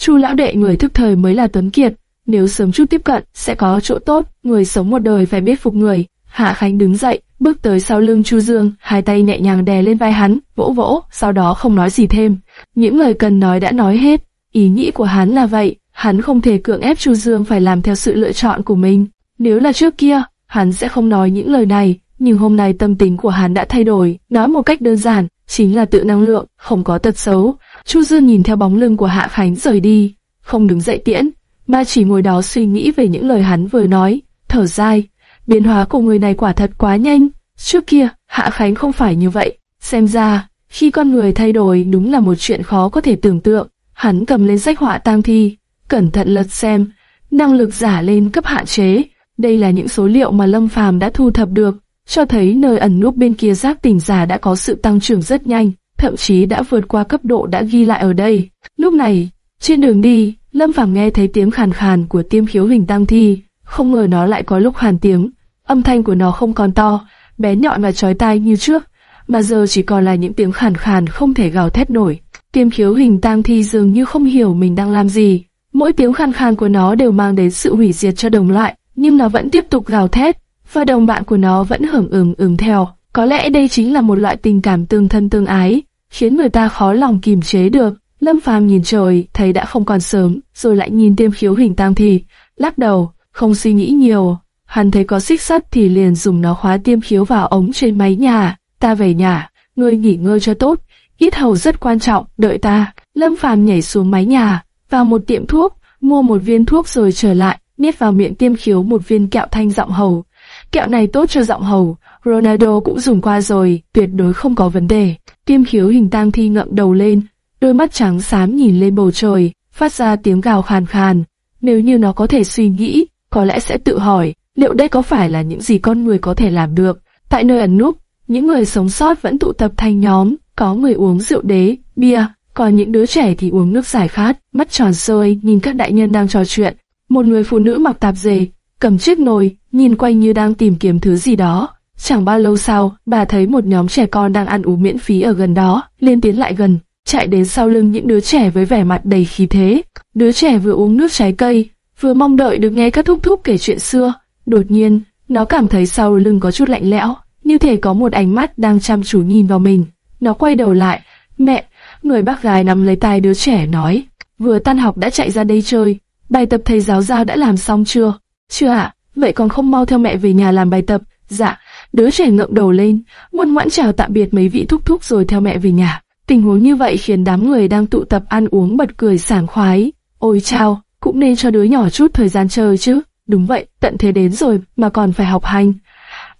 Chu lão đệ người thức thời mới là tuấn kiệt, nếu sớm chút tiếp cận sẽ có chỗ tốt, người sống một đời phải biết phục người. Hạ Khánh đứng dậy, bước tới sau lưng Chu Dương, hai tay nhẹ nhàng đè lên vai hắn, vỗ vỗ, sau đó không nói gì thêm. Những lời cần nói đã nói hết, ý nghĩ của hắn là vậy, hắn không thể cưỡng ép Chu Dương phải làm theo sự lựa chọn của mình. Nếu là trước kia, hắn sẽ không nói những lời này, nhưng hôm nay tâm tính của hắn đã thay đổi, nói một cách đơn giản, chính là tự năng lượng, không có tật xấu. Chu Dương nhìn theo bóng lưng của Hạ Khánh rời đi, không đứng dậy tiễn, mà chỉ ngồi đó suy nghĩ về những lời hắn vừa nói, thở dài. Biến hóa của người này quả thật quá nhanh, trước kia, Hạ Khánh không phải như vậy. Xem ra, khi con người thay đổi đúng là một chuyện khó có thể tưởng tượng. Hắn cầm lên sách họa tang thi, cẩn thận lật xem, năng lực giả lên cấp hạn chế. Đây là những số liệu mà Lâm Phàm đã thu thập được, cho thấy nơi ẩn núp bên kia giác tỉnh giả đã có sự tăng trưởng rất nhanh, thậm chí đã vượt qua cấp độ đã ghi lại ở đây. Lúc này, trên đường đi, Lâm Phàm nghe thấy tiếng khàn khàn của tiêm khiếu hình tăng thi, không ngờ nó lại có lúc hàn tiếng. Âm thanh của nó không còn to, bé nhọn và chói tai như trước, mà giờ chỉ còn là những tiếng khàn khàn không thể gào thét nổi. Tiêm khiếu hình tang thi dường như không hiểu mình đang làm gì. Mỗi tiếng khàn khàn của nó đều mang đến sự hủy diệt cho đồng loại, nhưng nó vẫn tiếp tục gào thét, và đồng bạn của nó vẫn hưởng ứng ừm theo. Có lẽ đây chính là một loại tình cảm tương thân tương ái, khiến người ta khó lòng kìm chế được. Lâm Phàm nhìn trời, thấy đã không còn sớm, rồi lại nhìn tiêm khiếu hình tam thì, lắc đầu, không suy nghĩ nhiều. Hắn thấy có xích sắt thì liền dùng nó khóa tiêm khiếu vào ống trên máy nhà. Ta về nhà, ngươi nghỉ ngơi cho tốt, ít hầu rất quan trọng, đợi ta. Lâm Phàm nhảy xuống máy nhà, vào một tiệm thuốc, mua một viên thuốc rồi trở lại, nhét vào miệng tiêm khiếu một viên kẹo thanh giọng hầu. Kẹo này tốt cho giọng hầu, Ronaldo cũng dùng qua rồi, tuyệt đối không có vấn đề. Tiêm khiếu hình tang thi ngậm đầu lên, đôi mắt trắng xám nhìn lên bầu trời, phát ra tiếng gào khàn khàn. Nếu như nó có thể suy nghĩ, có lẽ sẽ tự hỏi, liệu đây có phải là những gì con người có thể làm được? Tại nơi ẩn núp, những người sống sót vẫn tụ tập thành nhóm, có người uống rượu đế, bia, còn những đứa trẻ thì uống nước giải khát, mắt tròn sôi nhìn các đại nhân đang trò chuyện. Một người phụ nữ mặc tạp dề, cầm chiếc nồi, nhìn quanh như đang tìm kiếm thứ gì đó. Chẳng bao lâu sau, bà thấy một nhóm trẻ con đang ăn uống miễn phí ở gần đó, lên tiến lại gần, chạy đến sau lưng những đứa trẻ với vẻ mặt đầy khí thế. Đứa trẻ vừa uống nước trái cây, vừa mong đợi được nghe các thúc thúc kể chuyện xưa. Đột nhiên, nó cảm thấy sau lưng có chút lạnh lẽo, như thể có một ánh mắt đang chăm chú nhìn vào mình. Nó quay đầu lại, mẹ, người bác gái nắm lấy tay đứa trẻ nói, vừa tan học đã chạy ra đây chơi, bài tập thầy giáo giao đã làm xong chưa? Chưa ạ, vậy còn không mau theo mẹ về nhà làm bài tập? Dạ, đứa trẻ ngậm đầu lên, ngoan ngoãn chào tạm biệt mấy vị thúc thúc rồi theo mẹ về nhà. Tình huống như vậy khiến đám người đang tụ tập ăn uống bật cười sảng khoái. Ôi chao, cũng nên cho đứa nhỏ chút thời gian chơi chứ. Đúng vậy, tận thế đến rồi mà còn phải học hành.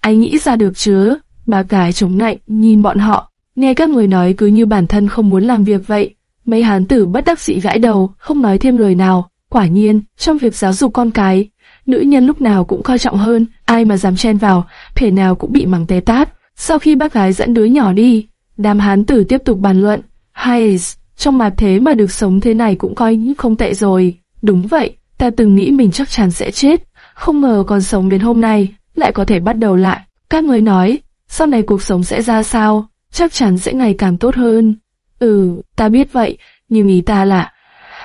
Anh nghĩ ra được chứ? Bà gái chống nạnh nhìn bọn họ, nghe các người nói cứ như bản thân không muốn làm việc vậy. Mấy hán tử bất đắc dĩ gãi đầu, không nói thêm lời nào. Quả nhiên, trong việc giáo dục con cái, nữ nhân lúc nào cũng coi trọng hơn, ai mà dám chen vào, thể nào cũng bị mắng té tát. Sau khi bác gái dẫn đứa nhỏ đi, đám hán tử tiếp tục bàn luận. Hay, trong mặt thế mà được sống thế này cũng coi như không tệ rồi. Đúng vậy, ta từng nghĩ mình chắc chắn sẽ chết, không ngờ còn sống đến hôm nay, lại có thể bắt đầu lại. Các người nói, sau này cuộc sống sẽ ra sao, chắc chắn sẽ ngày càng tốt hơn. Ừ, ta biết vậy, nhưng ý ta là,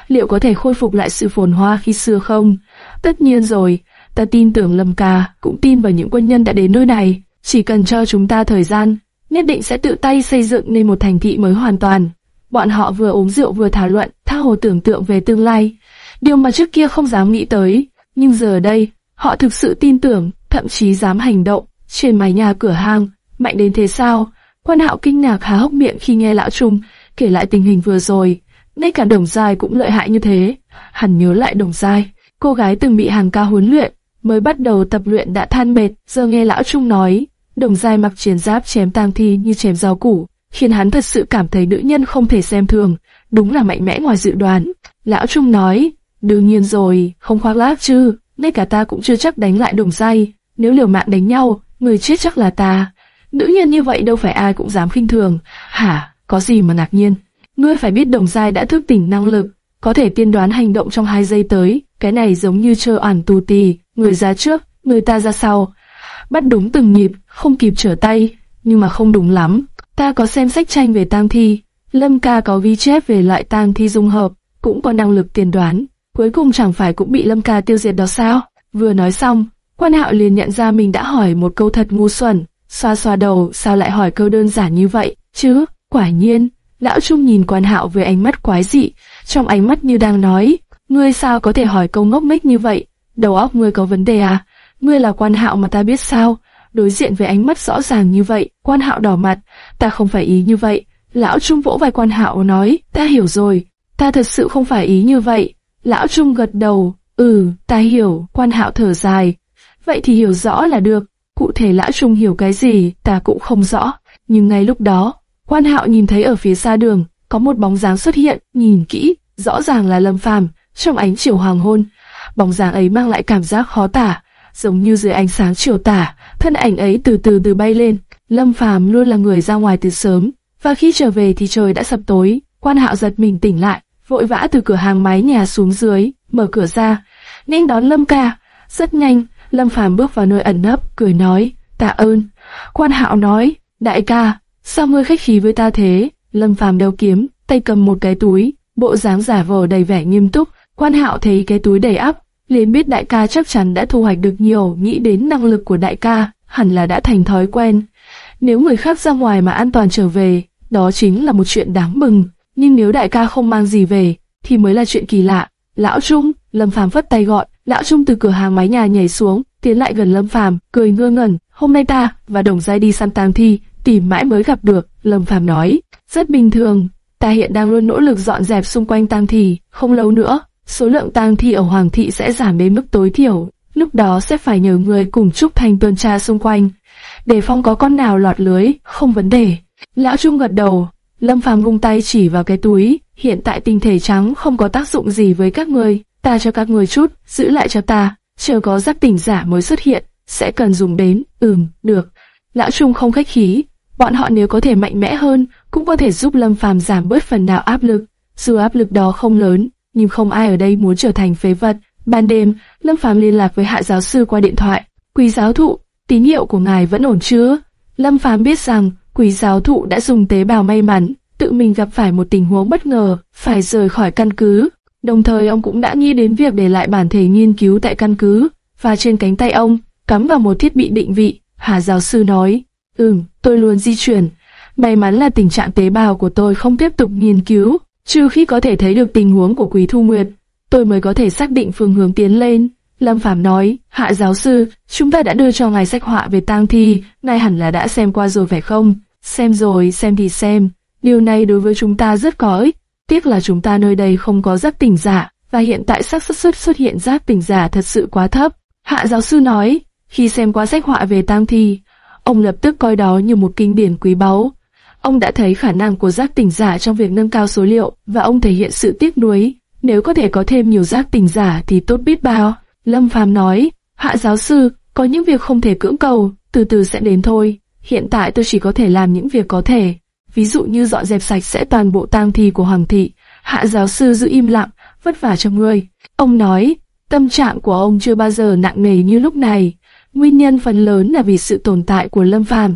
liệu có thể khôi phục lại sự phồn hoa khi xưa không? Tất nhiên rồi, ta tin tưởng Lâm Ca cũng tin vào những quân nhân đã đến nơi này. Chỉ cần cho chúng ta thời gian, nhất định sẽ tự tay xây dựng nên một thành thị mới hoàn toàn. Bọn họ vừa uống rượu vừa thảo luận, tha hồ tưởng tượng về tương lai. Điều mà trước kia không dám nghĩ tới, nhưng giờ đây, họ thực sự tin tưởng, thậm chí dám hành động. Trên mái nhà cửa hàng, mạnh đến thế sao? Quan hạo kinh ngạc há hốc miệng khi nghe lão Trung kể lại tình hình vừa rồi. Ngay cả đồng giai cũng lợi hại như thế. Hắn nhớ lại đồng giai, cô gái từng bị hàng ca huấn luyện, mới bắt đầu tập luyện đã than mệt, giờ nghe lão Trung nói, đồng giai mặc chiến giáp chém tang thi như chém rau củ, khiến hắn thật sự cảm thấy nữ nhân không thể xem thường, đúng là mạnh mẽ ngoài dự đoán. Lão Trung nói, đương nhiên rồi, không khoác lác chứ, ngay cả ta cũng chưa chắc đánh lại đồng giai, nếu liều mạng đánh nhau, người chết chắc là ta. Nữ nhân như vậy đâu phải ai cũng dám khinh thường, hả, có gì mà ngạc nhiên. Ngươi phải biết đồng giai đã thức tỉnh năng lực, có thể tiên đoán hành động trong hai giây tới, cái này giống như chơi ẩn tù tì, người ra trước, người ta ra sau. Bắt đúng từng nhịp, không kịp trở tay, nhưng mà không đúng lắm. Ta có xem sách tranh về tang thi, Lâm ca có ghi chép về loại tang thi dung hợp, cũng có năng lực tiên đoán, cuối cùng chẳng phải cũng bị Lâm Ca tiêu diệt đó sao? Vừa nói xong, quan hạo liền nhận ra mình đã hỏi một câu thật ngu xuẩn, xoa xoa đầu, sao lại hỏi câu đơn giản như vậy, chứ? Quả nhiên, lão Trung nhìn quan hạo với ánh mắt quái dị, trong ánh mắt như đang nói, ngươi sao có thể hỏi câu ngốc nghếch như vậy? Đầu óc ngươi có vấn đề à? Ngươi là quan hạo mà ta biết sao? Đối diện với ánh mắt rõ ràng như vậy, quan hạo đỏ mặt, ta không phải ý như vậy. Lão Trung vỗ vai quan hạo nói, ta hiểu rồi, ta thật sự không phải ý như vậy. Lão Trung gật đầu, ừ, ta hiểu, quan hạo thở dài. Vậy thì hiểu rõ là được, cụ thể Lão Trung hiểu cái gì, ta cũng không rõ. Nhưng ngay lúc đó, quan hạo nhìn thấy ở phía xa đường, có một bóng dáng xuất hiện, nhìn kỹ, rõ ràng là Lâm Phàm trong ánh chiều hoàng hôn. Bóng dáng ấy mang lại cảm giác khó tả, giống như dưới ánh sáng chiều tả, thân ảnh ấy từ từ từ bay lên. Lâm Phàm luôn là người ra ngoài từ sớm, và khi trở về thì trời đã sập tối. Quan Hạo giật mình tỉnh lại, vội vã từ cửa hàng mái nhà xuống dưới, mở cửa ra, nên đón Lâm ca. Rất nhanh, Lâm Phàm bước vào nơi ẩn nấp, cười nói, tạ ơn. Quan Hạo nói, đại ca, sao ngươi khách khí với ta thế? Lâm Phàm đeo kiếm, tay cầm một cái túi, bộ dáng giả vờ đầy vẻ nghiêm túc. Quan Hạo thấy cái túi đầy ắp, liền biết đại ca chắc chắn đã thu hoạch được nhiều, nghĩ đến năng lực của đại ca, hẳn là đã thành thói quen. Nếu người khác ra ngoài mà an toàn trở về, đó chính là một chuyện đáng mừng. Nhưng nếu đại ca không mang gì về, thì mới là chuyện kỳ lạ. Lão Trung, Lâm Phàm vất tay gọi, Lão Trung từ cửa hàng mái nhà nhảy xuống, tiến lại gần Lâm Phàm, cười ngơ ngẩn. Hôm nay ta và Đồng Giai đi săn tang thi, tìm mãi mới gặp được. Lâm Phàm nói, rất bình thường. Ta hiện đang luôn nỗ lực dọn dẹp xung quanh tang thi, không lâu nữa, số lượng tang thi ở Hoàng thị sẽ giảm đến mức tối thiểu. Lúc đó sẽ phải nhờ người cùng Trúc Thành tuần tra xung quanh, để phong có con nào lọt lưới, không vấn đề. Lão Trung gật đầu, Lâm Phàm vung tay chỉ vào cái túi, hiện tại tinh thể trắng không có tác dụng gì với các người, ta cho các người chút, giữ lại cho ta, chờ có giác tỉnh giả mới xuất hiện, sẽ cần dùng đến, ừm, được. Lão Trung không khách khí, bọn họ nếu có thể mạnh mẽ hơn, cũng có thể giúp Lâm Phàm giảm bớt phần nào áp lực, dù áp lực đó không lớn, nhưng không ai ở đây muốn trở thành phế vật. Ban đêm, Lâm Phàm liên lạc với hạ giáo sư qua điện thoại. Quý giáo thụ, tín hiệu của ngài vẫn ổn chưa? Lâm Phàm biết rằng quý giáo thụ đã dùng tế bào may mắn, tự mình gặp phải một tình huống bất ngờ, phải rời khỏi căn cứ. Đồng thời ông cũng đã nghĩ đến việc để lại bản thể nghiên cứu tại căn cứ, và trên cánh tay ông, cắm vào một thiết bị định vị. Hạ giáo sư nói, ừm, tôi luôn di chuyển. May mắn là tình trạng tế bào của tôi không tiếp tục nghiên cứu, trừ khi có thể thấy được tình huống của Quý Thu Nguyệt, tôi mới có thể xác định phương hướng tiến lên. Lâm Phàm nói, hạ giáo sư, chúng ta đã đưa cho ngài sách họa về tang thi, ngài hẳn là đã xem qua rồi phải không? Xem rồi, xem thì xem. Điều này đối với chúng ta rất có ích. Tiếc là chúng ta nơi đây không có giác tỉnh giả, và hiện tại xác suất xuất xuất hiện giác tỉnh giả thật sự quá thấp. Hạ giáo sư nói, khi xem qua sách họa về tang thi, ông lập tức coi đó như một kinh điển quý báu. Ông đã thấy khả năng của giác tỉnh giả trong việc nâng cao số liệu, và ông thể hiện sự tiếc nuối. Nếu có thể có thêm nhiều giác tỉnh giả thì tốt biết bao. Lâm Phàm nói, hạ giáo sư, có những việc không thể cưỡng cầu, từ từ sẽ đến thôi. Hiện tại tôi chỉ có thể làm những việc có thể. Ví dụ như dọn dẹp sạch sẽ toàn bộ tang thi của Hoàng thị. Hạ giáo sư giữ im lặng, vất vả cho ngươi. Ông nói, tâm trạng của ông chưa bao giờ nặng nề như lúc này. Nguyên nhân phần lớn là vì sự tồn tại của Lâm Phàm.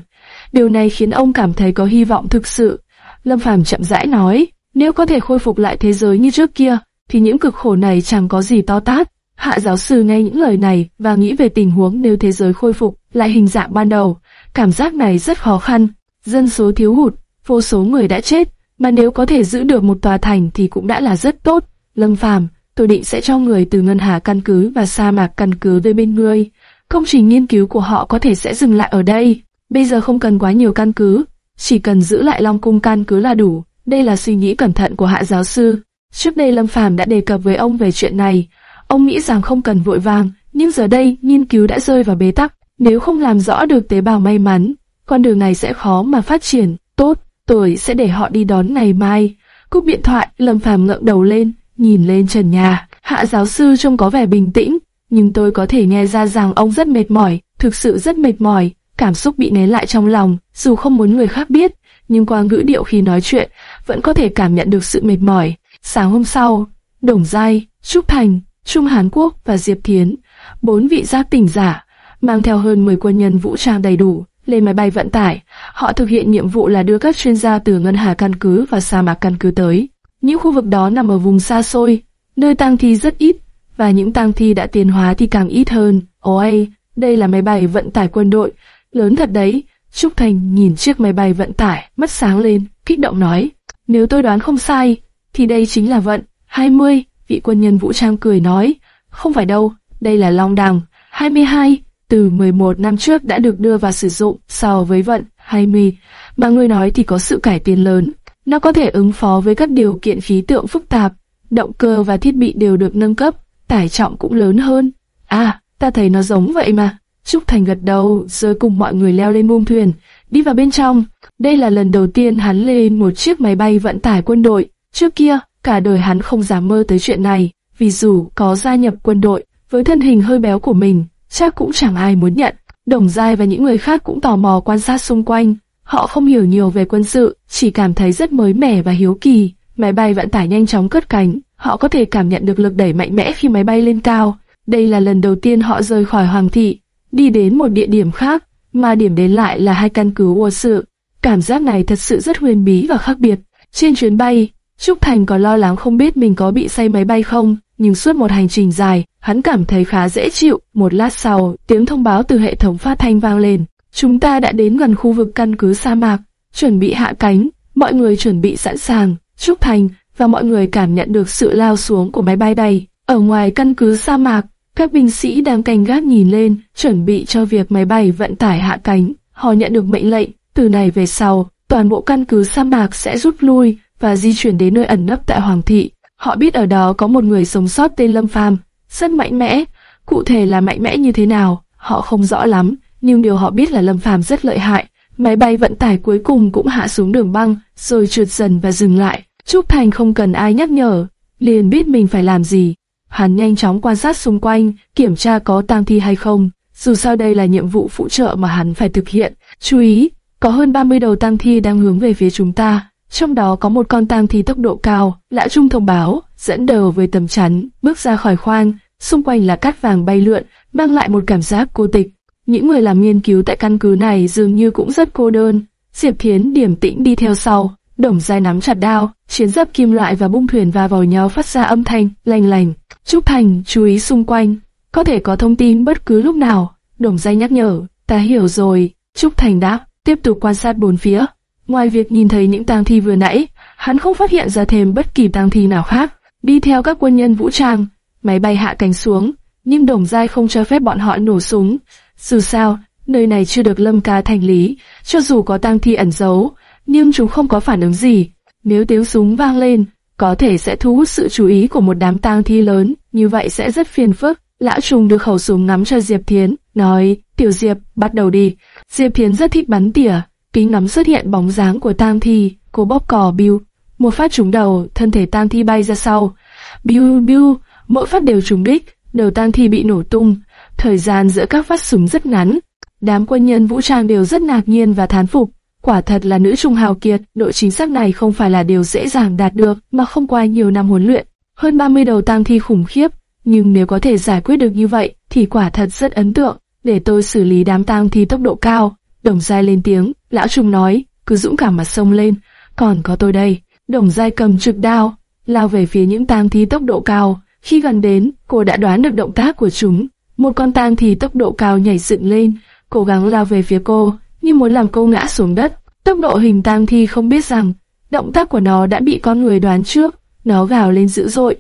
Điều này khiến ông cảm thấy có hy vọng thực sự. Lâm Phàm chậm rãi nói, nếu có thể khôi phục lại thế giới như trước kia, thì những cực khổ này chẳng có gì to tát. Hạ giáo sư nghe những lời này và nghĩ về tình huống nếu thế giới khôi phục lại hình dạng ban đầu. Cảm giác này rất khó khăn. Dân số thiếu hụt, vô số người đã chết, mà nếu có thể giữ được một tòa thành thì cũng đã là rất tốt. Lâm Phàm, tôi định sẽ cho người từ ngân hà căn cứ và sa mạc căn cứ về bên ngươi. Công trình nghiên cứu của họ có thể sẽ dừng lại ở đây. Bây giờ không cần quá nhiều căn cứ, chỉ cần giữ lại Long Cung căn cứ là đủ. Đây là suy nghĩ cẩn thận của hạ giáo sư. Trước đây Lâm Phàm đã đề cập với ông về chuyện này. Ông nghĩ rằng không cần vội vàng, nhưng giờ đây nghiên cứu đã rơi vào bế tắc. Nếu không làm rõ được tế bào may mắn, con đường này sẽ khó mà phát triển. Tốt, tôi sẽ để họ đi đón ngày mai. Cúp điện thoại, Lâm Phàm ngẩng đầu lên, nhìn lên trần nhà. Hạ giáo sư trông có vẻ bình tĩnh, nhưng tôi có thể nghe ra rằng ông rất mệt mỏi, thực sự rất mệt mỏi. Cảm xúc bị nén lại trong lòng, dù không muốn người khác biết, nhưng qua ngữ điệu khi nói chuyện, vẫn có thể cảm nhận được sự mệt mỏi. Sáng hôm sau, Đồng Giai, Trúc Thành, Trung Hàn Quốc và Diệp Thiến, bốn vị giác tỉnh giả, mang theo hơn 10 quân nhân vũ trang đầy đủ, lên máy bay vận tải. Họ thực hiện nhiệm vụ là đưa các chuyên gia từ Ngân Hà căn cứ và sa mạc căn cứ tới. Những khu vực đó nằm ở vùng xa xôi, nơi tang thi rất ít, và những tang thi đã tiến hóa thì càng ít hơn. Ôi, đây là máy bay vận tải quân đội, lớn thật đấy. Trúc Thành nhìn chiếc máy bay vận tải, mắt sáng lên, kích động nói, nếu tôi đoán không sai, thì đây chính là vận. 20, vị quân nhân vũ trang cười nói, không phải đâu, đây là Long Đằng. 22, từ 11 năm trước đã được đưa vào sử dụng so với vận. 20, mà người nói thì có sự cải tiến lớn. Nó có thể ứng phó với các điều kiện khí tượng phức tạp, động cơ và thiết bị đều được nâng cấp, tải trọng cũng lớn hơn. À, ta thấy nó giống vậy mà. Trúc Thành gật đầu, rồi cùng mọi người leo lên buông thuyền, đi vào bên trong. Đây là lần đầu tiên hắn lên một chiếc máy bay vận tải quân đội. Trước kia, cả đời hắn không dám mơ tới chuyện này, vì dù có gia nhập quân đội, với thân hình hơi béo của mình, chắc cũng chẳng ai muốn nhận. Đồng Giai và những người khác cũng tò mò quan sát xung quanh. Họ không hiểu nhiều về quân sự, chỉ cảm thấy rất mới mẻ và hiếu kỳ. Máy bay vận tải nhanh chóng cất cánh, họ có thể cảm nhận được lực đẩy mạnh mẽ khi máy bay lên cao. Đây là lần đầu tiên họ rời khỏi Hoàng thị, đi đến một địa điểm khác, mà điểm đến lại là hai căn cứ quân sự. Cảm giác này thật sự rất huyền bí và khác biệt. Trên chuyến bay, Trúc Thành có lo lắng không biết mình có bị say máy bay không, nhưng suốt một hành trình dài, hắn cảm thấy khá dễ chịu. Một lát sau, tiếng thông báo từ hệ thống phát thanh vang lên. Chúng ta đã đến gần khu vực căn cứ sa mạc, chuẩn bị hạ cánh, mọi người chuẩn bị sẵn sàng. Trúc Thành và mọi người cảm nhận được sự lao xuống của máy bay đầy. Ở ngoài căn cứ sa mạc, các binh sĩ đang canh gác nhìn lên, chuẩn bị cho việc máy bay vận tải hạ cánh. Họ nhận được mệnh lệnh, từ này về sau, toàn bộ căn cứ sa mạc sẽ rút lui và di chuyển đến nơi ẩn nấp tại Hoàng thị. Họ biết ở đó có một người sống sót tên Lâm Phàm, rất mạnh mẽ. Cụ thể là mạnh mẽ như thế nào, họ không rõ lắm, nhưng điều họ biết là Lâm Phàm rất lợi hại. Máy bay vận tải cuối cùng cũng hạ xuống đường băng, rồi trượt dần và dừng lại. Trúc Thành không cần ai nhắc nhở, liền biết mình phải làm gì. Hắn nhanh chóng quan sát xung quanh, kiểm tra có tang thi hay không. Dù sao đây là nhiệm vụ phụ trợ mà hắn phải thực hiện. Chú ý, có hơn 30 đầu tang thi đang hướng về phía chúng ta. Trong đó có một con tang thi tốc độ cao, lã trung thông báo, dẫn đầu với tầm chắn, bước ra khỏi khoang, xung quanh là cát vàng bay lượn, mang lại một cảm giác cô tịch. Những người làm nghiên cứu tại căn cứ này dường như cũng rất cô đơn. Diệp Thiến điểm tĩnh đi theo sau, đồng dài nắm chặt đao, chiến giáp kim loại và bung thuyền va vào nhau phát ra âm thanh lành lành. Trúc Thành chú ý xung quanh, có thể có thông tin bất cứ lúc nào. Đồng Dai nhắc nhở, ta hiểu rồi. Trúc Thành đáp, tiếp tục quan sát bốn phía. Ngoài việc nhìn thấy những tang thi vừa nãy, hắn không phát hiện ra thêm bất kỳ tang thi nào khác. Đi theo các quân nhân vũ trang, máy bay hạ cánh xuống, nhưng đồng giai không cho phép bọn họ nổ súng. Dù sao, nơi này chưa được lâm ca thành lý, cho dù có tang thi ẩn giấu, nhưng chúng không có phản ứng gì. Nếu tiếng súng vang lên, có thể sẽ thu hút sự chú ý của một đám tang thi lớn, như vậy sẽ rất phiền phức. Lão trùng được khẩu súng ngắm cho Diệp Thiến, nói, tiểu Diệp, bắt đầu đi. Diệp Thiến rất thích bắn tỉa, kính ngắm xuất hiện bóng dáng của tang thi, cô bóp cò biu, một phát trúng đầu, thân thể tang thi bay ra sau. Biu biu, mỗi phát đều trúng đích, đầu tang thi bị nổ tung. Thời gian giữa các phát súng rất ngắn. Đám quân nhân vũ trang đều rất ngạc nhiên và thán phục. Quả thật là nữ trung hào kiệt, độ chính xác này không phải là điều dễ dàng đạt được mà không qua nhiều năm huấn luyện. Hơn 30 đầu tang thi khủng khiếp, nhưng nếu có thể giải quyết được như vậy thì quả thật rất ấn tượng. Để tôi xử lý đám tang thi tốc độ cao. Đồng Giai lên tiếng, lão trung nói, cứ dũng cảm mà xông lên, còn có tôi đây. Đồng Giai cầm trực đao, lao về phía những tang thi tốc độ cao. Khi gần đến, cô đã đoán được động tác của chúng. Một con tang thi tốc độ cao nhảy dựng lên, cố gắng lao về phía cô, như muốn làm cô ngã xuống đất. Tốc độ hình tang thi không biết rằng, động tác của nó đã bị con người đoán trước. Nó gào lên dữ dội,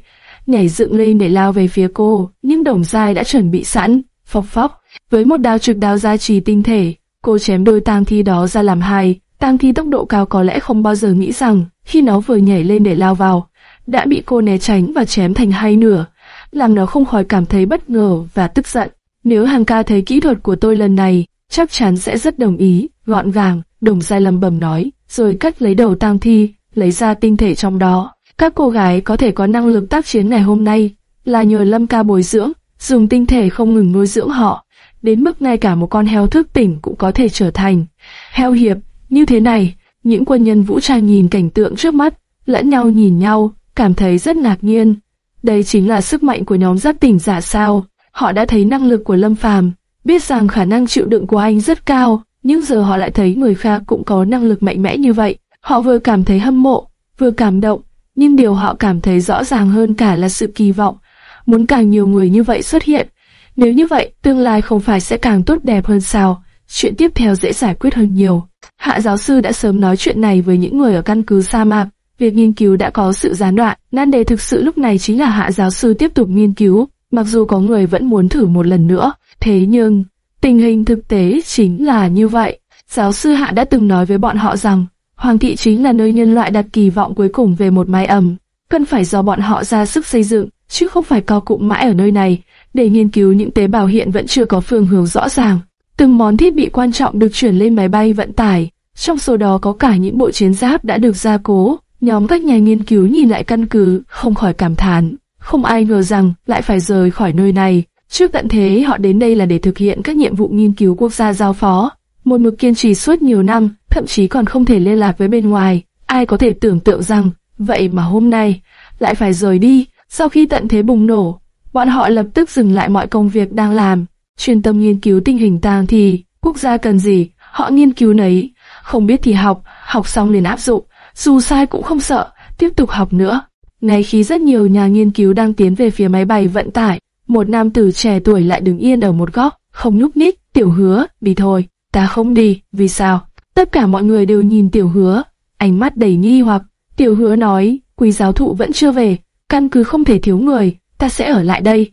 nhảy dựng lên để lao về phía cô, nhưng đồng dai đã chuẩn bị sẵn, phọc phóc, Với một đao trực đao gia trì tinh thể, cô chém đôi tang thi đó ra làm hai. Tang thi tốc độ cao có lẽ không bao giờ nghĩ rằng, khi nó vừa nhảy lên để lao vào, đã bị cô né tránh và chém thành hai nửa, làm nó không khỏi cảm thấy bất ngờ và tức giận. Nếu hàng ca thấy kỹ thuật của tôi lần này, chắc chắn sẽ rất đồng ý, gọn gàng, đồng giai lầm bầm nói, rồi cắt lấy đầu tang thi, lấy ra tinh thể trong đó. Các cô gái có thể có năng lực tác chiến ngày hôm nay là nhờ Lâm ca bồi dưỡng, dùng tinh thể không ngừng nuôi dưỡng họ, đến mức ngay cả một con heo thức tỉnh cũng có thể trở thành heo hiệp. Như thế này, những quân nhân vũ trang nhìn cảnh tượng trước mắt, lẫn nhau nhìn nhau, cảm thấy rất ngạc nhiên. Đây chính là sức mạnh của nhóm giáp tỉnh giả sao? Họ đã thấy năng lực của Lâm Phàm, biết rằng khả năng chịu đựng của anh rất cao, nhưng giờ họ lại thấy người khác cũng có năng lực mạnh mẽ như vậy. Họ vừa cảm thấy hâm mộ, vừa cảm động, nhưng điều họ cảm thấy rõ ràng hơn cả là sự kỳ vọng, muốn càng nhiều người như vậy xuất hiện. Nếu như vậy, tương lai không phải sẽ càng tốt đẹp hơn sao? Chuyện tiếp theo dễ giải quyết hơn nhiều. Hạ giáo sư đã sớm nói chuyện này với những người ở căn cứ sa mạc. Việc nghiên cứu đã có sự gián đoạn, nan đề thực sự lúc này chính là hạ giáo sư tiếp tục nghiên cứu, mặc dù có người vẫn muốn thử một lần nữa. Thế nhưng, tình hình thực tế chính là như vậy. Giáo sư Hạ đã từng nói với bọn họ rằng, Hoàng thị chính là nơi nhân loại đặt kỳ vọng cuối cùng về một mái ấm, cần phải do bọn họ ra sức xây dựng, chứ không phải co cụm mãi ở nơi này, để nghiên cứu những tế bào hiện vẫn chưa có phương hướng rõ ràng. Từng món thiết bị quan trọng được chuyển lên máy bay vận tải, trong số đó có cả những bộ chiến giáp đã được gia cố. Nhóm các nhà nghiên cứu nhìn lại căn cứ, không khỏi cảm thán. Không ai ngờ rằng lại phải rời khỏi nơi này. Trước tận thế họ đến đây là để thực hiện các nhiệm vụ nghiên cứu quốc gia giao phó. Một mực kiên trì suốt nhiều năm, thậm chí còn không thể liên lạc với bên ngoài. Ai có thể tưởng tượng rằng, vậy mà hôm nay, lại phải rời đi. Sau khi tận thế bùng nổ, bọn họ lập tức dừng lại mọi công việc đang làm, chuyên tâm nghiên cứu tình hình tang thì, quốc gia cần gì, họ nghiên cứu nấy, không biết thì học, học xong liền áp dụng, dù sai cũng không sợ, tiếp tục học nữa. Ngay khi rất nhiều nhà nghiên cứu đang tiến về phía máy bay vận tải, một nam tử trẻ tuổi lại đứng yên ở một góc, không nhúc nhích, tiểu hứa, đi thôi, ta không đi, vì sao? Tất cả mọi người đều nhìn tiểu hứa, ánh mắt đầy nghi hoặc, tiểu hứa nói, quý giáo thụ vẫn chưa về, căn cứ không thể thiếu người, ta sẽ ở lại đây.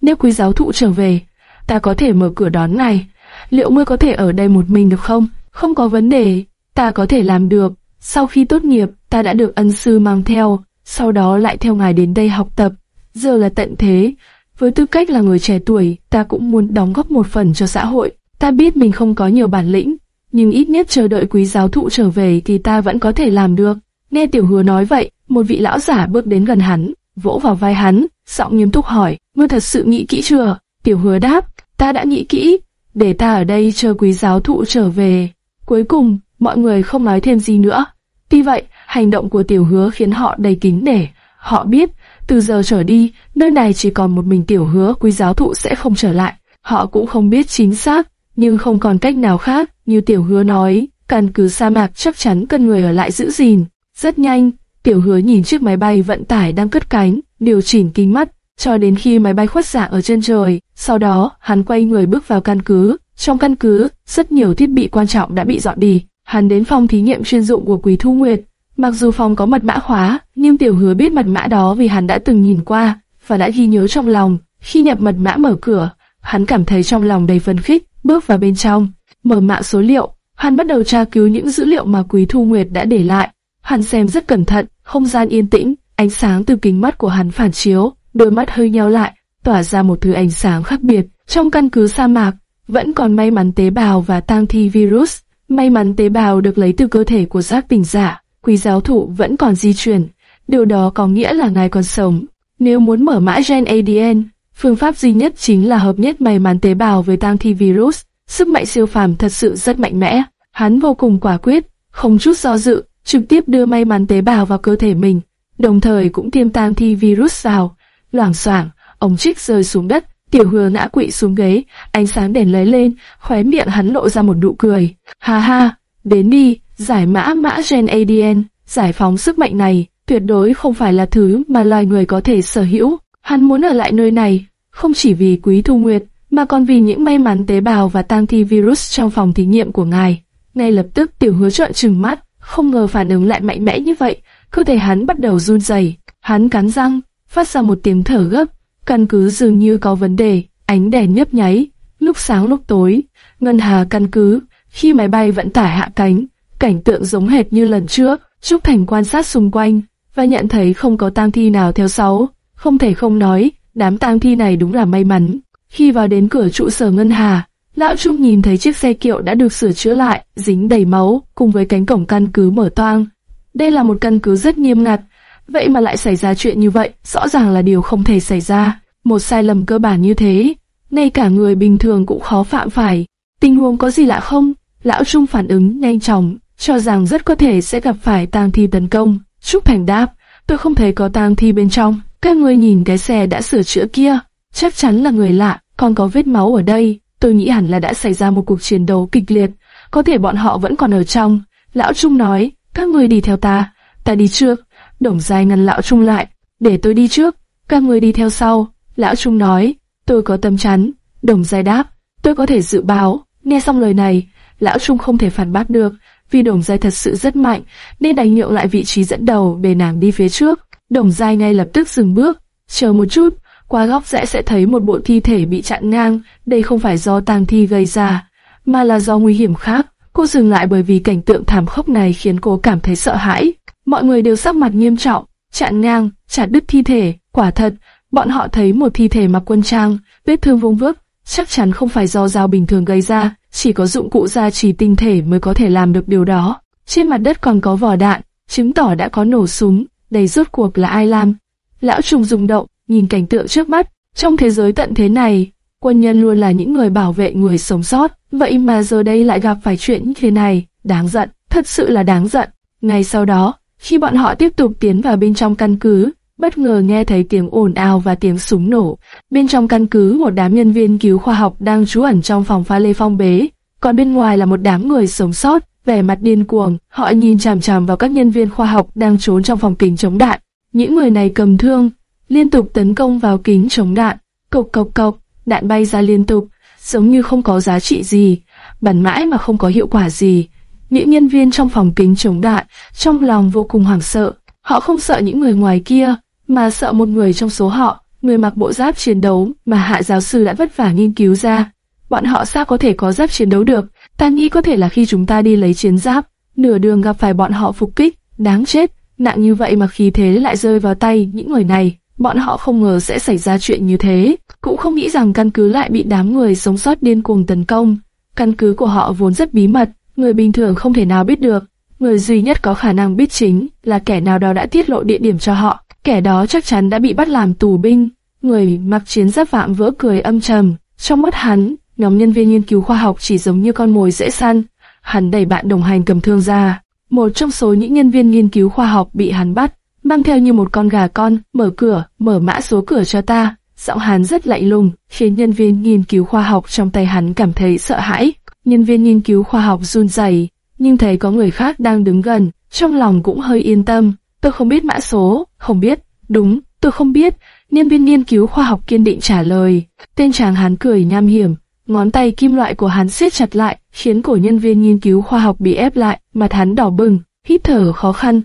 Nếu quý giáo thụ trở về, ta có thể mở cửa đón ngài. Liệu ngươi có thể ở đây một mình được không? Không có vấn đề, ta có thể làm được. Sau khi tốt nghiệp, ta đã được ân sư mang theo, sau đó lại theo ngài đến đây học tập. Giờ là tận thế, với tư cách là người trẻ tuổi, ta cũng muốn đóng góp một phần cho xã hội. Ta biết mình không có nhiều bản lĩnh, nhưng ít nhất chờ đợi quý giáo thụ trở về thì ta vẫn có thể làm được. Nghe tiểu hứa nói vậy, một vị lão giả bước đến gần hắn, vỗ vào vai hắn, giọng nghiêm túc hỏi, ngươi thật sự nghĩ kỹ chưa? Tiểu hứa đáp, ta đã nghĩ kỹ, để ta ở đây chờ quý giáo thụ trở về. Cuối cùng, mọi người không nói thêm gì nữa. Tuy vậy, hành động của tiểu hứa khiến họ đầy kính nể. Họ biết, từ giờ trở đi, nơi này chỉ còn một mình tiểu hứa quý giáo thụ sẽ không trở lại. Họ cũng không biết chính xác, nhưng không còn cách nào khác, như tiểu hứa nói, căn cứ sa mạc chắc chắn cần người ở lại giữ gìn. Rất nhanh, tiểu hứa nhìn chiếc máy bay vận tải đang cất cánh, điều chỉnh kính mắt, cho đến khi máy bay khuất dạng ở trên trời. Sau đó, hắn quay người bước vào căn cứ. Trong căn cứ, rất nhiều thiết bị quan trọng đã bị dọn đi. Hắn đến phòng thí nghiệm chuyên dụng của Quý Thu Nguyệt. Mặc dù phòng có mật mã khóa, nhưng tiểu hứa biết mật mã đó vì hắn đã từng nhìn qua và đã ghi nhớ trong lòng. Khi nhập mật mã mở cửa, hắn cảm thấy trong lòng đầy phấn khích, bước vào bên trong, mở mã số liệu. Hắn bắt đầu tra cứu những dữ liệu mà Quý Thu Nguyệt đã để lại. Hắn xem rất cẩn thận, không gian yên tĩnh, ánh sáng từ kính mắt của hắn phản chiếu, đôi mắt hơi nheo lại, tỏa ra một thứ ánh sáng khác biệt. Trong căn cứ sa mạc, vẫn còn may mắn tế bào và tang thi virus. May mắn tế bào được lấy từ cơ thể của giác tỉnh giả, quý giáo thụ vẫn còn di chuyển. Điều đó có nghĩa là ngài còn sống. Nếu muốn mở mã gen ADN, phương pháp duy nhất chính là hợp nhất may mắn tế bào với tang thi virus. Sức mạnh siêu phàm thật sự rất mạnh mẽ. Hắn vô cùng quả quyết, không chút do dự, trực tiếp đưa may mắn tế bào vào cơ thể mình, đồng thời cũng tiêm tang thi virus vào. Loảng xoảng, ông trích rơi xuống đất, tiểu hứa ngã quỵ xuống ghế, ánh sáng đèn lấy lên, khóe miệng hắn lộ ra một nụ cười. Ha ha, đến đi, giải mã mã gen ADN, giải phóng sức mạnh này, tuyệt đối không phải là thứ mà loài người có thể sở hữu. Hắn muốn ở lại nơi này, không chỉ vì quý thu nguyệt, mà còn vì những may mắn tế bào và tang thi virus trong phòng thí nghiệm của ngài. Ngay lập tức tiểu hứa trợn trừng mắt, không ngờ phản ứng lại mạnh mẽ như vậy, cơ thể hắn bắt đầu run rẩy, hắn cắn răng, phát ra một tiếng thở gấp, căn cứ dường như có vấn đề, ánh đèn nhấp nháy, lúc sáng lúc tối, ngân hà căn cứ, khi máy bay vận tải hạ cánh, cảnh tượng giống hệt như lần trước, Trúc Thành quan sát xung quanh và nhận thấy không có tang thi nào theo sau, không thể không nói, đám tang thi này đúng là may mắn. Khi vào đến cửa trụ sở ngân hà, lão Trúc nhìn thấy chiếc xe kiệu đã được sửa chữa lại, dính đầy máu, cùng với cánh cổng căn cứ mở toang. Đây là một căn cứ rất nghiêm ngặt, vậy mà lại xảy ra chuyện như vậy, rõ ràng là điều không thể xảy ra. Một sai lầm cơ bản như thế, ngay cả người bình thường cũng khó phạm phải. Tình huống có gì lạ không? Lão Trung phản ứng nhanh chóng, cho rằng rất có thể sẽ gặp phải tang thi tấn công. Trúc Thành đáp, tôi không thấy có tang thi bên trong. Các người nhìn cái xe đã sửa chữa kia, chắc chắn là người lạ, còn có vết máu ở đây. Tôi nghĩ hẳn là đã xảy ra một cuộc chiến đấu kịch liệt, có thể bọn họ vẫn còn ở trong. Lão Trung nói, các người đi theo ta, ta đi trước, Đồng Dài ngăn lão Trung lại, để tôi đi trước, các người đi theo sau. Lão Trung nói, tôi có tâm chắn. Đồng Dài đáp, tôi có thể dự báo. Nghe xong lời này, lão Trung không thể phản bác được, vì Đồng Giai thật sự rất mạnh, nên đành nhượng lại vị trí dẫn đầu để nàng đi phía trước. Đồng Giai ngay lập tức dừng bước, chờ một chút, qua góc rẽ sẽ thấy một bộ thi thể bị chặn ngang, đây không phải do tang thi gây ra, mà là do nguy hiểm khác. Cô dừng lại bởi vì cảnh tượng thảm khốc này khiến cô cảm thấy sợ hãi. Mọi người đều sắc mặt nghiêm trọng, chặn ngang, chặt đứt thi thể, quả thật, bọn họ thấy một thi thể mặc quân trang, vết thương vung vức, chắc chắn không phải do dao bình thường gây ra, chỉ có dụng cụ gia trì tinh thể mới có thể làm được điều đó. Trên mặt đất còn có vỏ đạn, chứng tỏ đã có nổ súng, đây rốt cuộc là ai làm. Lão trùng rung động, nhìn cảnh tượng trước mắt, trong thế giới tận thế này, quân nhân luôn là những người bảo vệ người sống sót, vậy mà giờ đây lại gặp phải chuyện như thế này, đáng giận, thật sự là đáng giận. Ngay sau đó, khi bọn họ tiếp tục tiến vào bên trong căn cứ, bất ngờ nghe thấy tiếng ồn ào và tiếng súng nổ. Bên trong căn cứ một đám nhân viên cứu khoa học đang trú ẩn trong phòng pha lê phong bế, còn bên ngoài là một đám người sống sót, vẻ mặt điên cuồng, họ nhìn chằm chằm vào các nhân viên khoa học đang trốn trong phòng kính chống đạn. Những người này cầm thương, liên tục tấn công vào kính chống đạn, cộc cộc cộc, đạn bay ra liên tục, giống như không có giá trị gì, bắn mãi mà không có hiệu quả gì. Những nhân viên trong phòng kính chống đạn, trong lòng vô cùng hoảng sợ, họ không sợ những người ngoài kia, mà sợ một người trong số họ, người mặc bộ giáp chiến đấu mà hạ giáo sư đã vất vả nghiên cứu ra. Bọn họ sao có thể có giáp chiến đấu được? Ta nghĩ có thể là khi chúng ta đi lấy chiến giáp, nửa đường gặp phải bọn họ phục kích, đáng chết, nặng như vậy mà khí thế lại rơi vào tay những người này. Bọn họ không ngờ sẽ xảy ra chuyện như thế, cũng không nghĩ rằng căn cứ lại bị đám người sống sót điên cuồng tấn công. Căn cứ của họ vốn rất bí mật, người bình thường không thể nào biết được. Người duy nhất có khả năng biết chính là kẻ nào đó đã tiết lộ địa điểm cho họ. Kẻ đó chắc chắn đã bị bắt làm tù binh. Người mặc chiến giáp vạm vỡ cười âm trầm. Trong mắt hắn, nhóm nhân viên nghiên cứu khoa học chỉ giống như con mồi dễ săn. Hắn đẩy bạn đồng hành cầm thương ra. Một trong số những nhân viên nghiên cứu khoa học bị hắn bắt, mang theo như một con gà con, mở cửa, mở mã số cửa cho ta. Giọng hắn rất lạnh lùng, khiến nhân viên nghiên cứu khoa học trong tay hắn cảm thấy sợ hãi. Nhân viên nghiên cứu khoa học run rẩy, nhưng thấy có người khác đang đứng gần, trong lòng cũng hơi yên tâm. Tôi không biết mã số, không biết, đúng, tôi không biết. Nhân viên nghiên cứu khoa học kiên định trả lời. Tên chàng hắn cười nham hiểm, ngón tay kim loại của hắn siết chặt lại, khiến cổ nhân viên nghiên cứu khoa học bị ép lại, mặt hắn đỏ bừng, hít thở khó khăn.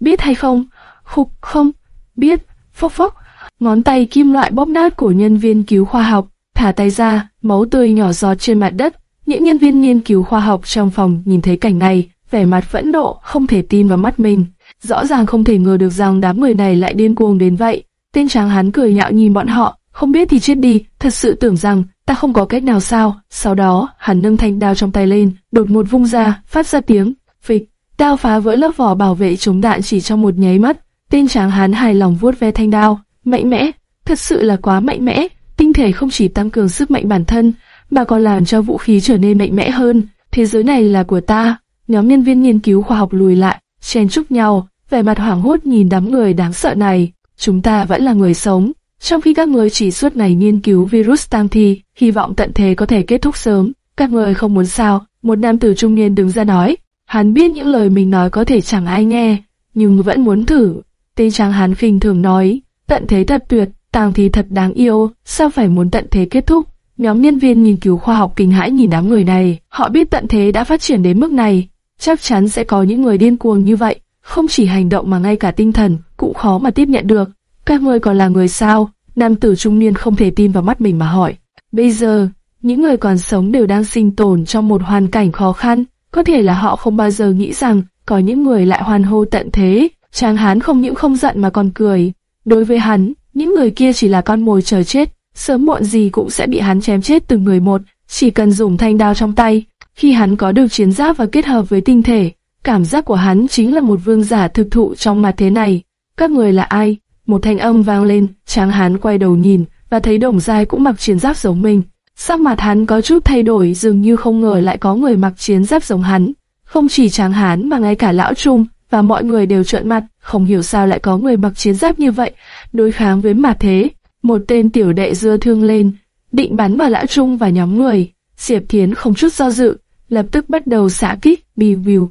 Biết hay không? Khục không, biết, phốc phốc. Ngón tay kim loại bóp nát cổ nhân viên cứu khoa học, thả tay ra, máu tươi nhỏ giọt trên mặt đất. Những nhân viên nghiên cứu khoa học trong phòng nhìn thấy cảnh này, vẻ mặt phẫn nộ, không thể tin vào mắt mình. Rõ ràng không thể ngờ được rằng đám người này lại điên cuồng đến vậy. Tên tráng hán cười nhạo nhìn bọn họ, không biết thì chết đi, thật sự tưởng rằng ta không có cách nào sao. Sau đó, hắn nâng thanh đao trong tay lên, đột ngột vung ra, phát ra tiếng, phịch, đao phá vỡ lớp vỏ bảo vệ chống đạn chỉ trong một nháy mắt. Tên tráng hán hài lòng vuốt ve thanh đao, mạnh mẽ, thật sự là quá mạnh mẽ. Tinh thể không chỉ tăng cường sức mạnh bản thân, mà còn làm cho vũ khí trở nên mạnh mẽ hơn. Thế giới này là của ta. Nhóm nhân viên nghiên cứu khoa học lùi lại, chen chúc nhau, vẻ mặt hoảng hốt nhìn đám người đáng sợ này. Chúng ta vẫn là người sống, trong khi các người chỉ suốt ngày nghiên cứu virus tang thi, hy vọng tận thế có thể kết thúc sớm. Các người không muốn sao? Một nam tử trung niên đứng ra nói. Hắn biết những lời mình nói có thể chẳng ai nghe, nhưng vẫn muốn thử. Tên tráng hán khinh thường nói, tận thế thật tuyệt, tang thi thật đáng yêu, sao phải muốn tận thế kết thúc? Nhóm nhân viên nghiên cứu khoa học kinh hãi nhìn đám người này, họ biết tận thế đã phát triển đến mức này, chắc chắn sẽ có những người điên cuồng như vậy, không chỉ hành động mà ngay cả tinh thần cũng khó mà tiếp nhận được. Các ngươi còn là người sao? Nam tử trung niên không thể tin vào mắt mình mà hỏi. Bây giờ, những người còn sống đều đang sinh tồn trong một hoàn cảnh khó khăn, có thể là họ không bao giờ nghĩ rằng có những người lại hoàn hô tận thế. Tráng hán không những không giận mà còn cười. Đối với hắn, những người kia chỉ là con mồi chờ chết, sớm muộn gì cũng sẽ bị hắn chém chết từng người một, chỉ cần dùng thanh đao trong tay. Khi hắn có được chiến giáp và kết hợp với tinh thể, cảm giác của hắn chính là một vương giả thực thụ trong mặt thế này. Các người là ai? Một thanh âm vang lên, tráng hán quay đầu nhìn, và thấy đồng giai cũng mặc chiến giáp giống mình. Sắc mặt hắn có chút thay đổi dường như không ngờ lại có người mặc chiến giáp giống hắn. Không chỉ tráng hán mà ngay cả lão trung, và mọi người đều trợn mặt, không hiểu sao lại có người mặc chiến giáp như vậy, đối kháng với mặt thế. Một tên tiểu đệ dưa thương lên, định bắn vào lão trung và nhóm người. Diệp Thiến không chút do dự, lập tức bắt đầu xả kích, biu biu,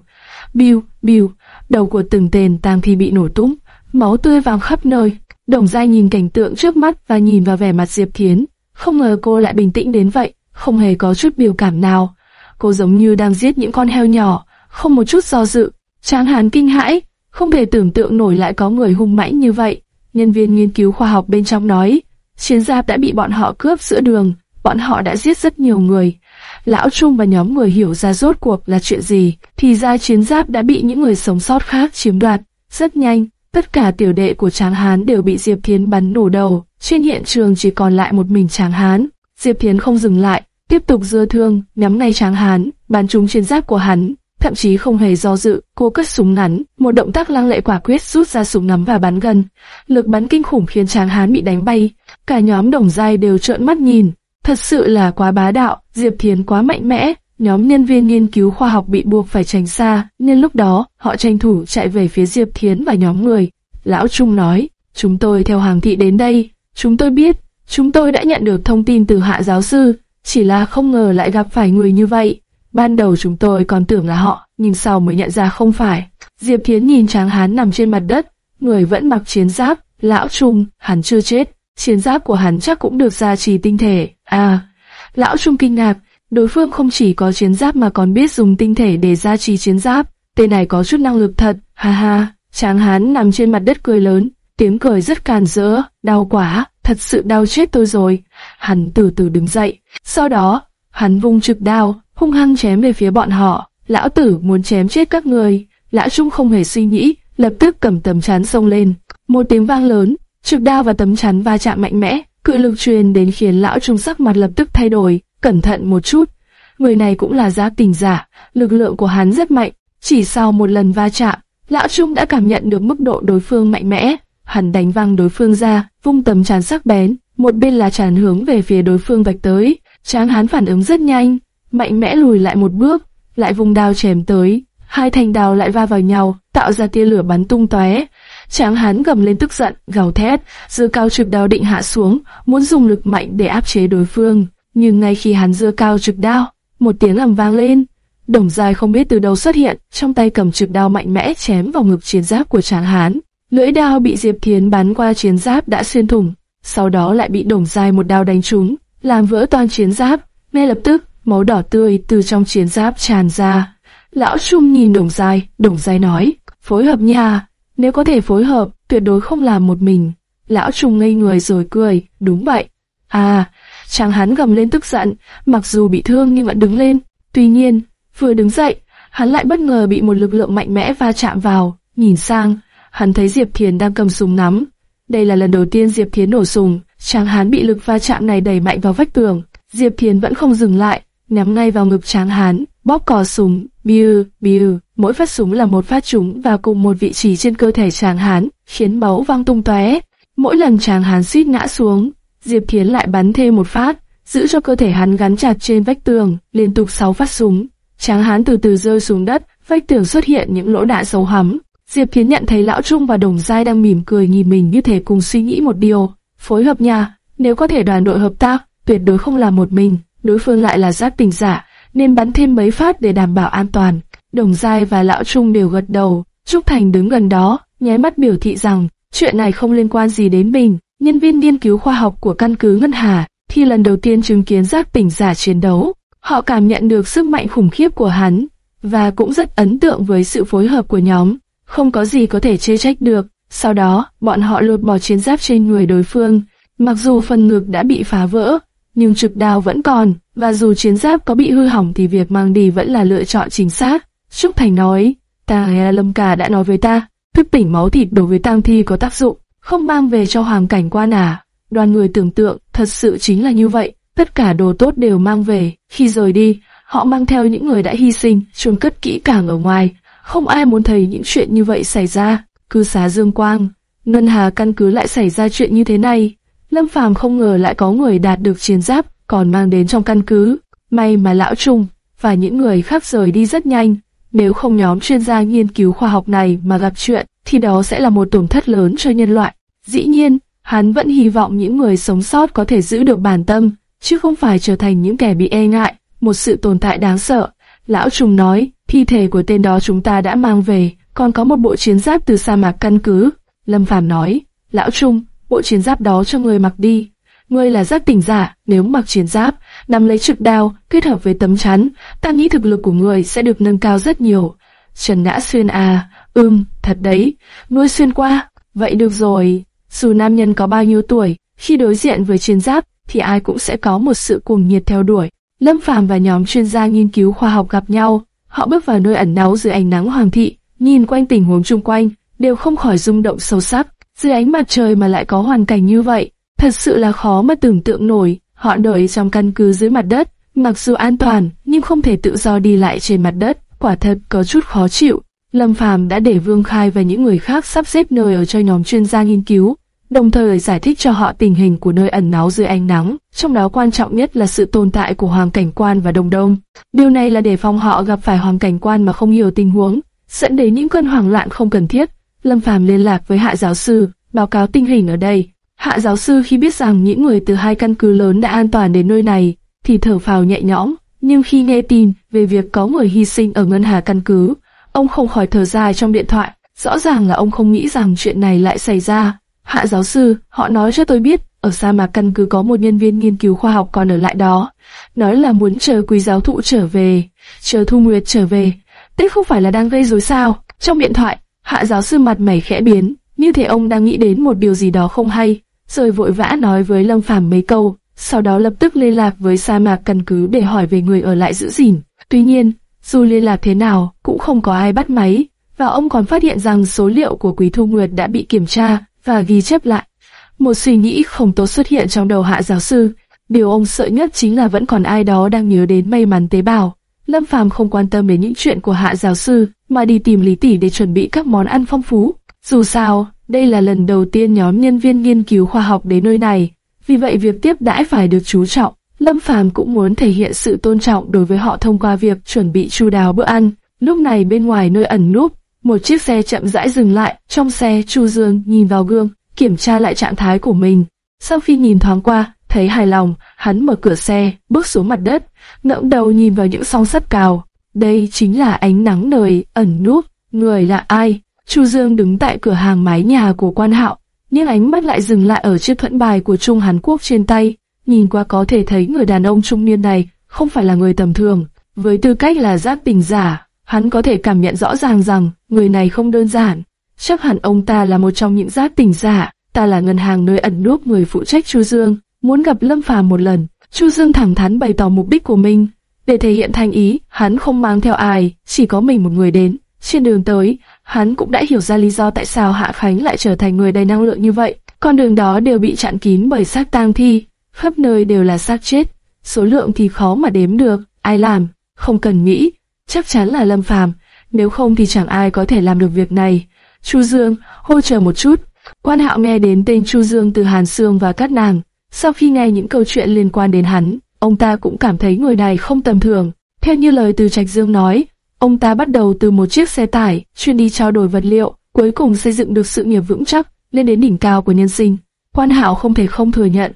biu biu, đầu của từng tên tam thi bị nổ tung, máu tươi vàng khắp nơi. Đồng Giai nhìn cảnh tượng trước mắt và nhìn vào vẻ mặt Diệp Thiến, không ngờ cô lại bình tĩnh đến vậy, không hề có chút biểu cảm nào. Cô giống như đang giết những con heo nhỏ, không một chút do dự. Tráng Hán kinh hãi, không thể tưởng tượng nổi lại có người hung mãnh như vậy. Nhân viên nghiên cứu khoa học bên trong nói, chiến giáp đã bị bọn họ cướp giữa đường, bọn họ đã giết rất nhiều người. Lão Trung và nhóm người hiểu ra rốt cuộc là chuyện gì, thì ra chiến giáp đã bị những người sống sót khác chiếm đoạt. Rất nhanh, tất cả tiểu đệ của Tráng Hán đều bị Diệp Thiến bắn nổ đầu, trên hiện trường chỉ còn lại một mình Tráng Hán. Diệp Thiến không dừng lại, tiếp tục dưa thương, nhắm ngay Tráng Hán, bắn trúng chiến giáp của hắn, thậm chí không hề do dự, cô cất súng ngắn, một động tác lăng lệ quả quyết rút ra súng ngắm và bắn gần. Lực bắn kinh khủng khiến Tráng Hán bị đánh bay, cả nhóm đồng giai đều trợn mắt nhìn, thật sự là quá bá đạo, Diệp Thiến quá mạnh mẽ. Nhóm nhân viên nghiên cứu khoa học bị buộc phải tránh xa, nên lúc đó họ tranh thủ chạy về phía Diệp Thiến và nhóm người. Lão Trung nói, chúng tôi theo hàng thị đến đây, chúng tôi biết, chúng tôi đã nhận được thông tin từ hạ giáo sư, chỉ là không ngờ lại gặp phải người như vậy. Ban đầu chúng tôi còn tưởng là họ, nhưng sau mới nhận ra không phải. Diệp Thiến nhìn tráng hán nằm trên mặt đất, người vẫn mặc chiến giáp, lão Trung, hắn chưa chết, chiến giáp của hắn chắc cũng được gia trì tinh thể. À, lão Trung kinh ngạc, đối phương không chỉ có chiến giáp mà còn biết dùng tinh thể để gia trì chiến giáp, tên này có chút năng lực thật, ha ha. Tráng hán nằm trên mặt đất cười lớn, tiếng cười rất càn rỡ, đau quá, thật sự đau chết tôi rồi. Hắn từ từ đứng dậy, sau đó, hắn vung trực đao, hung hăng chém về phía bọn họ. Lão tử muốn chém chết các người. Lão Trung không hề suy nghĩ, lập tức cầm tầm chán xông lên. Một tiếng vang lớn, trực đao và tấm chắn va chạm mạnh mẽ, cự lực truyền đến khiến lão Trung sắc mặt lập tức thay đổi. Cẩn thận một chút. Người này cũng là giáp tình giả, lực lượng của hắn rất mạnh. Chỉ sau một lần va chạm, lão Trung đã cảm nhận được mức độ đối phương mạnh mẽ. Hắn đánh văng đối phương ra, vung tấm chắn sắc bén, một bên là chắn hướng về phía đối phương vạch tới. Tráng hán phản ứng rất nhanh, mạnh mẽ lùi lại một bước, lại vùng đao chém tới, hai thanh đao lại va vào nhau, tạo ra tia lửa bắn tung tóe. Tráng hán gầm lên tức giận, gào thét, giơ cao trực đao định hạ xuống, muốn dùng lực mạnh để áp chế đối phương. Nhưng ngay khi hắn giơ cao trực đao, một tiếng ầm vang lên, đồng dài không biết từ đâu xuất hiện, trong tay cầm trực đao mạnh mẽ chém vào ngực chiến giáp của tráng hán. Lưỡi đao bị Diệp Thiến bắn qua chiến giáp đã xuyên thủng, sau đó lại bị đồng dài một đao đánh trúng, làm vỡ toàn chiến giáp. Ngay lập tức, máu đỏ tươi từ trong chiến giáp tràn ra. Lão Trung nhìn đồng dài, đồng dài nói, phối hợp nha, nếu có thể phối hợp, tuyệt đối không làm một mình. Lão Trung ngây người rồi cười, đúng vậy. À, chàng hắn gầm lên tức giận, mặc dù bị thương nhưng vẫn đứng lên. Tuy nhiên, vừa đứng dậy, hắn lại bất ngờ bị một lực lượng mạnh mẽ va chạm vào. Nhìn sang, hắn thấy Diệp Thiền đang cầm súng nắm. Đây là lần đầu tiên Diệp Thiến nổ súng, chàng hắn bị lực va chạm này đẩy mạnh vào vách tường. Diệp Thiến vẫn không dừng lại, nắm ngay vào ngực chàng hán, bóp cò súng, biu, biu, mỗi phát súng là một phát trúng vào cùng một vị trí trên cơ thể chàng hán, khiến máu văng tung tóe. Mỗi lần chàng hán suýt ngã xuống, Diệp Thiến lại bắn thêm một phát, giữ cho cơ thể hắn gắn chặt trên vách tường, liên tục sáu phát súng. Tráng hán từ từ rơi xuống đất, vách tường xuất hiện những lỗ đạn sâu hắm. Diệp Thiến nhận thấy lão Trung và Đồng Giai đang mỉm cười nhìn mình như thể cùng suy nghĩ một điều, phối hợp nha, nếu có thể đoàn đội hợp tác, tuyệt đối không làm một mình đối phương lại là giác tình giả, nên bắn thêm mấy phát để đảm bảo an toàn. Đồng Giai và Lão Trung đều gật đầu, Trúc Thành đứng gần đó, nháy mắt biểu thị rằng chuyện này không liên quan gì đến mình. Nhân viên nghiên cứu khoa học của căn cứ Ngân Hà, thì lần đầu tiên chứng kiến giác tỉnh giả chiến đấu, họ cảm nhận được sức mạnh khủng khiếp của hắn, và cũng rất ấn tượng với sự phối hợp của nhóm. Không có gì có thể chê trách được. Sau đó, bọn họ lột bỏ chiến giáp trên người đối phương. Mặc dù phần ngực đã bị phá vỡ, nhưng trực đao vẫn còn, và dù chiến giáp có bị hư hỏng thì việc mang đi vẫn là lựa chọn chính xác. Trúc Thành nói, ta Lâm Cả đã nói với ta, thức tỉnh máu thịt đối với tang thi có tác dụng, không mang về cho hoàng cảnh quan à. Đoàn người tưởng tượng, thật sự chính là như vậy, tất cả đồ tốt đều mang về, khi rời đi, họ mang theo những người đã hy sinh, chôn cất kỹ càng ở ngoài, không ai muốn thấy những chuyện như vậy xảy ra. Cư xá Dương Quang, Ngân Hà căn cứ lại xảy ra chuyện như thế này, Lâm Phàm không ngờ lại có người đạt được chiến giáp, còn mang đến trong căn cứ. May mà lão Trung và những người khác rời đi rất nhanh. Nếu không nhóm chuyên gia nghiên cứu khoa học này mà gặp chuyện, thì đó sẽ là một tổn thất lớn cho nhân loại. Dĩ nhiên, hắn vẫn hy vọng những người sống sót có thể giữ được bản tâm, chứ không phải trở thành những kẻ bị e ngại, một sự tồn tại đáng sợ. Lão Trung nói, thi thể của tên đó chúng ta đã mang về, còn có một bộ chiến giáp từ sa mạc căn cứ. Lâm Phàm nói, lão Trung, bộ chiến giáp đó cho người mặc đi. Ngươi là giáp tỉnh giả, nếu mặc chiến giáp, nắm lấy trực đao, kết hợp với tấm chắn, ta nghĩ thực lực của người sẽ được nâng cao rất nhiều. Trần Ngã Xuyên à, ưm, thật đấy, nuôi xuyên qua, vậy được rồi. Dù nam nhân có bao nhiêu tuổi, khi đối diện với chiến giáp, thì ai cũng sẽ có một sự cuồng nhiệt theo đuổi. Lâm Phàm và nhóm chuyên gia nghiên cứu khoa học gặp nhau, họ bước vào nơi ẩn náu dưới ánh nắng hoàng thị, nhìn quanh tình huống chung quanh, đều không khỏi rung động sâu sắc. Dưới ánh mặt trời mà lại có hoàn cảnh như vậy, thật sự là khó mà tưởng tượng nổi. Họ đợi trong căn cứ dưới mặt đất, mặc dù an toàn, nhưng không thể tự do đi lại trên mặt đất, quả thật có chút khó chịu. Lâm Phàm đã để Vương Khai và những người khác sắp xếp nơi ở cho nhóm chuyên gia nghiên cứu, đồng thời giải thích cho họ tình hình của nơi ẩn náu dưới ánh nắng, trong đó quan trọng nhất là sự tồn tại của hoàng cảnh quan và đồng đông. Điều này là để phòng họ gặp phải hoàng cảnh quan mà không hiểu tình huống, dẫn đến những cơn hoảng loạn không cần thiết. Lâm Phàm liên lạc với hạ giáo sư, báo cáo tình hình ở đây. Hạ giáo sư khi biết rằng những người từ hai căn cứ lớn đã an toàn đến nơi này, thì thở phào nhẹ nhõm. Nhưng khi nghe tin về việc có người hy sinh ở ngân hà căn cứ, ông không khỏi thở dài trong điện thoại. Rõ ràng là ông không nghĩ rằng chuyện này lại xảy ra. Hạ giáo sư, họ nói cho tôi biết, ở sa mạc căn cứ có một nhân viên nghiên cứu khoa học còn ở lại đó. Nói là muốn chờ quý giáo thụ trở về, chờ Thu Nguyệt trở về. Tết không phải là đang gây rối sao? Trong điện thoại, hạ giáo sư mặt mày khẽ biến, như thể ông đang nghĩ đến một điều gì đó không hay, rồi vội vã nói với Lâm Phàm mấy câu, sau đó lập tức liên lạc với sa mạc căn cứ để hỏi về người ở lại giữ gìn. Tuy nhiên, dù liên lạc thế nào, cũng không có ai bắt máy, và ông còn phát hiện rằng số liệu của Quý Thu Nguyệt đã bị kiểm tra và ghi chép lại. Một suy nghĩ không tốt xuất hiện trong đầu hạ giáo sư, điều ông sợ nhất chính là vẫn còn ai đó đang nhớ đến may mắn tế bào. Lâm Phàm không quan tâm đến những chuyện của hạ giáo sư, mà đi tìm Lý Tỷ để chuẩn bị các món ăn phong phú. Dù sao, đây là lần đầu tiên nhóm nhân viên nghiên cứu khoa học đến nơi này, vì vậy việc tiếp đãi phải được chú trọng. Lâm Phàm cũng muốn thể hiện sự tôn trọng đối với họ thông qua việc chuẩn bị chu đáo bữa ăn. Lúc này bên ngoài nơi ẩn núp, một chiếc xe chậm rãi dừng lại, trong xe Chu Dương nhìn vào gương, kiểm tra lại trạng thái của mình. Sau khi nhìn thoáng qua, thấy hài lòng, hắn mở cửa xe, bước xuống mặt đất, ngẩng đầu nhìn vào những song sắt cào. Đây chính là ánh nắng đời ẩn núp, người là ai? Chu Dương đứng tại cửa hàng mái nhà của quan hạo, nhưng ánh mắt lại dừng lại ở chiếc thuẫn bài của Trung Hàn Quốc trên tay. Nhìn qua có thể thấy người đàn ông trung niên này không phải là người tầm thường. Với tư cách là giác tình giả, hắn có thể cảm nhận rõ ràng rằng người này không đơn giản. Chắc hẳn ông ta là một trong những giác tình giả. Ta là ngân hàng nơi ẩn núp người phụ trách Chu Dương, muốn gặp Lâm Phàm một lần. Chu Dương thẳng thắn bày tỏ mục đích của mình. Để thể hiện thành ý, hắn không mang theo ai, chỉ có mình một người đến. Trên đường tới, hắn cũng đã hiểu ra lý do tại sao Hạ Khánh lại trở thành người đầy năng lượng như vậy. Con đường đó đều bị chặn kín bởi xác tang thi, khắp nơi đều là xác chết. Số lượng thì khó mà đếm được, ai làm, không cần nghĩ, chắc chắn là Lâm Phàm, nếu không thì chẳng ai có thể làm được việc này. Chu Dương, hô chờ một chút. Quan Hạo nghe đến tên Chu Dương từ Hàn Sương và Cát Nàng. Sau khi nghe những câu chuyện liên quan đến hắn, ông ta cũng cảm thấy người này không tầm thường. Theo như lời từ Trạch Dương nói, ông ta bắt đầu từ một chiếc xe tải, chuyên đi trao đổi vật liệu, cuối cùng xây dựng được sự nghiệp vững chắc, lên đến đỉnh cao của nhân sinh. Quan Hạo không thể không thừa nhận,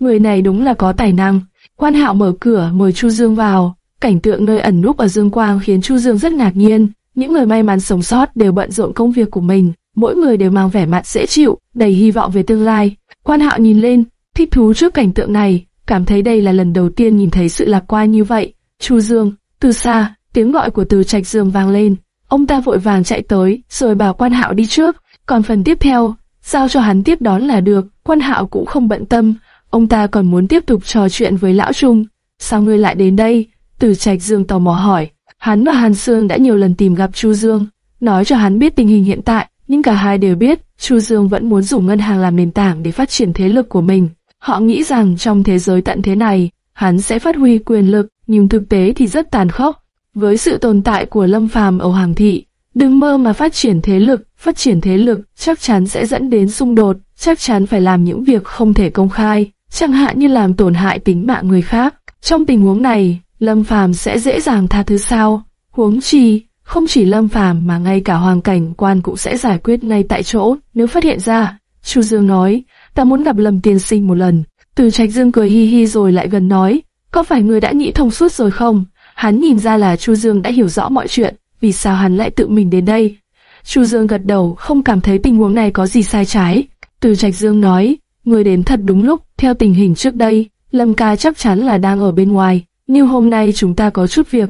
người này đúng là có tài năng. Quan Hạo mở cửa mời Chu Dương vào, cảnh tượng nơi ẩn núp ở Dương Quang khiến Chu Dương rất ngạc nhiên. Những người may mắn sống sót đều bận rộn công việc của mình, mỗi người đều mang vẻ mặt dễ chịu, đầy hy vọng về tương lai. Quan Hạo nhìn lên, thích thú trước cảnh tượng này, cảm thấy đây là lần đầu tiên nhìn thấy sự lạc quan như vậy. Chu Dương, từ xa, tiếng gọi của Từ Trạch Dương vang lên, ông ta vội vàng chạy tới, rồi bảo Quan Hạo đi trước, còn phần tiếp theo, giao cho hắn tiếp đón là được. Quan Hạo cũng không bận tâm, ông ta còn muốn tiếp tục trò chuyện với lão Trung. Sao ngươi lại đến đây? Từ Trạch Dương tò mò hỏi. Hắn và Hàn Sương đã nhiều lần tìm gặp Chu Dương, nói cho hắn biết tình hình hiện tại, nhưng cả hai đều biết Chu Dương vẫn muốn dùng ngân hàng làm nền tảng để phát triển thế lực của mình. Họ nghĩ rằng trong thế giới tận thế này, hắn sẽ phát huy quyền lực, nhưng thực tế thì rất tàn khốc. Với sự tồn tại của Lâm Phàm ở Hoàng thị, đừng mơ mà phát triển thế lực, phát triển thế lực chắc chắn sẽ dẫn đến xung đột, chắc chắn phải làm những việc không thể công khai, chẳng hạn như làm tổn hại tính mạng người khác. Trong tình huống này, Lâm Phàm sẽ dễ dàng tha thứ sao? Huống chi, không chỉ Lâm Phàm mà ngay cả Hoàng Cảnh Quan cũng sẽ giải quyết ngay tại chỗ nếu phát hiện ra. Chu Dương nói, ta muốn gặp Lâm Tiên Sinh một lần. Từ Trạch Dương cười hi hi rồi lại gần nói, có phải người đã nghĩ thông suốt rồi không? Hắn nhìn ra là Chu Dương đã hiểu rõ mọi chuyện, vì sao hắn lại tự mình đến đây? Chu Dương gật đầu, không cảm thấy tình huống này có gì sai trái. Từ Trạch Dương nói, người đến thật đúng lúc, theo tình hình trước đây, Lâm ca chắc chắn là đang ở bên ngoài, nhưng hôm nay chúng ta có chút việc.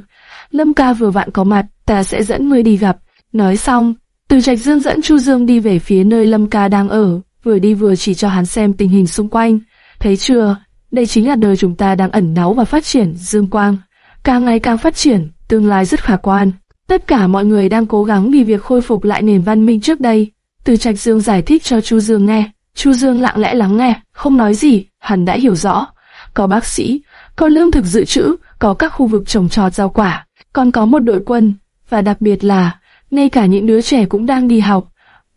Lâm ca vừa vặn có mặt, ta sẽ dẫn ngươi đi gặp. Nói xong, Từ Trạch Dương dẫn Chu Dương đi về phía nơi Lâm ca đang ở, vừa đi vừa chỉ cho hắn xem tình hình xung quanh. Thấy chưa, đây chính là nơi chúng ta đang ẩn náu và phát triển, Dương Quang. Càng ngày càng phát triển, tương lai rất khả quan. Tất cả mọi người đang cố gắng vì việc khôi phục lại nền văn minh trước đây. Từ Trạch Dương giải thích cho Chu Dương nghe. Chu Dương lặng lẽ lắng nghe, không nói gì, hắn đã hiểu rõ. Có bác sĩ, có lương thực dự trữ, có các khu vực trồng trọt rau quả, còn có một đội quân, và đặc biệt là, ngay cả những đứa trẻ cũng đang đi học.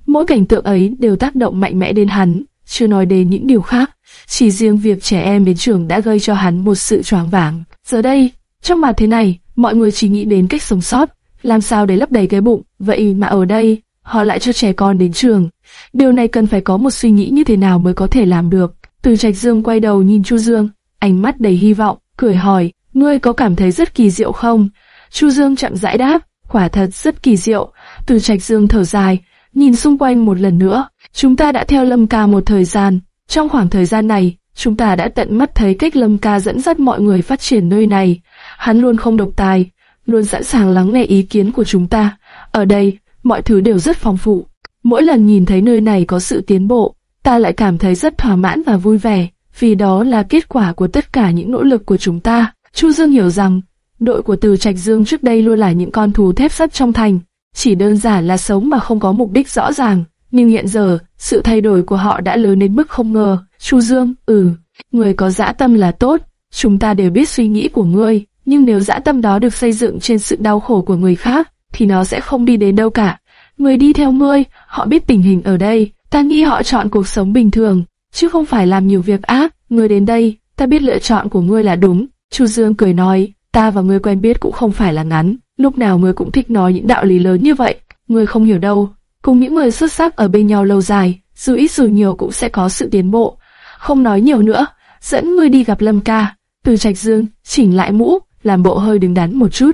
Mỗi cảnh tượng ấy đều tác động mạnh mẽ đến hắn, chưa nói đến những điều khác. Chỉ riêng việc trẻ em đến trường đã gây cho hắn một sự choáng váng. Giờ đây, trong mặt thế này, mọi người chỉ nghĩ đến cách sống sót, làm sao để lấp đầy cái bụng. Vậy mà ở đây, họ lại cho trẻ con đến trường. Điều này cần phải có một suy nghĩ như thế nào mới có thể làm được. Từ Trạch Dương quay đầu nhìn Chu Dương, ánh mắt đầy hy vọng, cười hỏi, ngươi có cảm thấy rất kỳ diệu không? Chu Dương chậm rãi đáp, quả thật rất kỳ diệu. Từ Trạch Dương thở dài, nhìn xung quanh một lần nữa. Chúng ta đã theo Lâm Ca một thời gian. Trong khoảng thời gian này, chúng ta đã tận mắt thấy cách Lâm Ca dẫn dắt mọi người phát triển nơi này. Hắn luôn không độc tài, luôn sẵn sàng lắng nghe ý kiến của chúng ta. Ở đây, mọi thứ đều rất phong phú. Mỗi lần nhìn thấy nơi này có sự tiến bộ, ta lại cảm thấy rất thỏa mãn và vui vẻ, vì đó là kết quả của tất cả những nỗ lực của chúng ta. Chu Dương hiểu rằng, đội của Từ Trạch Dương trước đây luôn là những con thú thép sắt trong thành, chỉ đơn giản là sống mà không có mục đích rõ ràng. Nhưng hiện giờ, sự thay đổi của họ đã lớn đến mức không ngờ. Chu Dương, ừ, người có dã tâm là tốt, chúng ta đều biết suy nghĩ của ngươi, nhưng nếu dã tâm đó được xây dựng trên sự đau khổ của người khác, thì nó sẽ không đi đến đâu cả. Người đi theo ngươi, họ biết tình hình ở đây, ta nghĩ họ chọn cuộc sống bình thường, chứ không phải làm nhiều việc ác. Ngươi đến đây, ta biết lựa chọn của ngươi là đúng. Chu Dương cười nói, ta và ngươi quen biết cũng không phải là ngắn, lúc nào ngươi cũng thích nói những đạo lý lớn như vậy. Ngươi không hiểu đâu, cùng những người xuất sắc ở bên nhau lâu dài, dù ít dù nhiều cũng sẽ có sự tiến bộ. Không nói nhiều nữa, dẫn ngươi đi gặp Lâm ca. Từ Trạch Dương chỉnh lại mũ, làm bộ hơi đứng đắn một chút.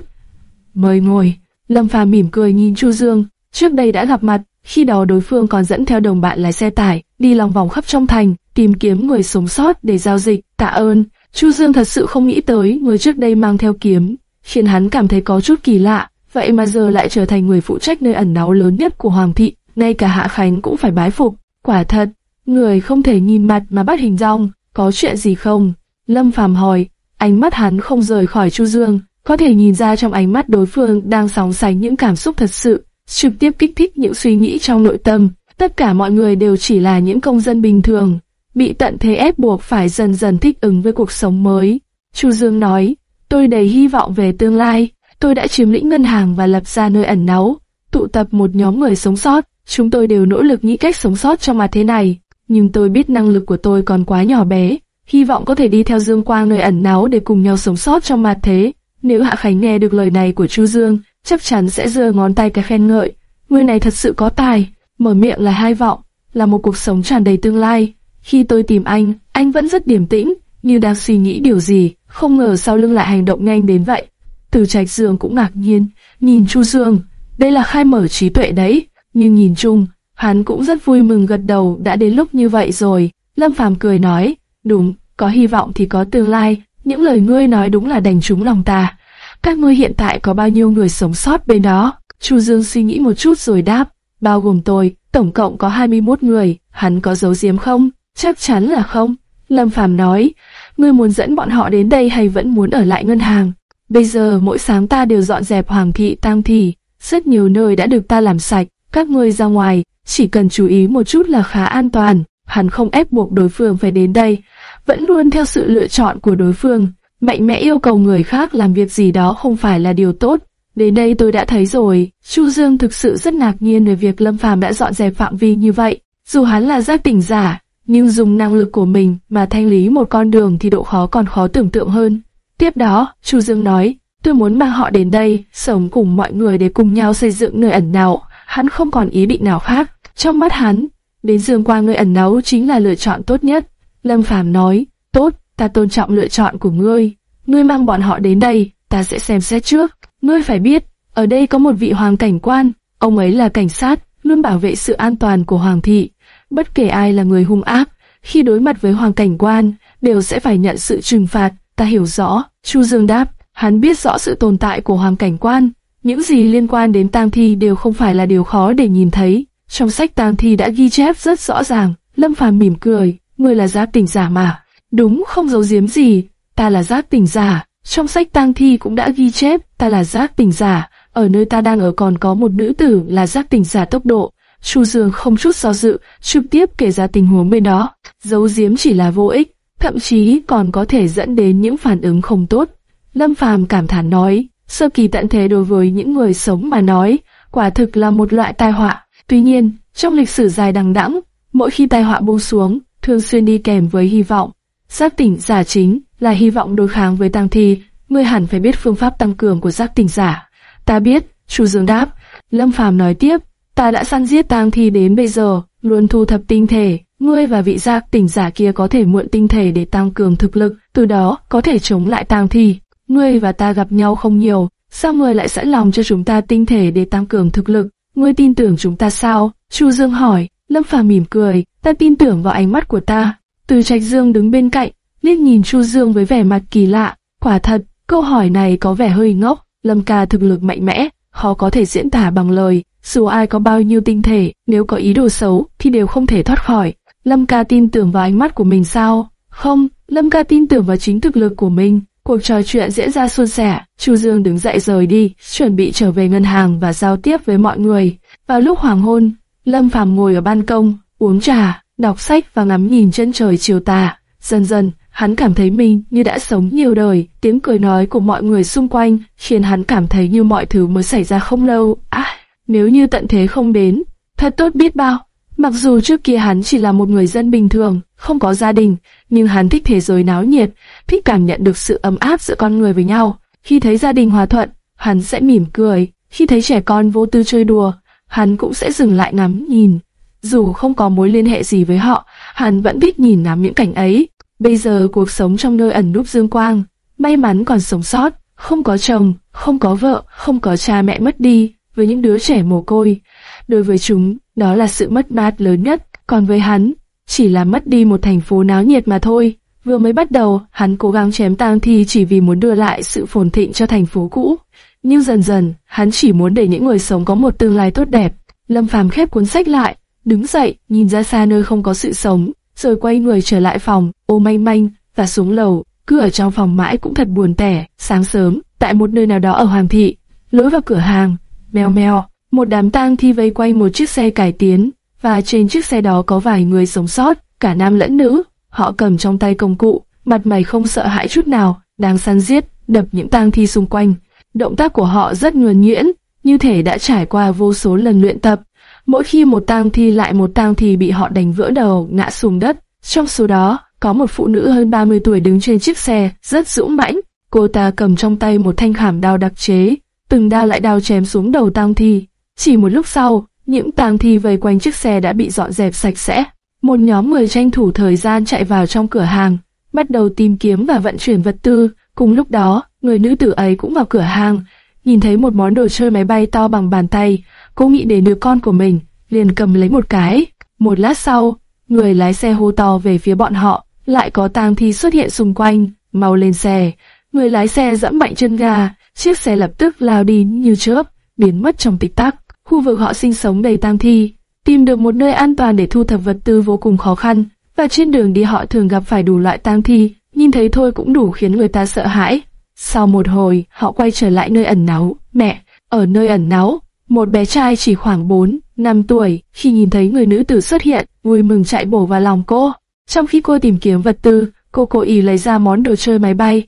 Mời ngồi. Lâm Phàm mỉm cười nhìn Chu Dương, trước đây đã gặp mặt, khi đó đối phương còn dẫn theo đồng bạn lái xe tải, đi lòng vòng khắp trong thành, tìm kiếm người sống sót để giao dịch. Tạ ơn. Chu Dương thật sự không nghĩ tới người trước đây mang theo kiếm, khiến hắn cảm thấy có chút kỳ lạ. Vậy mà giờ lại trở thành người phụ trách nơi ẩn náu lớn nhất của Hoàng thị, ngay cả Hạ Khánh cũng phải bái phục. Quả thật, người không thể nhìn mặt mà bắt hình dong, có chuyện gì không? Lâm Phàm hỏi, ánh mắt hắn không rời khỏi Chu Dương, có thể nhìn ra trong ánh mắt đối phương đang sóng sánh những cảm xúc thật sự, trực tiếp kích thích những suy nghĩ trong nội tâm. Tất cả mọi người đều chỉ là những công dân bình thường, bị tận thế ép buộc phải dần dần thích ứng với cuộc sống mới. Chu Dương nói, tôi đầy hy vọng về tương lai, tôi đã chiếm lĩnh ngân hàng và lập ra nơi ẩn náu, tụ tập một nhóm người sống sót, chúng tôi đều nỗ lực nghĩ cách sống sót trong mặt thế này, nhưng tôi biết năng lực của tôi còn quá nhỏ bé, hy vọng có thể đi theo Dương Quang nơi ẩn náu để cùng nhau sống sót trong mặt thế. Nếu Hạ Khánh nghe được lời này của Chu Dương, chắc chắn sẽ giơ ngón tay cái khen ngợi. Người này thật sự có tài, mở miệng là hai vọng, là một cuộc sống tràn đầy tương lai. Khi tôi tìm anh, anh vẫn rất điềm tĩnh, như đang suy nghĩ điều gì, không ngờ sau lưng lại hành động nhanh đến vậy. Từ Trạch Dương cũng ngạc nhiên, nhìn Chu Dương, đây là khai mở trí tuệ đấy, nhưng nhìn chung, hắn cũng rất vui mừng gật đầu đã đến lúc như vậy rồi. Lâm Phàm cười nói, đúng, có hy vọng thì có tương lai, những lời ngươi nói đúng là đành trúng lòng ta. Các ngươi hiện tại có bao nhiêu người sống sót bên đó? Chu Dương suy nghĩ một chút rồi đáp, bao gồm tôi, tổng cộng có 21 người, hắn có giấu giếm không? Chắc chắn là không. Lâm Phàm nói, ngươi muốn dẫn bọn họ đến đây hay vẫn muốn ở lại ngân hàng? Bây giờ mỗi sáng ta đều dọn dẹp hoàng thị tang thị, rất nhiều nơi đã được ta làm sạch, các ngươi ra ngoài, chỉ cần chú ý một chút là khá an toàn. Hắn không ép buộc đối phương phải đến đây, vẫn luôn theo sự lựa chọn của đối phương. Mạnh mẽ yêu cầu người khác làm việc gì đó không phải là điều tốt. Đến đây tôi đã thấy rồi, Chu Dương thực sự rất ngạc nhiên về việc Lâm Phàm đã dọn dẹp phạm vi như vậy. Dù hắn là giác tỉnh giả, nhưng dùng năng lực của mình mà thanh lý một con đường thì độ khó còn khó tưởng tượng hơn. Tiếp đó, Chu Dương nói, tôi muốn mang họ đến đây, sống cùng mọi người để cùng nhau xây dựng nơi ẩn náu. Hắn không còn ý định nào khác. Trong mắt hắn, đến Dương Quang nơi ẩn náu chính là lựa chọn tốt nhất. Lâm Phàm nói, tốt, ta tôn trọng lựa chọn của ngươi. Ngươi mang bọn họ đến đây, ta sẽ xem xét trước. Ngươi phải biết, ở đây có một vị hoàng cảnh quan, Ông ấy là cảnh sát, luôn bảo vệ sự an toàn của hoàng thị. Bất kể ai là người hung ác, khi đối mặt với hoàng cảnh quan, đều sẽ phải nhận sự trừng phạt. Ta hiểu rõ, Chu Dương đáp, hắn biết rõ sự tồn tại của hoàng cảnh quan. Những gì liên quan đến tang thi đều không phải là điều khó để nhìn thấy. Trong sách tang thi đã ghi chép rất rõ ràng. Lâm Phàm mỉm cười, ngươi là giác tỉnh giả mà. Đúng, không giấu giếm gì, ta là giác tỉnh giả. Trong sách tang thi cũng đã ghi chép, ta là giác tỉnh giả. Ở nơi ta đang ở còn có một nữ tử là giác tỉnh giả tốc độ. Chu Dương không chút do dự, trực tiếp kể ra tình huống bên đó. Giấu giếm chỉ là vô ích, thậm chí còn có thể dẫn đến những phản ứng không tốt. Lâm Phàm cảm thán nói, sơ kỳ tận thế đối với những người sống mà nói, quả thực là một loại tai họa. Tuy nhiên, trong lịch sử dài đằng đẵng, mỗi khi tai họa buông xuống, thường xuyên đi kèm với hy vọng. Giác tỉnh giả chính là hy vọng đối kháng với tăng thi, ngươi hẳn phải biết phương pháp tăng cường của giác tỉnh giả. Ta biết, Chu Dương đáp. Lâm Phàm nói tiếp, ta đã săn giết tang thi đến bây giờ, luôn thu thập tinh thể. Ngươi và vị giác tỉnh giả kia có thể mượn tinh thể để tăng cường thực lực, từ đó có thể chống lại tang thi. Ngươi và ta gặp nhau không nhiều, sao ngươi lại sẵn lòng cho chúng ta tinh thể để tăng cường thực lực? Ngươi tin tưởng chúng ta sao? Chu Dương hỏi. Lâm Phàm mỉm cười, ta tin tưởng vào ánh mắt của ta. Từ Trạch Dương đứng bên cạnh, liếc nhìn Chu Dương với vẻ mặt kỳ lạ. Quả thật, câu hỏi này có vẻ hơi ngốc. Lâm ca thực lực mạnh mẽ, khó có thể diễn tả bằng lời. Dù ai có bao nhiêu tinh thể, nếu có ý đồ xấu, thì đều không thể thoát khỏi. Lâm ca tin tưởng vào ánh mắt của mình sao? Không, Lâm ca tin tưởng vào chính thực lực của mình. Cuộc trò chuyện diễn ra suôn sẻ, Chu Dương đứng dậy rời đi, chuẩn bị trở về ngân hàng và giao tiếp với mọi người. Vào lúc hoàng hôn, Lâm Phàm ngồi ở ban công, uống trà, đọc sách và ngắm nhìn chân trời chiều tà. Dần dần, hắn cảm thấy mình như đã sống nhiều đời, tiếng cười nói của mọi người xung quanh khiến hắn cảm thấy như mọi thứ mới xảy ra không lâu. À, nếu như tận thế không đến, thật tốt biết bao. Mặc dù trước kia hắn chỉ là một người dân bình thường, không có gia đình, nhưng hắn thích thế giới náo nhiệt, thích cảm nhận được sự ấm áp giữa con người với nhau. Khi thấy gia đình hòa thuận, hắn sẽ mỉm cười. Khi thấy trẻ con vô tư chơi đùa, hắn cũng sẽ dừng lại ngắm nhìn. Dù không có mối liên hệ gì với họ, hắn vẫn biết nhìn ngắm những cảnh ấy. Bây giờ cuộc sống trong nơi ẩn núp dương quang, may mắn còn sống sót, không có chồng, không có vợ, không có cha mẹ mất đi, với những đứa trẻ mồ côi. Đối với chúng, đó là sự mất mát lớn nhất, còn với hắn, chỉ là mất đi một thành phố náo nhiệt mà thôi. Vừa mới bắt đầu, hắn cố gắng chém tang thi chỉ vì muốn đưa lại sự phồn thịnh cho thành phố cũ. Nhưng dần dần, hắn chỉ muốn để những người sống có một tương lai tốt đẹp. Lâm Phàm khép cuốn sách lại, đứng dậy, nhìn ra xa nơi không có sự sống, rồi quay người trở lại phòng, ô manh manh, và xuống lầu. Cứ ở trong phòng mãi cũng thật buồn tẻ. Sáng sớm, tại một nơi nào đó ở Hoàng thị, lối vào cửa hàng, mèo mèo, một đám tang thi vây quanh một chiếc xe cải tiến, và trên chiếc xe đó có vài người sống sót, cả nam lẫn nữ. Họ cầm trong tay công cụ, mặt mày không sợ hãi chút nào, đang săn giết, đập những tang thi xung quanh. Động tác của họ rất nhuần nhuyễn, như thể đã trải qua vô số lần luyện tập. Mỗi khi một tang thi lại một tang thi bị họ đánh vỡ đầu, ngã xuống đất. Trong số đó, có một phụ nữ hơn 30 tuổi đứng trên chiếc xe, rất dũng mãnh. Cô ta cầm trong tay một thanh khảm đao đặc chế, từng đao lại đao chém xuống đầu tang thi. Chỉ một lúc sau, những tang thi vây quanh chiếc xe đã bị dọn dẹp sạch sẽ. Một nhóm người tranh thủ thời gian chạy vào trong cửa hàng, bắt đầu tìm kiếm và vận chuyển vật tư. Cùng lúc đó, người nữ tử ấy cũng vào cửa hàng, nhìn thấy một món đồ chơi máy bay to bằng bàn tay, cô nghĩ đến đứa con của mình, liền cầm lấy một cái. Một lát sau, người lái xe hô to về phía bọn họ, lại có tang thi xuất hiện xung quanh, mau lên xe. Người lái xe dẫm mạnh chân ga, chiếc xe lập tức lao đi như chớp, biến mất trong tích tắc. Khu vực họ sinh sống đầy tang thi, tìm được một nơi an toàn để thu thập vật tư vô cùng khó khăn, và trên đường đi họ thường gặp phải đủ loại tang thi, nhìn thấy thôi cũng đủ khiến người ta sợ hãi. Sau một hồi, họ quay trở lại nơi ẩn náu. Mẹ, ở nơi ẩn náu, một bé trai chỉ khoảng 4, 5 tuổi, khi nhìn thấy người nữ tử xuất hiện, vui mừng chạy bổ vào lòng cô. Trong khi cô tìm kiếm vật tư, cô cố ý lấy ra món đồ chơi máy bay.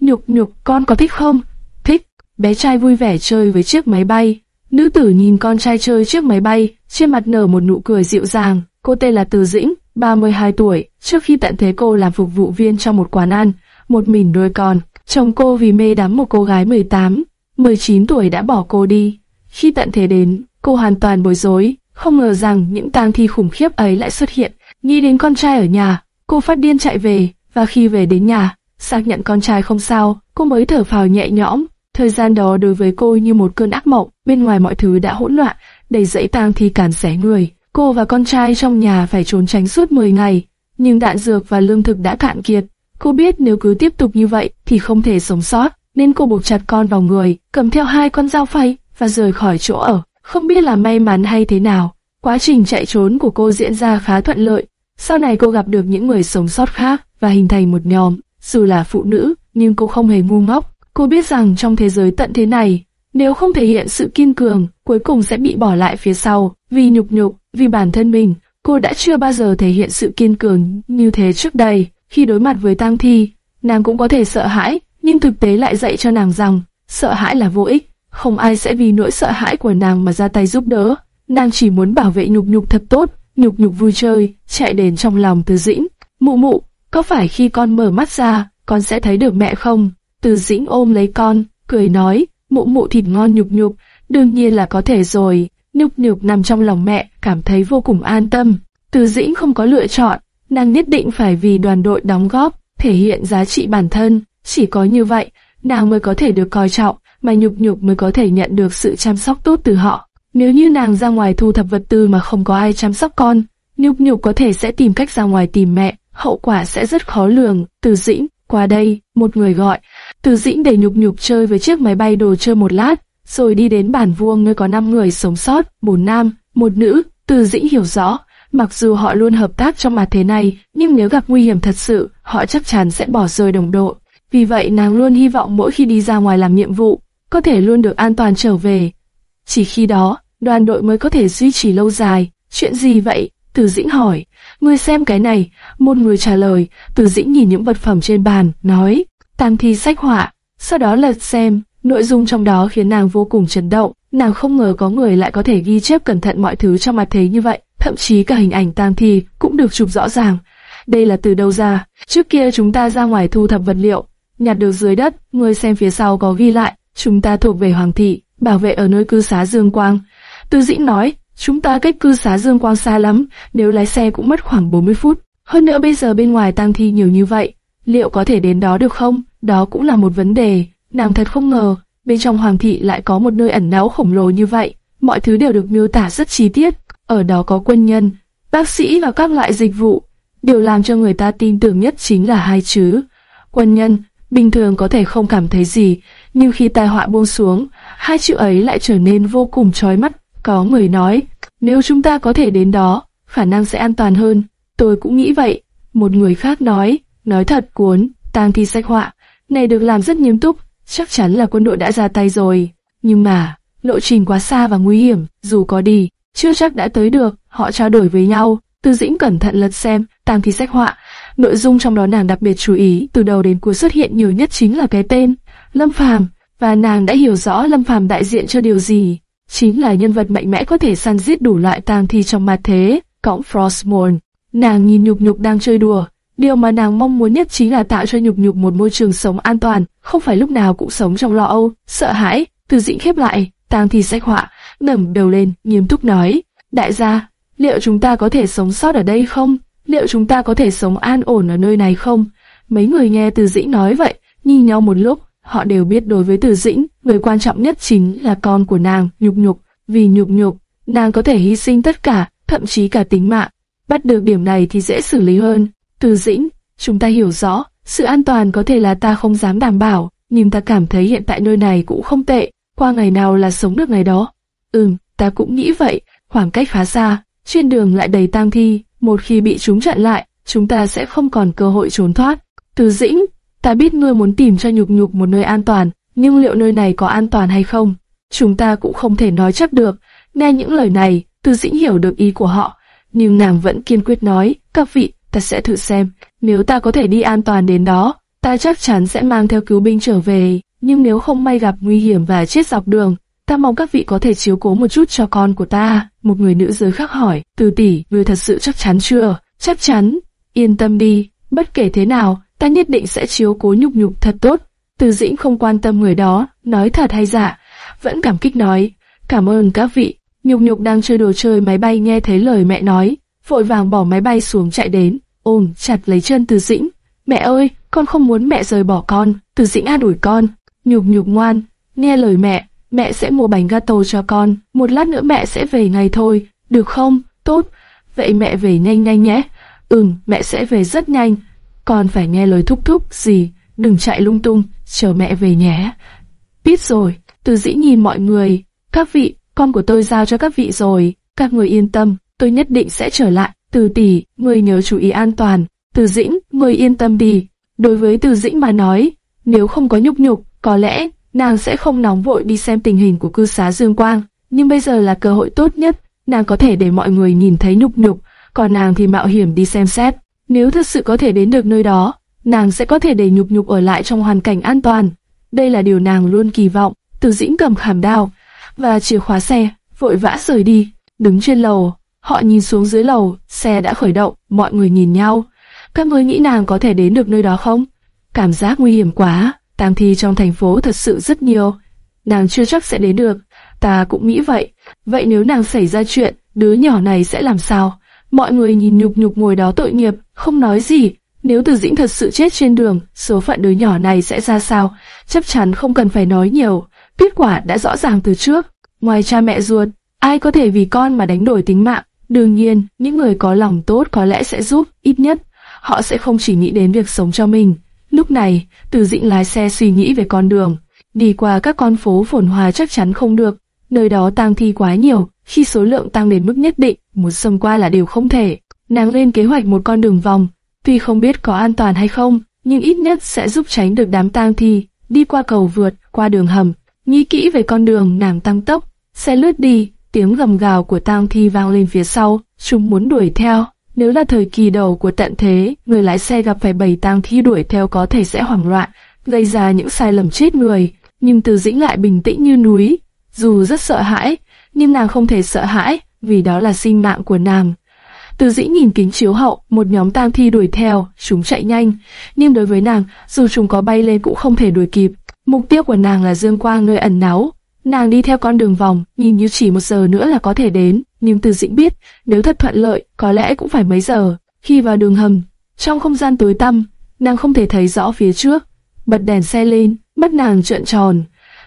Nhục nhục, con có thích không? Bé trai vui vẻ chơi với chiếc máy bay. Nữ tử nhìn con trai chơi chiếc máy bay, trên mặt nở một nụ cười dịu dàng. Cô tên là Từ Dĩnh, 32 tuổi. Trước khi tận thế cô làm phục vụ viên trong một quán ăn, một mình nuôi con. Chồng cô vì mê đắm một cô gái 18, 19 tuổi đã bỏ cô đi. Khi tận thế đến, cô hoàn toàn bối rối, không ngờ rằng những tang thi khủng khiếp ấy lại xuất hiện. Nghĩ đến con trai ở nhà, cô phát điên chạy về, và khi về đến nhà, xác nhận con trai không sao, cô mới thở phào nhẹ nhõm. Thời gian đó đối với cô như một cơn ác mộng, bên ngoài mọi thứ đã hỗn loạn, đầy dãy tang thi cản xé người. Cô và con trai trong nhà phải trốn tránh suốt 10 ngày, nhưng đạn dược và lương thực đã cạn kiệt. Cô biết nếu cứ tiếp tục như vậy thì không thể sống sót, nên cô buộc chặt con vào người, cầm theo hai con dao phay và rời khỏi chỗ ở. Không biết là may mắn hay thế nào, quá trình chạy trốn của cô diễn ra khá thuận lợi. Sau này cô gặp được những người sống sót khác và hình thành một nhóm, dù là phụ nữ, nhưng cô không hề ngu ngốc. Cô biết rằng trong thế giới tận thế này, nếu không thể hiện sự kiên cường, cuối cùng sẽ bị bỏ lại phía sau. Vì nhục nhục, vì bản thân mình, cô đã chưa bao giờ thể hiện sự kiên cường như thế trước đây. Khi đối mặt với tang thi, nàng cũng có thể sợ hãi, nhưng thực tế lại dạy cho nàng rằng, sợ hãi là vô ích, không ai sẽ vì nỗi sợ hãi của nàng mà ra tay giúp đỡ. Nàng chỉ muốn bảo vệ nhục nhục thật tốt, nhục nhục vui chơi, chạy đến trong lòng từ dĩnh. Mụ mụ, có phải khi con mở mắt ra, con sẽ thấy được mẹ không? Từ dĩnh ôm lấy con, cười nói, mụ mụ thịt ngon nhục nhục, đương nhiên là có thể rồi. Nhục nhục nằm trong lòng mẹ, cảm thấy vô cùng an tâm. Từ dĩnh không có lựa chọn, nàng nhất định phải vì đoàn đội đóng góp, thể hiện giá trị bản thân. Chỉ có như vậy, nàng mới có thể được coi trọng, mà nhục nhục mới có thể nhận được sự chăm sóc tốt từ họ. Nếu như nàng ra ngoài thu thập vật tư mà không có ai chăm sóc con, nhục nhục có thể sẽ tìm cách ra ngoài tìm mẹ, hậu quả sẽ rất khó lường. Từ dĩnh, qua đây, một người gọi. Từ dĩnh để nhục nhục chơi với chiếc máy bay đồ chơi một lát, rồi đi đến bản vuông nơi có 5 người sống sót, bốn nam, một nữ. Từ dĩnh hiểu rõ, mặc dù họ luôn hợp tác trong mặt thế này, nhưng nếu gặp nguy hiểm thật sự, họ chắc chắn sẽ bỏ rơi đồng đội. Vì vậy nàng luôn hy vọng mỗi khi đi ra ngoài làm nhiệm vụ, có thể luôn được an toàn trở về. Chỉ khi đó, đoàn đội mới có thể duy trì lâu dài. Chuyện gì vậy? Từ dĩnh hỏi. Ngươi xem cái này. Một người trả lời. Từ dĩnh nhìn những vật phẩm trên bàn, nói. Tang thi sách họa. Sau đó lật xem. Nội dung trong đó khiến nàng vô cùng chấn động. Nàng không ngờ có người lại có thể ghi chép cẩn thận mọi thứ trong mặt thế như vậy. Thậm chí cả hình ảnh tang thi cũng được chụp rõ ràng. Đây là từ đâu ra? Trước kia chúng ta ra ngoài thu thập vật liệu, nhặt được dưới đất, người xem phía sau có ghi lại, chúng ta thuộc về Hoàng thị, bảo vệ ở nơi cư xá Dương Quang. Tư Dĩnh nói, chúng ta cách cư xá Dương Quang xa lắm, nếu lái xe cũng mất khoảng 40 phút. Hơn nữa bây giờ bên ngoài tang thi nhiều như vậy, liệu có thể đến đó được không? Đó cũng là một vấn đề. Nàng thật không ngờ, bên trong Hoàng thị lại có một nơi ẩn náu khổng lồ như vậy. Mọi thứ đều được miêu tả rất chi tiết. Ở đó có quân nhân, bác sĩ và các loại dịch vụ. Điều làm cho người ta tin tưởng nhất chính là hai chữ. Quân nhân, bình thường có thể không cảm thấy gì, nhưng khi tai họa buông xuống, hai chữ ấy lại trở nên vô cùng chói mắt. Có người nói, nếu chúng ta có thể đến đó, khả năng sẽ an toàn hơn. Tôi cũng nghĩ vậy. Một người khác nói, nói thật cuốn, tang thi sách họa, này được làm rất nghiêm túc, chắc chắn là quân đội đã ra tay rồi. Nhưng mà, lộ trình quá xa và nguy hiểm, dù có đi, chưa chắc đã tới được, họ trao đổi với nhau. Tư dĩnh cẩn thận lật xem, tang thi sách họa, Nội dung trong đó nàng đặc biệt chú ý, từ đầu đến cuối xuất hiện nhiều nhất chính là cái tên Lâm Phàm, và nàng đã hiểu rõ Lâm Phàm đại diện cho điều gì. Chính là nhân vật mạnh mẽ có thể săn giết đủ loại tang thi trong mặt thế, cõng Frostmourne. Nàng nhìn nhục nhục đang chơi đùa, điều mà nàng mong muốn nhất chính là tạo cho nhục nhục một môi trường sống an toàn, không phải lúc nào cũng sống trong lo âu, sợ hãi. Từ dĩnh khép lại, tang thi sách họa, ngẩng đầu lên, nghiêm túc nói, đại gia, liệu chúng ta có thể sống sót ở đây không? liệu chúng ta có thể sống an ổn ở nơi này không? Mấy người nghe Từ Dĩnh nói vậy, nhìn nhau một lúc, họ đều biết đối với Từ Dĩnh, người quan trọng nhất chính là con của nàng, nhục nhục, vì nhục nhục, nàng có thể hy sinh tất cả, thậm chí cả tính mạng. Bắt được điểm này thì dễ xử lý hơn. Từ Dĩnh, chúng ta hiểu rõ, sự an toàn có thể là ta không dám đảm bảo, nhưng ta cảm thấy hiện tại nơi này cũng không tệ, qua ngày nào là sống được ngày đó. Ừm, ta cũng nghĩ vậy, khoảng cách khá xa, trên đường lại đầy tang thi, một khi bị chúng chặn lại, chúng ta sẽ không còn cơ hội trốn thoát. Từ dĩnh, ta biết ngươi muốn tìm cho nhục nhục một nơi an toàn, nhưng liệu nơi này có an toàn hay không? Chúng ta cũng không thể nói chắc được. Nghe những lời này, từ dĩnh hiểu được ý của họ, nhưng nàng vẫn kiên quyết nói, các vị, ta sẽ thử xem, nếu ta có thể đi an toàn đến đó, ta chắc chắn sẽ mang theo cứu binh trở về, nhưng nếu không may gặp nguy hiểm và chết dọc đường, ta mong các vị có thể chiếu cố một chút cho con của ta. Một người nữ giới khác hỏi, từ tỷ, người thật sự chắc chắn chưa? Chắc chắn, yên tâm đi, bất kể thế nào, ta nhất định sẽ chiếu cố nhục nhục thật tốt. Từ dĩnh không quan tâm người đó, nói thật hay giả, vẫn cảm kích nói, cảm ơn các vị. Nhục nhục đang chơi đồ chơi máy bay nghe thấy lời mẹ nói, vội vàng bỏ máy bay xuống chạy đến, ôm chặt lấy chân từ dĩnh. Mẹ ơi, con không muốn mẹ rời bỏ con, từ dĩnh an ủi con. Nhục nhục ngoan, nghe lời mẹ, mẹ sẽ mua bánh gato cho con, một lát nữa mẹ sẽ về ngay thôi, được không? Tốt, vậy mẹ về nhanh nhanh nhé. Ừm, mẹ sẽ về rất nhanh. Con phải nghe lời thúc thúc gì, đừng chạy lung tung, chờ mẹ về nhé. Biết rồi, từ dĩ nhìn mọi người, các vị, con của tôi giao cho các vị rồi, các người yên tâm, tôi nhất định sẽ trở lại. Từ tỷ, người nhớ chú ý an toàn. Từ dĩnh, người yên tâm đi. Đối với từ dĩnh mà nói, nếu không có nhục nhục, có lẽ nàng sẽ không nóng vội đi xem tình hình của cư xá Dương Quang. Nhưng bây giờ là cơ hội tốt nhất, nàng có thể để mọi người nhìn thấy nhục nhục, còn nàng thì mạo hiểm đi xem xét. Nếu thật sự có thể đến được nơi đó, nàng sẽ có thể để nhục nhục ở lại trong hoàn cảnh an toàn. Đây là điều nàng luôn kỳ vọng. Từ dĩnh cầm khảm đao và chìa khóa xe, vội vã rời đi. Đứng trên lầu, họ nhìn xuống dưới lầu, xe đã khởi động, mọi người nhìn nhau. Các ngươi nghĩ nàng có thể đến được nơi đó không? Cảm giác nguy hiểm quá, tang thi trong thành phố thật sự rất nhiều. Nàng chưa chắc sẽ đến được, ta cũng nghĩ vậy. Vậy nếu nàng xảy ra chuyện, đứa nhỏ này sẽ làm sao? Mọi người nhìn nhục nhục ngồi đó tội nghiệp, không nói gì. Nếu Từ Dĩnh thật sự chết trên đường, số phận đứa nhỏ này sẽ ra sao? Chắc chắn không cần phải nói nhiều. Kết quả đã rõ ràng từ trước. Ngoài cha mẹ ruột, ai có thể vì con mà đánh đổi tính mạng? Đương nhiên, những người có lòng tốt có lẽ sẽ giúp, ít nhất, họ sẽ không chỉ nghĩ đến việc sống cho mình. Lúc này, Từ Dĩnh lái xe suy nghĩ về con đường. Đi qua các con phố phồn hoa chắc chắn không được. Nơi đó tang thi quá nhiều, khi số lượng tăng đến mức nhất định, muốn xông qua là điều không thể. Nàng lên kế hoạch một con đường vòng, tuy không biết có an toàn hay không, nhưng ít nhất sẽ giúp tránh được đám tang thi. Đi qua cầu vượt, qua đường hầm, nghĩ kỹ về con đường, nàng tăng tốc, xe lướt đi, tiếng gầm gào của tang thi vang lên phía sau, chúng muốn đuổi theo. Nếu là thời kỳ đầu của tận thế, người lái xe gặp phải bầy tang thi đuổi theo có thể sẽ hoảng loạn, gây ra những sai lầm chết người. Nhưng Từ Dĩnh lại bình tĩnh như núi, dù rất sợ hãi, nhưng nàng không thể sợ hãi, vì đó là sinh mạng của nàng. Từ dĩ nhìn kính chiếu hậu, một nhóm tang thi đuổi theo, chúng chạy nhanh, nhưng đối với nàng, dù chúng có bay lên cũng không thể đuổi kịp. Mục tiêu của nàng là dương quang nơi ẩn náu. Nàng đi theo con đường vòng, nhìn như chỉ một giờ nữa là có thể đến, nhưng từ dĩnh biết, nếu thật thuận lợi, có lẽ cũng phải mấy giờ. Khi vào đường hầm, trong không gian tối tăm, nàng không thể thấy rõ phía trước. Bật đèn xe lên, mắt nàng trợn tròn.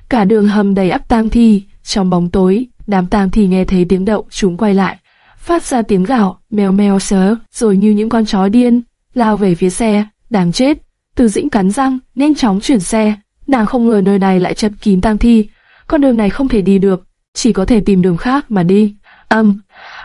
Cả đường hầm đầy ắp tang thi, trong bóng tối, đám tang thi nghe thấy tiếng động, chúng quay lại, phát ra tiếng gào, mèo mèo sớ, rồi như những con chó điên, lao về phía xe, đáng chết. Từ dĩnh cắn răng, nhanh chóng chuyển xe, nàng không ngờ nơi này lại chật kín tang thi, con đường này không thể đi được, chỉ có thể tìm đường khác mà đi. Âm,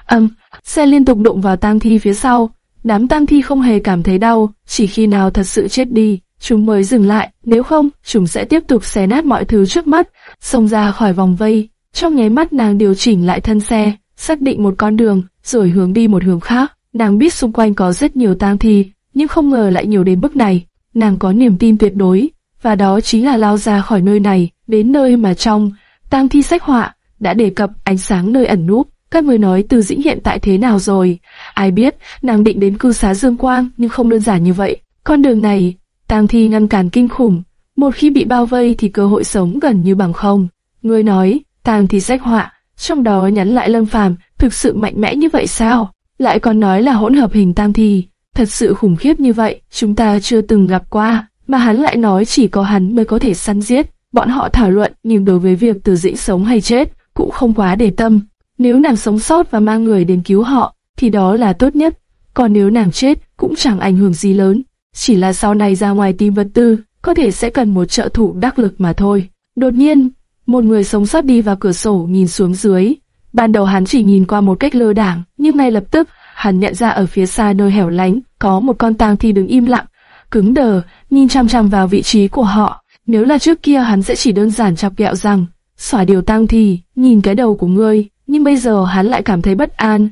âm, xe liên tục đụng vào tang thi phía sau, đám tang thi không hề cảm thấy đau, chỉ khi nào thật sự chết đi, chúng mới dừng lại, nếu không, chúng sẽ tiếp tục xé nát mọi thứ trước mắt, xông ra khỏi vòng vây. Trong nháy mắt nàng điều chỉnh lại thân xe, xác định một con đường, rồi hướng đi một hướng khác. Nàng biết xung quanh có rất nhiều tang thi, nhưng không ngờ lại nhiều đến mức này. Nàng có niềm tin tuyệt đối, và đó chính là lao ra khỏi nơi này, đến nơi mà trong tang thi sách họa đã đề cập ánh sáng nơi ẩn núp. Các người nói từ dĩnh hiện tại thế nào rồi? Ai biết, nàng định đến cư xá Dương Quang nhưng không đơn giản như vậy. Con đường này, tang thi ngăn cản kinh khủng. Một khi bị bao vây thì cơ hội sống gần như bằng không. Người nói, tang thi sách họa, trong đó nhắn lại Lâm Phàm, thực sự mạnh mẽ như vậy sao? Lại còn nói là hỗn hợp hình tang thi, thật sự khủng khiếp như vậy, chúng ta chưa từng gặp qua, mà hắn lại nói chỉ có hắn mới có thể săn giết. Bọn họ thảo luận, nhưng đối với việc Từ Dĩnh sống hay chết, cũng không quá để tâm. Nếu nàng sống sót và mang người đến cứu họ, thì đó là tốt nhất. Còn nếu nàng chết, cũng chẳng ảnh hưởng gì lớn. Chỉ là sau này ra ngoài tìm vật tư, có thể sẽ cần một trợ thủ đắc lực mà thôi. Đột nhiên, một người sống sót đi vào cửa sổ nhìn xuống dưới. Ban đầu hắn chỉ nhìn qua một cách lơ đảng, nhưng ngay lập tức, hắn nhận ra ở phía xa nơi hẻo lánh, có một con tang thi đứng im lặng, cứng đờ, nhìn chăm chăm vào vị trí của họ. Nếu là trước kia hắn sẽ chỉ đơn giản chọc ghẹo rằng, xỏa điều tang thì nhìn cái đầu của ngươi, nhưng bây giờ hắn lại cảm thấy bất an,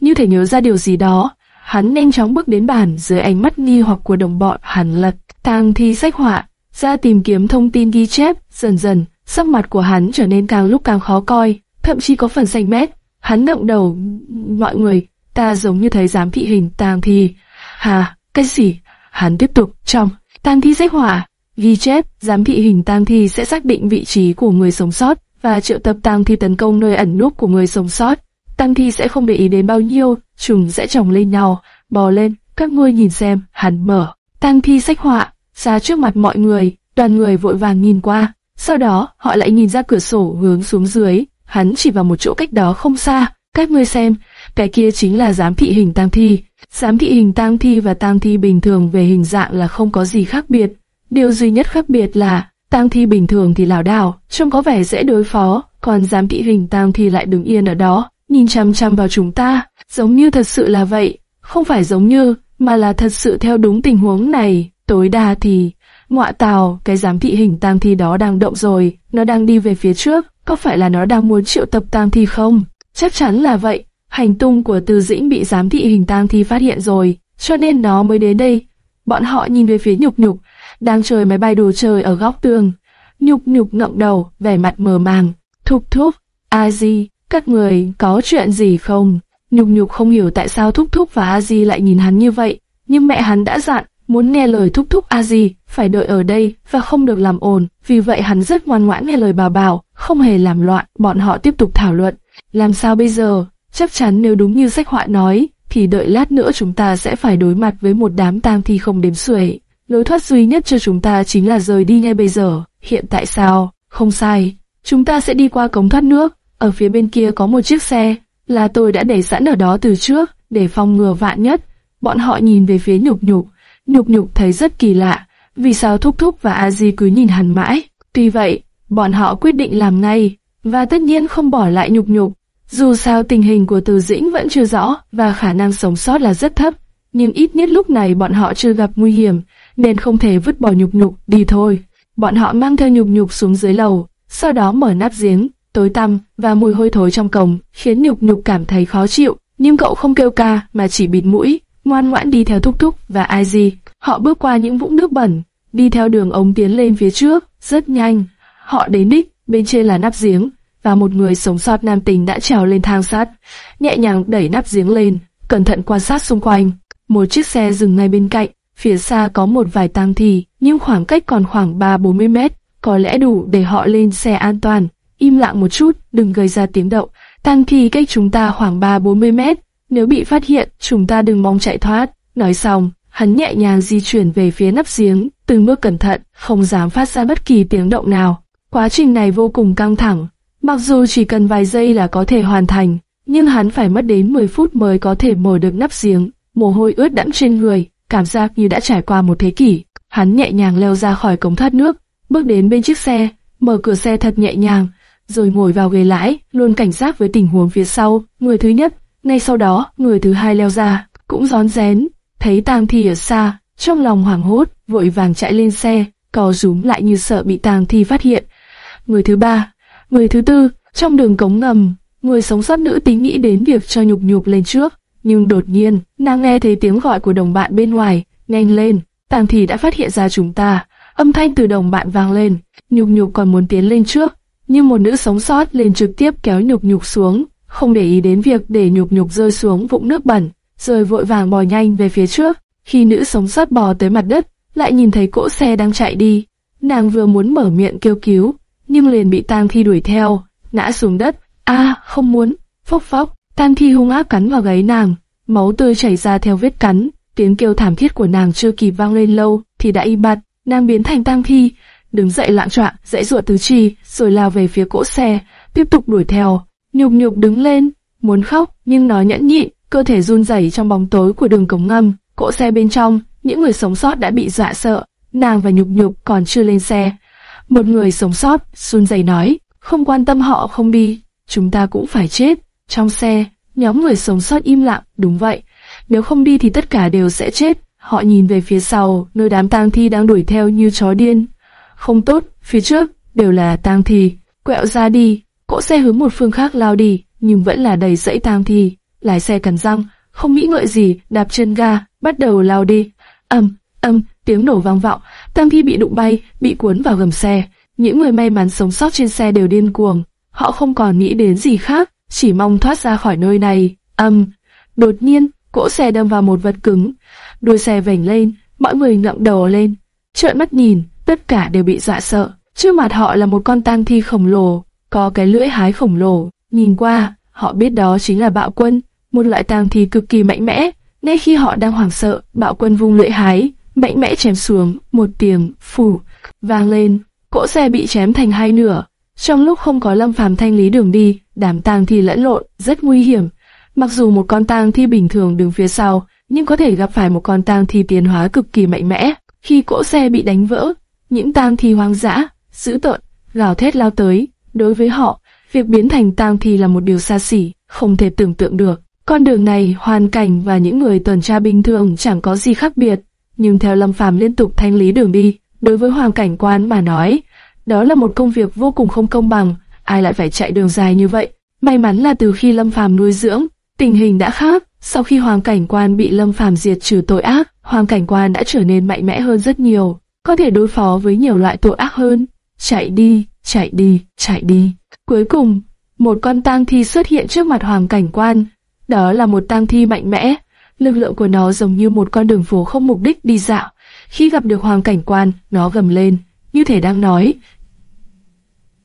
như thể nhớ ra điều gì đó. Hắn nhanh chóng bước đến bàn dưới ánh mắt nghi hoặc của đồng bọn hắn lật, tang thi sách họa, ra tìm kiếm thông tin ghi chép, dần dần, sắc mặt của hắn trở nên càng lúc càng khó coi, thậm chí có phần xanh mét. Hắn ngậm đầu, mọi người, ta giống như thấy giám thị hình tang thi. Hà, cái gì? Hắn tiếp tục, trong, tang thi sách hỏa, ghi chép, giám thị hình tang thi sẽ xác định vị trí của người sống sót và triệu tập tang thi tấn công nơi ẩn núp của người sống sót. Tang thi sẽ không để ý đến bao nhiêu, chúng sẽ chồng lên nhau, bò lên, các ngươi nhìn xem, hắn mở. Tang thi sách họa, ra trước mặt mọi người, đoàn người vội vàng nhìn qua, Sau đó, họ lại nhìn ra cửa sổ hướng xuống dưới, hắn chỉ vào một chỗ cách đó không xa, các ngươi xem, cái kia chính là giám thị hình tang thi. Giám thị hình tang thi và tang thi bình thường về hình dạng là không có gì khác biệt. Điều duy nhất khác biệt là, tang thi bình thường thì lảo đảo, trông có vẻ dễ đối phó, còn giám thị hình tang thi lại đứng yên ở đó, nhìn chăm chăm vào chúng ta, giống như thật sự là vậy, không phải giống như, mà là thật sự theo đúng tình huống này, tối đa thì, ngọa tào, cái giám thị hình tang thi đó đang động rồi, nó đang đi về phía trước, có phải là nó đang muốn triệu tập tang thi không? Chắc chắn là vậy, hành tung của Từ Dĩnh bị giám thị hình tang thi phát hiện rồi, cho nên nó mới đến đây. Bọn họ nhìn về phía nhục nhục, đang chơi máy bay đồ chơi ở góc tường. Nhục nhục ngậm đầu, vẻ mặt mờ màng. Thúc thúc, a di, các người có chuyện gì không? Nhục nhục không hiểu tại sao thúc thúc và a di lại nhìn hắn như vậy, nhưng mẹ hắn đã dặn, muốn nghe lời thúc thúc a di, phải đợi ở đây và không được làm ồn. Vì vậy hắn rất ngoan ngoãn nghe lời bà bảo, không hề làm loạn. Bọn họ tiếp tục thảo luận, làm sao bây giờ? Chắc chắn nếu đúng như sách họa nói, thì đợi lát nữa chúng ta sẽ phải đối mặt với một đám tang thi không đếm xuể. Lối thoát duy nhất cho chúng ta chính là rời đi ngay bây giờ. Hiện tại sao? Không sai. Chúng ta sẽ đi qua cống thoát nước. Ở phía bên kia có một chiếc xe, là tôi đã để sẵn ở đó từ trước, để phòng ngừa vạn nhất. Bọn họ nhìn về phía nhục nhục. Nhục nhục thấy rất kỳ lạ. Vì sao Thúc Thúc và A Di cứ nhìn hắn mãi? Tuy vậy, bọn họ quyết định làm ngay, và tất nhiên không bỏ lại nhục nhục. Dù sao tình hình của Từ Dĩnh vẫn chưa rõ và khả năng sống sót là rất thấp, nhưng ít nhất lúc này bọn họ chưa gặp nguy hiểm, nên không thể vứt bỏ nhục nhục đi thôi. Bọn họ mang theo nhục nhục xuống dưới lầu, sau đó mở nắp giếng, tối tăm và mùi hôi thối trong cổng khiến nhục nhục cảm thấy khó chịu. Nhưng cậu không kêu ca mà chỉ bịt mũi, ngoan ngoãn đi theo thúc thúc và ai gì. Họ bước qua những vũng nước bẩn, đi theo đường ống tiến lên phía trước, rất nhanh. Họ đến đích, bên trên là nắp giếng, và một người sống sót nam tính đã trèo lên thang sắt, nhẹ nhàng đẩy nắp giếng lên, cẩn thận quan sát xung quanh. Một chiếc xe dừng ngay bên cạnh, phía xa có một vài tang thi, nhưng khoảng cách còn khoảng 3-40 mét, có lẽ đủ để họ lên xe an toàn. Im lặng một chút, đừng gây ra tiếng động. Tang thi cách chúng ta khoảng 3-40 mét, nếu bị phát hiện, chúng ta đừng mong chạy thoát. Nói xong, hắn nhẹ nhàng di chuyển về phía nắp giếng, từng bước cẩn thận, không dám phát ra bất kỳ tiếng động nào. Quá trình này vô cùng căng thẳng, Mặc dù chỉ cần vài giây là có thể hoàn thành, nhưng hắn phải mất đến 10 phút mới có thể mở được nắp giếng, mồ hôi ướt đẫm trên người, cảm giác như đã trải qua một thế kỷ. Hắn nhẹ nhàng leo ra khỏi cống thoát nước, bước đến bên chiếc xe, mở cửa xe thật nhẹ nhàng, rồi ngồi vào ghế lái, luôn cảnh giác với tình huống phía sau. Người thứ nhất, ngay sau đó, người thứ hai leo ra, cũng rón rén, thấy tang thi ở xa, trong lòng hoảng hốt, vội vàng chạy lên xe, co rúm lại như sợ bị tang thi phát hiện. Người thứ ba, Người thứ tư, trong đường cống ngầm, người sống sót nữ tính nghĩ đến việc cho nhục nhục lên trước, nhưng đột nhiên, nàng nghe thấy tiếng gọi của đồng bạn bên ngoài, nhanh lên, tàng thì đã phát hiện ra chúng ta. Âm thanh từ đồng bạn vang lên, nhục nhục còn muốn tiến lên trước, nhưng một nữ sống sót lên trực tiếp kéo nhục nhục xuống, không để ý đến việc để nhục nhục rơi xuống vũng nước bẩn, rồi vội vàng bò nhanh về phía trước. Khi nữ sống sót bò tới mặt đất, lại nhìn thấy cỗ xe đang chạy đi, nàng vừa muốn mở miệng kêu cứu, nhưng liền bị tang thi đuổi theo, ngã xuống đất. A, không muốn. Phốc phốc, tang thi hung ác cắn vào gáy nàng, máu tươi chảy ra theo vết cắn. Tiếng kêu thảm thiết của nàng chưa kịp vang lên lâu thì đã im bặt, nàng biến thành tang thi, đứng dậy lạng choạng, dãy ruột tứ chi, rồi lao về phía cỗ xe, tiếp tục đuổi theo. Nhục nhục đứng lên, muốn khóc nhưng nó nhẫn nhịn, cơ thể run rẩy trong bóng tối của đường cống ngầm. Cỗ xe bên trong, những người sống sót đã bị dọa sợ, nàng và nhục nhục còn chưa lên xe, một người sống sót, run rẩy nói, không quan tâm họ không đi, chúng ta cũng phải chết. Trong xe, nhóm người sống sót im lặng, đúng vậy. Nếu không đi thì tất cả đều sẽ chết. Họ nhìn về phía sau, nơi đám tang thi đang đuổi theo như chó điên. Không tốt, phía trước, đều là tang thi. Quẹo ra đi, cỗ xe hướng một phương khác lao đi, nhưng vẫn là đầy dãy tang thi. Lái xe cắn răng, không nghĩ ngợi gì, đạp chân ga, bắt đầu lao đi. Âm, âm, tiếng nổ vang vọng, Tam Thi bị đụng bay, bị cuốn vào gầm xe. Những người may mắn sống sót trên xe đều điên cuồng, họ không còn nghĩ đến gì khác, chỉ mong thoát ra khỏi nơi này. Âm, đột nhiên, cỗ xe đâm vào một vật cứng, đuôi xe vểnh lên, mọi người ngậm đầu lên, trợn mắt nhìn, tất cả đều bị dọa sợ. Trước mặt họ là một con tang thi khổng lồ, có cái lưỡi hái khổng lồ. Nhìn qua, họ biết đó chính là bạo quân, một loại tang thi cực kỳ mạnh mẽ. Ngay khi họ đang hoảng sợ, bạo quân vung lưỡi hái, mạnh mẽ chém xuống, một tiếng phủ vang lên, cỗ xe bị chém thành hai nửa. Trong lúc không có Lâm Phàm thanh lý đường đi, đám tang thi lẫn lộn, rất nguy hiểm. Mặc dù một con tang thi bình thường đứng phía sau, nhưng có thể gặp phải một con tang thi tiến hóa cực kỳ mạnh mẽ. Khi cỗ xe bị đánh vỡ, những tang thi hoang dã, dữ tợn, gào thét lao tới. Đối với họ, việc biến thành tang thi là một điều xa xỉ, không thể tưởng tượng được. Con đường này, hoàn cảnh và những người tuần tra bình thường chẳng có gì khác biệt, nhưng theo Lâm Phàm liên tục thanh lý đường đi, đối với hoàng cảnh quan mà nói, đó là một công việc vô cùng không công bằng, ai lại phải chạy đường dài như vậy. May mắn là từ khi Lâm Phàm nuôi dưỡng, tình hình đã khác, sau khi hoàng cảnh quan bị Lâm Phàm diệt trừ tội ác, hoàng cảnh quan đã trở nên mạnh mẽ hơn rất nhiều, có thể đối phó với nhiều loại tội ác hơn. Chạy đi, chạy đi, chạy đi. Cuối cùng, một con tang thi xuất hiện trước mặt hoàng cảnh quan. Đó là một tang thi mạnh mẽ, lực lượng của nó giống như một con đường phố không mục đích đi dạo. Khi gặp được hoàng cảnh quan, nó gầm lên, như thể đang nói.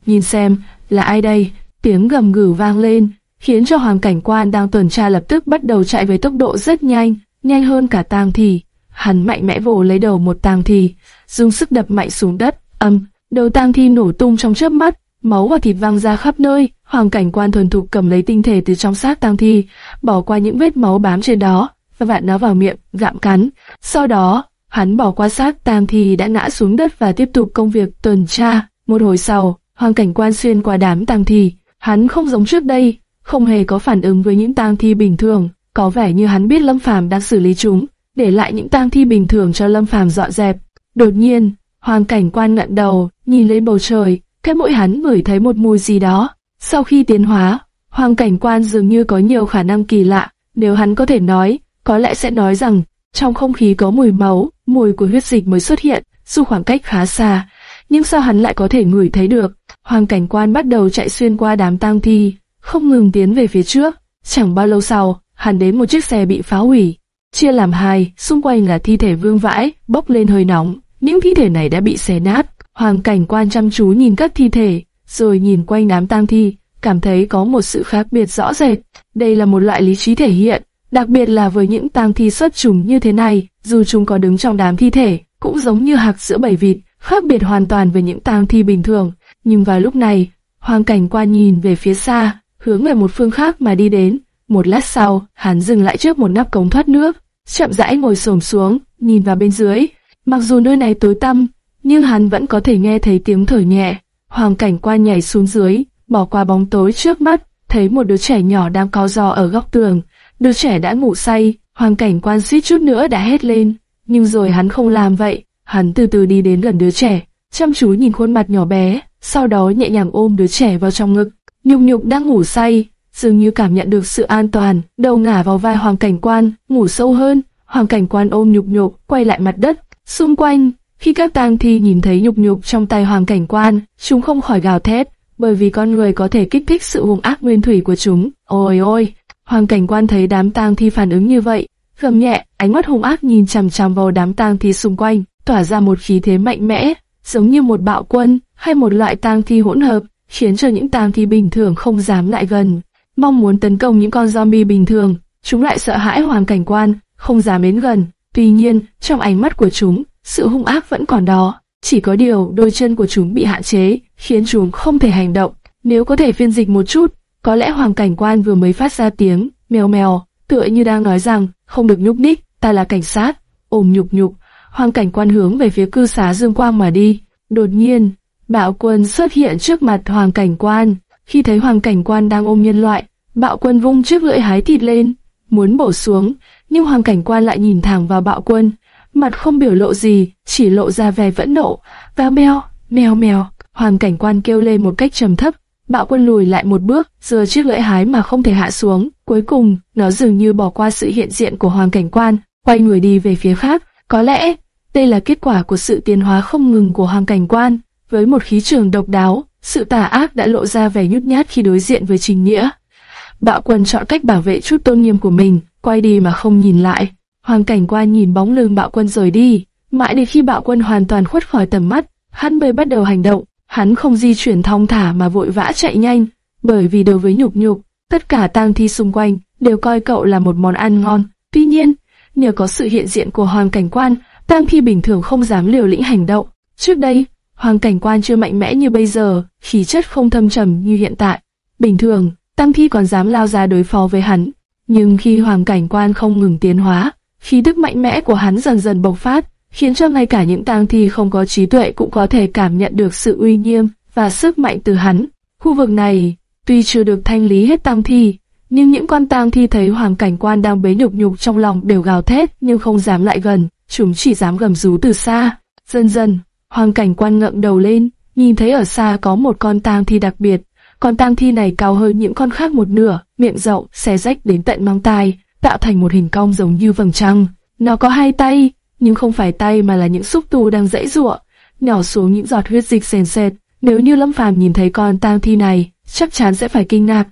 Nhìn xem, là ai đây? Tiếng gầm gừ vang lên, khiến cho hoàng cảnh quan đang tuần tra lập tức bắt đầu chạy với tốc độ rất nhanh, nhanh hơn cả tang thi. Hắn mạnh mẽ vồ lấy đầu một tang thi, dùng sức đập mạnh xuống đất, âm, đầu tang thi nổ tung trong chớp mắt, máu và thịt văng ra khắp nơi. Hoàng cảnh quan thuần thục cầm lấy tinh thể từ trong xác tang thi, bỏ qua những vết máu bám trên đó, và vặn nó vào miệng, gặm cắn. Sau đó, hắn bỏ qua xác tang thi đã ngã xuống đất và tiếp tục công việc tuần tra. Một hồi sau, hoàng cảnh quan xuyên qua đám tang thi, hắn không giống trước đây, không hề có phản ứng với những tang thi bình thường, có vẻ như hắn biết Lâm Phàm đang xử lý chúng, để lại những tang thi bình thường cho Lâm Phàm dọn dẹp. Đột nhiên, hoàng cảnh quan ngẩng đầu, nhìn lên bầu trời, cái mũi hắn ngửi thấy một mùi gì đó. Sau khi tiến hóa, hoàng cảnh quan dường như có nhiều khả năng kỳ lạ, nếu hắn có thể nói, có lẽ sẽ nói rằng trong không khí có mùi máu, mùi của huyết dịch mới xuất hiện, dù khoảng cách khá xa, nhưng sao hắn lại có thể ngửi thấy được? Hoàng cảnh quan bắt đầu chạy xuyên qua đám tang thi, không ngừng tiến về phía trước. Chẳng bao lâu sau, hắn đến một chiếc xe bị phá hủy, chia làm hai, xung quanh là thi thể vương vãi, bốc lên hơi nóng. Những thi thể này đã bị xé nát. Hoàng cảnh quan chăm chú nhìn các thi thể, rồi nhìn quanh đám tang thi, cảm thấy có một sự khác biệt rõ rệt. Đây là một loại lý trí thể hiện, đặc biệt là với những tang thi xuất trùng như thế này, dù chúng có đứng trong đám thi thể, cũng giống như hạc giữa bảy vịt, khác biệt hoàn toàn với những tang thi bình thường. Nhưng vào lúc này, hoàng cảnh quan nhìn về phía xa, hướng về một phương khác mà đi đến. Một lát sau, hắn dừng lại trước một nắp cống thoát nước, chậm rãi ngồi xổm xuống, nhìn vào bên dưới. Mặc dù nơi này tối tăm, nhưng hắn vẫn có thể nghe thấy tiếng thở nhẹ. Hoàng cảnh quan nhảy xuống dưới, bỏ qua bóng tối trước mắt, thấy một đứa trẻ nhỏ đang co giò ở góc tường. Đứa trẻ đã ngủ say, hoàng cảnh quan suýt chút nữa đã hét lên. Nhưng rồi hắn không làm vậy, hắn từ từ đi đến gần đứa trẻ, chăm chú nhìn khuôn mặt nhỏ bé, sau đó nhẹ nhàng ôm đứa trẻ vào trong ngực. Nhục nhục đang ngủ say, dường như cảm nhận được sự an toàn, đầu ngả vào vai hoàng cảnh quan, ngủ sâu hơn. Hoàng cảnh quan ôm nhục nhục, quay lại mặt đất, xung quanh khi các tang thi nhìn thấy nhục nhục trong tay hoàng cảnh quan, chúng không khỏi gào thét, bởi vì con người có thể kích thích sự hung ác nguyên thủy của chúng. Ôi ôi! Hoàng cảnh quan thấy đám tang thi phản ứng như vậy, gầm nhẹ, ánh mắt hung ác nhìn chằm chằm vào đám tang thi xung quanh, tỏa ra một khí thế mạnh mẽ, giống như một bạo quân hay một loại tang thi hỗn hợp, khiến cho những tang thi bình thường không dám lại gần. Mong muốn tấn công những con zombie bình thường, chúng lại sợ hãi hoàng cảnh quan, không dám đến gần. Tuy nhiên, trong ánh mắt của chúng, sự hung ác vẫn còn đó. Chỉ có điều đôi chân của chúng bị hạn chế, khiến chúng không thể hành động. Nếu có thể phiên dịch một chút, có lẽ hoàng cảnh quan vừa mới phát ra tiếng mèo mèo, tựa như đang nói rằng không được nhúc nhích, ta là cảnh sát. Ôm nhục nhục, hoàng cảnh quan hướng về phía cư xá Dương Quang mà đi. Đột nhiên, bạo quân xuất hiện trước mặt hoàng cảnh quan. Khi thấy hoàng cảnh quan đang ôm nhân loại, bạo quân vung chiếc lưỡi hái thịt lên, muốn bổ xuống, nhưng hoàng cảnh quan lại nhìn thẳng vào bạo quân, mặt không biểu lộ gì, chỉ lộ ra vẻ vẫn nộ, và mèo, mèo mèo. Hoàng cảnh quan kêu lên một cách trầm thấp, bạo quân lùi lại một bước, giơ chiếc lưỡi hái mà không thể hạ xuống. Cuối cùng, nó dường như bỏ qua sự hiện diện của hoàng cảnh quan, quay người đi về phía khác. Có lẽ, đây là kết quả của sự tiến hóa không ngừng của hoàng cảnh quan. Với một khí trường độc đáo, sự tà ác đã lộ ra vẻ nhút nhát khi đối diện với trình nghĩa. Bạo quân chọn cách bảo vệ chút tôn nghiêm của mình, quay đi mà không nhìn lại. Hoàng cảnh quan nhìn bóng lưng bạo quân rời đi, mãi đến khi bạo quân hoàn toàn khuất khỏi tầm mắt, hắn mới bắt đầu hành động. Hắn không di chuyển thong thả mà vội vã chạy nhanh, bởi vì đối với nhục nhục, tất cả tang thi xung quanh đều coi cậu là một món ăn ngon. Tuy nhiên, nhờ có sự hiện diện của hoàng cảnh quan, tang thi bình thường không dám liều lĩnh hành động. Trước đây, Hoàng cảnh quan chưa mạnh mẽ như bây giờ, khí chất không thâm trầm như hiện tại. Bình thường, tang Thi còn dám lao ra đối phó với hắn. Nhưng khi hoàng cảnh quan không ngừng tiến hóa, khí đức mạnh mẽ của hắn dần dần bộc phát, khiến cho ngay cả những tang thi không có trí tuệ cũng có thể cảm nhận được sự uy nghiêm và sức mạnh từ hắn. Khu vực này, tuy chưa được thanh lý hết tang thi, nhưng những con tang thi thấy hoàng cảnh quan đang bế nhục nhục trong lòng đều gào thét nhưng không dám lại gần, chúng chỉ dám gầm rú từ xa. Dần dần, hoàng cảnh quan ngậm đầu lên, nhìn thấy ở xa có một con tang thi đặc biệt. Con tang thi này cao hơn những con khác một nửa, miệng rộng, xé rách đến tận mang tai, tạo thành một hình cong giống như vầng trăng. Nó có hai tay, nhưng không phải tay mà là những xúc tu đang dãy giụa, nhỏ xuống những giọt huyết dịch sền sệt. Nếu như Lâm Phàm nhìn thấy con tang thi này, chắc chắn sẽ phải kinh ngạc.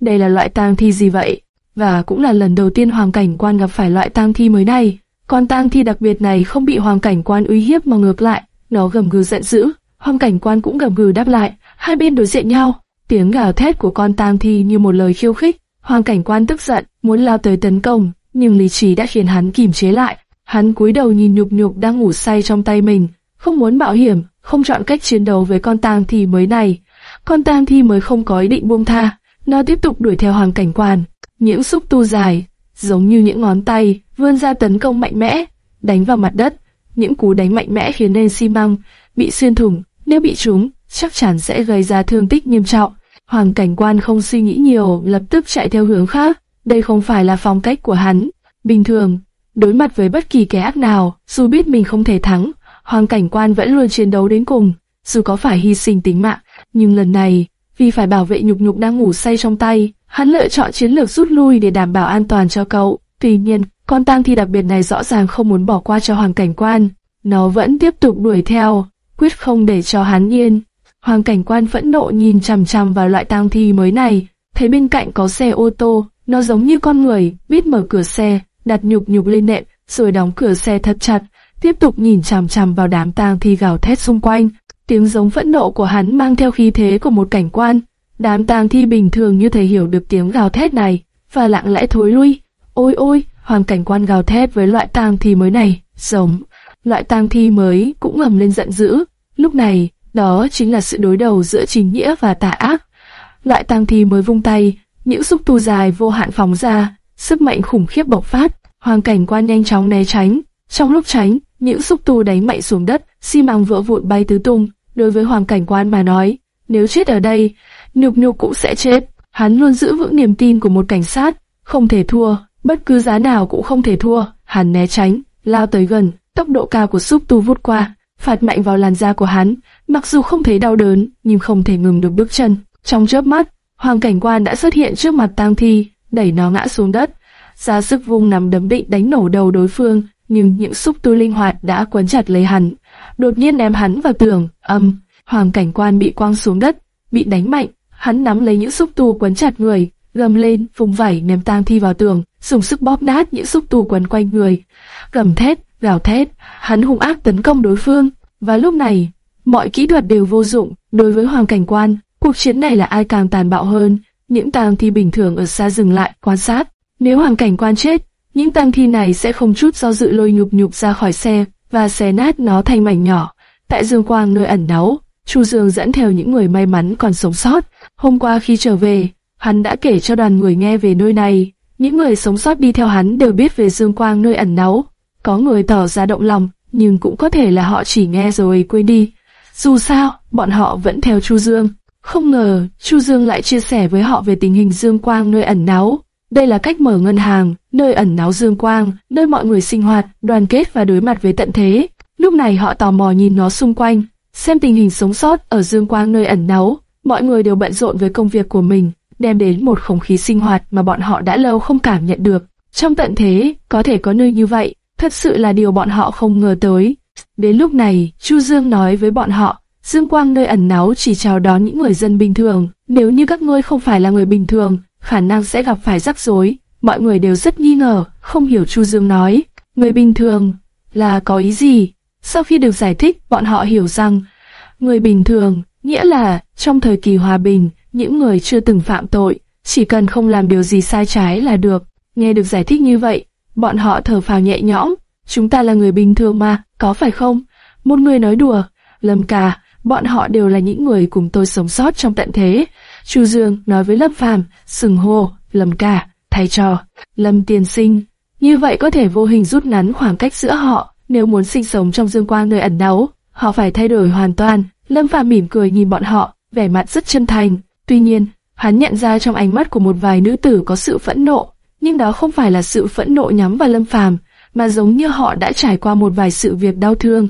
Đây là loại tang thi gì vậy? Và cũng là lần đầu tiên Hoàng Cảnh Quan gặp phải loại tang thi mới này. Con tang thi đặc biệt này không bị Hoàng Cảnh Quan uy hiếp mà ngược lại, nó gầm gừ giận dữ. Hoàng Cảnh Quan cũng gầm gừ đáp lại, hai bên đối diện nhau. Tiếng gào thét của con tang thi như một lời khiêu khích. Hoàng Cảnh Quan tức giận, muốn lao tới tấn công, nhưng lý trí đã khiến hắn kìm chế lại. Hắn cúi đầu nhìn nhục nhục đang ngủ say trong tay mình, không muốn mạo hiểm, không chọn cách chiến đấu với con tang thi mới này. Con tang thi mới không có ý định buông tha, nó tiếp tục đuổi theo hoàng cảnh quan. Những xúc tu dài, giống như những ngón tay, vươn ra tấn công mạnh mẽ, đánh vào mặt đất. Những cú đánh mạnh mẽ khiến nền xi măng bị xuyên thủng, nếu bị trúng, chắc chắn sẽ gây ra thương tích nghiêm trọng. Hoàng cảnh quan không suy nghĩ nhiều, lập tức chạy theo hướng khác. Đây không phải là phong cách của hắn. Bình thường, đối mặt với bất kỳ kẻ ác nào, dù biết mình không thể thắng, Hoàng cảnh quan vẫn luôn chiến đấu đến cùng, dù có phải hy sinh tính mạng. Nhưng lần này, vì phải bảo vệ nhục nhục đang ngủ say trong tay, hắn lựa chọn chiến lược rút lui để đảm bảo an toàn cho cậu. Tuy nhiên, con tang thi đặc biệt này rõ ràng không muốn bỏ qua cho hoàng cảnh quan. Nó vẫn tiếp tục đuổi theo, quyết không để cho hắn yên. Hoàng cảnh quan phẫn nộ nhìn chằm chằm vào loại tang thi mới này, thấy bên cạnh có xe ô tô, nó giống như con người, biết mở cửa xe, đặt nhục nhục lên nệm, rồi đóng cửa xe thật chặt, tiếp tục nhìn chằm chằm vào đám tang thi gào thét xung quanh. Tiếng giống phẫn nộ của hắn mang theo khí thế của một cảnh quan. Đám tang thi bình thường như thể hiểu được tiếng gào thét này, và lặng lẽ thối lui. Ôi ôi, hoàng cảnh quan gào thét với loại tang thi mới này, giống. Loại tang thi mới cũng ngầm lên giận dữ. Lúc này, đó chính là sự đối đầu giữa chính nghĩa và tà ác. Loại tang thi mới vung tay, những xúc tu dài vô hạn phóng ra, sức mạnh khủng khiếp bộc phát. Hoàng cảnh quan nhanh chóng né tránh. Trong lúc tránh, những xúc tu đánh mạnh xuống đất, xi măng vỡ vụn bay tứ tung. Đối với hoàng cảnh quan mà nói, nếu chết ở đây, nhục nhục cũng sẽ chết. Hắn luôn giữ vững niềm tin của một cảnh sát, không thể thua, bất cứ giá nào cũng không thể thua. Hắn né tránh, lao tới gần, tốc độ cao của xúc tu vút qua, phạt mạnh vào làn da của hắn. Mặc dù không thấy đau đớn, nhưng không thể ngừng được bước chân. Trong chớp mắt, hoàng cảnh quan đã xuất hiện trước mặt tang thi, đẩy nó ngã xuống đất, ra sức vung nắm đấm định đánh nổ đầu đối phương, nhưng những xúc tu linh hoạt đã quấn chặt lấy hắn, đột nhiên ném hắn vào tường, âm, hoàng cảnh quan bị quăng xuống đất, bị đánh mạnh, hắn nắm lấy những xúc tu quấn chặt người, gầm lên, vùng vẩy ném tang thi vào tường, dùng sức bóp nát những xúc tu quấn quanh người, gầm thét, gào thét, hắn hung ác tấn công đối phương, và lúc này, mọi kỹ thuật đều vô dụng, đối với hoàng cảnh quan, cuộc chiến này là ai càng tàn bạo hơn, những tang thi bình thường ở xa dừng lại, quan sát, nếu hoàn cảnh quan chết, những tang thi này sẽ không chút do dự lôi nhục nhục ra khỏi xe và xé nát nó thành mảnh nhỏ. Tại Dương Quang nơi ẩn náu, Chu Dương dẫn theo những người may mắn còn sống sót. Hôm qua khi trở về, hắn đã kể cho đoàn người nghe về nơi này. Những người sống sót đi theo hắn đều biết về Dương Quang nơi ẩn náu. Có người tỏ ra động lòng, nhưng cũng có thể là họ chỉ nghe rồi quên đi. Dù sao, bọn họ vẫn theo Chu Dương. Không ngờ, Chu Dương lại chia sẻ với họ về tình hình Dương Quang nơi ẩn náu. Đây là cách mở ngân hàng, nơi ẩn náu dương quang, nơi mọi người sinh hoạt, đoàn kết và đối mặt với tận thế. Lúc này họ tò mò nhìn nó xung quanh, xem tình hình sống sót ở dương quang nơi ẩn náu. Mọi người đều bận rộn với công việc của mình, đem đến một không khí sinh hoạt mà bọn họ đã lâu không cảm nhận được. Trong tận thế, có thể có nơi như vậy, thật sự là điều bọn họ không ngờ tới. Đến lúc này, Chu Dương nói với bọn họ, Dương Quang nơi ẩn náu chỉ chào đón những người dân bình thường. Nếu như các ngươi không phải là người bình thường, khả năng sẽ gặp phải rắc rối. Mọi người đều rất nghi ngờ, không hiểu Chu Dương nói. Người bình thường là có ý gì? Sau khi được giải thích, bọn họ hiểu rằng người bình thường nghĩa là trong thời kỳ hòa bình, những người chưa từng phạm tội, chỉ cần không làm điều gì sai trái là được. Nghe được giải thích như vậy, bọn họ thở phào nhẹ nhõm. Chúng ta là người bình thường mà, có phải không? Một người nói đùa, Lâm Cả bọn họ đều là những người cùng tôi sống sót trong tận thế. Chu Dương nói với Lâm Phàm, sừng hô, Lâm Cả, thay trò, Lâm tiên sinh. Như vậy có thể vô hình rút ngắn khoảng cách giữa họ. Nếu muốn sinh sống trong dương quang nơi ẩn náu, họ phải thay đổi hoàn toàn. Lâm Phàm mỉm cười nhìn bọn họ, vẻ mặt rất chân thành. Tuy nhiên, hắn nhận ra trong ánh mắt của một vài nữ tử có sự phẫn nộ, nhưng đó không phải là sự phẫn nộ nhắm vào Lâm Phàm, mà giống như họ đã trải qua một vài sự việc đau thương.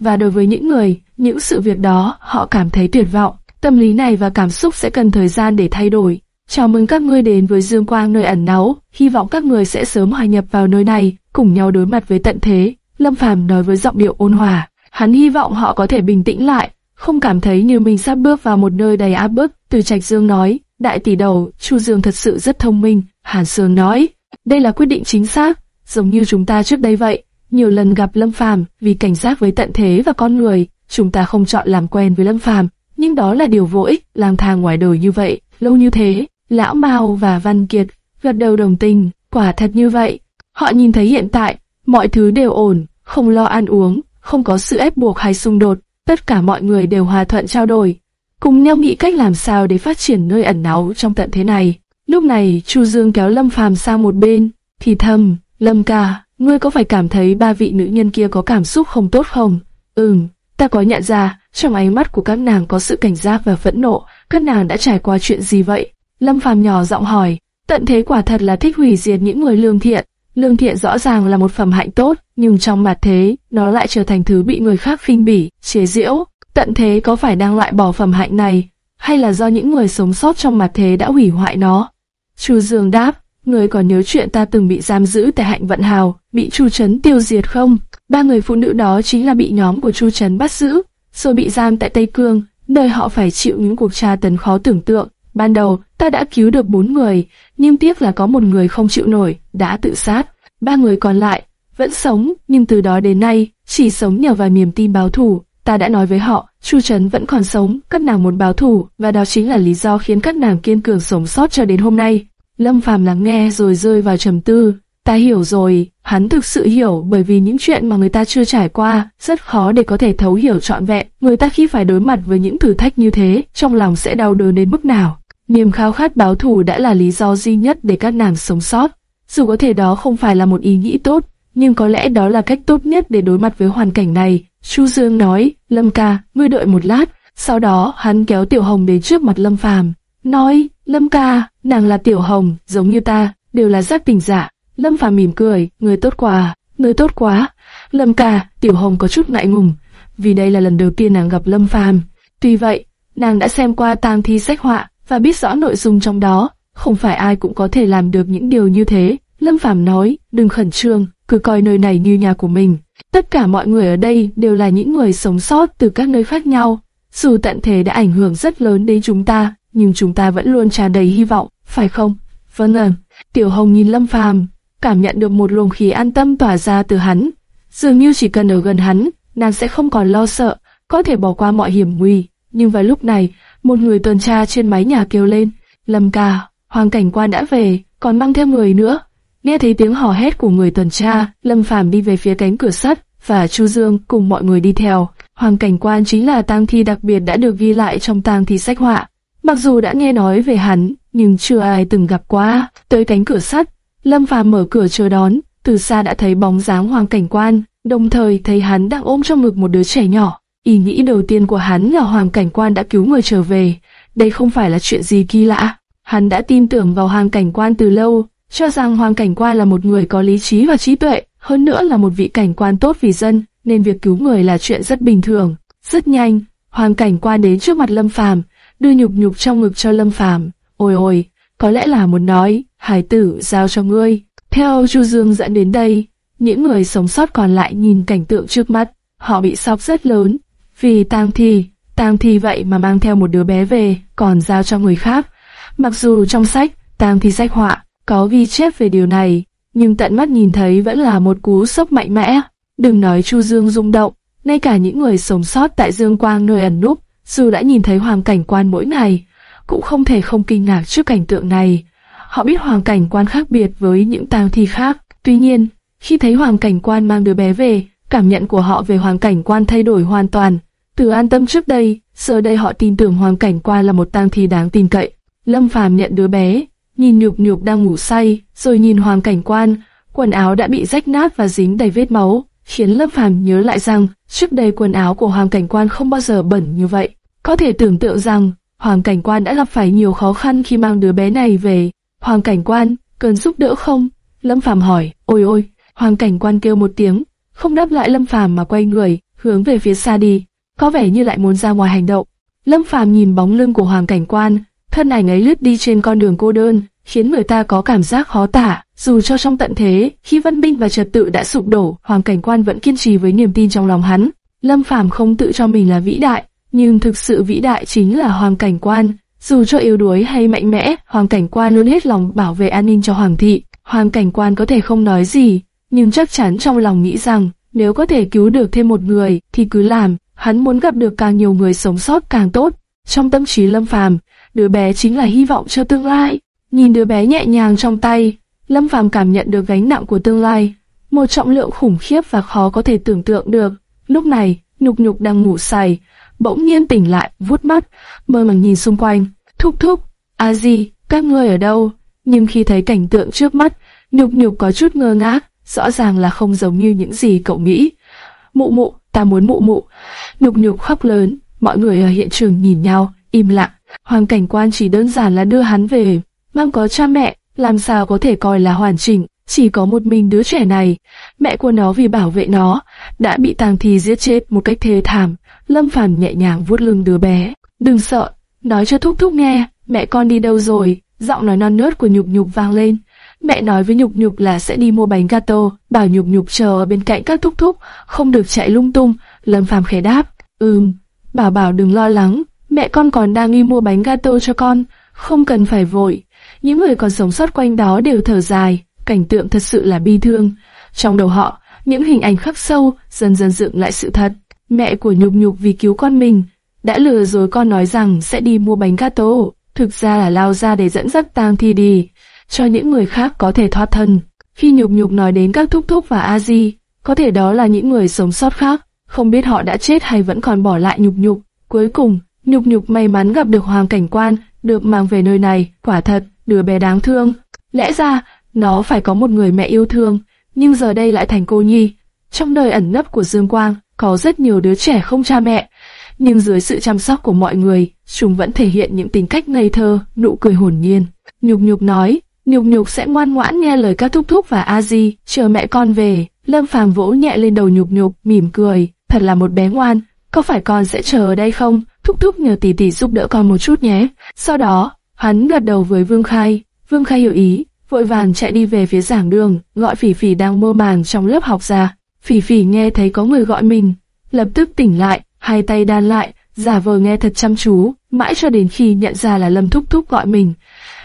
Và đối với những người, những sự việc đó, họ cảm thấy tuyệt vọng. Tâm lý này và cảm xúc sẽ cần thời gian để thay đổi. Chào mừng các ngươi đến với Dương Quang nơi ẩn náu, hy vọng các người sẽ sớm hòa nhập vào nơi này, cùng nhau đối mặt với tận thế. Lâm Phàm nói với giọng điệu ôn hòa, hắn hy vọng họ có thể bình tĩnh lại, không cảm thấy như mình sắp bước vào một nơi đầy áp bức. Từ Trạch Dương nói, đại tỷ đầu, Chu Dương thật sự rất thông minh. Hàn Sương nói, đây là quyết định chính xác, giống như chúng ta trước đây vậy. Nhiều lần gặp Lâm Phàm, vì cảnh giác với tận thế và con người, chúng ta không chọn làm quen với Lâm Phàm, nhưng đó là điều vô ích, lang thang ngoài đời như vậy, lâu như thế. Lão Mao và Văn Kiệt gật đầu đồng tình, quả thật như vậy. Họ nhìn thấy hiện tại, mọi thứ đều ổn, không lo ăn uống, không có sự ép buộc hay xung đột, tất cả mọi người đều hòa thuận trao đổi, cùng nhau nghĩ cách làm sao để phát triển nơi ẩn náu trong tận thế này. Lúc này, Chu Dương kéo Lâm Phàm sang một bên, thì thầm, Lâm ca, ngươi có phải cảm thấy ba vị nữ nhân kia có cảm xúc không tốt không? Ừm, ta có nhận ra, trong ánh mắt của các nàng có sự cảnh giác và phẫn nộ, các nàng đã trải qua chuyện gì vậy? Lâm Phàm nhỏ giọng hỏi, tận thế quả thật là thích hủy diệt những người lương thiện. Lương thiện rõ ràng là một phẩm hạnh tốt, nhưng trong mặt thế, nó lại trở thành thứ bị người khác khinh bỉ, chế giễu. Tận thế có phải đang loại bỏ phẩm hạnh này, hay là do những người sống sót trong mặt thế đã hủy hoại nó? Chu Dương đáp, người còn nhớ chuyện ta từng bị giam giữ tại hạnh vận hào, bị Chu Trấn tiêu diệt không? Ba người phụ nữ đó chính là bị nhóm của Chu Trấn bắt giữ, rồi bị giam tại Tây Cương, nơi họ phải chịu những cuộc tra tấn khó tưởng tượng. Ban đầu, ta đã cứu được bốn người, nhưng tiếc là có một người không chịu nổi, đã tự sát. Ba người còn lại, vẫn sống, nhưng từ đó đến nay, chỉ sống nhờ vào niềm tin báo thù. Ta đã nói với họ, Chu Trấn vẫn còn sống, các nàng muốn báo thù, và đó chính là lý do khiến các nàng kiên cường sống sót cho đến hôm nay. Lâm Phàm lắng nghe rồi rơi vào trầm tư. Ta hiểu rồi, hắn thực sự hiểu bởi vì những chuyện mà người ta chưa trải qua, rất khó để có thể thấu hiểu trọn vẹn. Người ta khi phải đối mặt với những thử thách như thế, trong lòng sẽ đau đớn đến mức nào. Niềm khao khát báo thù đã là lý do duy nhất để các nàng sống sót. Dù có thể đó không phải là một ý nghĩ tốt, nhưng có lẽ đó là cách tốt nhất để đối mặt với hoàn cảnh này. Chu Dương nói, Lâm ca, ngươi đợi một lát. Sau đó, hắn kéo Tiểu Hồng đến trước mặt Lâm Phàm, nói, Lâm ca, nàng là Tiểu Hồng, giống như ta, đều là giác tình giả. Lâm Phàm mỉm cười, người tốt quá, người tốt quá. Lâm ca, Tiểu Hồng có chút ngại ngùng, vì đây là lần đầu tiên nàng gặp Lâm Phàm. Tuy vậy, nàng đã xem qua tang thi sách họa và biết rõ nội dung trong đó, không phải ai cũng có thể làm được những điều như thế. Lâm Phàm nói, đừng khẩn trương, cứ coi nơi này như nhà của mình. Tất cả mọi người ở đây đều là những người sống sót từ các nơi khác nhau. Dù tận thế đã ảnh hưởng rất lớn đến chúng ta, nhưng chúng ta vẫn luôn tràn đầy hy vọng, phải không? Vâng ạ. Tiểu Hồng nhìn Lâm Phàm, cảm nhận được một luồng khí an tâm tỏa ra từ hắn. Dường như chỉ cần ở gần hắn, nàng sẽ không còn lo sợ, có thể bỏ qua mọi hiểm nguy. Nhưng vào lúc này, một người tuần tra trên mái nhà kêu lên, Lâm ca, hoàng cảnh quan đã về, còn mang theo người nữa. Nghe thấy tiếng hò hét của người tuần tra, Lâm Phàm đi về phía cánh cửa sắt, và Chu Dương cùng mọi người đi theo. Hoàng cảnh quan chính là tang thi đặc biệt đã được ghi lại trong tang thi sách họa. Mặc dù đã nghe nói về hắn, nhưng chưa ai từng gặp qua. Tới cánh cửa sắt, Lâm Phàm mở cửa chờ đón, từ xa đã thấy bóng dáng hoàng cảnh quan, đồng thời thấy hắn đang ôm trong ngực một đứa trẻ nhỏ. Ý nghĩ đầu tiên của hắn là hoàng cảnh quan đã cứu người trở về. Đây không phải là chuyện gì kỳ lạ. Hắn đã tin tưởng vào hoàng cảnh quan từ lâu, cho rằng hoàng cảnh quan là một người có lý trí và trí tuệ, hơn nữa là một vị cảnh quan tốt vì dân, nên việc cứu người là chuyện rất bình thường. Rất nhanh, hoàng cảnh quan đến trước mặt Lâm Phàm, đưa nhục nhục trong ngực cho Lâm Phàm. Ôi ôi, có lẽ là muốn nói, hải tử giao cho ngươi. Theo Chu Dương dẫn đến đây, những người sống sót còn lại nhìn cảnh tượng trước mắt, họ bị sốc rất lớn, vì tang thi, tang thi vậy mà mang theo một đứa bé về, còn giao cho người khác. Mặc dù trong sách, tang thi sách họa, có ghi chép về điều này, nhưng tận mắt nhìn thấy vẫn là một cú sốc mạnh mẽ. Đừng nói Chu Dương rung động, ngay cả những người sống sót tại Dương Quang nơi ẩn núp, dù đã nhìn thấy hoàng cảnh quan mỗi ngày, cũng không thể không kinh ngạc trước cảnh tượng này. Họ biết hoàng cảnh quan khác biệt với những tang thi khác. Tuy nhiên, khi thấy hoàng cảnh quan mang đứa bé về, cảm nhận của họ về hoàng cảnh quan thay đổi hoàn toàn. Từ an tâm trước đây, giờ đây họ tin tưởng Hoàng Cảnh Quan là một tang thi đáng tin cậy. Lâm Phàm nhận đứa bé, nhìn nhục nhục đang ngủ say, rồi nhìn Hoàng Cảnh Quan, quần áo đã bị rách nát và dính đầy vết máu, khiến Lâm Phàm nhớ lại rằng trước đây quần áo của Hoàng Cảnh Quan không bao giờ bẩn như vậy. Có thể tưởng tượng rằng Hoàng Cảnh Quan đã gặp phải nhiều khó khăn khi mang đứa bé này về. Hoàng Cảnh Quan, cần giúp đỡ không? Lâm Phàm hỏi. Ôi ôi, Hoàng Cảnh Quan kêu một tiếng, không đáp lại Lâm Phàm mà quay người, hướng về phía xa đi, có vẻ như lại muốn ra ngoài hành động. Lâm Phàm nhìn bóng lưng của Hoàng Cảnh Quan, thân ảnh ấy lướt đi trên con đường cô đơn, khiến người ta có cảm giác khó tả. Dù cho trong tận thế, khi văn minh và trật tự đã sụp đổ, Hoàng Cảnh Quan vẫn kiên trì với niềm tin trong lòng hắn. Lâm Phàm không tự cho mình là vĩ đại, nhưng thực sự vĩ đại chính là Hoàng Cảnh Quan. Dù cho yếu đuối hay mạnh mẽ, Hoàng Cảnh Quan luôn hết lòng bảo vệ an ninh cho Hoàng thị. Hoàng Cảnh Quan có thể không nói gì, nhưng chắc chắn trong lòng nghĩ rằng nếu có thể cứu được thêm một người thì cứ làm. Hắn muốn gặp được càng nhiều người sống sót càng tốt. Trong tâm trí Lâm Phàm, đứa bé chính là hy vọng cho tương lai. Nhìn đứa bé nhẹ nhàng trong tay, Lâm Phàm cảm nhận được gánh nặng của tương lai, một trọng lượng khủng khiếp và khó có thể tưởng tượng được. Lúc này, Nhục Nhục đang ngủ say, bỗng nhiên tỉnh lại, vuốt mắt, mơ màng nhìn xung quanh. Thúc thúc, a gì? các ngươi ở đâu? Nhưng khi thấy cảnh tượng trước mắt, Nhục Nhục có chút ngơ ngác, rõ ràng là không giống như những gì cậu nghĩ. Mụ mụ, ta muốn mụ mụ. Nhục Nhục khóc lớn, mọi người ở hiện trường nhìn nhau, im lặng. Hoàng cảnh quan chỉ đơn giản là đưa hắn về, mang có cha mẹ, làm sao có thể coi là hoàn chỉnh. Chỉ có một mình đứa trẻ này, mẹ của nó vì bảo vệ nó, đã bị tàng thi giết chết một cách thê thảm. Lâm Phàm nhẹ nhàng vuốt lưng đứa bé. Đừng sợ, nói cho Thúc Thúc nghe, mẹ con đi đâu rồi? Giọng nói non nớt của Nhục Nhục vang lên. Mẹ nói với Nhục Nhục là sẽ đi mua bánh gato, bảo Nhục Nhục chờ ở bên cạnh các Thúc Thúc, không được chạy lung tung. Lâm Phàm khẽ đáp, ừm, bảo bảo đừng lo lắng, mẹ con còn đang đi mua bánh gato cho con, không cần phải vội. Những người còn sống sót quanh đó đều thở dài, cảnh tượng thật sự là bi thương. Trong đầu họ, những hình ảnh khắc sâu dần dần dựng lại sự thật. Mẹ của nhục nhục vì cứu con mình, đã lừa dối con nói rằng sẽ đi mua bánh gato, thực ra là lao ra để dẫn dắt tang thi đi, cho những người khác có thể thoát thân. Khi nhục nhục nói đến các thúc thúc và a di, có thể đó là những người sống sót khác, không biết họ đã chết hay vẫn còn bỏ lại nhục nhục. Cuối cùng, nhục nhục may mắn gặp được hoàng cảnh quan, được mang về nơi này, quả thật, đứa bé đáng thương. Lẽ ra, nó phải có một người mẹ yêu thương, nhưng giờ đây lại thành cô nhi. Trong đời ẩn nấp của Dương Quang, có rất nhiều đứa trẻ không cha mẹ, nhưng dưới sự chăm sóc của mọi người, chúng vẫn thể hiện những tính cách ngây thơ, nụ cười hồn nhiên. Nhục nhục nói, nhục nhục sẽ ngoan ngoãn nghe lời các thúc thúc và a di, chờ mẹ con về. Lâm Phàm vỗ nhẹ lên đầu nhục nhục, mỉm cười, thật là một bé ngoan, có phải con sẽ chờ ở đây không? Thúc thúc nhờ tỷ tỷ giúp đỡ con một chút nhé. Sau đó, hắn gật đầu với Vương Khai, Vương Khai hiểu ý, vội vàng chạy đi về phía giảng đường, gọi Phỉ Phỉ đang mơ màng trong lớp học ra. Phỉ Phỉ nghe thấy có người gọi mình, lập tức tỉnh lại, hai tay đan lại, giả vờ nghe thật chăm chú, mãi cho đến khi nhận ra là Lâm Thúc Thúc gọi mình.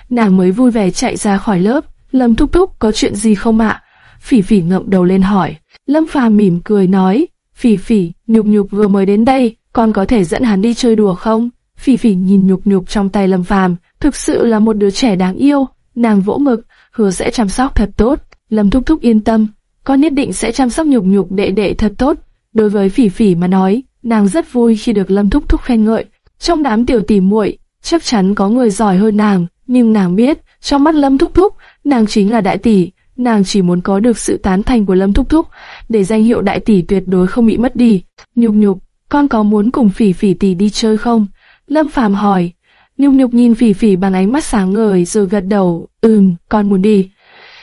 Nàng mới vui vẻ chạy ra khỏi lớp, Lâm Thúc Thúc có chuyện gì không ạ? Phỉ Phỉ ngậm đầu lên hỏi. Lâm Phàm mỉm cười nói, Phỉ Phỉ, nhục nhục vừa mới đến đây, con có thể dẫn hắn đi chơi đùa không? Phỉ Phỉ nhìn nhục nhục trong tay Lâm Phàm, thực sự là một đứa trẻ đáng yêu. Nàng vỗ ngực, hứa sẽ chăm sóc thật tốt. Lâm Thúc Thúc yên tâm, con nhất định sẽ chăm sóc nhục nhục đệ đệ thật tốt. Đối với Phỉ Phỉ mà nói, nàng rất vui khi được Lâm Thúc Thúc khen ngợi. Trong đám tiểu tỷ muội, chắc chắn có người giỏi hơn nàng, nhưng nàng biết, trong mắt Lâm Thúc Thúc, nàng chính là đại tỷ. Nàng chỉ muốn có được sự tán thành của Lâm Thúc Thúc, để danh hiệu đại tỷ tuyệt đối không bị mất đi. Nhục nhục, con có muốn cùng Phỉ Phỉ tỷ đi chơi không? Lâm Phàm hỏi. Nhục nhục nhìn Phỉ Phỉ bằng ánh mắt sáng ngời rồi gật đầu, ừm, con muốn đi.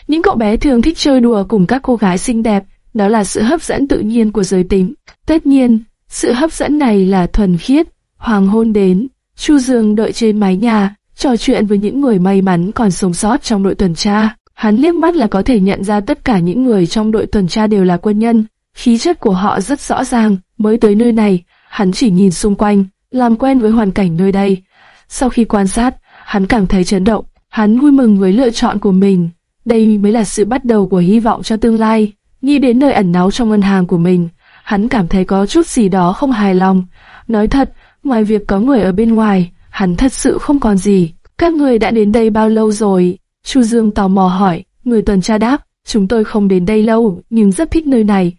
Những cậu bé thường thích chơi đùa cùng các cô gái xinh đẹp, đó là sự hấp dẫn tự nhiên của giới tính. Tất nhiên, sự hấp dẫn này là thuần khiết. Hoàng hôn đến, Chu Dương đợi trên mái nhà, trò chuyện với những người may mắn còn sống sót trong đội tuần tra. Hắn liếc mắt là có thể nhận ra tất cả những người trong đội tuần tra đều là quân nhân. Khí chất của họ rất rõ ràng, mới tới nơi này, hắn chỉ nhìn xung quanh, làm quen với hoàn cảnh nơi đây. Sau khi quan sát, hắn cảm thấy chấn động, hắn vui mừng với lựa chọn của mình. Đây mới là sự bắt đầu của hy vọng cho tương lai. Nghĩ đến nơi ẩn náu trong ngân hàng của mình, hắn cảm thấy có chút gì đó không hài lòng. Nói thật, ngoài việc có người ở bên ngoài, hắn thật sự không còn gì. Các người đã đến đây bao lâu rồi? Chu Dương tò mò hỏi, người tuần tra đáp, chúng tôi không đến đây lâu, nhưng rất thích nơi này.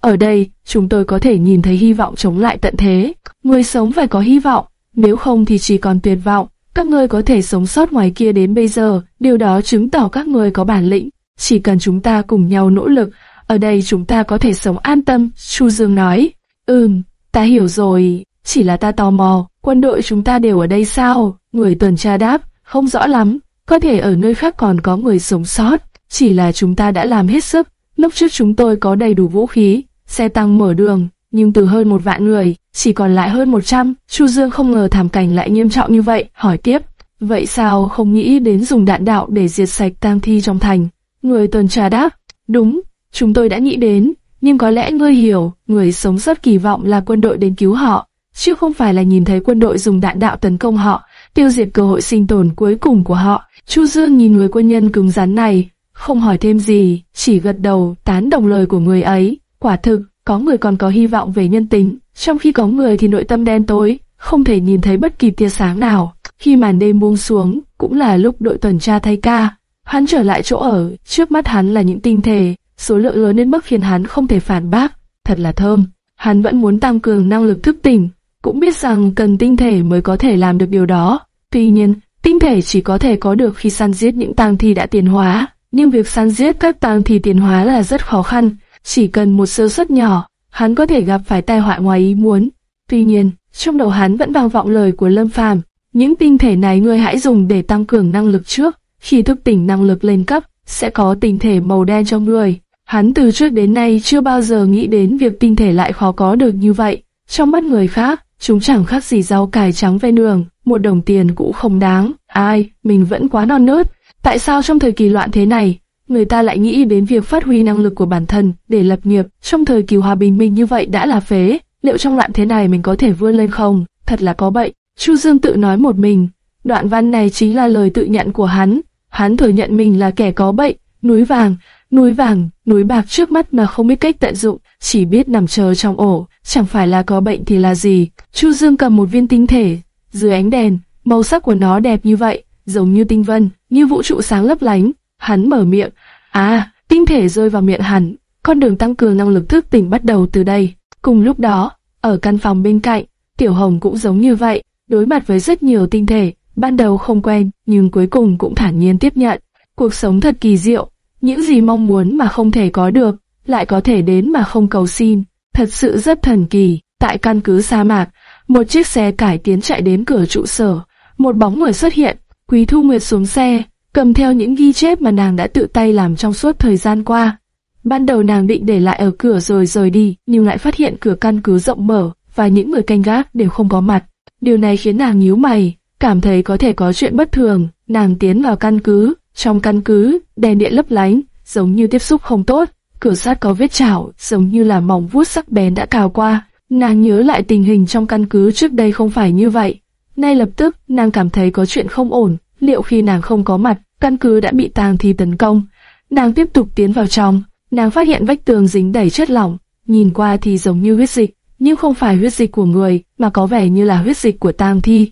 Ở đây, chúng tôi có thể nhìn thấy hy vọng chống lại tận thế. người sống phải có hy vọng, nếu không thì chỉ còn tuyệt vọng. Các ngươi có thể sống sót ngoài kia đến bây giờ, điều đó chứng tỏ các ngươi có bản lĩnh. Chỉ cần chúng ta cùng nhau nỗ lực, ở đây chúng ta có thể sống an tâm, Chu Dương nói. Ừm, ta hiểu rồi, chỉ là ta tò mò, quân đội chúng ta đều ở đây sao? Người tuần tra đáp, không rõ lắm, có thể ở nơi khác còn có người sống sót, chỉ là chúng ta đã làm hết sức. Lúc trước chúng tôi có đầy đủ vũ khí, xe tăng mở đường, nhưng từ hơn một vạn người, chỉ còn lại hơn một trăm. Chu Dương không ngờ thảm cảnh lại nghiêm trọng như vậy, hỏi tiếp. Vậy sao không nghĩ đến dùng đạn đạo để diệt sạch tang thi trong thành? Người tuần tra đáp, đúng, chúng tôi đã nghĩ đến, nhưng có lẽ ngươi hiểu, người sống rất kỳ vọng là quân đội đến cứu họ, chứ không phải là nhìn thấy quân đội dùng đạn đạo tấn công họ, tiêu diệt cơ hội sinh tồn cuối cùng của họ. Chu Dương nhìn người quân nhân cứng rắn này, không hỏi thêm gì, chỉ gật đầu tán đồng lời của người ấy. Quả thực, có người còn có hy vọng về nhân tính, trong khi có người thì nội tâm đen tối, không thể nhìn thấy bất kỳ tia sáng nào. Khi màn đêm buông xuống, cũng là lúc đội tuần tra thay ca. Hắn trở lại chỗ ở, trước mắt hắn là những tinh thể, số lượng lớn đến mức khiến hắn không thể phản bác. Thật là thơm. Hắn vẫn muốn tăng cường năng lực thức tỉnh, cũng biết rằng cần tinh thể mới có thể làm được điều đó. Tuy nhiên, tinh thể chỉ có thể có được khi săn giết những tang thi đã tiến hóa, nhưng việc săn giết các tang thi tiến hóa là rất khó khăn, chỉ cần một sơ suất nhỏ, hắn có thể gặp phải tai họa ngoài ý muốn. Tuy nhiên, trong đầu hắn vẫn vang vọng lời của Lâm Phàm, những tinh thể này ngươi hãy dùng để tăng cường năng lực trước, khi thức tỉnh năng lực lên cấp, sẽ có tinh thể màu đen trong người. Hắn từ trước đến nay chưa bao giờ nghĩ đến việc tinh thể lại khó có được như vậy. Trong mắt người khác, chúng chẳng khác gì rau cải trắng ven đường, một đồng tiền cũng không đáng. Ai, mình vẫn quá non nớt. Tại sao trong thời kỳ loạn thế này, người ta lại nghĩ đến việc phát huy năng lực của bản thân để lập nghiệp trong thời kỳ hòa bình mình như vậy đã là phế. Liệu trong loạn thế này mình có thể vươn lên không? Thật là có bệnh. Chu Dương tự nói một mình. Đoạn văn này chính là lời tự nhận của hắn. Hắn thừa nhận mình là kẻ có bệnh, núi vàng, núi vàng, núi bạc trước mắt mà không biết cách tận dụng, chỉ biết nằm chờ trong ổ, chẳng phải là có bệnh thì là gì. Chu Dương cầm một viên tinh thể, dưới ánh đèn, màu sắc của nó đẹp như vậy, giống như tinh vân, như vũ trụ sáng lấp lánh. Hắn mở miệng, à, tinh thể rơi vào miệng hắn, con đường tăng cường năng lực thức tỉnh bắt đầu từ đây. Cùng lúc đó, ở căn phòng bên cạnh, Tiểu Hồng cũng giống như vậy, đối mặt với rất nhiều tinh thể, ban đầu không quen, nhưng cuối cùng cũng thản nhiên tiếp nhận. Cuộc sống thật kỳ diệu, những gì mong muốn mà không thể có được, lại có thể đến mà không cầu xin, thật sự rất thần kỳ. Tại căn cứ sa mạc, một chiếc xe cải tiến chạy đến cửa trụ sở, một bóng người xuất hiện, Quý Thu Nguyệt xuống xe, cầm theo những ghi chép mà nàng đã tự tay làm trong suốt thời gian qua. Ban đầu nàng định để lại ở cửa rồi rời đi, nhưng lại phát hiện cửa căn cứ rộng mở và những người canh gác đều không có mặt. Điều này khiến nàng nhíu mày, cảm thấy có thể có chuyện bất thường. Nàng tiến vào căn cứ, trong căn cứ, đèn điện lấp lánh, giống như tiếp xúc không tốt. Cửa sắt có vết chảo, giống như là mỏng vuốt sắc bén đã cào qua. Nàng nhớ lại tình hình trong căn cứ trước đây không phải như vậy. Nay lập tức, nàng cảm thấy có chuyện không ổn. Liệu khi nàng không có mặt, căn cứ đã bị tàng thi tấn công? Nàng tiếp tục tiến vào trong, nàng phát hiện vách tường dính đầy chất lỏng, nhìn qua thì giống như huyết dịch, nhưng không phải huyết dịch của người, mà có vẻ như là huyết dịch của tang thi.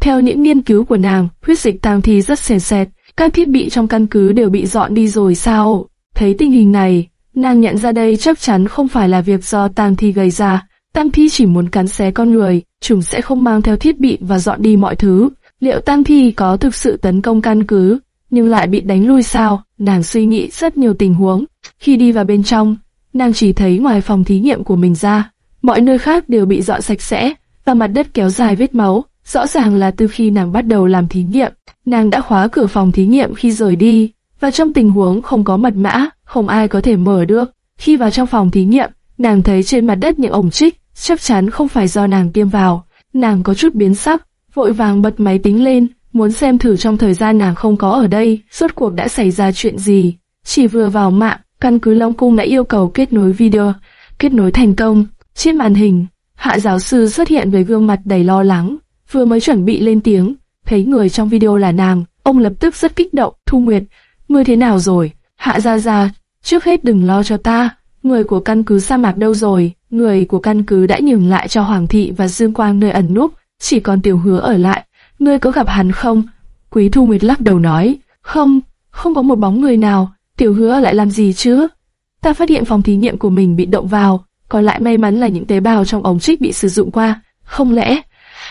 Theo những nghiên cứu của nàng, huyết dịch tang thi rất sền sệt, các thiết bị trong căn cứ đều bị dọn đi rồi sao? Thấy tình hình này, nàng nhận ra đây chắc chắn không phải là việc do tang thi gây ra. Tang thi chỉ muốn cắn xé con người, chúng sẽ không mang theo thiết bị và dọn đi mọi thứ. Liệu tang thi có thực sự tấn công căn cứ, nhưng lại bị đánh lui sao? Nàng suy nghĩ rất nhiều tình huống. Khi đi vào bên trong, nàng chỉ thấy ngoài phòng thí nghiệm của mình ra, mọi nơi khác đều bị dọn sạch sẽ, và mặt đất kéo dài vết máu. Rõ ràng là từ khi nàng bắt đầu làm thí nghiệm, nàng đã khóa cửa phòng thí nghiệm khi rời đi, và trong tình huống không có mật mã, không ai có thể mở được. Khi vào trong phòng thí nghiệm, nàng thấy trên mặt đất những ổng trích, chắc chắn không phải do nàng tiêm vào. Nàng có chút biến sắc, vội vàng bật máy tính lên, muốn xem thử trong thời gian nàng không có ở đây, suốt cuộc đã xảy ra chuyện gì. Chỉ vừa vào mạng, căn cứ Long Cung đã yêu cầu kết nối video, kết nối thành công. Trên màn hình, hạ giáo sư xuất hiện với gương mặt đầy lo lắng, vừa mới chuẩn bị lên tiếng, thấy người trong video là nàng, ông lập tức rất kích động, Thu Nguyệt, ngươi thế nào rồi? Hạ ra ra, trước hết đừng lo cho ta, người của căn cứ sa mạc đâu rồi? Người của căn cứ đã nhường lại cho Hoàng thị và Dương Quang nơi ẩn núp, chỉ còn tiểu hứa ở lại. Ngươi có gặp hắn không? Quý Thu Nguyệt lắc đầu nói, không, không có một bóng người nào, tiểu hứa lại làm gì chứ? Ta phát hiện phòng thí nghiệm của mình bị động vào, còn lại may mắn là những tế bào trong ống trích bị sử dụng qua, Không lẽ,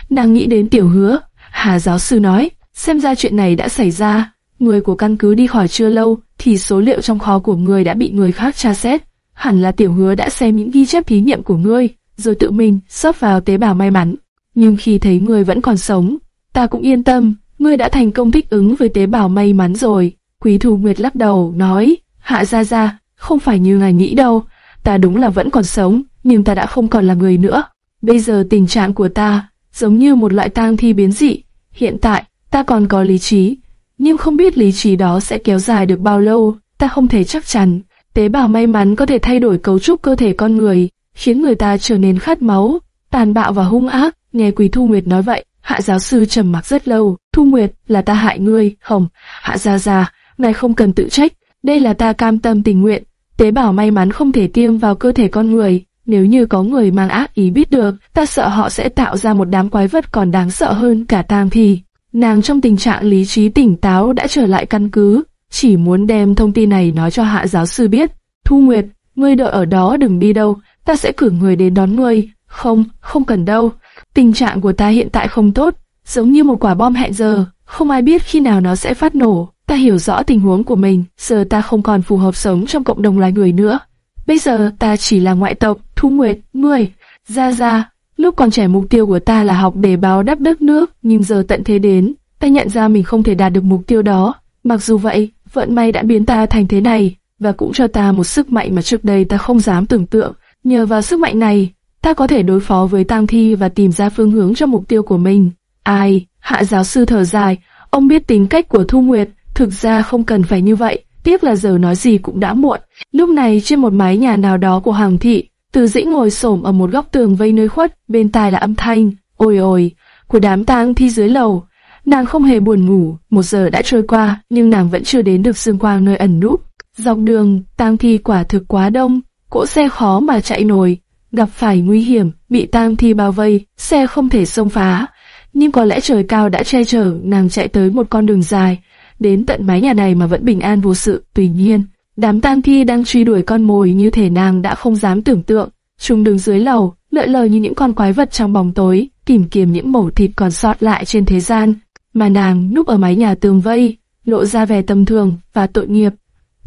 nàng nghĩ đến tiểu hứa, Hà giáo sư nói, xem ra chuyện này đã xảy ra. Người của căn cứ đi khỏi chưa lâu, thì số liệu trong kho của người đã bị người khác tra xét. Hẳn là tiểu hứa đã xem những ghi chép thí nghiệm của ngươi, rồi tự mình xóp vào tế bào may mắn. Nhưng khi thấy ngươi vẫn còn sống, ta cũng yên tâm, ngươi đã thành công thích ứng với tế bào may mắn rồi. Quý Thù Nguyệt lắc đầu, nói, hạ ra ra, không phải như ngài nghĩ đâu, ta đúng là vẫn còn sống, nhưng ta đã không còn là người nữa. Bây giờ tình trạng của ta giống như một loại tang thi biến dị. Hiện tại, ta còn có lý trí, nhưng không biết lý trí đó sẽ kéo dài được bao lâu, ta không thể chắc chắn. Tế bào may mắn có thể thay đổi cấu trúc cơ thể con người, khiến người ta trở nên khát máu, tàn bạo và hung ác. Nghe Quý Thu Nguyệt nói vậy, hạ giáo sư trầm mặc rất lâu. Thu Nguyệt, là ta hại ngươi, không? Hạ gia gia, ngài không cần tự trách, đây là ta cam tâm tình nguyện. Tế bào may mắn không thể tiêm vào cơ thể con người, nếu như có người mang ác ý biết được, ta sợ họ sẽ tạo ra một đám quái vật còn đáng sợ hơn cả tang thi. Nàng trong tình trạng lý trí tỉnh táo đã trở lại căn cứ, chỉ muốn đem thông tin này nói cho hạ giáo sư biết. Thu Nguyệt, ngươi đợi ở đó đừng đi đâu, ta sẽ cử người đến đón ngươi. Không, không cần đâu. Tình trạng của ta hiện tại không tốt, giống như một quả bom hẹn giờ, không ai biết khi nào nó sẽ phát nổ. Ta hiểu rõ tình huống của mình, giờ ta không còn phù hợp sống trong cộng đồng loài người nữa. Bây giờ ta chỉ là ngoại tộc, Thu Nguyệt, ngươi, ra ra. Lúc còn trẻ mục tiêu của ta là học để báo đáp đất nước, nhưng giờ tận thế đến, ta nhận ra mình không thể đạt được mục tiêu đó. Mặc dù vậy, vận may đã biến ta thành thế này, và cũng cho ta một sức mạnh mà trước đây ta không dám tưởng tượng. Nhờ vào sức mạnh này, ta có thể đối phó với tang thi và tìm ra phương hướng cho mục tiêu của mình. Ai, hạ giáo sư thở dài, ông biết tính cách của Thu Nguyệt, thực ra không cần phải như vậy, tiếc là giờ nói gì cũng đã muộn. Lúc này trên một mái nhà nào đó của Hoàng thị, Từ Dĩnh ngồi xổm ở một góc tường vây nơi khuất, bên tai là âm thanh, ôi ôi, của đám tang thi dưới lầu. Nàng không hề buồn ngủ, một giờ đã trôi qua, nhưng nàng vẫn chưa đến được dương quang nơi ẩn núp. Dọc đường, tang thi quả thực quá đông, cỗ xe khó mà chạy nổi, gặp phải nguy hiểm, bị tang thi bao vây, xe không thể xông phá. Nhưng có lẽ trời cao đã che chở nàng chạy tới một con đường dài, đến tận mái nhà này mà vẫn bình an vô sự. Tuy nhiên, đám tang thi đang truy đuổi con mồi như thể nàng đã không dám tưởng tượng. chúng đứng dưới lầu, lợi lờ như những con quái vật trong bóng tối, tìm kiếm những mẩu thịt còn sót lại trên thế gian. Mà nàng núp ở mái nhà tường vây, lộ ra vẻ tầm thường và tội nghiệp.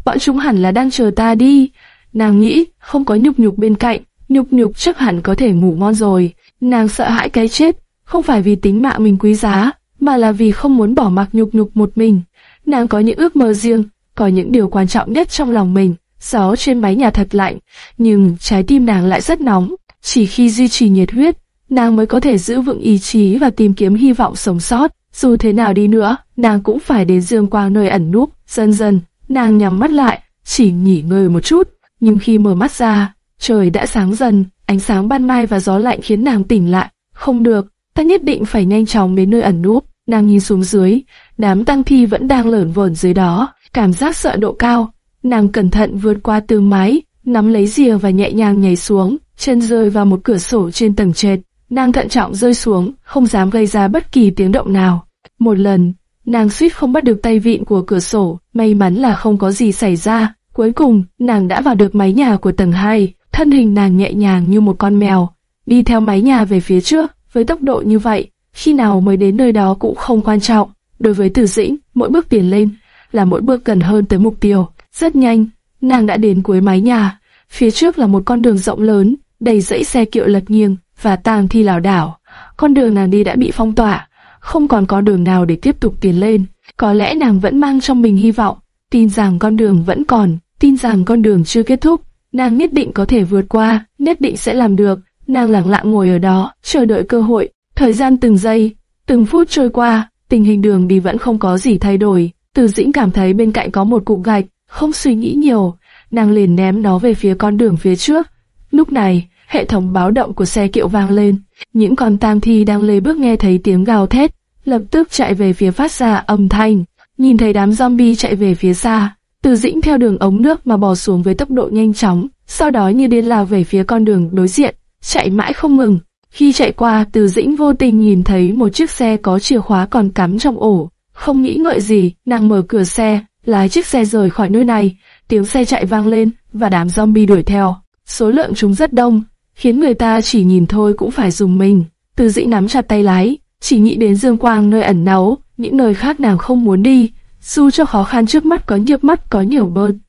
Bọn chúng hẳn là đang chờ ta đi. Nàng nghĩ, không có nhục nhục bên cạnh, nhục nhục chắc hẳn có thể ngủ ngon rồi. Nàng sợ hãi cái chết, không phải vì tính mạng mình quý giá, mà là vì không muốn bỏ mặc nhục nhục một mình. Nàng có những ước mơ riêng, có những điều quan trọng nhất trong lòng mình. Gió trên mái nhà thật lạnh, nhưng trái tim nàng lại rất nóng. Chỉ khi duy trì nhiệt huyết, nàng mới có thể giữ vững ý chí và tìm kiếm hy vọng sống sót. Dù thế nào đi nữa, nàng cũng phải đến dương quang nơi ẩn núp. Dần dần, nàng nhắm mắt lại, chỉ nghỉ ngơi một chút. Nhưng khi mở mắt ra, trời đã sáng dần, ánh sáng ban mai và gió lạnh khiến nàng tỉnh lại. Không được, ta nhất định phải nhanh chóng đến nơi ẩn núp. Nàng nhìn xuống dưới, đám tăng thi vẫn đang lởn vởn dưới đó, cảm giác sợ độ cao. Nàng cẩn thận vượt qua từ mái, nắm lấy rìa và nhẹ nhàng nhảy xuống, chân rơi vào một cửa sổ trên tầng trệt. Nàng thận trọng rơi xuống, không dám gây ra bất kỳ tiếng động nào. Một lần, nàng suýt không bắt được tay vịn của cửa sổ, may mắn là không có gì xảy ra. Cuối cùng, nàng đã vào được mái nhà của tầng 2, thân hình nàng nhẹ nhàng như một con mèo, đi theo mái nhà về phía trước, với tốc độ như vậy, khi nào mới đến nơi đó cũng không quan trọng. Đối với Từ Dĩnh, mỗi bước tiến lên là mỗi bước gần hơn tới mục tiêu. Rất nhanh, nàng đã đến cuối mái nhà. Phía trước là một con đường rộng lớn, đầy dãy xe kiệu lật nghiêng và tang thi lảo đảo. Con đường nàng đi đã bị phong tỏa, không còn có đường nào để tiếp tục tiến lên. Có lẽ nàng vẫn mang trong mình hy vọng, tin rằng con đường vẫn còn, tin rằng con đường chưa kết thúc. Nàng nhất định có thể vượt qua, nhất định sẽ làm được. Nàng lặng lặng ngồi ở đó, chờ đợi cơ hội. Thời gian từng giây, từng phút trôi qua, tình hình đường đi vẫn không có gì thay đổi. Từ dĩnh cảm thấy bên cạnh có một cục gạch, không suy nghĩ nhiều, nàng liền ném nó về phía con đường phía trước. Lúc này, hệ thống báo động của xe kiệu vang lên, những con tam thi đang lê bước nghe thấy tiếng gào thét, lập tức chạy về phía phát ra âm thanh, nhìn thấy đám zombie chạy về phía xa. Từ dĩnh theo đường ống nước mà bò xuống với tốc độ nhanh chóng, sau đó như điên lao về phía con đường đối diện, chạy mãi không ngừng. Khi chạy qua, Từ Dĩnh vô tình nhìn thấy một chiếc xe có chìa khóa còn cắm trong ổ. Không nghĩ ngợi gì, nàng mở cửa xe, lái chiếc xe rời khỏi nơi này. Tiếng xe chạy vang lên và đám zombie đuổi theo. Số lượng chúng rất đông, khiến người ta chỉ nhìn thôi cũng phải dùng mình. Từ dĩ nắm chặt tay lái, chỉ nghĩ đến Dương Quang nơi ẩn náu, những nơi khác nàng không muốn đi. Dù cho khó khăn trước mắt có nhiều mắt có nhiều bơn.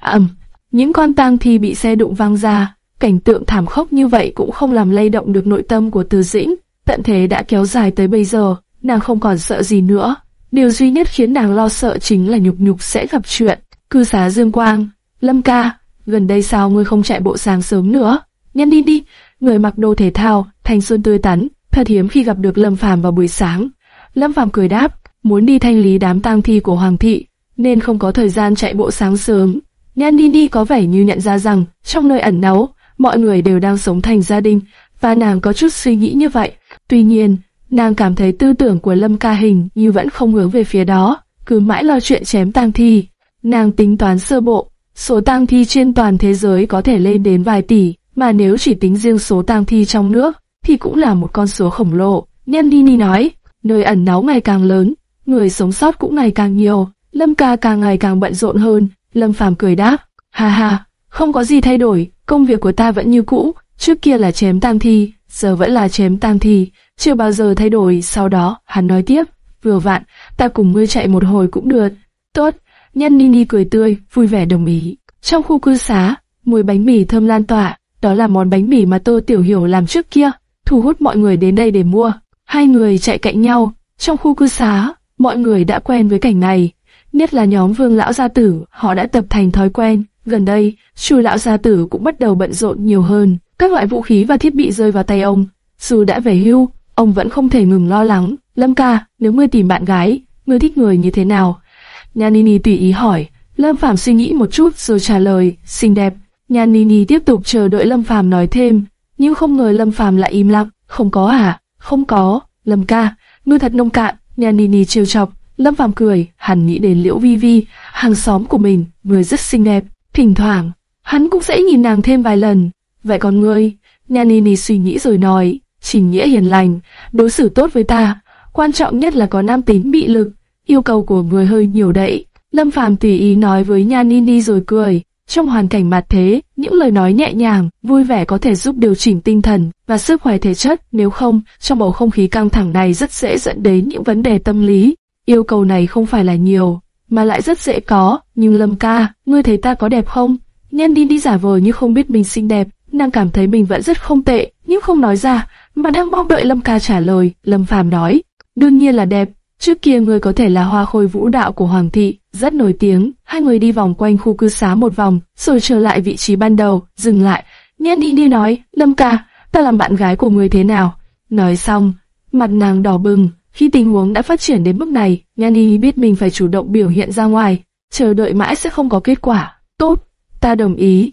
Ẩm, những con tang thi bị xe đụng văng ra, cảnh tượng thảm khốc như vậy cũng không làm lay động được nội tâm của Từ Dĩnh. Tận thế đã kéo dài tới bây giờ, nàng không còn sợ gì nữa. Điều duy nhất khiến nàng lo sợ chính là nhục nhục sẽ gặp chuyện. Cư xá Dương Quang, Lâm ca, gần đây sao ngươi không chạy bộ sáng sớm nữa? Nhanh đi đi, người mặc đồ thể thao, thanh xuân tươi tắn, thật hiếm khi gặp được Lâm Phàm vào buổi sáng. Lâm Phàm cười đáp, muốn đi thanh lý đám tang thi của Hoàng thị, nên không có thời gian chạy bộ sáng sớm. Nhan đi đi có vẻ như nhận ra rằng, trong nơi ẩn náu, mọi người đều đang sống thành gia đình, và nàng có chút suy nghĩ như vậy. Tuy nhiên, nàng cảm thấy tư tưởng của Lâm Ca Hình như vẫn không hướng về phía đó, cứ mãi lo chuyện chém tang thi. Nàng tính toán sơ bộ, số tang thi trên toàn thế giới có thể lên đến vài tỷ, mà nếu chỉ tính riêng số tang thi trong nước, thì cũng là một con số khổng lồ. Nhân Dini nói, nơi ẩn náu ngày càng lớn, người sống sót cũng ngày càng nhiều, Lâm ca càng ngày càng bận rộn hơn. Lâm Phàm cười đáp, ha ha, không có gì thay đổi, công việc của ta vẫn như cũ, trước kia là chém tang thi, giờ vẫn là chém tang thi, chưa bao giờ thay đổi. Sau đó, hắn nói tiếp, vừa vặn, ta cùng ngươi chạy một hồi cũng được. Tốt, Nhân Nini cười tươi, vui vẻ đồng ý. Trong khu cư xá, mùi bánh mì thơm lan tỏa, đó là món bánh mì mà Tô Tiểu Hiểu làm trước kia, thu hút mọi người đến đây để mua. Hai người chạy cạnh nhau, trong khu cư xá, mọi người đã quen với cảnh này, nhất là nhóm Vương lão gia tử, họ đã tập thành thói quen. Gần đây, Chu lão gia tử cũng bắt đầu bận rộn nhiều hơn, các loại vũ khí và thiết bị rơi vào tay ông. Dù đã về hưu, ông vẫn không thể ngừng lo lắng. Lâm ca, nếu ngươi tìm bạn gái, ngươi thích người như thế nào? Nhanini tùy ý hỏi. Lâm Phàm suy nghĩ một chút rồi trả lời, xinh đẹp. Nhanini tiếp tục chờ đợi Lâm Phàm nói thêm, nhưng không ngờ Lâm Phàm lại im lặng. Không có à? Không có. Lâm ca, ngươi thật nông cạn. Nhanini trêu chọc. Lâm Phàm cười, hắn nghĩ đến Liễu Vi Vi, hàng xóm của mình, người rất xinh đẹp. Thỉnh thoảng, hắn cũng sẽ nhìn nàng thêm vài lần. Vậy còn ngươi? Nhanini suy nghĩ rồi nói, trình nghĩa hiền lành, đối xử tốt với ta. Quan trọng nhất là có nam tính bị lực, yêu cầu của người hơi nhiều đấy. Lâm Phàm tùy ý nói với Nhanini rồi cười. Trong hoàn cảnh mặt thế, những lời nói nhẹ nhàng, vui vẻ có thể giúp điều chỉnh tinh thần và sức khỏe thể chất, nếu không, trong bầu không khí căng thẳng này rất dễ dẫn đến những vấn đề tâm lý. Yêu cầu này không phải là nhiều, mà lại rất dễ có, nhưng Lâm ca, ngươi thấy ta có đẹp không? Nhân đi đi giả vờ như không biết mình xinh đẹp, nàng cảm thấy mình vẫn rất không tệ, nhưng không nói ra, mà đang mong đợi Lâm ca trả lời. Lâm Phàm nói, đương nhiên là đẹp, trước kia ngươi có thể là hoa khôi vũ đạo của Hoàng thị, rất nổi tiếng. Hai người đi vòng quanh khu cư xá một vòng, rồi trở lại vị trí ban đầu, dừng lại. Nhiên đi đi nói, Lâm ca, ta làm bạn gái của ngươi thế nào? Nói xong, mặt nàng đỏ bừng, khi tình huống đã phát triển đến mức này, Nhan biết mình phải chủ động biểu hiện ra ngoài, chờ đợi mãi sẽ không có kết quả. Tốt, ta đồng ý.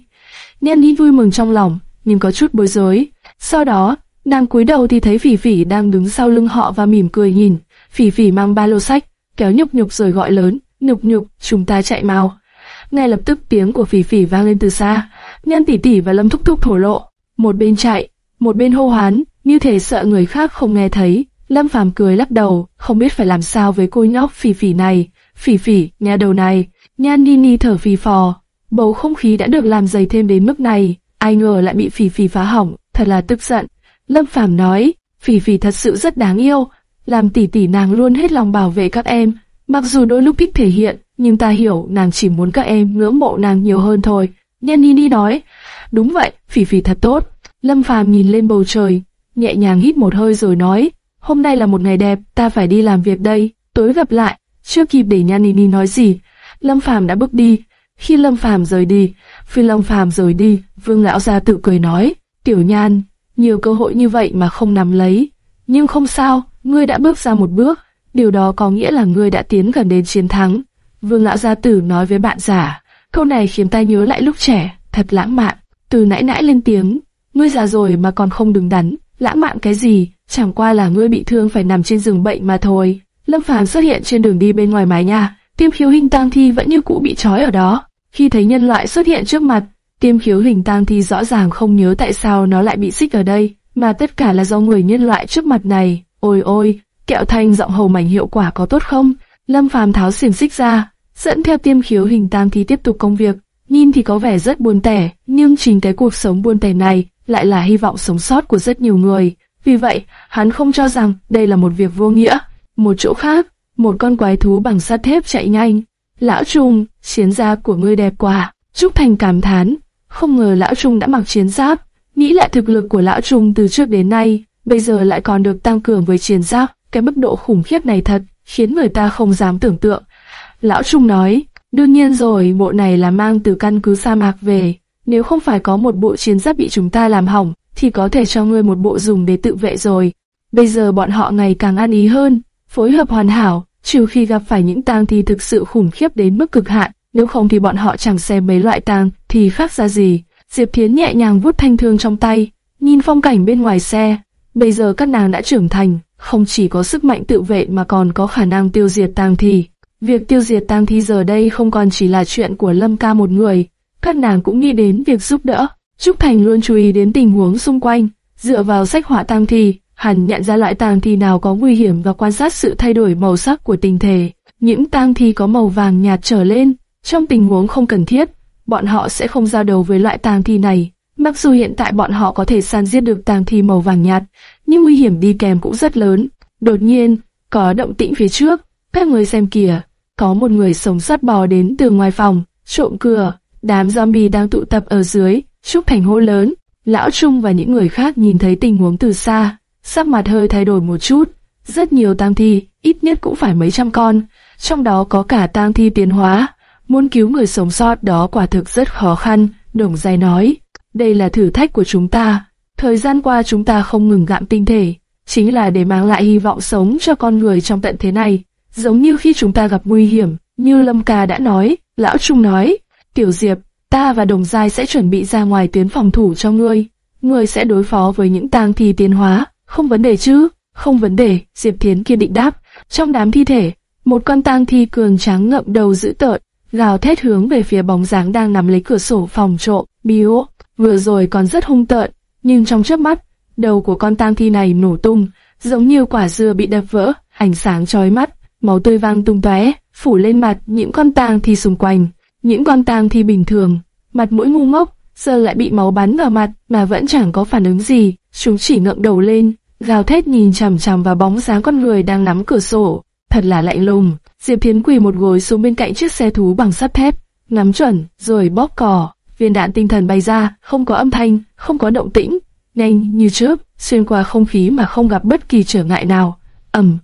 Nhan vui mừng trong lòng, nhưng có chút bối rối. Sau đó, nàng cúi đầu thì thấy Phỉ Phỉ đang đứng sau lưng họ và mỉm cười nhìn. Phỉ Phỉ mang ba lô sách, kéo nhục nhục rồi gọi lớn, nhục nhục, chúng ta chạy mau. Ngay lập tức tiếng của Phỉ Phỉ vang lên từ xa, Nhan tỷ tỷ và Lâm Thúc Thúc thổ lộ, một bên chạy, một bên hô hoán, như thể sợ người khác không nghe thấy. Lâm Phàm cười lắc đầu, không biết phải làm sao với cô nhóc phỉ phỉ này. Phỉ phỉ, nhà đầu này, nhan Nini thở phì phò. Bầu không khí đã được làm dày thêm đến mức này, ai ngờ lại bị phỉ phỉ phá hỏng, thật là tức giận. Lâm Phàm nói, phỉ phỉ thật sự rất đáng yêu, làm tỷ tỷ nàng luôn hết lòng bảo vệ các em. Mặc dù đôi lúc thích thể hiện, nhưng ta hiểu nàng chỉ muốn các em ngưỡng mộ nàng nhiều hơn thôi. Nhan Nini nói, đúng vậy, phỉ phỉ thật tốt. Lâm Phàm nhìn lên bầu trời, nhẹ nhàng hít một hơi rồi nói, hôm nay là một ngày đẹp, ta phải đi làm việc đây, tối gặp lại. Chưa kịp để Nhan Nini nói gì, Lâm Phàm đã bước đi. Khi Lâm Phàm rời đi, phi Lâm Phàm rời đi, Vương lão gia tự cười nói, "Tiểu Nhan, nhiều cơ hội như vậy mà không nắm lấy, nhưng không sao, ngươi đã bước ra một bước, điều đó có nghĩa là ngươi đã tiến gần đến chiến thắng." Vương lão gia tử nói với bạn giả, câu này khiến ta nhớ lại lúc trẻ, thật lãng mạn. Từ nãy nãy lên tiếng, ngươi già rồi mà còn không đứng đắn, lãng mạn cái gì? chẳng qua là ngươi bị thương phải nằm trên giường bệnh mà thôi. Lâm Phàm xuất hiện trên đường đi bên ngoài mái nhà, Tiêm Khiếu Hình Tang Thi vẫn như cũ bị trói ở đó. Khi thấy nhân loại xuất hiện trước mặt, Tiêm Khiếu Hình Tang Thi rõ ràng không nhớ tại sao nó lại bị xích ở đây, mà tất cả là do người nhân loại trước mặt này. Ôi ôi, kẹo thanh giọng hầu mảnh hiệu quả có tốt không? Lâm Phàm tháo xiềng xích ra, dẫn theo Tiêm Khiếu Hình tam Thi tiếp tục công việc. Nhìn thì có vẻ rất buồn tẻ, nhưng chính cái cuộc sống buồn tẻ này lại là hy vọng sống sót của rất nhiều người. Vì vậy, hắn không cho rằng đây là một việc vô nghĩa. Một chỗ khác, một con quái thú bằng sắt thép chạy nhanh. Lão Trung, chiến giáp của ngươi đẹp quá. Trúc Thành cảm thán, không ngờ Lão Trung đã mặc chiến giáp. Nghĩ lại thực lực của Lão Trung từ trước đến nay, bây giờ lại còn được tăng cường với chiến giáp. Cái mức độ khủng khiếp này thật, khiến người ta không dám tưởng tượng. Lão Trung nói, đương nhiên rồi, bộ này là mang từ căn cứ sa mạc về. Nếu không phải có một bộ chiến giáp bị chúng ta làm hỏng, thì có thể cho ngươi một bộ dùng để tự vệ rồi. Bây giờ bọn họ ngày càng ăn ý hơn, phối hợp hoàn hảo, trừ khi gặp phải những tang thi thực sự khủng khiếp đến mức cực hạn, nếu không thì bọn họ chẳng xem mấy loại tang thì khác ra gì. Diệp Thiến nhẹ nhàng vuốt thanh thương trong tay, nhìn phong cảnh bên ngoài xe. Bây giờ các nàng đã trưởng thành, không chỉ có sức mạnh tự vệ mà còn có khả năng tiêu diệt tang thi. Việc tiêu diệt tang thi giờ đây không còn chỉ là chuyện của Lâm Ca một người, các nàng cũng nghĩ đến việc giúp đỡ. Trúc Thành luôn chú ý đến tình huống xung quanh, dựa vào sách họa tang thi, hẳn nhận ra loại tang thi nào có nguy hiểm và quan sát sự thay đổi màu sắc của tình thể. Những tang thi có màu vàng nhạt trở lên, trong tình huống không cần thiết, bọn họ sẽ không giao đầu với loại tang thi này. Mặc dù hiện tại bọn họ có thể săn giết được tang thi màu vàng nhạt, nhưng nguy hiểm đi kèm cũng rất lớn. Đột nhiên, có động tĩnh phía trước, các người xem kìa, có một người sống sót bò đến từ ngoài phòng, trộm cửa, đám zombie đang tụ tập ở dưới, Trúc Thành hô lớn, Lão Trung và những người khác nhìn thấy tình huống từ xa, sắc mặt hơi thay đổi một chút. Rất nhiều tang thi, ít nhất cũng phải mấy trăm con, trong đó có cả tang thi tiến hóa. Muốn cứu người sống sót đó quả thực rất khó khăn, Đồng Giai nói. Đây là thử thách của chúng ta. Thời gian qua chúng ta không ngừng gặm tinh thể, chính là để mang lại hy vọng sống cho con người trong tận thế này. Giống như khi chúng ta gặp nguy hiểm, như Lâm Ca đã nói, Lão Trung nói, Tiểu Diệp, ta và Đồng Giai sẽ chuẩn bị ra ngoài tuyến phòng thủ cho ngươi. Ngươi sẽ đối phó với những tang thi tiến hóa, không vấn đề chứ? Không vấn đề, Diệp Thiến kiên định đáp. Trong đám thi thể, một con tang thi cường trắng ngậm đầu dữ tợn, gào thét hướng về phía bóng dáng đang nằm lấy cửa sổ phòng trộm. Biếu, vừa rồi còn rất hung tợn, nhưng trong chớp mắt, đầu của con tang thi này nổ tung, giống như quả dưa bị đập vỡ, ánh sáng chói mắt, máu tươi vang tung tóe, phủ lên mặt những con tang thi xung quanh. Những con tang thi bình thường, mặt mũi ngu ngốc, giờ lại bị máu bắn vào mặt mà vẫn chẳng có phản ứng gì, chúng chỉ ngượng đầu lên, gào thét nhìn chằm chằm vào bóng dáng con người đang nắm cửa sổ, thật là lạnh lùng. Diệp Thiến quỳ một gối xuống bên cạnh chiếc xe thú bằng sắt thép, nắm chuẩn, rồi bóp cò, viên đạn tinh thần bay ra, không có âm thanh, không có động tĩnh, nhanh như chớp, xuyên qua không khí mà không gặp bất kỳ trở ngại nào. ầm,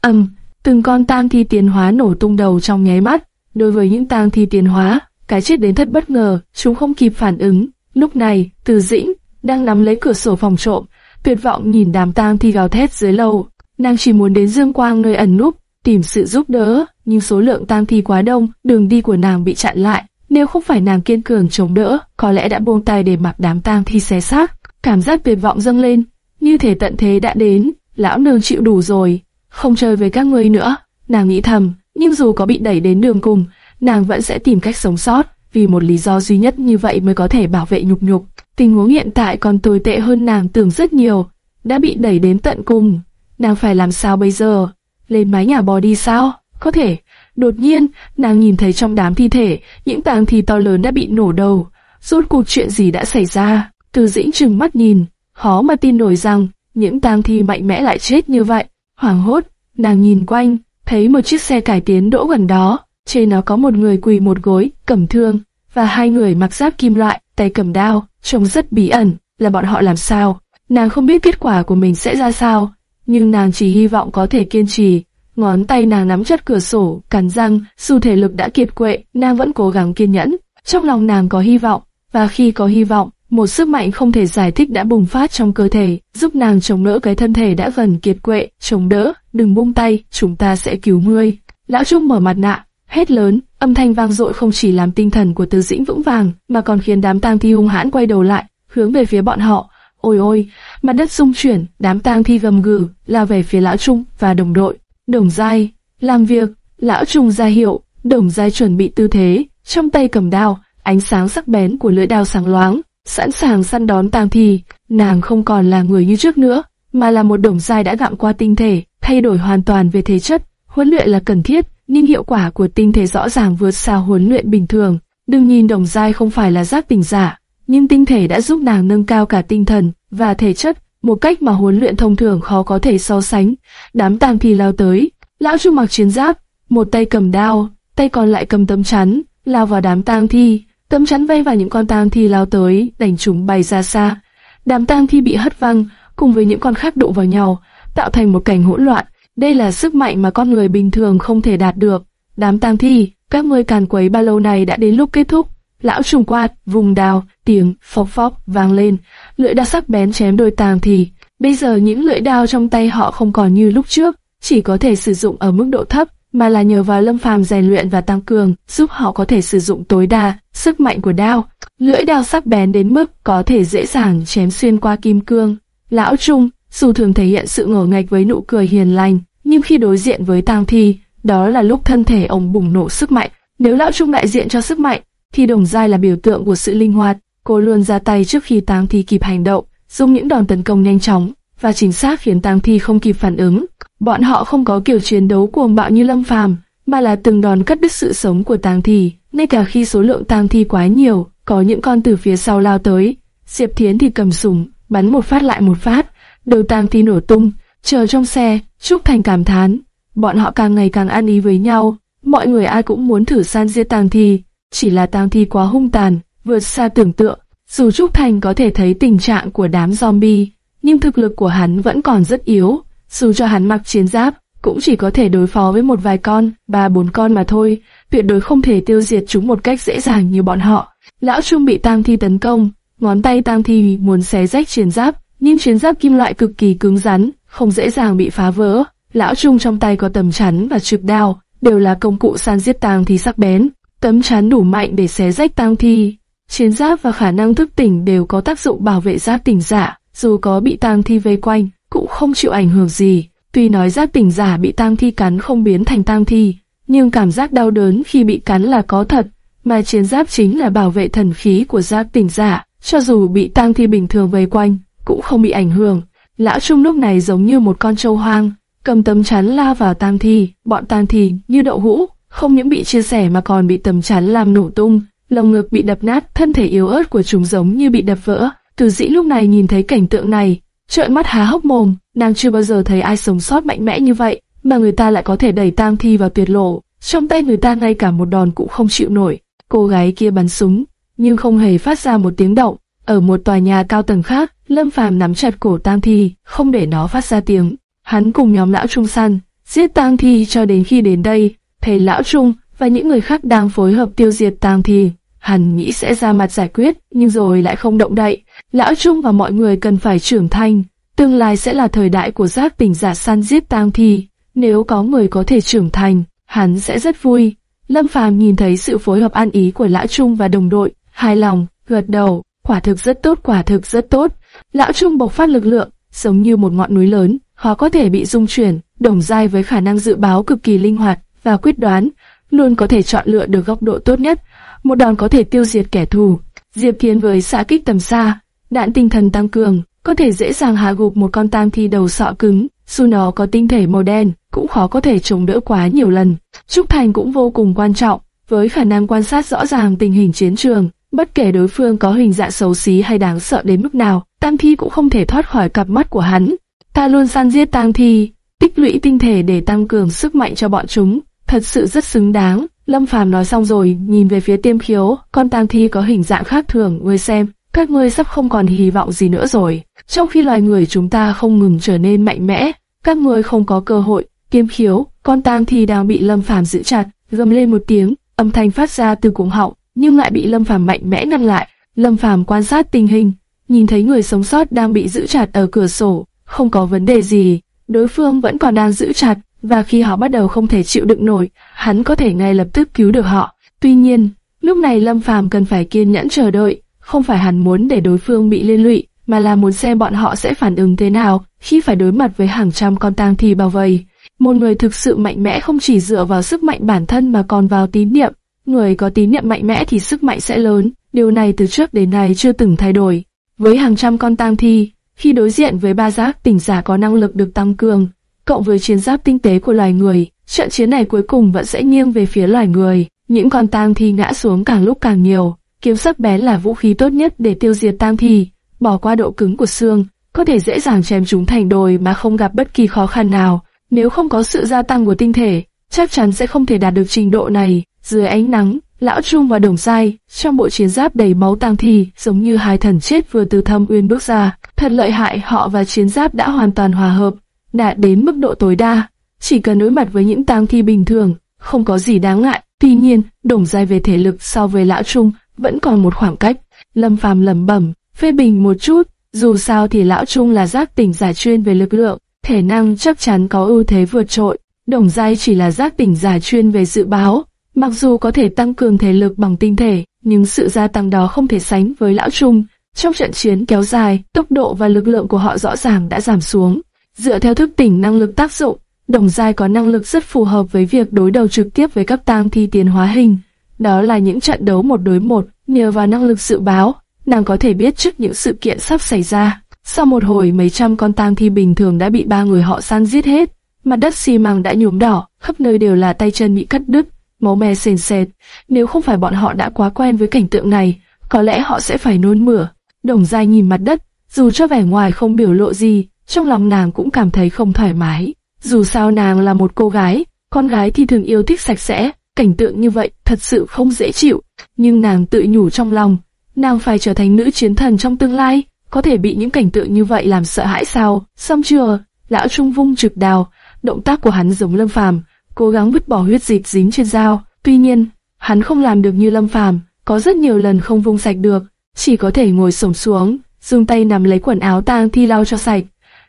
ầm, từng con tang thi tiến hóa nổ tung đầu trong nháy mắt. Đối với những tang thi tiến hóa, cái chết đến thật bất ngờ, chúng không kịp phản ứng. Lúc này, Từ Dĩnh đang nắm lấy cửa sổ phòng trộm, tuyệt vọng nhìn đám tang thi gào thét dưới lầu. Nàng chỉ muốn đến Dương Quang nơi ẩn núp, tìm sự giúp đỡ, nhưng số lượng tang thi quá đông, đường đi của nàng bị chặn lại. Nếu không phải nàng kiên cường chống đỡ, có lẽ đã buông tay để mặc đám tang thi xé xác. Cảm giác tuyệt vọng dâng lên, như thể tận thế đã đến, lão nương chịu đủ rồi, không chơi với các ngươi nữa. Nàng nghĩ thầm, nhưng dù có bị đẩy đến đường cùng, nàng vẫn sẽ tìm cách sống sót, vì một lý do duy nhất như vậy mới có thể bảo vệ nhục nhục. Tình huống hiện tại còn tồi tệ hơn nàng tưởng rất nhiều, đã bị đẩy đến tận cùng. Nàng phải làm sao bây giờ? Lên mái nhà bò đi sao? Có thể. Đột nhiên, nàng nhìn thấy trong đám thi thể, những tàng thi to lớn đã bị nổ đầu. Rốt cuộc chuyện gì đã xảy ra? Từ dĩnh trừng mắt nhìn, khó mà tin nổi rằng những tang thi mạnh mẽ lại chết như vậy. Hoảng hốt, nàng nhìn quanh, thấy một chiếc xe cải tiến đỗ gần đó, trên nó có một người quỳ một gối, cầm thương, và hai người mặc giáp kim loại, tay cầm đao, trông rất bí ẩn, là bọn họ làm sao. Nàng không biết kết quả của mình sẽ ra sao, nhưng nàng chỉ hy vọng có thể kiên trì. Ngón tay nàng nắm chặt cửa sổ, cắn răng, dù thể lực đã kiệt quệ, nàng vẫn cố gắng kiên nhẫn. Trong lòng nàng có hy vọng, và khi có hy vọng, một sức mạnh không thể giải thích đã bùng phát trong cơ thể, giúp nàng chống đỡ cái thân thể đã gần kiệt quệ, chống đỡ, đừng buông tay, chúng ta sẽ cứu ngươi. Lão Trung mở mặt nạ, hét lớn, âm thanh vang dội không chỉ làm tinh thần của Tư Dĩnh vững vàng, mà còn khiến đám tang thi hung hãn quay đầu lại, hướng về phía bọn họ. Ôi ôi, mặt đất rung chuyển, đám tang thi gầm gừ, lao về phía Lão Trung và đồng đội. Đồng Giai, làm việc, Lão trùng ra hiệu, Đồng Giai chuẩn bị tư thế, trong tay cầm đao, ánh sáng sắc bén của lưỡi đao sáng loáng, sẵn sàng săn đón tang thi. Nàng không còn là người như trước nữa, mà là một Đồng Giai đã gặm qua tinh thể, thay đổi hoàn toàn về thể chất. Huấn luyện là cần thiết, nhưng hiệu quả của tinh thể rõ ràng vượt xa huấn luyện bình thường. Đừng nhìn đồng giai không phải là giác tỉnh giả, nhưng tinh thể đã giúp nàng nâng cao cả tinh thần và thể chất một cách mà huấn luyện thông thường khó có thể so sánh. Đám tang thi lao tới, lão trung mặc chiến giáp, một tay cầm đao, tay còn lại cầm tấm chắn, lao vào đám tang thi. Tấm chắn vây vào những con tang thi lao tới, đánh chúng bay ra xa. Đám tang thi bị hất văng, cùng với những con khác đụng vào nhau, tạo thành một cảnh hỗn loạn. Đây là sức mạnh mà con người bình thường không thể đạt được. Đám tang thi, các ngươi càn quấy bao lâu này đã đến lúc kết thúc. Lão trùng quạt, vùng đào, tiếng phốc phốc vang lên, lưỡi đao sắc bén chém đôi tàng thì Bây giờ những lưỡi đao trong tay họ không còn như lúc trước, chỉ có thể sử dụng ở mức độ thấp, mà là nhờ vào lâm phàm rèn luyện và tăng cường, giúp họ có thể sử dụng tối đa sức mạnh của đao. Lưỡi đao sắc bén đến mức có thể dễ dàng chém xuyên qua kim cương. Lão Trung, dù thường thể hiện sự ngờ ngạch với nụ cười hiền lành, nhưng khi đối diện với tang thi, đó là lúc thân thể ông bùng nổ sức mạnh. Nếu lão trung đại diện cho sức mạnh, thì đồng giai là biểu tượng của sự linh hoạt. Cô luôn ra tay trước khi tang thi kịp hành động, dùng những đòn tấn công nhanh chóng và chính xác khiến tang thi không kịp phản ứng. Bọn họ không có kiểu chiến đấu cuồng bạo như Lâm Phàm, mà là từng đòn cắt đứt sự sống của tang thi. Ngay cả khi số lượng tang thi quá nhiều, có những con từ phía sau lao tới, Diệp Thiến thì cầm súng, bắn một phát lại một phát, đầu tang thi nổ tung. Chờ trong xe, Trúc Thành cảm thán, bọn họ càng ngày càng ăn ý với nhau, mọi người ai cũng muốn thử san giết tang thi, chỉ là tang thi quá hung tàn, vượt xa tưởng tượng. Dù Trúc Thành có thể thấy tình trạng của đám zombie, nhưng thực lực của hắn vẫn còn rất yếu. Dù cho hắn mặc chiến giáp, cũng chỉ có thể đối phó với một vài con, ba bốn con mà thôi, tuyệt đối không thể tiêu diệt chúng một cách dễ dàng như bọn họ. Lão Trung bị tang thi tấn công, ngón tay tang thi muốn xé rách chiến giáp, nhưng chiến giáp kim loại cực kỳ cứng rắn, không dễ dàng bị phá vỡ. Lão Trung trong tay có tầm chắn và trực đao, đều là công cụ san giết tang thi sắc bén. Tấm chắn đủ mạnh để xé rách tang thi. Chiến giáp và khả năng thức tỉnh đều có tác dụng bảo vệ giáp tỉnh giả, dù có bị tang thi vây quanh, cũng không chịu ảnh hưởng gì. Tuy nói giáp tỉnh giả bị tang thi cắn không biến thành tang thi, nhưng cảm giác đau đớn khi bị cắn là có thật, mà chiến giáp chính là bảo vệ thần khí của giáp tỉnh giả, cho dù bị tang thi bình thường vây quanh, cũng không bị ảnh hưởng. Lão Trung lúc này giống như một con trâu hoang, cầm tấm chắn la vào tang thi, bọn tang thi như đậu hũ, không những bị chia sẻ mà còn bị tầm chắn làm nổ tung, lồng ngực bị đập nát, thân thể yếu ớt của chúng giống như bị đập vỡ. Từ dĩ lúc này nhìn thấy cảnh tượng này, trợn mắt há hốc mồm, nàng chưa bao giờ thấy ai sống sót mạnh mẽ như vậy, mà người ta lại có thể đẩy tang thi vào tuyệt lộ, trong tay người ta ngay cả một đòn cũng không chịu nổi. Cô gái kia bắn súng, nhưng không hề phát ra một tiếng động. Ở một tòa nhà cao tầng khác, Lâm Phàm nắm chặt cổ tang thi, không để nó phát ra tiếng. Hắn cùng nhóm lão trung săn, giết tang thi cho đến khi đến đây, thấy lão trung và những người khác đang phối hợp tiêu diệt tang thi. Hắn nghĩ sẽ ra mặt giải quyết, nhưng rồi lại không động đậy. Lão Trung và mọi người cần phải trưởng thành. Tương lai sẽ là thời đại của giác tỉnh giả săn giết tang thi. Nếu có người có thể trưởng thành, hắn sẽ rất vui. Lâm Phàm nhìn thấy sự phối hợp ăn ý của Lão Trung và đồng đội, hài lòng, gật đầu. Quả thực rất tốt, quả thực rất tốt. Lão Trung bộc phát lực lượng, giống như một ngọn núi lớn, khó có thể bị dung chuyển, đồng dai với khả năng dự báo cực kỳ linh hoạt và quyết đoán, luôn có thể chọn lựa được góc độ tốt nhất một đòn có thể tiêu diệt kẻ thù. Diệp Thiên với xạ kích tầm xa, đạn tinh thần tăng cường, có thể dễ dàng hạ gục một con tang thi đầu sọ cứng, dù nó có tinh thể màu đen, cũng khó có thể chống đỡ quá nhiều lần. Trúc Thành cũng vô cùng quan trọng, với khả năng quan sát rõ ràng tình hình chiến trường, bất kể đối phương có hình dạng xấu xí hay đáng sợ đến mức nào, tang thi cũng không thể thoát khỏi cặp mắt của hắn. Ta luôn săn giết tang thi, tích lũy tinh thể để tăng cường sức mạnh cho bọn chúng, thật sự rất xứng đáng. Lâm Phàm nói xong rồi, nhìn về phía Tiêm Khiếu, con tang thi có hình dạng khác thường, ngươi xem, các ngươi sắp không còn hy vọng gì nữa rồi. Trong khi loài người chúng ta không ngừng trở nên mạnh mẽ, các ngươi không có cơ hội. Tiêm Khiếu, con tang thi đang bị Lâm Phàm giữ chặt, gầm lên một tiếng, âm thanh phát ra từ cuống họng, nhưng lại bị Lâm Phàm mạnh mẽ ngăn lại. Lâm Phàm quan sát tình hình, nhìn thấy người sống sót đang bị giữ chặt ở cửa sổ, không có vấn đề gì, đối phương vẫn còn đang giữ chặt, và khi họ bắt đầu không thể chịu đựng nổi, hắn có thể ngay lập tức cứu được họ. Tuy nhiên, lúc này Lâm Phàm cần phải kiên nhẫn chờ đợi, không phải hắn muốn để đối phương bị liên lụy, mà là muốn xem bọn họ sẽ phản ứng thế nào khi phải đối mặt với hàng trăm con tang thi bao vây. Một người thực sự mạnh mẽ không chỉ dựa vào sức mạnh bản thân mà còn vào tín niệm. Người có tín niệm mạnh mẽ thì sức mạnh sẽ lớn, điều này từ trước đến nay chưa từng thay đổi. Với hàng trăm con tang thi, khi đối diện với ba giác tỉnh giả có năng lực được tăng cường, cộng với chiến giáp tinh tế của loài người, trận chiến này cuối cùng vẫn sẽ nghiêng về phía loài người. Những con tang thi ngã xuống càng lúc càng nhiều, kiếm sắc bén là vũ khí tốt nhất để tiêu diệt tang thi, bỏ qua độ cứng của xương, có thể dễ dàng chém chúng thành đồi mà không gặp bất kỳ khó khăn nào. Nếu không có sự gia tăng của tinh thể, chắc chắn sẽ không thể đạt được trình độ này. Dưới ánh nắng, Lão Trung và Đồng Giai, trong bộ chiến giáp đầy máu tang thi, giống như hai thần chết vừa từ thâm uyên bước ra. Thật lợi hại, họ và chiến giáp đã hoàn toàn hòa hợp, đạt đến mức độ tối đa. Chỉ cần đối mặt với những tang thi bình thường, không có gì đáng ngại. Tuy nhiên, Đồng Giai về thể lực so với Lão Trung vẫn còn một khoảng cách. Lâm Phàm lẩm bẩm, phê bình một chút, dù sao thì Lão Trung là giác tỉnh giả chuyên về lực lượng, thể năng chắc chắn có ưu thế vượt trội. Đồng Giai chỉ là giác tỉnh giả chuyên về dự báo, mặc dù có thể tăng cường thể lực bằng tinh thể, nhưng sự gia tăng đó không thể sánh với Lão Trung. Trong trận chiến kéo dài, tốc độ và lực lượng của họ rõ ràng đã giảm xuống. Dựa theo thức tỉnh năng lực tác dụng, Đồng Giai có năng lực rất phù hợp với việc đối đầu trực tiếp với các tang thi tiến hóa hình. Đó là những trận đấu một đối một, nhờ vào năng lực dự báo, nàng có thể biết trước những sự kiện sắp xảy ra. Sau một hồi mấy trăm con tang thi bình thường đã bị ba người họ săn giết hết, mặt đất xi măng đã nhuốm đỏ, khắp nơi đều là tay chân bị cắt đứt, máu me sền sệt. Nếu không phải bọn họ đã quá quen với cảnh tượng này, có lẽ họ sẽ phải nôn mửa. Đồng Giai nhìn mặt đất, dù cho vẻ ngoài không biểu lộ gì, trong lòng nàng cũng cảm thấy không thoải mái. Dù sao nàng là một cô gái, con gái thì thường yêu thích sạch sẽ, cảnh tượng như vậy thật sự không dễ chịu. Nhưng nàng tự nhủ trong lòng, nàng phải trở thành nữ chiến thần trong tương lai, có thể bị những cảnh tượng như vậy làm sợ hãi sao? Xong chưa? Lão Trung vung trực đào, động tác của hắn giống Lâm Phàm, cố gắng vứt bỏ huyết dịch dính trên dao. Tuy nhiên, hắn không làm được như Lâm Phàm, có rất nhiều lần không vung sạch được, chỉ có thể ngồi xổm xuống, dùng tay nắm lấy quần áo tang thi lau cho sạch.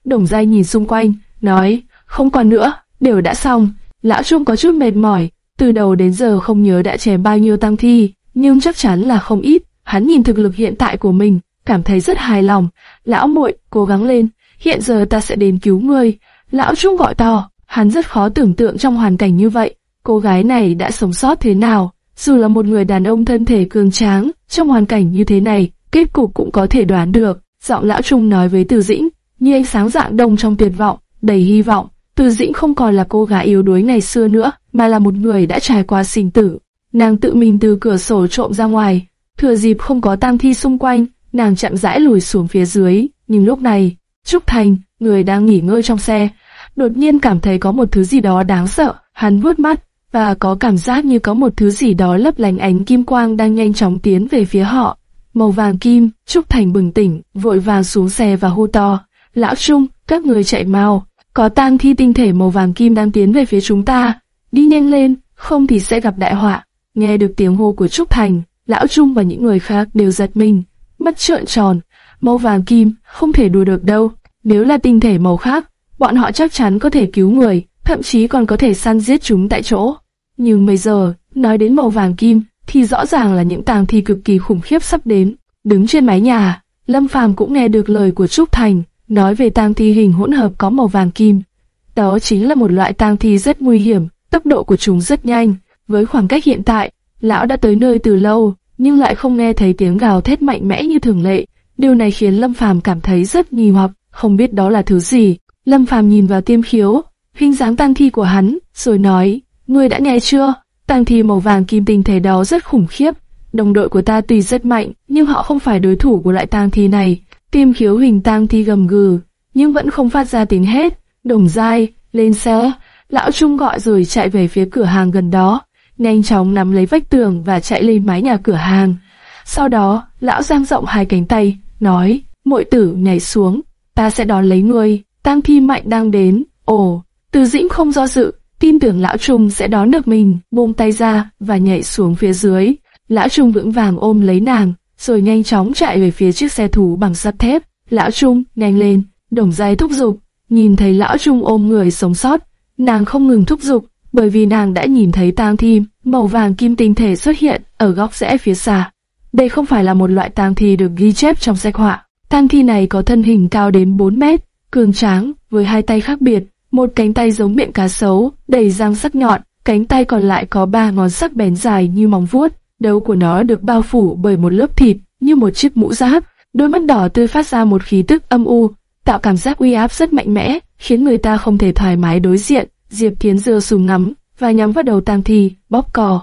Đồng Giai nhìn xung quanh, nói, không còn nữa, đều đã xong. Lão Trung có chút mệt mỏi, từ đầu đến giờ không nhớ đã chém bao nhiêu tang thi, nhưng chắc chắn là không ít. Hắn nhìn thực lực hiện tại của mình, cảm thấy rất hài lòng. Lão muội, cố gắng lên, hiện giờ ta sẽ đến cứu ngươi. Lão Trung gọi to, hắn rất khó tưởng tượng trong hoàn cảnh như vậy, cô gái này đã sống sót thế nào. Dù là một người đàn ông thân thể cường tráng, trong hoàn cảnh như thế này, kết cục cũng có thể đoán được. Giọng lão Trung nói với Từ Dĩnh, như ánh sáng dạng đông trong tuyệt vọng, đầy hy vọng. Từ Dĩnh không còn là cô gái yếu đuối ngày xưa nữa, mà là một người đã trải qua sinh tử. Nàng tự mình từ cửa sổ trộm ra ngoài, thừa dịp không có tang thi xung quanh, nàng chậm rãi lùi xuống phía dưới. Nhưng lúc này, Trúc Thành, người đang nghỉ ngơi trong xe, đột nhiên cảm thấy có một thứ gì đó đáng sợ. Hắn vuốt mắt và có cảm giác như có một thứ gì đó lấp lánh ánh kim quang đang nhanh chóng tiến về phía họ. Màu vàng kim, Trúc Thành bừng tỉnh, vội vàng xuống xe và hô to. Lão Trung, các người chạy mau, có tang thi tinh thể màu vàng kim đang tiến về phía chúng ta. Đi nhanh lên, không thì sẽ gặp đại họa. Nghe được tiếng hô của Trúc Thành, Lão Trung và những người khác đều giật mình, mắt trợn tròn. Màu vàng kim, không thể đùa được đâu. Nếu là tinh thể màu khác, bọn họ chắc chắn có thể cứu người, thậm chí còn có thể săn giết chúng tại chỗ. Nhưng bây giờ, nói đến màu vàng kim, thì rõ ràng là những tang thi cực kỳ khủng khiếp sắp đến. Đứng trên mái nhà, Lâm Phàm cũng nghe được lời của Trúc Thành, nói về tang thi hình hỗn hợp có màu vàng kim. Đó chính là một loại tang thi rất nguy hiểm, tốc độ của chúng rất nhanh. Với khoảng cách hiện tại, lão đã tới nơi từ lâu, nhưng lại không nghe thấy tiếng gào thét mạnh mẽ như thường lệ. Điều này khiến Lâm Phàm cảm thấy rất nghi hoặc, không biết đó là thứ gì. Lâm Phàm nhìn vào tiêm khiếu, hình dáng tang thi của hắn, rồi nói, ngươi đã nghe chưa? Tang thi màu vàng kim tinh thể đó rất khủng khiếp. Đồng đội của ta tuy rất mạnh, nhưng họ không phải đối thủ của loại tang thi này. Tim khiếu hình tang thi gầm gừ, nhưng vẫn không phát ra tiếng hết. Đồng dai, lên xe, lão Trung gọi rồi chạy về phía cửa hàng gần đó, nhanh chóng nắm lấy vách tường và chạy lên mái nhà cửa hàng. Sau đó, lão giang rộng hai cánh tay, nói, muội tử nhảy xuống, ta sẽ đón lấy ngươi, tang thi mạnh đang đến. Ồ, từ dĩnh không do dự, tin tưởng lão Trung sẽ đón được mình, buông tay ra và nhảy xuống phía dưới. Lão Trung vững vàng ôm lấy nàng, rồi nhanh chóng chạy về phía chiếc xe thú bằng sắt thép. Lão Trung, nhanh lên, đồng dây thúc giục. Nhìn thấy lão Trung ôm người sống sót, nàng không ngừng thúc giục, bởi vì nàng đã nhìn thấy tang thi màu vàng kim tinh thể xuất hiện ở góc rẽ phía xa. Đây không phải là một loại tang thi được ghi chép trong sách họa. Tang thi này có thân hình cao đến 4 mét, cường tráng, với hai tay khác biệt, một cánh tay giống miệng cá sấu, đầy răng sắc nhọn, cánh tay còn lại có ba ngón sắc bén dài như móng vuốt. Đầu của nó được bao phủ bởi một lớp thịt như một chiếc mũ giáp, đôi mắt đỏ tươi phát ra một khí tức âm u, tạo cảm giác uy áp rất mạnh mẽ, khiến người ta không thể thoải mái đối diện. Diệp Thiến dừa súng ngắm và nhắm vào đầu Tang Thi, bóp cò.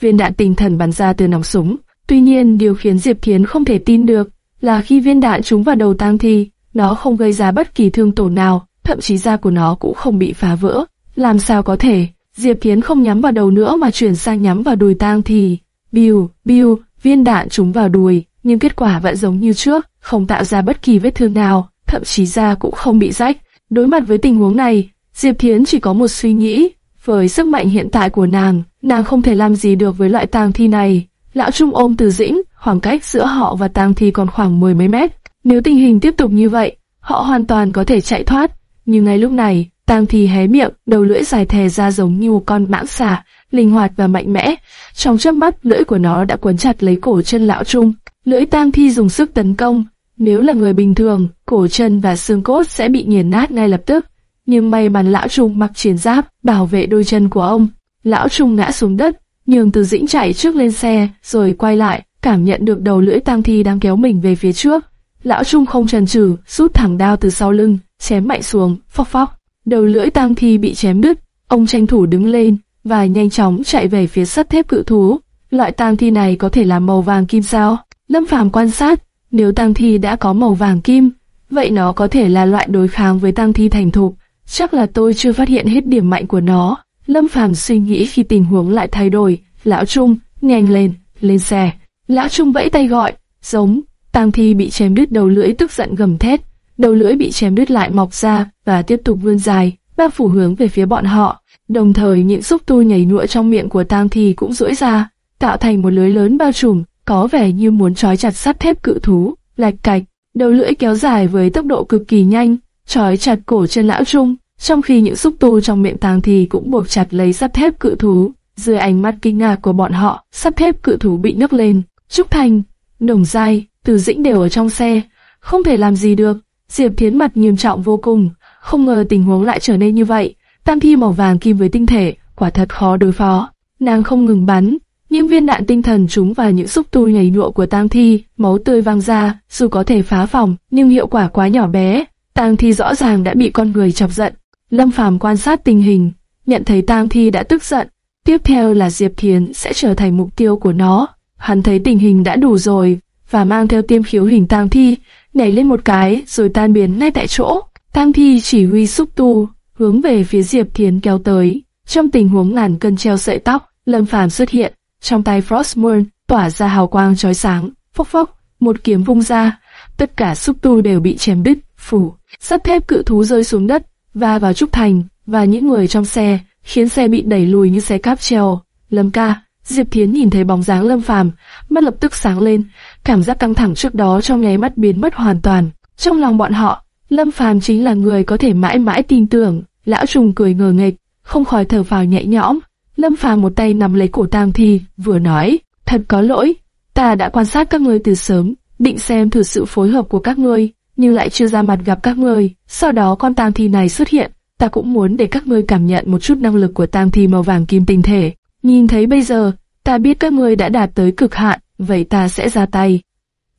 Viên đạn tinh thần bắn ra từ nòng súng. Tuy nhiên, điều khiến Diệp Thiến không thể tin được là khi viên đạn trúng vào đầu Tang Thi, nó không gây ra bất kỳ thương tổn nào, thậm chí da của nó cũng không bị phá vỡ. Làm sao có thể? Diệp Thiến không nhắm vào đầu nữa mà chuyển sang nhắm vào đùi tang thi. Biu, biu, viên đạn trúng vào đùi, nhưng kết quả vẫn giống như trước, không tạo ra bất kỳ vết thương nào, thậm chí da cũng không bị rách. Đối mặt với tình huống này, Diệp Thiến chỉ có một suy nghĩ, với sức mạnh hiện tại của nàng, nàng không thể làm gì được với loại tang thi này. Lão Trung ôm Từ Dĩnh, khoảng cách giữa họ và tang thi còn khoảng mười mấy mét. Nếu tình hình tiếp tục như vậy, họ hoàn toàn có thể chạy thoát. Nhưng ngay lúc này, tang thi hé miệng, đầu lưỡi dài thè ra giống như một con mãng xà, linh hoạt và mạnh mẽ. Trong chớp mắt, lưỡi của nó đã quấn chặt lấy cổ chân lão Trung. Lưỡi tang thi dùng sức tấn công. Nếu là người bình thường, cổ chân và xương cốt sẽ bị nghiền nát ngay lập tức. Nhưng may mắn lão Trung mặc chiến giáp, bảo vệ đôi chân của ông. Lão Trung ngã xuống đất, nhường từ dĩnh chạy trước lên xe, rồi quay lại, cảm nhận được đầu lưỡi tang thi đang kéo mình về phía trước. Lão Trung không chần chừ, rút thẳng đao từ sau lưng, chém mạnh xuống, phóc phóc. Đầu lưỡi tang thi bị chém đứt, ông tranh thủ đứng lên và nhanh chóng chạy về phía sắt thép cự thú. Loại tang thi này có thể là màu vàng kim sao? Lâm Phàm quan sát, nếu tang thi đã có màu vàng kim, vậy nó có thể là loại đối kháng với tang thi thành thục. Chắc là tôi chưa phát hiện hết điểm mạnh của nó. Lâm Phàm suy nghĩ khi tình huống lại thay đổi. Lão Trung, nhanh lên, lên xe. Lão Trung vẫy tay gọi, giống. Tang thi bị chém đứt đầu lưỡi tức giận gầm thét. Đầu lưỡi bị chém đứt lại mọc ra và tiếp tục vươn dài, bao phủ hướng về phía bọn họ. Đồng thời những xúc tu nhảy nhụa trong miệng của tang thi cũng duỗi ra, tạo thành một lưới lớn bao trùm, có vẻ như muốn trói chặt sắt thép cự thú. Lạch cạch, đầu lưỡi kéo dài với tốc độ cực kỳ nhanh, trói chặt cổ chân lão Trung trong khi những xúc tu trong miệng tang thì cũng buộc chặt lấy sắt thép cự thú. Dưới ánh mắt kinh ngạc của bọn họ, sắt thép cự thú bị nhấc lên. Trúc Thành, Đồng Giai, Từ Dĩnh đều ở trong xe, không thể làm gì được. Diệp Thiến mặt nghiêm trọng vô cùng, không ngờ tình huống lại trở nên như vậy. Tam thi màu vàng kim với tinh thể, quả thật khó đối phó. Nàng không ngừng bắn, những viên đạn tinh thần trúng vào những xúc tu nhảy nhụa của tang thi, máu tươi văng ra, dù có thể phá phòng, nhưng hiệu quả quá nhỏ bé. Tang thi rõ ràng đã bị con người chọc giận, Lâm Phàm quan sát tình hình, nhận thấy Tang Thi đã tức giận. Tiếp theo là Diệp Thiến sẽ trở thành mục tiêu của nó. Hắn thấy tình hình đã đủ rồi và mang theo tiêm khiếu hình Tang Thi, nhảy lên một cái rồi tan biến ngay tại chỗ. Tang Thi chỉ huy xúc tu hướng về phía Diệp Thiến kéo tới. Trong tình huống ngàn cân treo sợi tóc, Lâm Phàm xuất hiện, trong tay Frostmourne tỏa ra hào quang chói sáng, phốc phốc, một kiếm vung ra, tất cả xúc tu đều bị chém đứt, phủ, sắt thép cự thú rơi xuống đất, va vào Trúc Thành và những người trong xe, khiến xe bị đẩy lùi như xe cáp treo. Lâm ca, Diệp Thiến nhìn thấy bóng dáng Lâm Phàm, mắt lập tức sáng lên, cảm giác căng thẳng trước đó trong nháy mắt biến mất hoàn toàn. Trong lòng bọn họ, Lâm Phàm chính là người có thể mãi mãi tin tưởng. Lão trùng cười ngờ nghịch, không khỏi thở phào nhẹ nhõm. Lâm Phàm một tay nắm lấy cổ Tang Thi, vừa nói: "Thật có lỗi, ta đã quan sát các ngươi từ sớm, định xem thử sự phối hợp của các ngươi, nhưng lại chưa ra mặt gặp các ngươi. Sau đó con tang thi này xuất hiện, ta cũng muốn để các ngươi cảm nhận một chút năng lực của tang thi màu vàng kim tinh thể. Nhìn thấy bây giờ, ta biết các ngươi đã đạt tới cực hạn, vậy ta sẽ ra tay.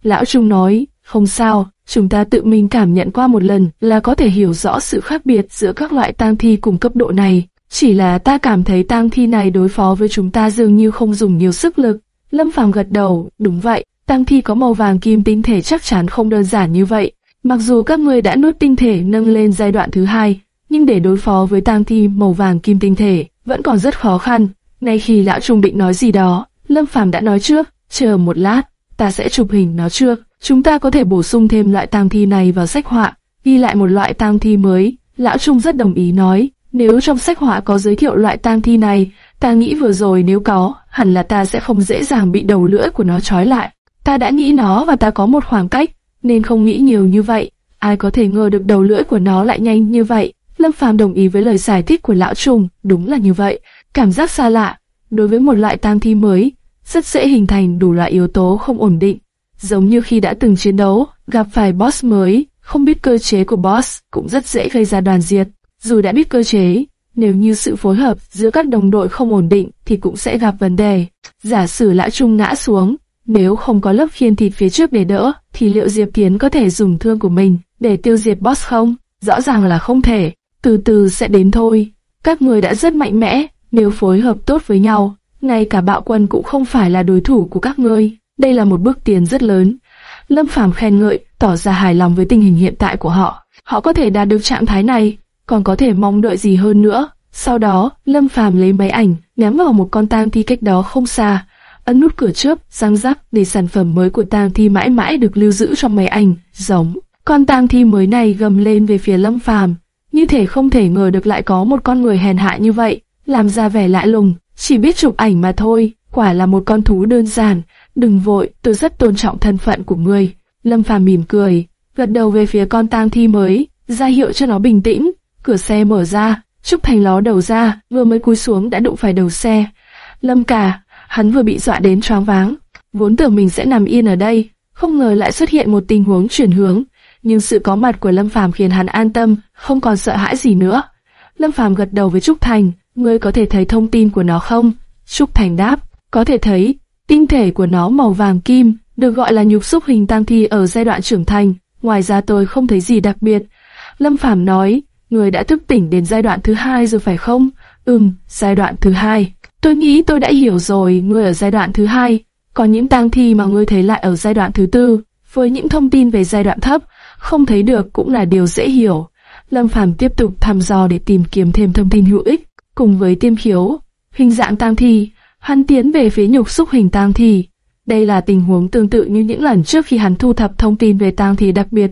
Lão Trung nói, không sao, chúng ta tự mình cảm nhận qua một lần là có thể hiểu rõ sự khác biệt giữa các loại tang thi cùng cấp độ này. Chỉ là ta cảm thấy tang thi này đối phó với chúng ta dường như không dùng nhiều sức lực. Lâm Phàm gật đầu, đúng vậy, tang thi có màu vàng kim tinh thể chắc chắn không đơn giản như vậy. Mặc dù các ngươi đã nuốt tinh thể nâng lên giai đoạn thứ hai, nhưng để đối phó với tang thi màu vàng kim tinh thể vẫn còn rất khó khăn. Ngay khi lão trung định nói gì đó, Lâm Phàm đã nói trước, chờ một lát, ta sẽ chụp hình nó trước. Chúng ta có thể bổ sung thêm loại tang thi này vào sách họa, ghi lại một loại tang thi mới. Lão Trung rất đồng ý nói, nếu trong sách họa có giới thiệu loại tang thi này, ta nghĩ vừa rồi nếu có, hẳn là ta sẽ không dễ dàng bị đầu lưỡi của nó trói lại. Ta đã nghĩ nó và ta có một khoảng cách, nên không nghĩ nhiều như vậy. Ai có thể ngờ được đầu lưỡi của nó lại nhanh như vậy? Lâm Phàm đồng ý với lời giải thích của lão trùng, đúng là như vậy. Cảm giác xa lạ, đối với một loại tang thi mới, rất dễ hình thành đủ loại yếu tố không ổn định. Giống như khi đã từng chiến đấu, gặp phải boss mới, không biết cơ chế của boss cũng rất dễ gây ra đoàn diệt. Dù đã biết cơ chế, nếu như sự phối hợp giữa các đồng đội không ổn định thì cũng sẽ gặp vấn đề. Giả sử lão trung ngã xuống, nếu không có lớp khiên thịt phía trước để đỡ, thì liệu Diệp Tiến có thể dùng thương của mình để tiêu diệt boss không? Rõ ràng là không thể. Từ từ sẽ đến thôi. Các người đã rất mạnh mẽ, nếu phối hợp tốt với nhau, ngay cả bạo quân cũng không phải là đối thủ của các ngươi. Đây là một bước tiến rất lớn. Lâm Phàm khen ngợi, tỏ ra hài lòng với tình hình hiện tại của họ. Họ có thể đạt được trạng thái này, còn có thể mong đợi gì hơn nữa. Sau đó, Lâm Phàm lấy máy ảnh, ném vào một con tang thi cách đó không xa, ấn nút cửa chớp, răng rắc để sản phẩm mới của tang thi mãi mãi được lưu giữ trong máy ảnh. Giống, con tang thi mới này gầm lên về phía Lâm Phàm, như thể không thể ngờ được lại có một con người hèn hạ như vậy, làm ra vẻ lạ lùng, chỉ biết chụp ảnh mà thôi, quả là một con thú đơn giản. Đừng vội, tôi rất tôn trọng thân phận của ngươi. Lâm Phàm mỉm cười, gật đầu về phía con tang thi mới, ra hiệu cho nó bình tĩnh. Cửa xe mở ra, Trúc Thành ló đầu ra, vừa mới cúi xuống đã đụng phải đầu xe. Lâm cả, hắn vừa bị dọa đến choáng váng. Vốn tưởng mình sẽ nằm yên ở đây, không ngờ lại xuất hiện một tình huống chuyển hướng. Nhưng sự có mặt của Lâm Phàm khiến hắn an tâm, không còn sợ hãi gì nữa. Lâm Phàm gật đầu với Trúc Thành, ngươi có thể thấy thông tin của nó không? Trúc Thành đáp, có thể thấy. Tinh thể của nó màu vàng kim, được gọi là nhục xúc hình tang thi ở giai đoạn trưởng thành. Ngoài ra tôi không thấy gì đặc biệt. Lâm Phàm nói, người đã thức tỉnh đến giai đoạn thứ hai rồi phải không? Ừm, giai đoạn thứ hai. Tôi nghĩ tôi đã hiểu rồi, người ở giai đoạn thứ hai. Còn những tang thi mà ngươi thấy lại ở giai đoạn thứ tư, với những thông tin về giai đoạn thấp, không thấy được cũng là điều dễ hiểu. Lâm Phàm tiếp tục thăm dò để tìm kiếm thêm thông tin hữu ích, cùng với tiêm khiếu, hình dạng tang thi, hắn tiến về phía nhục xúc hình tang thi. Đây là tình huống tương tự như những lần trước khi hắn thu thập thông tin về tang thi đặc biệt.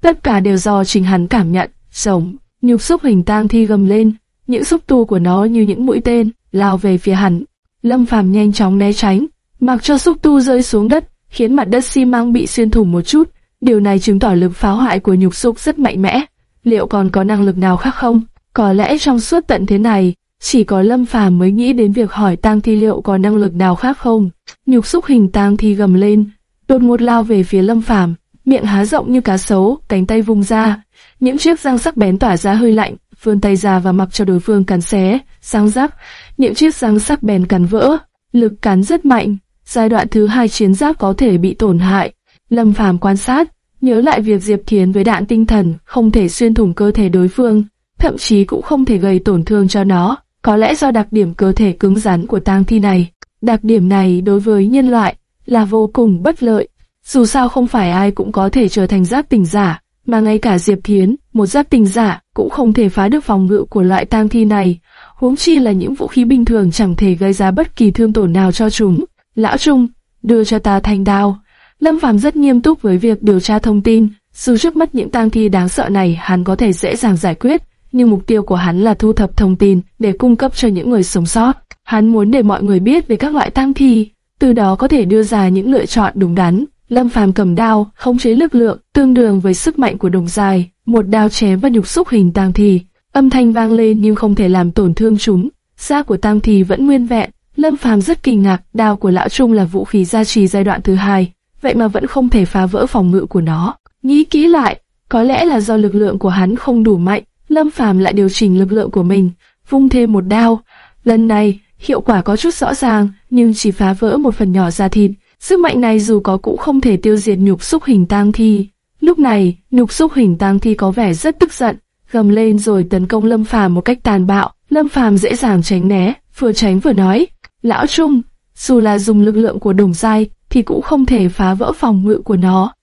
Tất cả đều do chính hắn cảm nhận, sống. Nhục xúc hình tang thi gầm lên, những xúc tu của nó như những mũi tên, lao về phía hắn. Lâm Phàm nhanh chóng né tránh, mặc cho xúc tu rơi xuống đất, khiến mặt đất xi măng bị xuyên thủng một chút. Điều này chứng tỏ lực phá hoại của nhục xúc rất mạnh mẽ. Liệu còn có năng lực nào khác không? Có lẽ trong suốt tận thế này, chỉ có Lâm Phàm mới nghĩ đến việc hỏi tang thi liệu có năng lực nào khác không. Nhục xúc hình tang thi gầm lên, đột ngột lao về phía Lâm Phàm, miệng há rộng như cá sấu, cánh tay vùng ra, những chiếc răng sắc bén tỏa ra hơi lạnh, vươn tay ra và mặc cho đối phương cắn xé, sáng giáp, những chiếc răng sắc bén cắn vỡ, lực cắn rất mạnh. Giai đoạn thứ hai chiến giáp có thể bị tổn hại. Lâm Phàm quan sát, nhớ lại việc Diệp Thiến với đạn tinh thần không thể xuyên thủng cơ thể đối phương, thậm chí cũng không thể gây tổn thương cho nó. Có lẽ do đặc điểm cơ thể cứng rắn của tang thi này, đặc điểm này đối với nhân loại là vô cùng bất lợi. Dù sao không phải ai cũng có thể trở thành giáp tình giả, mà ngay cả Diệp Thiến, một giáp tình giả, cũng không thể phá được phòng ngự của loại tang thi này. Huống chi là những vũ khí bình thường chẳng thể gây ra bất kỳ thương tổn nào cho chúng. Lão Trung, đưa cho ta thanh đao. Lâm Phàm rất nghiêm túc với việc điều tra thông tin. Dù trước mắt những tang thi đáng sợ này hắn có thể dễ dàng giải quyết, nhưng mục tiêu của hắn là thu thập thông tin để cung cấp cho những người sống sót. Hắn muốn để mọi người biết về các loại tang thi, từ đó có thể đưa ra những lựa chọn đúng đắn. Lâm Phàm cầm đao, khống chế lực lượng tương đương với sức mạnh của đồng dài, một đao chém vào nhục xúc hình tang thi. Âm thanh vang lên nhưng không thể làm tổn thương chúng. Da của tang thi vẫn nguyên vẹn. Lâm Phàm rất kinh ngạc, đao của lão trung là vũ khí gia trì giai đoạn thứ hai, vậy mà vẫn không thể phá vỡ phòng ngự của nó. Nghĩ kỹ lại, có lẽ là do lực lượng của hắn không đủ mạnh, Lâm Phàm lại điều chỉnh lực lượng của mình, vung thêm một đao. Lần này, hiệu quả có chút rõ ràng, nhưng chỉ phá vỡ một phần nhỏ da thịt. Sức mạnh này dù có cũng không thể tiêu diệt nhục xúc hình tang thi. Lúc này, nhục xúc hình tang thi có vẻ rất tức giận, gầm lên rồi tấn công Lâm Phàm một cách tàn bạo. Lâm Phàm dễ dàng tránh né, vừa tránh vừa nói: "Lão Trung, dù là dùng lực lượng của đồng giai thì cũng không thể phá vỡ phòng ngự của nó.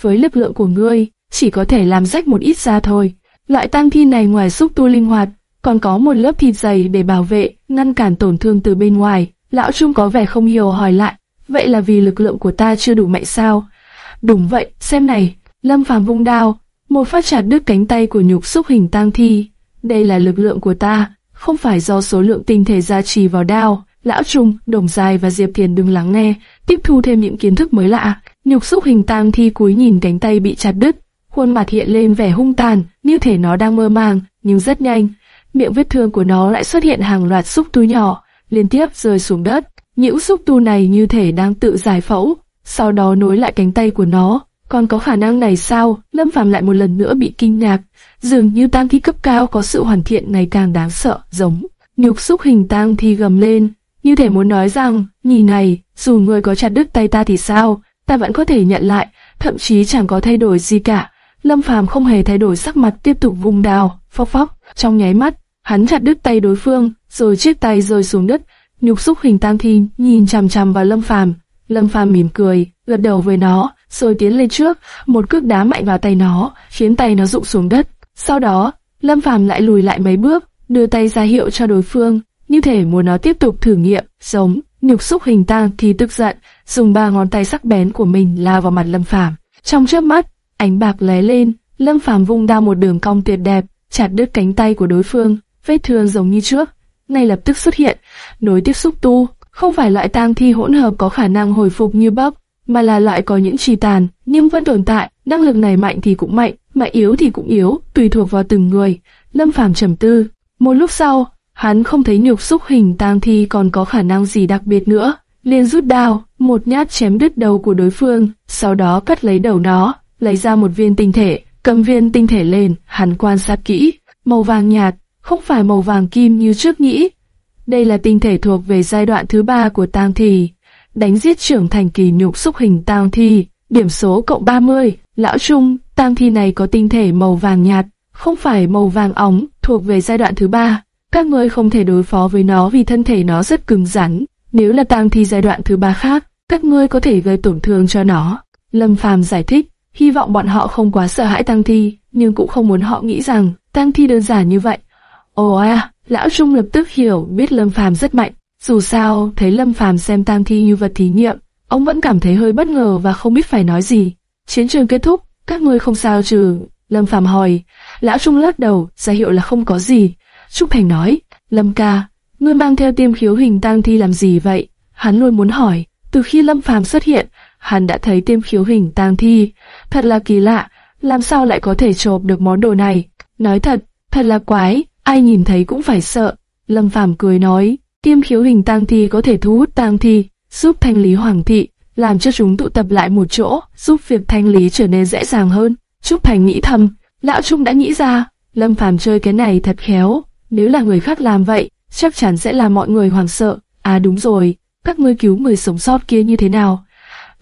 Với lực lượng của ngươi, chỉ có thể làm rách một ít da thôi." Loại tang thi này ngoài xúc tu linh hoạt, còn có một lớp thịt dày để bảo vệ, ngăn cản tổn thương từ bên ngoài. Lão Trung có vẻ không hiểu hỏi lại, vậy là vì lực lượng của ta chưa đủ mạnh sao? Đúng vậy, xem này, Lâm Phàm vung đao, một phát chặt đứt cánh tay của nhục xúc hình tang thi. Đây là lực lượng của ta, không phải do số lượng tinh thể gia trì vào đao. Lão Trung, Đồng Dài và Diệp Thiền đừng lắng nghe, tiếp thu thêm những kiến thức mới lạ. Nhục xúc hình tang thi cúi nhìn cánh tay bị chặt đứt, khuôn mặt hiện lên vẻ hung tàn, như thể nó đang mơ màng, nhưng rất nhanh, miệng vết thương của nó lại xuất hiện hàng loạt xúc tu nhỏ, liên tiếp rơi xuống đất. Những xúc tu này như thể đang tự giải phẫu, sau đó nối lại cánh tay của nó. Còn có khả năng này sao? Lâm Phàm lại một lần nữa bị kinh ngạc. Dường như tang thi cấp cao có sự hoàn thiện ngày càng đáng sợ, giống nhục xúc hình tang thi gầm lên, như thể muốn nói rằng, nhìn này, dù người có chặt đứt tay ta thì sao, ta vẫn có thể nhận lại, thậm chí chẳng có thay đổi gì cả. Lâm Phàm không hề thay đổi sắc mặt tiếp tục vùng đào phóc phóc, trong nháy mắt, hắn chặt đứt tay đối phương, rồi chiếc tay rơi xuống đất. Nhục xúc hình tam thi nhìn chằm chằm vào Lâm Phàm, Lâm Phàm mỉm cười, gật đầu với nó, rồi tiến lên trước, một cước đá mạnh vào tay nó, khiến tay nó rụng xuống đất. Sau đó, Lâm Phàm lại lùi lại mấy bước, đưa tay ra hiệu cho đối phương, như thể muốn nó tiếp tục thử nghiệm, giống nhục xúc hình tang thì tức giận, dùng ba ngón tay sắc bén của mình lao vào mặt Lâm Phàm. Trong chớp mắt, ánh bạc lóe lên, Lâm Phàm vung đao một đường cong tuyệt đẹp, chặt đứt cánh tay của đối phương, vết thương giống như trước, ngay lập tức xuất hiện, nối tiếp xúc tu, không phải loại tang thi hỗn hợp có khả năng hồi phục như bắp, mà là loại có những trì tàn, nhưng vẫn tồn tại, năng lực này mạnh thì cũng mạnh, mà yếu thì cũng yếu, tùy thuộc vào từng người. Lâm Phàm trầm tư, một lúc sau, hắn không thấy nhục xúc hình tang thi còn có khả năng gì đặc biệt nữa, liền rút đao, một nhát chém đứt đầu của đối phương, sau đó cắt lấy đầu nó, lấy ra một viên tinh thể, cầm viên tinh thể lên, hắn quan sát kỹ, màu vàng nhạt, không phải màu vàng kim như trước nghĩ. Đây là tinh thể thuộc về giai đoạn thứ ba của tang thi, đánh giết trưởng thành kỳ nhục xúc hình tang thi, điểm số cộng 30, lão trung, tang thi này có tinh thể màu vàng nhạt, không phải màu vàng óng, thuộc về giai đoạn thứ ba. Các ngươi không thể đối phó với nó vì thân thể nó rất cứng rắn. Nếu là tang thi giai đoạn thứ ba khác, các ngươi có thể gây tổn thương cho nó. Lâm Phàm giải thích, hy vọng bọn họ không quá sợ hãi tang thi, nhưng cũng không muốn họ nghĩ rằng tang thi đơn giản như vậy. Ồ à, lão Trung lập tức hiểu biết Lâm Phàm rất mạnh. Dù sao, thấy Lâm Phàm xem tang thi như vật thí nghiệm, ông vẫn cảm thấy hơi bất ngờ và không biết phải nói gì. Chiến trường kết thúc, các ngươi không sao chứ? Lâm Phàm hỏi. Lão Trung lắc đầu, ra hiệu là không có gì. Trúc Thành nói, Lâm ca, ngươi mang theo tiêm khiếu hình tang thi làm gì vậy? Hắn luôn muốn hỏi. Từ khi Lâm Phàm xuất hiện, hắn đã thấy tiêm khiếu hình tang thi. Thật là kỳ lạ, làm sao lại có thể trộm được món đồ này? Nói thật, thật là quái, ai nhìn thấy cũng phải sợ. Lâm Phàm cười nói, tiêm khiếu hình tang thi có thể thu hút tang thi, giúp thanh lý hoàng thị, làm cho chúng tụ tập lại một chỗ, giúp việc thanh lý trở nên dễ dàng hơn. Trúc Thành nghĩ thầm, lão Trung đã nghĩ ra, Lâm Phàm chơi cái này thật khéo, nếu là người khác làm vậy, chắc chắn sẽ làm mọi người hoảng sợ. À đúng rồi, các ngươi cứu người sống sót kia như thế nào?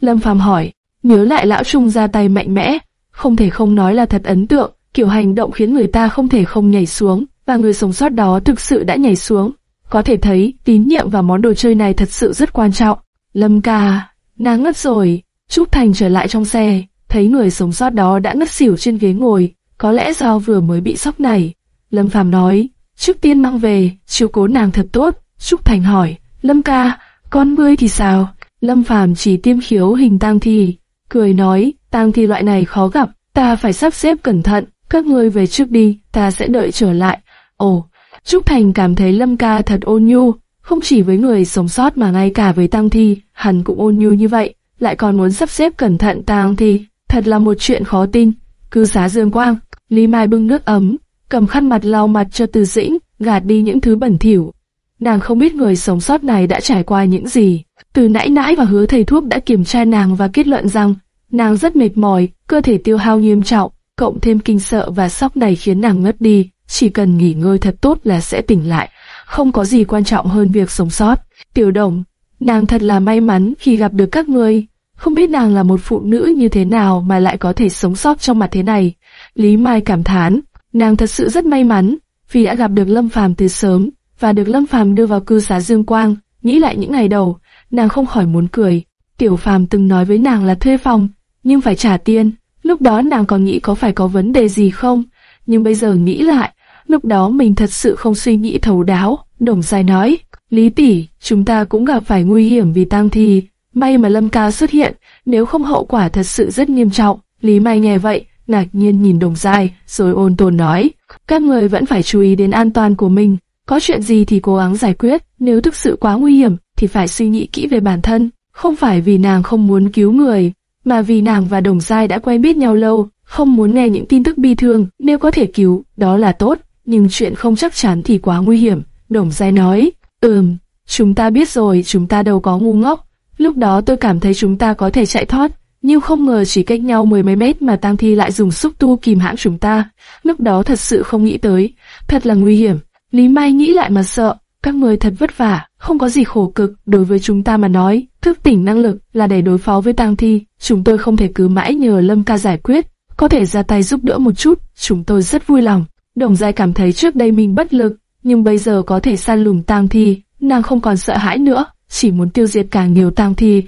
Lâm Phàm hỏi, nhớ lại lão Trung ra tay mạnh mẽ, không thể không nói là thật ấn tượng, kiểu hành động khiến người ta không thể không nhảy xuống, và người sống sót đó thực sự đã nhảy xuống. Có thể thấy, tín nhiệm và món đồ chơi này thật sự rất quan trọng. Lâm ca, nàng ngất rồi, Trúc Thành trở lại trong xe, thấy người sống sót đó đã ngất xỉu trên ghế ngồi, có lẽ do vừa mới bị sốc này. Lâm Phàm nói, trước tiên mang về, chiếu cố nàng thật tốt. Trúc Thành hỏi, Lâm ca, con ngươi thì sao? Lâm Phàm chỉ tiêm khiếu hình tang thi, cười nói, tang thi loại này khó gặp, ta phải sắp xếp cẩn thận, các ngươi về trước đi, ta sẽ đợi trở lại. Ồ, Trúc Thành cảm thấy Lâm ca thật ôn nhu, không chỉ với người sống sót mà ngay cả với tang thi, hắn cũng ôn nhu như vậy, lại còn muốn sắp xếp cẩn thận tang thi, thật là một chuyện khó tin. Cư xá Dương Quang, Lý Mai bưng nước ấm, cầm khăn mặt lau mặt cho Từ Dĩnh, gạt đi những thứ bẩn thỉu. Nàng không biết người sống sót này đã trải qua những gì. Từ nãy nãy và hứa thầy thuốc đã kiểm tra nàng và kết luận rằng nàng rất mệt mỏi, cơ thể tiêu hao nghiêm trọng, cộng thêm kinh sợ và sốc này khiến nàng ngất đi. Chỉ cần nghỉ ngơi thật tốt là sẽ tỉnh lại, không có gì quan trọng hơn việc sống sót. Tiểu đồng, nàng thật là may mắn khi gặp được các ngươi. Không biết nàng là một phụ nữ như thế nào mà lại có thể sống sót trong mặt thế này. Lý Mai cảm thán, nàng thật sự rất may mắn, vì đã gặp được Lâm Phàm từ sớm, và được Lâm Phàm đưa vào cư xá Dương Quang. Nghĩ lại những ngày đầu, nàng không khỏi muốn cười. Tiểu Phàm từng nói với nàng là thuê phòng, nhưng phải trả tiền. Lúc đó nàng còn nghĩ có phải có vấn đề gì không, nhưng bây giờ nghĩ lại, lúc đó mình thật sự không suy nghĩ thấu đáo. Đồng dài nói, Lý tỷ, chúng ta cũng gặp phải nguy hiểm vì tang thi, may mà Lâm Ca xuất hiện, nếu không hậu quả thật sự rất nghiêm trọng. Lý Mai nghe vậy, ngạc nhiên nhìn Đồng dài rồi ôn tồn nói, các người vẫn phải chú ý đến an toàn của mình, có chuyện gì thì cố gắng giải quyết, nếu thực sự quá nguy hiểm thì phải suy nghĩ kỹ về bản thân, không phải vì nàng không muốn cứu người, mà vì nàng và Đồng Giai đã quen biết nhau lâu, không muốn nghe những tin tức bi thương, nếu có thể cứu, đó là tốt, nhưng chuyện không chắc chắn thì quá nguy hiểm. Đồng Giai nói, ừm, chúng ta biết rồi, chúng ta đâu có ngu ngốc. Lúc đó tôi cảm thấy chúng ta có thể chạy thoát, nhưng không ngờ chỉ cách nhau mười mấy mét mà Tang Thi lại dùng xúc tu kìm hãm chúng ta. Lúc đó thật sự không nghĩ tới, thật là nguy hiểm. Lý Mai nghĩ lại mà sợ, các người thật vất vả, không có gì khổ cực đối với chúng ta mà nói. Thức tỉnh năng lực là để đối phó với Tang Thi, chúng tôi không thể cứ mãi nhờ Lâm Ca giải quyết, có thể ra tay giúp đỡ một chút, chúng tôi rất vui lòng. Đồng Giai cảm thấy trước đây mình bất lực, nhưng bây giờ có thể săn lùng Tang Thi, nàng không còn sợ hãi nữa, chỉ muốn tiêu diệt càng nhiều Tang Thi.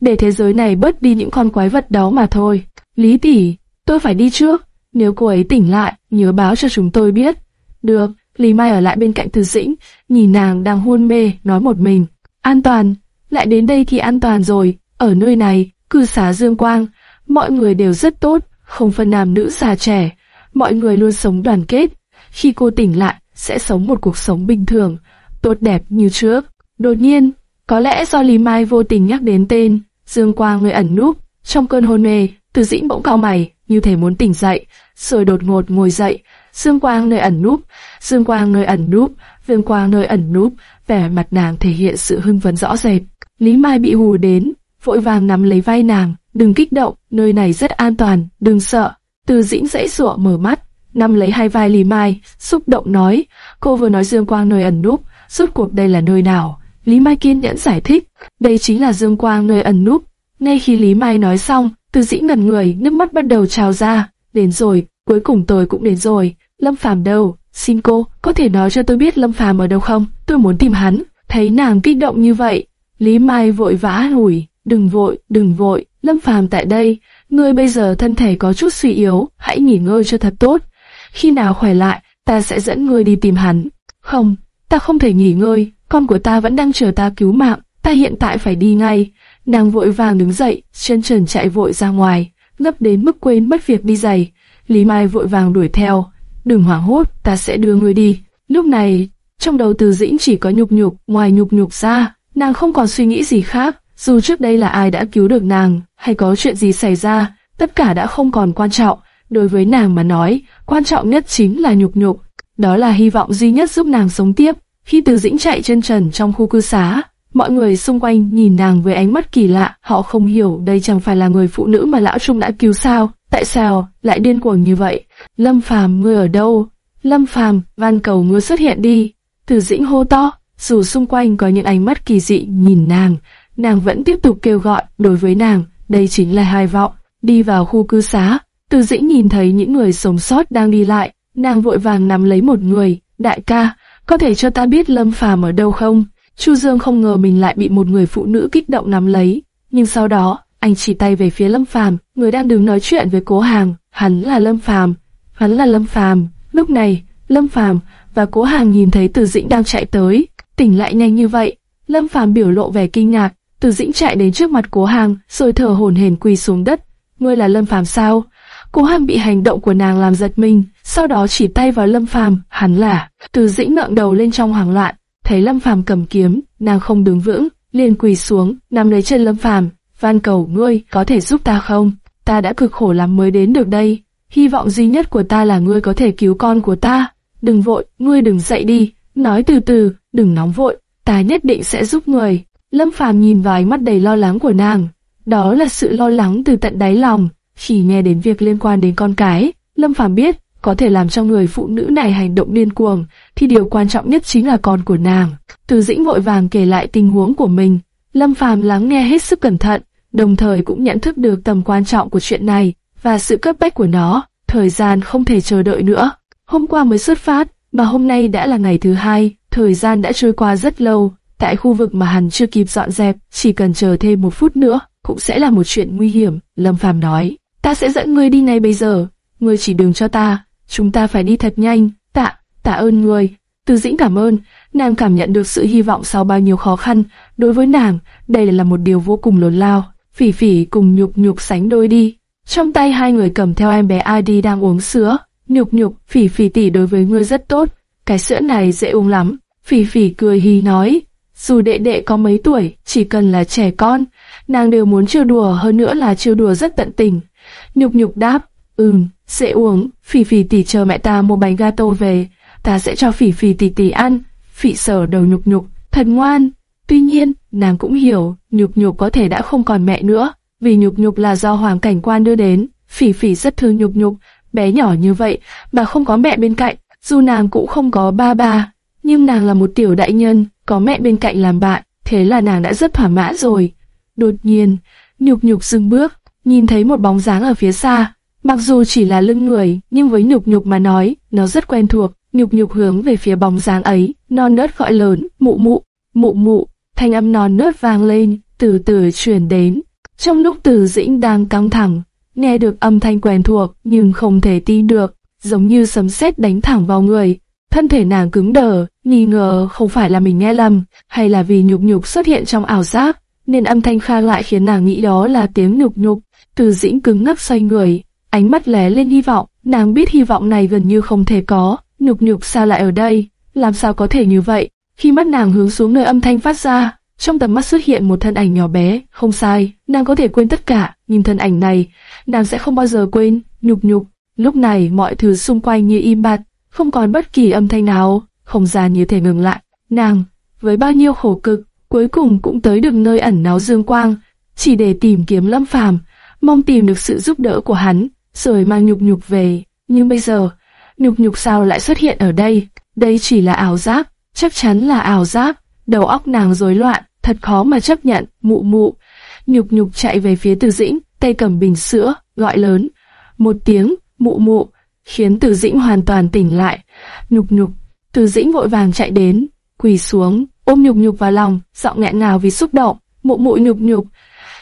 để thế giới này bớt đi những con quái vật đó mà thôi. Lý tỷ, tôi phải đi trước, nếu cô ấy tỉnh lại, nhớ báo cho chúng tôi biết. Được, Lý Mai ở lại bên cạnh Từ Dĩnh, nhìn nàng đang hôn mê, nói một mình. An toàn, lại đến đây thì an toàn rồi, ở nơi này, cư xá Dương Quang, mọi người đều rất tốt, không phân nam nữ già trẻ, mọi người luôn sống đoàn kết. Khi cô tỉnh lại, sẽ sống một cuộc sống bình thường, tốt đẹp như trước. Đột nhiên, có lẽ do Lý Mai vô tình nhắc đến tên, Dương Quang người ẩn núp, trong cơn hôn mê, Từ Dĩnh bỗng cao mày, như thể muốn tỉnh dậy, rồi đột ngột ngồi dậy. Dương Quang nơi ẩn núp, Dương Quang nơi ẩn núp, Dương Quang nơi ẩn núp, vẻ mặt nàng thể hiện sự hưng phấn rõ rệt. Lý Mai bị hù đến, vội vàng nắm lấy vai nàng, đừng kích động, nơi này rất an toàn, đừng sợ. Từ dĩnh dãy sụa mở mắt, nắm lấy hai vai Lý Mai, xúc động nói, cô vừa nói Dương Quang nơi ẩn núp, rốt cuộc đây là nơi nào? Lý Mai kiên nhẫn giải thích, đây chính là Dương Quang nơi ẩn núp. Ngay khi Lý Mai nói xong, từ dĩnh ngẩn người, nước mắt bắt đầu trào ra. Đến rồi, cuối cùng tôi cũng đến rồi. Lâm Phàm đâu? Xin cô, có thể nói cho tôi biết Lâm Phàm ở đâu không? Tôi muốn tìm hắn. Thấy nàng kích động như vậy, Lý Mai vội vã hủi, đừng vội, đừng vội, Lâm Phàm tại đây, ngươi bây giờ thân thể có chút suy yếu, hãy nghỉ ngơi cho thật tốt. Khi nào khỏe lại, ta sẽ dẫn ngươi đi tìm hắn. Không, ta không thể nghỉ ngơi, con của ta vẫn đang chờ ta cứu mạng, ta hiện tại phải đi ngay. Nàng vội vàng đứng dậy, chân trần chạy vội ra ngoài, ngấp đến mức quên mất việc đi giày. Lý Mai vội vàng đuổi theo, đừng hoảng hốt, ta sẽ đưa ngươi đi. Lúc này, trong đầu Từ Dĩnh chỉ có nhục nhục, ngoài nhục nhục ra, nàng không còn suy nghĩ gì khác. Dù trước đây là ai đã cứu được nàng, hay có chuyện gì xảy ra, tất cả đã không còn quan trọng. Đối với nàng mà nói, quan trọng nhất chính là nhục nhục. Đó là hy vọng duy nhất giúp nàng sống tiếp. Khi Từ Dĩnh chạy chân trần trong khu cư xá, mọi người xung quanh nhìn nàng với ánh mắt kỳ lạ, họ không hiểu đây chẳng phải là người phụ nữ mà lão Trung đã cứu sao, tại sao lại điên cuồng như vậy? Lâm Phàm, ngươi ở đâu? Lâm Phàm, van cầu ngươi xuất hiện đi. Từ Dĩnh hô to, dù xung quanh có những ánh mắt kỳ dị nhìn nàng, nàng vẫn tiếp tục kêu gọi, đối với nàng, đây chính là hai vọng. Đi vào khu cư xá, Từ Dĩnh nhìn thấy những người sống sót đang đi lại, nàng vội vàng nắm lấy một người, đại ca, có thể cho ta biết Lâm Phàm ở đâu không? Chu Dương không ngờ mình lại bị một người phụ nữ kích động nắm lấy, nhưng sau đó, anh chỉ tay về phía Lâm Phàm, người đang đứng nói chuyện với Cố Hàng, hắn là Lâm Phàm, hắn là Lâm Phàm. Lúc này, Lâm Phàm và Cố Hàng nhìn thấy Từ Dĩnh đang chạy tới, tỉnh lại nhanh như vậy, Lâm Phàm biểu lộ vẻ kinh ngạc, Từ Dĩnh chạy đến trước mặt Cố Hàng, rồi thở hổn hển quỳ xuống đất. Ngươi là Lâm Phàm sao? Cố Hàng bị hành động của nàng làm giật mình, sau đó chỉ tay vào Lâm Phàm, hắn là. Từ Dĩnh ngẩng đầu lên trong hoảng loạn, thấy Lâm Phàm cầm kiếm, nàng không đứng vững, liền quỳ xuống, nắm lấy chân Lâm Phàm, van cầu ngươi có thể giúp ta không? Ta đã cực khổ lắm mới đến được đây, hy vọng duy nhất của ta là ngươi có thể cứu con của ta. Đừng vội, ngươi đừng dậy đi, nói từ từ, đừng nóng vội, ta nhất định sẽ giúp người. Lâm Phàm nhìn vào ánh mắt đầy lo lắng của nàng, đó là sự lo lắng từ tận đáy lòng. Chỉ nghe đến việc liên quan đến con cái, Lâm Phàm biết có thể làm cho người phụ nữ này hành động điên cuồng, thì điều quan trọng nhất chính là con của nàng. Từ Dĩnh vội vàng kể lại tình huống của mình. Lâm Phàm lắng nghe hết sức cẩn thận, đồng thời cũng nhận thức được tầm quan trọng của chuyện này và sự cấp bách của nó. Thời gian không thể chờ đợi nữa. Hôm qua mới xuất phát, mà hôm nay đã là ngày thứ hai, thời gian đã trôi qua rất lâu. Tại khu vực mà hắn chưa kịp dọn dẹp, chỉ cần chờ thêm một phút nữa, cũng sẽ là một chuyện nguy hiểm. Lâm Phàm nói, ta sẽ dẫn ngươi đi ngay bây giờ, ngươi chỉ đường cho ta, chúng ta phải đi thật nhanh, tạ, tạ ơn ngươi. Từ dĩnh cảm ơn, nàng cảm nhận được sự hy vọng sau bao nhiêu khó khăn, đối với nàng, đây là một điều vô cùng lớn lao. Phỉ phỉ cùng nhục nhục sánh đôi đi. Trong tay hai người cầm theo em bé ID đang uống sữa. Nhục nhục, phỉ phỉ tỷ đối với ngươi rất tốt. Cái sữa này dễ uống lắm. Phỉ phỉ cười hì nói. Dù đệ đệ có mấy tuổi, chỉ cần là trẻ con, nàng đều muốn trêu đùa hơn nữa là trêu đùa rất tận tình. Nhục nhục đáp, ừm, dễ uống, phỉ phỉ tỷ chờ mẹ ta mua bánh gato về, ta sẽ cho phỉ phỉ tỷ tỷ ăn. Phỉ sở đầu nhục nhục, thật ngoan. Tuy nhiên, nàng cũng hiểu, nhục nhục có thể đã không còn mẹ nữa, vì nhục nhục là do hoàng cảnh quan đưa đến. Phỉ phỉ rất thương nhục nhục, bé nhỏ như vậy mà không có mẹ bên cạnh, dù nàng cũng không có ba ba, nhưng nàng là một tiểu đại nhân, có mẹ bên cạnh làm bạn, thế là nàng đã rất thỏa mãn rồi. Đột nhiên, nhục nhục dừng bước, nhìn thấy một bóng dáng ở phía xa, mặc dù chỉ là lưng người, nhưng với nhục nhục mà nói, nó rất quen thuộc. Nhục nhục hướng về phía bóng dáng ấy, non nớt gọi lớn, mụ mụ, mụ mụ, thanh âm non nớt vang lên, từ từ truyền đến, Trong lúc Từ Dĩnh đang căng thẳng, nghe được âm thanh quen thuộc nhưng không thể tin được, giống như sấm sét đánh thẳng vào người. Thân thể nàng cứng đờ, nghi ngờ không phải là mình nghe lầm, hay là vì nhục nhục xuất hiện trong ảo giác, nên âm thanh khang lại khiến nàng nghĩ đó là tiếng nhục nhục. Từ dĩnh cứng ngắc xoay người, ánh mắt lé lên hy vọng, nàng biết hy vọng này gần như không thể có, nhục nhục sao lại ở đây, làm sao có thể như vậy. Khi mắt nàng hướng xuống nơi âm thanh phát ra, trong tầm mắt xuất hiện một thân ảnh nhỏ bé, không sai, nàng có thể quên tất cả, nhìn thân ảnh này, nàng sẽ không bao giờ quên, nhục nhục. Lúc này mọi thứ xung quanh như im bặt, không còn bất kỳ âm thanh nào, không gian như thể ngừng lại. Nàng, với bao nhiêu khổ cực, cuối cùng cũng tới được nơi ẩn náu dương quang, chỉ để tìm kiếm Lâm Phàm, mong tìm được sự giúp đỡ của hắn, rồi mang nhục nhục về. Nhưng bây giờ, nhục nhục sao lại xuất hiện ở đây? Đây chỉ là ảo giác, chắc chắn là ảo giác. Đầu óc nàng rối loạn, thật khó mà chấp nhận. Mụ mụ, nhục nhục chạy về phía Từ Dĩnh, tay cầm bình sữa, gọi lớn. Một tiếng, mụ mụ, khiến Từ Dĩnh hoàn toàn tỉnh lại. Nhục nhục, Từ Dĩnh vội vàng chạy đến, quỳ xuống, ôm nhục nhục vào lòng, giọng nghẹn ngào vì xúc động. Mụ mụ nhục nhục,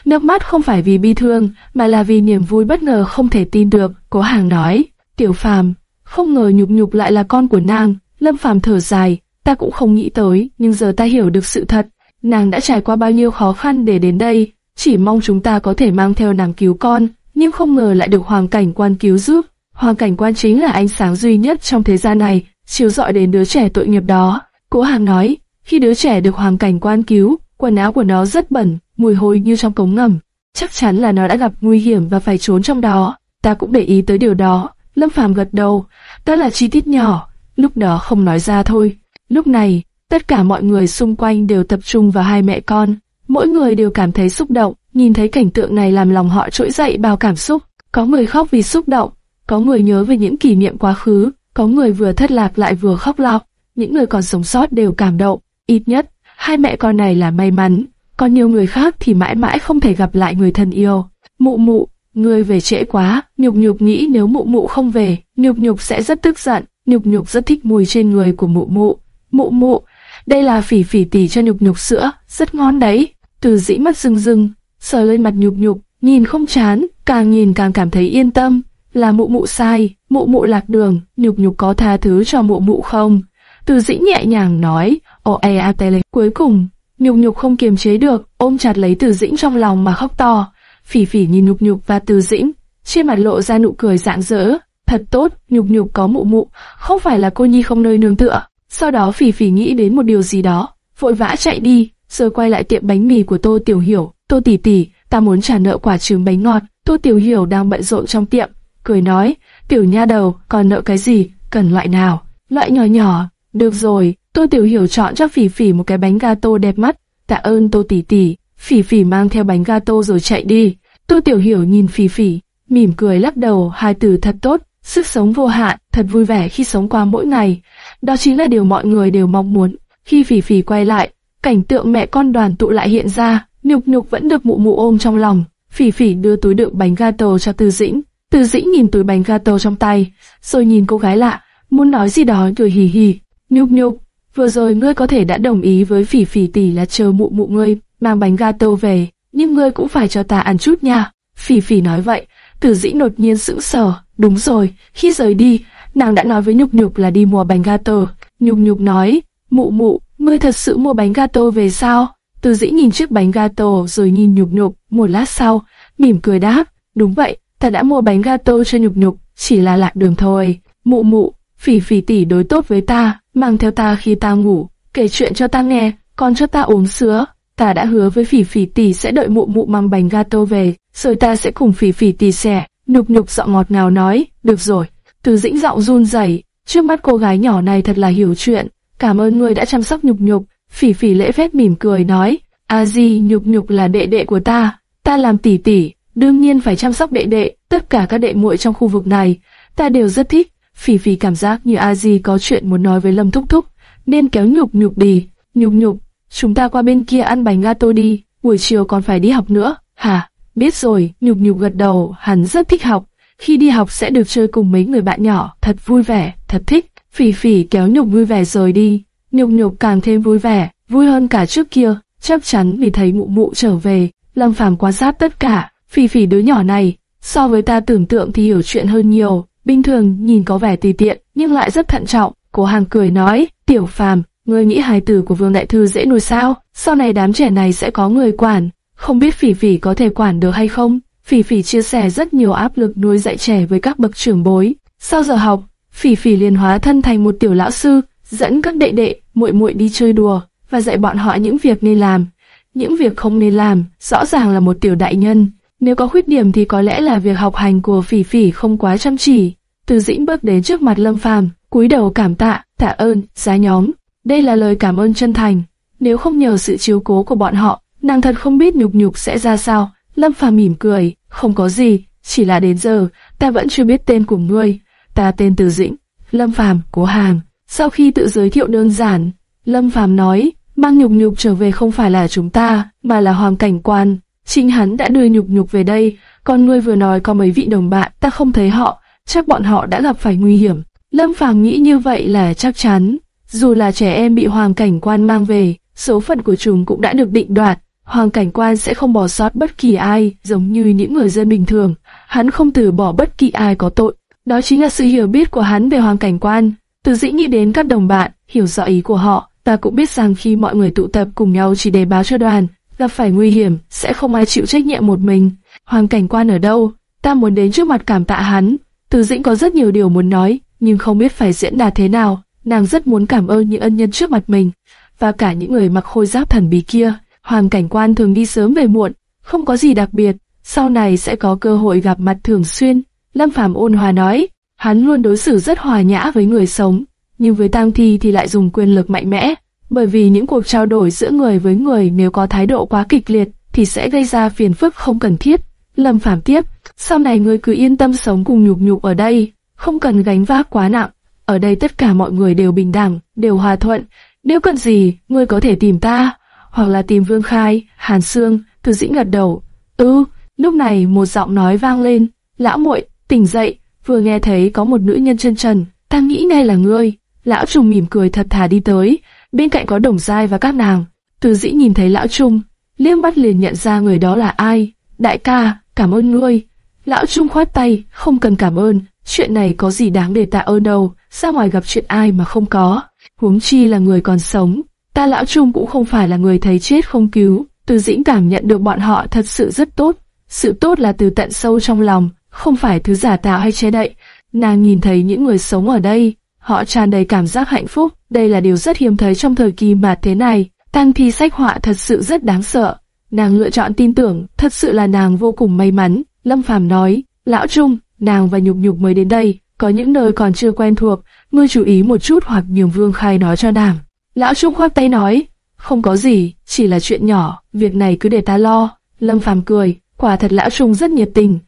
nước mắt không phải vì bi thương, mà là vì niềm vui bất ngờ không thể tin được. Cố Hàng nói, Tiểu Phàm, không ngờ nhục nhục lại là con của nàng. Lâm Phàm thở dài, ta cũng không nghĩ tới, nhưng giờ ta hiểu được sự thật. Nàng đã trải qua bao nhiêu khó khăn để đến đây, chỉ mong chúng ta có thể mang theo nàng cứu con, nhưng không ngờ lại được Hoàng Cảnh Quan cứu giúp. Hoàng Cảnh Quan chính là ánh sáng duy nhất trong thế gian này, chiếu rọi đến đứa trẻ tội nghiệp đó. Cố Hàng nói, khi đứa trẻ được Hoàng Cảnh Quan cứu, quần áo của nó rất bẩn, mùi hôi như trong cống ngầm. Chắc chắn là nó đã gặp nguy hiểm và phải trốn trong đó. Ta cũng để ý tới điều đó. Lâm Phàm gật đầu, đó là chi tiết nhỏ, lúc đó không nói ra thôi. Lúc này, tất cả mọi người xung quanh đều tập trung vào hai mẹ con. Mỗi người đều cảm thấy xúc động, nhìn thấy cảnh tượng này làm lòng họ trỗi dậy bao cảm xúc. Có người khóc vì xúc động, có người nhớ về những kỷ niệm quá khứ, có người vừa thất lạc lại vừa khóc lóc. Những người còn sống sót đều cảm động, ít nhất, hai mẹ con này là may mắn, còn nhiều người khác thì mãi mãi không thể gặp lại người thân yêu. Mụ mụ, ngươi về trễ quá, nhục nhục nghĩ nếu mụ mụ không về, nhục nhục sẽ rất tức giận, nhục nhục rất thích mùi trên người của mụ mụ. Mụ mụ, đây là phỉ phỉ tỉ cho nhục nhục sữa, rất ngon đấy. Từ dĩ mắt rưng rưng, sờ lên mặt nhục nhục, nhìn không chán, càng nhìn càng cảm thấy yên tâm. Là mụ mụ sai, mụ mụ lạc đường, nhục nhục có tha thứ cho mụ mụ không? Từ dĩ nhẹ nhàng nói, ô e a tele. Cuối cùng, nhục nhục không kiềm chế được, ôm chặt lấy từ dĩnh trong lòng mà khóc to. Phỉ phỉ nhìn nhục nhục và từ dĩnh, trên mặt lộ ra nụ cười rạng rỡ. Thật tốt, nhục nhục có mụ mụ, không phải là cô nhi không nơi nương tựa. Sau đó phỉ phỉ nghĩ đến một điều gì đó, vội vã chạy đi, rồi quay lại tiệm bánh mì của Tô Tiểu Hiểu. Tô tỷ tỷ, ta muốn trả nợ quả trứng bánh ngọt. Tô Tiểu Hiểu đang bận rộn trong tiệm, cười nói, tiểu nha đầu, còn nợ cái gì, cần loại nào? Loại nhỏ nhỏ, được rồi, Tô Tiểu Hiểu chọn cho Phỉ Phỉ một cái bánh gato đẹp mắt, tạ ơn Tô tỷ tỷ. Phỉ Phỉ mang theo bánh gato rồi chạy đi. Tô Tiểu Hiểu nhìn Phỉ Phỉ, mỉm cười lắc đầu, hai từ thật tốt, sức sống vô hạn, thật vui vẻ khi sống qua mỗi ngày. Đó chính là điều mọi người đều mong muốn. Khi Phỉ Phỉ quay lại, cảnh tượng mẹ con đoàn tụ lại hiện ra, nhục nhục vẫn được mụ mụ ôm trong lòng. Phỉ Phỉ đưa túi đựng bánh gato cho Từ Dĩnh. Từ Dĩnh nhìn túi bánh gato trong tay, rồi nhìn cô gái lạ, muốn nói gì đó cười hì hì. Nhục nhục, vừa rồi ngươi có thể đã đồng ý với phỉ phỉ tỷ là chờ mụ mụ ngươi mang bánh gato về, nhưng ngươi cũng phải cho ta ăn chút nha. Phỉ phỉ nói vậy, từ dĩnh đột nhiên sững sờ. Đúng rồi, khi rời đi, nàng đã nói với nhục nhục là đi mua bánh gato. Nhục nhục nói, mụ mụ, ngươi thật sự mua bánh gato về sao? Từ dĩ nhìn chiếc bánh gato rồi nhìn nhục nhục, một lát sau, mỉm cười đáp, đúng vậy, ta đã mua bánh gato cho nhục nhục, chỉ là lạc đường thôi. Mụ mụ, phỉ phỉ tỷ đối tốt với ta, mang theo ta khi ta ngủ, kể chuyện cho ta nghe, còn cho ta uống sữa. Ta đã hứa với phỉ phỉ tỷ sẽ đợi mụ mụ mang bánh gato về, rồi ta sẽ cùng phỉ phỉ tỷ sẻ. Nhục nhục giọng ngọt ngào nói, được rồi. Từ dĩnh giọng run rẩy, trước mắt cô gái nhỏ này thật là hiểu chuyện. Cảm ơn người đã chăm sóc nhục nhục. Phỉ phỉ lễ phép mỉm cười nói, a di nhục nhục là đệ đệ của ta, ta làm tỷ tỷ, đương nhiên phải chăm sóc đệ đệ. Tất cả các đệ muội trong khu vực này, ta đều rất thích. Phỉ phỉ cảm giác như a di có chuyện muốn nói với Lâm Thúc Thúc, nên kéo nhục nhục đi. Nhục nhục, chúng ta qua bên kia ăn bánh gato đi, buổi chiều còn phải đi học nữa. Hả? Biết rồi, nhục nhục gật đầu, hắn rất thích học. Khi đi học sẽ được chơi cùng mấy người bạn nhỏ, thật vui vẻ, thật thích. Phỉ phỉ kéo nhục vui vẻ rời đi. Nhục nhục càng thêm vui vẻ, vui hơn cả trước kia, chắc chắn vì thấy mụ mụ trở về. Lâm Phàm quan sát tất cả, Phỉ Phỉ đứa nhỏ này, so với ta tưởng tượng thì hiểu chuyện hơn nhiều, bình thường nhìn có vẻ tùy tiện, nhưng lại rất thận trọng. Cố Hàng cười nói, Tiểu Phàm, ngươi nghĩ hài tử của Vương Đại Thư dễ nuôi sao? Sau này đám trẻ này sẽ có người quản, không biết Phỉ Phỉ có thể quản được hay không? Phỉ Phỉ chia sẻ rất nhiều áp lực nuôi dạy trẻ với các bậc trưởng bối. Sau giờ học, Phỉ Phỉ liền hóa thân thành một tiểu lão sư, dẫn các đệ đệ, muội muội đi chơi đùa và dạy bọn họ những việc nên làm, những việc không nên làm. Rõ ràng là một tiểu đại nhân. Nếu có khuyết điểm thì có lẽ là việc học hành của Phỉ Phỉ không quá chăm chỉ. Từ Dĩnh bước đến trước mặt Lâm Phàm, cúi đầu cảm tạ, tạ ơn, giá nhóm. Đây là lời cảm ơn chân thành. Nếu không nhờ sự chiếu cố của bọn họ, nàng thật không biết nhục nhục sẽ ra sao. Lâm Phàm mỉm cười, không có gì, chỉ là đến giờ, ta vẫn chưa biết tên của ngươi. Ta tên Từ Dĩnh, Lâm Phàm, Cố Hàng. Sau khi tự giới thiệu đơn giản, Lâm Phàm nói, mang nhục nhục trở về không phải là chúng ta, mà là Hoàng Cảnh Quan. Chính hắn đã đưa nhục nhục về đây, còn ngươi vừa nói có mấy vị đồng bạn, ta không thấy họ, chắc bọn họ đã gặp phải nguy hiểm. Lâm Phàm nghĩ như vậy là chắc chắn, dù là trẻ em bị Hoàng Cảnh Quan mang về, số phận của chúng cũng đã được định đoạt. Hoàng cảnh quan sẽ không bỏ sót bất kỳ ai, giống như những người dân bình thường. Hắn không từ bỏ bất kỳ ai có tội. Đó chính là sự hiểu biết của hắn về hoàng cảnh quan. Từ dĩ nghĩ đến các đồng bạn, hiểu rõ ý của họ. Ta cũng biết rằng khi mọi người tụ tập cùng nhau chỉ để báo cho đoàn, gặp phải nguy hiểm, sẽ không ai chịu trách nhiệm một mình. Hoàng cảnh quan ở đâu? Ta muốn đến trước mặt cảm tạ hắn. Từ dĩnh có rất nhiều điều muốn nói, nhưng không biết phải diễn đạt thế nào. Nàng rất muốn cảm ơn những ân nhân trước mặt mình, và cả những người mặc khôi giáp thần bí kia. Hoàng cảnh quan thường đi sớm về muộn, không có gì đặc biệt, sau này sẽ có cơ hội gặp mặt thường xuyên. Lâm Phàm ôn hòa nói, hắn luôn đối xử rất hòa nhã với người sống, nhưng với tang thi thì lại dùng quyền lực mạnh mẽ, bởi vì những cuộc trao đổi giữa người với người nếu có thái độ quá kịch liệt thì sẽ gây ra phiền phức không cần thiết. Lâm Phàm tiếp, sau này ngươi cứ yên tâm sống cùng nhục nhục ở đây, không cần gánh vác quá nặng. Ở đây tất cả mọi người đều bình đẳng, đều hòa thuận. Nếu cần gì, ngươi có thể tìm ta hoặc là tìm Vương Khai, Hàn Sương, Từ dĩ gật đầu. Ừ, lúc này một giọng nói vang lên, lão muội tỉnh dậy, vừa nghe thấy có một nữ nhân chân trần, ta nghĩ ngay là ngươi. Lão Trung mỉm cười thật thà đi tới, bên cạnh có Đồng Giai và các nàng. Từ Dĩ nhìn thấy lão Trung, liếc mắt liền nhận ra người đó là ai. Đại ca, cảm ơn ngươi. Lão Trung khoát tay, không cần cảm ơn, chuyện này có gì đáng để tạ ơn đâu, ra ngoài gặp chuyện ai mà không có. Huống chi là người còn sống, Ta lão Trung cũng không phải là người thấy chết không cứu, từ dĩnh cảm nhận được bọn họ thật sự rất tốt. Sự tốt là từ tận sâu trong lòng, không phải thứ giả tạo hay che đậy. Nàng nhìn thấy những người sống ở đây, họ tràn đầy cảm giác hạnh phúc. Đây là điều rất hiếm thấy trong thời kỳ mà thế này. Tăng thi sách họa thật sự rất đáng sợ. Nàng lựa chọn tin tưởng, thật sự là nàng vô cùng may mắn. Lâm Phàm nói, lão Trung, nàng và Nhục Nhục mới đến đây, có những nơi còn chưa quen thuộc, ngươi chú ý một chút hoặc nhường Vương Khai nói cho nàng. Lão Trung khoác tay nói, không có gì, chỉ là chuyện nhỏ, việc này cứ để ta lo. Lâm Phàm cười, quả thật Lão Trung rất nhiệt tình.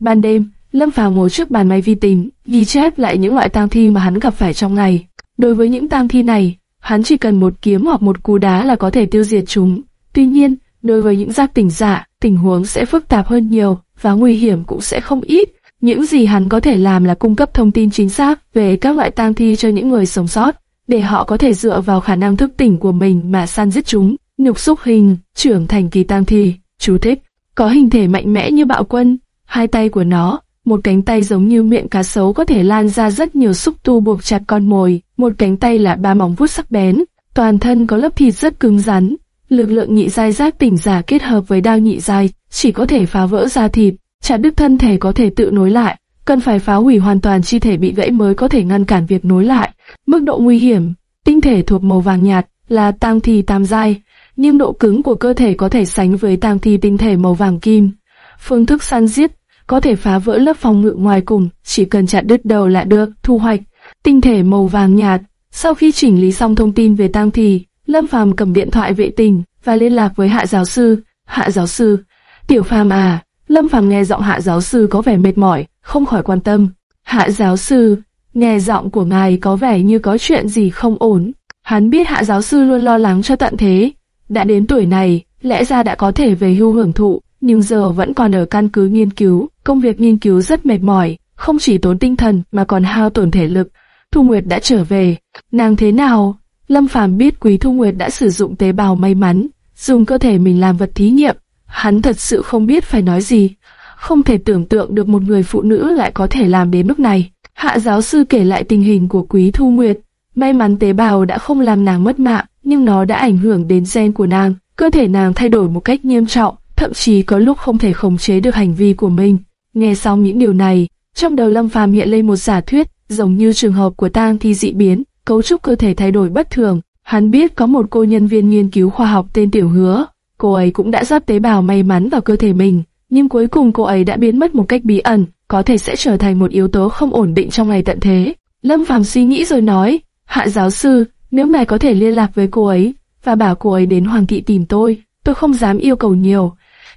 Ban đêm, Lâm Phàm ngồi trước bàn máy vi tính, ghi chép lại những loại tang thi mà hắn gặp phải trong ngày. Đối với những tang thi này, hắn chỉ cần một kiếm hoặc một cú đá là có thể tiêu diệt chúng. Tuy nhiên, đối với những giác tỉnh giả, tình huống sẽ phức tạp hơn nhiều và nguy hiểm cũng sẽ không ít. Những gì hắn có thể làm là cung cấp thông tin chính xác về các loại tang thi cho những người sống sót để họ có thể dựa vào khả năng thức tỉnh của mình mà săn giết chúng. Nhục xúc hình, trưởng thành kỳ tang thi, chú thích, có hình thể mạnh mẽ như bạo quân, hai tay của nó, một cánh tay giống như miệng cá sấu có thể lan ra rất nhiều xúc tu buộc chặt con mồi, một cánh tay là ba móng vuốt sắc bén, toàn thân có lớp thịt rất cứng rắn. Lực lượng nhị giai giác tỉnh giả kết hợp với đao nhị giai chỉ có thể phá vỡ da thịt, chặt đứt thân thể có thể tự nối lại, cần phải phá hủy hoàn toàn chi thể bị gãy mới có thể ngăn cản việc nối lại. Mức độ nguy hiểm, tinh thể thuộc màu vàng nhạt là tang thi tam giai, nhưng độ cứng của cơ thể có thể sánh với tang thi tinh thể màu vàng kim. Phương thức săn giết có thể phá vỡ lớp phòng ngự ngoài cùng, chỉ cần chặt đứt đầu là được, thu hoạch. Tinh thể màu vàng nhạt, sau khi chỉnh lý xong thông tin về tang thi, Lâm Phàm cầm điện thoại vệ tinh và liên lạc với Hạ giáo sư. Hạ giáo sư, Tiểu Phàm à, Lâm Phàm nghe giọng Hạ giáo sư có vẻ mệt mỏi, không khỏi quan tâm. Hạ giáo sư, nghe giọng của ngài có vẻ như có chuyện gì không ổn. Hắn biết hạ giáo sư luôn lo lắng cho tận thế. Đã đến tuổi này, lẽ ra đã có thể về hưu hưởng thụ, nhưng giờ vẫn còn ở căn cứ nghiên cứu. Công việc nghiên cứu rất mệt mỏi, không chỉ tốn tinh thần mà còn hao tổn thể lực. Thu Nguyệt đã trở về. Nàng thế nào? Lâm Phàm biết Quý Thu Nguyệt đã sử dụng tế bào may mắn, dùng cơ thể mình làm vật thí nghiệm. Hắn thật sự không biết phải nói gì. Không thể tưởng tượng được một người phụ nữ lại có thể làm đến mức này. Hạ giáo sư kể lại tình hình của Quý Thu Nguyệt. May mắn tế bào đã không làm nàng mất mạng, nhưng nó đã ảnh hưởng đến gen của nàng. Cơ thể nàng thay đổi một cách nghiêm trọng, thậm chí có lúc không thể khống chế được hành vi của mình. Nghe xong những điều này, trong đầu Lâm Phàm hiện lên một giả thuyết, giống như trường hợp của tang thi dị biến, cấu trúc cơ thể thay đổi bất thường. Hắn biết có một cô nhân viên nghiên cứu khoa học tên Tiểu Hứa, cô ấy cũng đã giáp tế bào may mắn vào cơ thể mình, nhưng cuối cùng cô ấy đã biến mất một cách bí ẩn, có thể sẽ trở thành một yếu tố không ổn định trong ngày tận thế. Lâm Phàm suy nghĩ rồi nói, hạ giáo sư, nếu ngài có thể liên lạc với cô ấy và bảo cô ấy đến Hoàng thị tìm tôi, tôi không dám yêu cầu nhiều,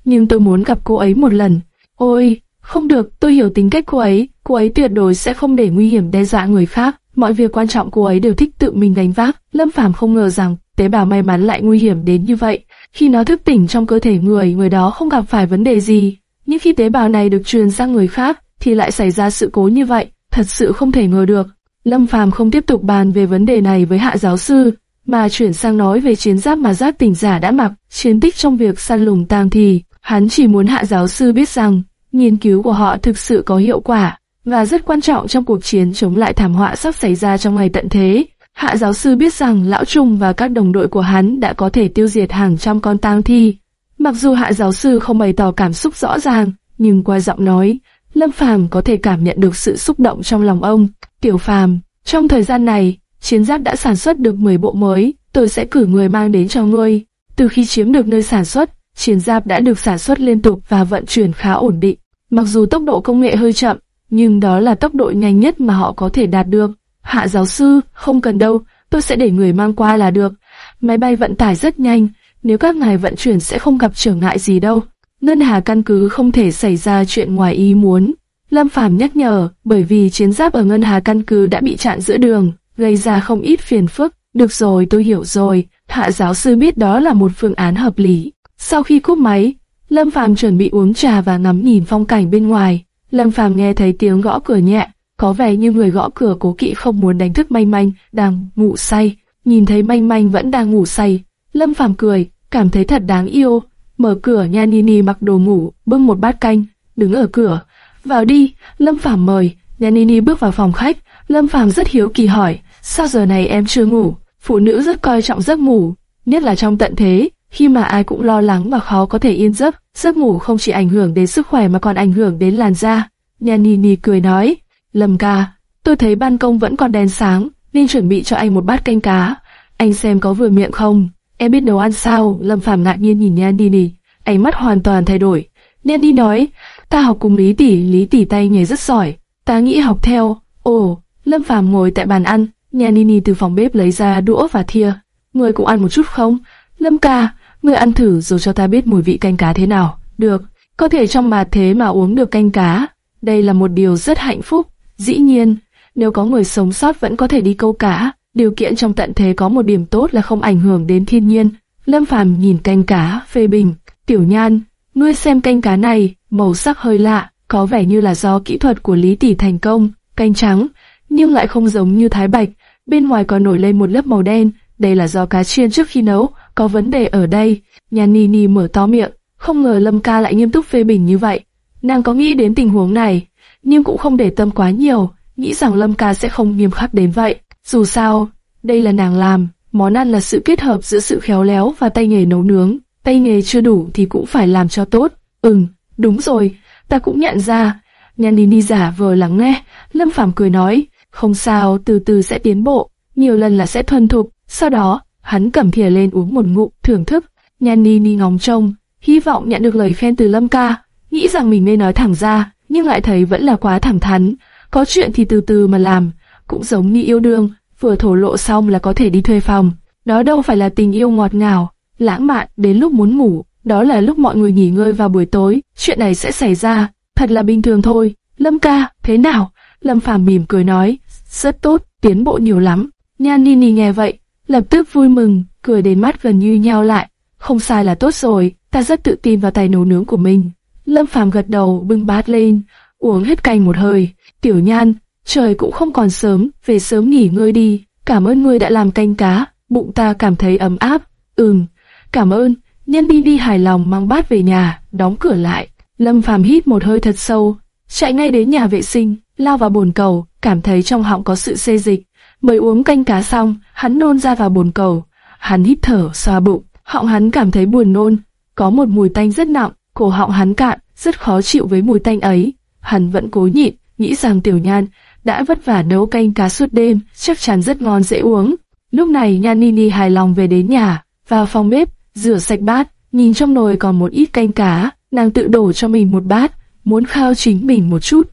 nhưng tôi muốn gặp cô ấy một lần. Ôi, không được, tôi hiểu tính cách cô ấy, cô ấy tuyệt đối sẽ không để nguy hiểm đe dọa người khác. Mọi việc quan trọng cô ấy đều thích tự mình gánh vác. Lâm Phàm không ngờ rằng tế bào may mắn lại nguy hiểm đến như vậy. Khi nó thức tỉnh trong cơ thể người, người đó không gặp phải vấn đề gì. Nhưng khi tế bào này được truyền sang người khác, thì lại xảy ra sự cố như vậy. Thật sự không thể ngờ được. Lâm Phàm không tiếp tục bàn về vấn đề này với hạ giáo sư, mà chuyển sang nói về chiến giáp mà Giáp tỉnh giả đã mặc, chiến tích trong việc săn lùng tang thì. Hắn chỉ muốn hạ giáo sư biết rằng, nghiên cứu của họ thực sự có hiệu quả, và rất quan trọng trong cuộc chiến chống lại thảm họa sắp xảy ra trong ngày tận thế. Hạ giáo sư biết rằng Lão Trung và các đồng đội của hắn đã có thể tiêu diệt hàng trăm con tang thi. Mặc dù hạ giáo sư không bày tỏ cảm xúc rõ ràng, nhưng qua giọng nói, Lâm Phàm có thể cảm nhận được sự xúc động trong lòng ông. Tiểu Phàm, trong thời gian này, chiến giáp đã sản xuất được 10 bộ mới, tôi sẽ cử người mang đến cho ngươi. Từ khi chiếm được nơi sản xuất, chiến giáp đã được sản xuất liên tục và vận chuyển khá ổn định. Mặc dù tốc độ công nghệ hơi chậm, nhưng đó là tốc độ nhanh nhất mà họ có thể đạt được. Hạ giáo sư, không cần đâu, tôi sẽ để người mang qua là được. Máy bay vận tải rất nhanh, nếu các ngài vận chuyển sẽ không gặp trở ngại gì đâu. Ngân Hà căn cứ không thể xảy ra chuyện ngoài ý muốn. Lâm Phàm nhắc nhở, bởi vì chiến giáp ở Ngân Hà căn cứ đã bị chặn giữa đường, gây ra không ít phiền phức. Được rồi, tôi hiểu rồi. Hạ giáo sư biết đó là một phương án hợp lý. Sau khi cúp máy, Lâm Phàm chuẩn bị uống trà và ngắm nhìn phong cảnh bên ngoài. Lâm Phàm nghe thấy tiếng gõ cửa nhẹ, có vẻ như người gõ cửa cố kỵ không muốn đánh thức Manh Manh đang ngủ say. Nhìn thấy Manh Manh vẫn đang ngủ say, Lâm Phàm cười, cảm thấy thật đáng yêu. Mở cửa nha Nini mặc đồ ngủ, bưng một bát canh, đứng ở cửa. Vào đi, Lâm Phàm mời. Nha Nini bước vào phòng khách, Lâm Phàm rất hiếu kỳ hỏi, sao giờ này em chưa ngủ? Phụ nữ rất coi trọng giấc ngủ, nhất là trong tận thế, khi mà ai cũng lo lắng và khó có thể yên giấc, giấc ngủ không chỉ ảnh hưởng đến sức khỏe mà còn ảnh hưởng đến làn da. Nha Nini cười nói, Lâm ca, tôi thấy ban công vẫn còn đèn sáng, nên chuẩn bị cho anh một bát canh cá. Anh xem có vừa miệng không? Em biết nấu ăn sao? Lâm Phàm ngạc nhiên nhìn Nha Nini, ánh mắt hoàn toàn thay đổi. Nha Nini nói, ta học cùng Lý Tỷ, Lý Tỷ tay nghề rất giỏi, ta nghĩ học theo. Ồ, Lâm Phàm ngồi tại bàn ăn, Nha Nini từ phòng bếp lấy ra đũa và thìa. Người cũng ăn một chút không? Lâm ca, Ngươi ăn thử rồi cho ta biết mùi vị canh cá thế nào. Được, có thể trong mà thế mà uống được canh cá. Đây là một điều rất hạnh phúc. Dĩ nhiên, nếu có người sống sót vẫn có thể đi câu cá. Điều kiện trong tận thế có một điểm tốt là không ảnh hưởng đến thiên nhiên. Lâm Phàm nhìn canh cá, phê bình. Tiểu Nhan, nuôi xem canh cá này, màu sắc hơi lạ, có vẻ như là do kỹ thuật của Lý Tỷ thành công. Canh trắng, nhưng lại không giống như thái bạch. Bên ngoài còn nổi lên một lớp màu đen. Đây là do cá chiên trước khi nấu có vấn đề ở đây. Nhà Nini mở to miệng, không ngờ Lâm Ca lại nghiêm túc phê bình như vậy. Nàng có nghĩ đến tình huống này, nhưng cũng không để tâm quá nhiều, nghĩ rằng Lâm Ca sẽ không nghiêm khắc đến vậy. Dù sao, đây là nàng làm, món ăn là sự kết hợp giữa sự khéo léo và tay nghề nấu nướng. Tay nghề chưa đủ thì cũng phải làm cho tốt. Ừm, đúng rồi, ta cũng nhận ra. Nhanini giả vờ lắng nghe, Lâm Phàm cười nói, không sao, từ từ sẽ tiến bộ, nhiều lần là sẽ thuần thục. Sau đó, Hắn cầm thìa lên uống một ngụm, thưởng thức. Nhan Ni Ni ngóng trông, hy vọng nhận được lời khen từ Lâm Ca, nghĩ rằng mình nên nói thẳng ra, nhưng lại thấy vẫn là quá thẳng thắn. Có chuyện thì từ từ mà làm, cũng giống như yêu đương, vừa thổ lộ xong là có thể đi thuê phòng. Đó đâu phải là tình yêu ngọt ngào, lãng mạn đến lúc muốn ngủ, đó là lúc mọi người nghỉ ngơi vào buổi tối, chuyện này sẽ xảy ra, thật là bình thường thôi. Lâm ca, thế nào? Lâm Phàm mỉm cười nói, rất tốt, tiến bộ nhiều lắm. Nhan Nini nghe vậy, lập tức vui mừng, cười đến mắt gần như nheo lại. Không sai là tốt rồi, ta rất tự tin vào tài nấu nướng của mình. Lâm Phàm gật đầu bưng bát lên, uống hết canh một hơi. Tiểu Nhan, trời cũng không còn sớm, về sớm nghỉ ngơi đi. Cảm ơn ngươi đã làm canh cá, bụng ta cảm thấy ấm áp. Ừm, cảm ơn. Nhân đi đi hài lòng mang bát về nhà, đóng cửa lại. Lâm Phàm hít một hơi thật sâu, chạy ngay đến nhà vệ sinh, lao vào bồn cầu, cảm thấy trong họng có sự xê dịch. Mới uống canh cá xong, hắn nôn ra vào bồn cầu. Hắn hít thở, xoa bụng, họng hắn cảm thấy buồn nôn, có một mùi tanh rất nặng, cổ họng hắn cạn, rất khó chịu với mùi tanh ấy. Hắn vẫn cố nhịn, nghĩ rằng Tiểu Nhan đã vất vả nấu canh cá suốt đêm, chắc chắn rất ngon dễ uống. Lúc này Nhan Nini hài lòng về đến nhà, vào phòng bếp, rửa sạch bát, nhìn trong nồi còn một ít canh cá, nàng tự đổ cho mình một bát, muốn khao chính mình một chút.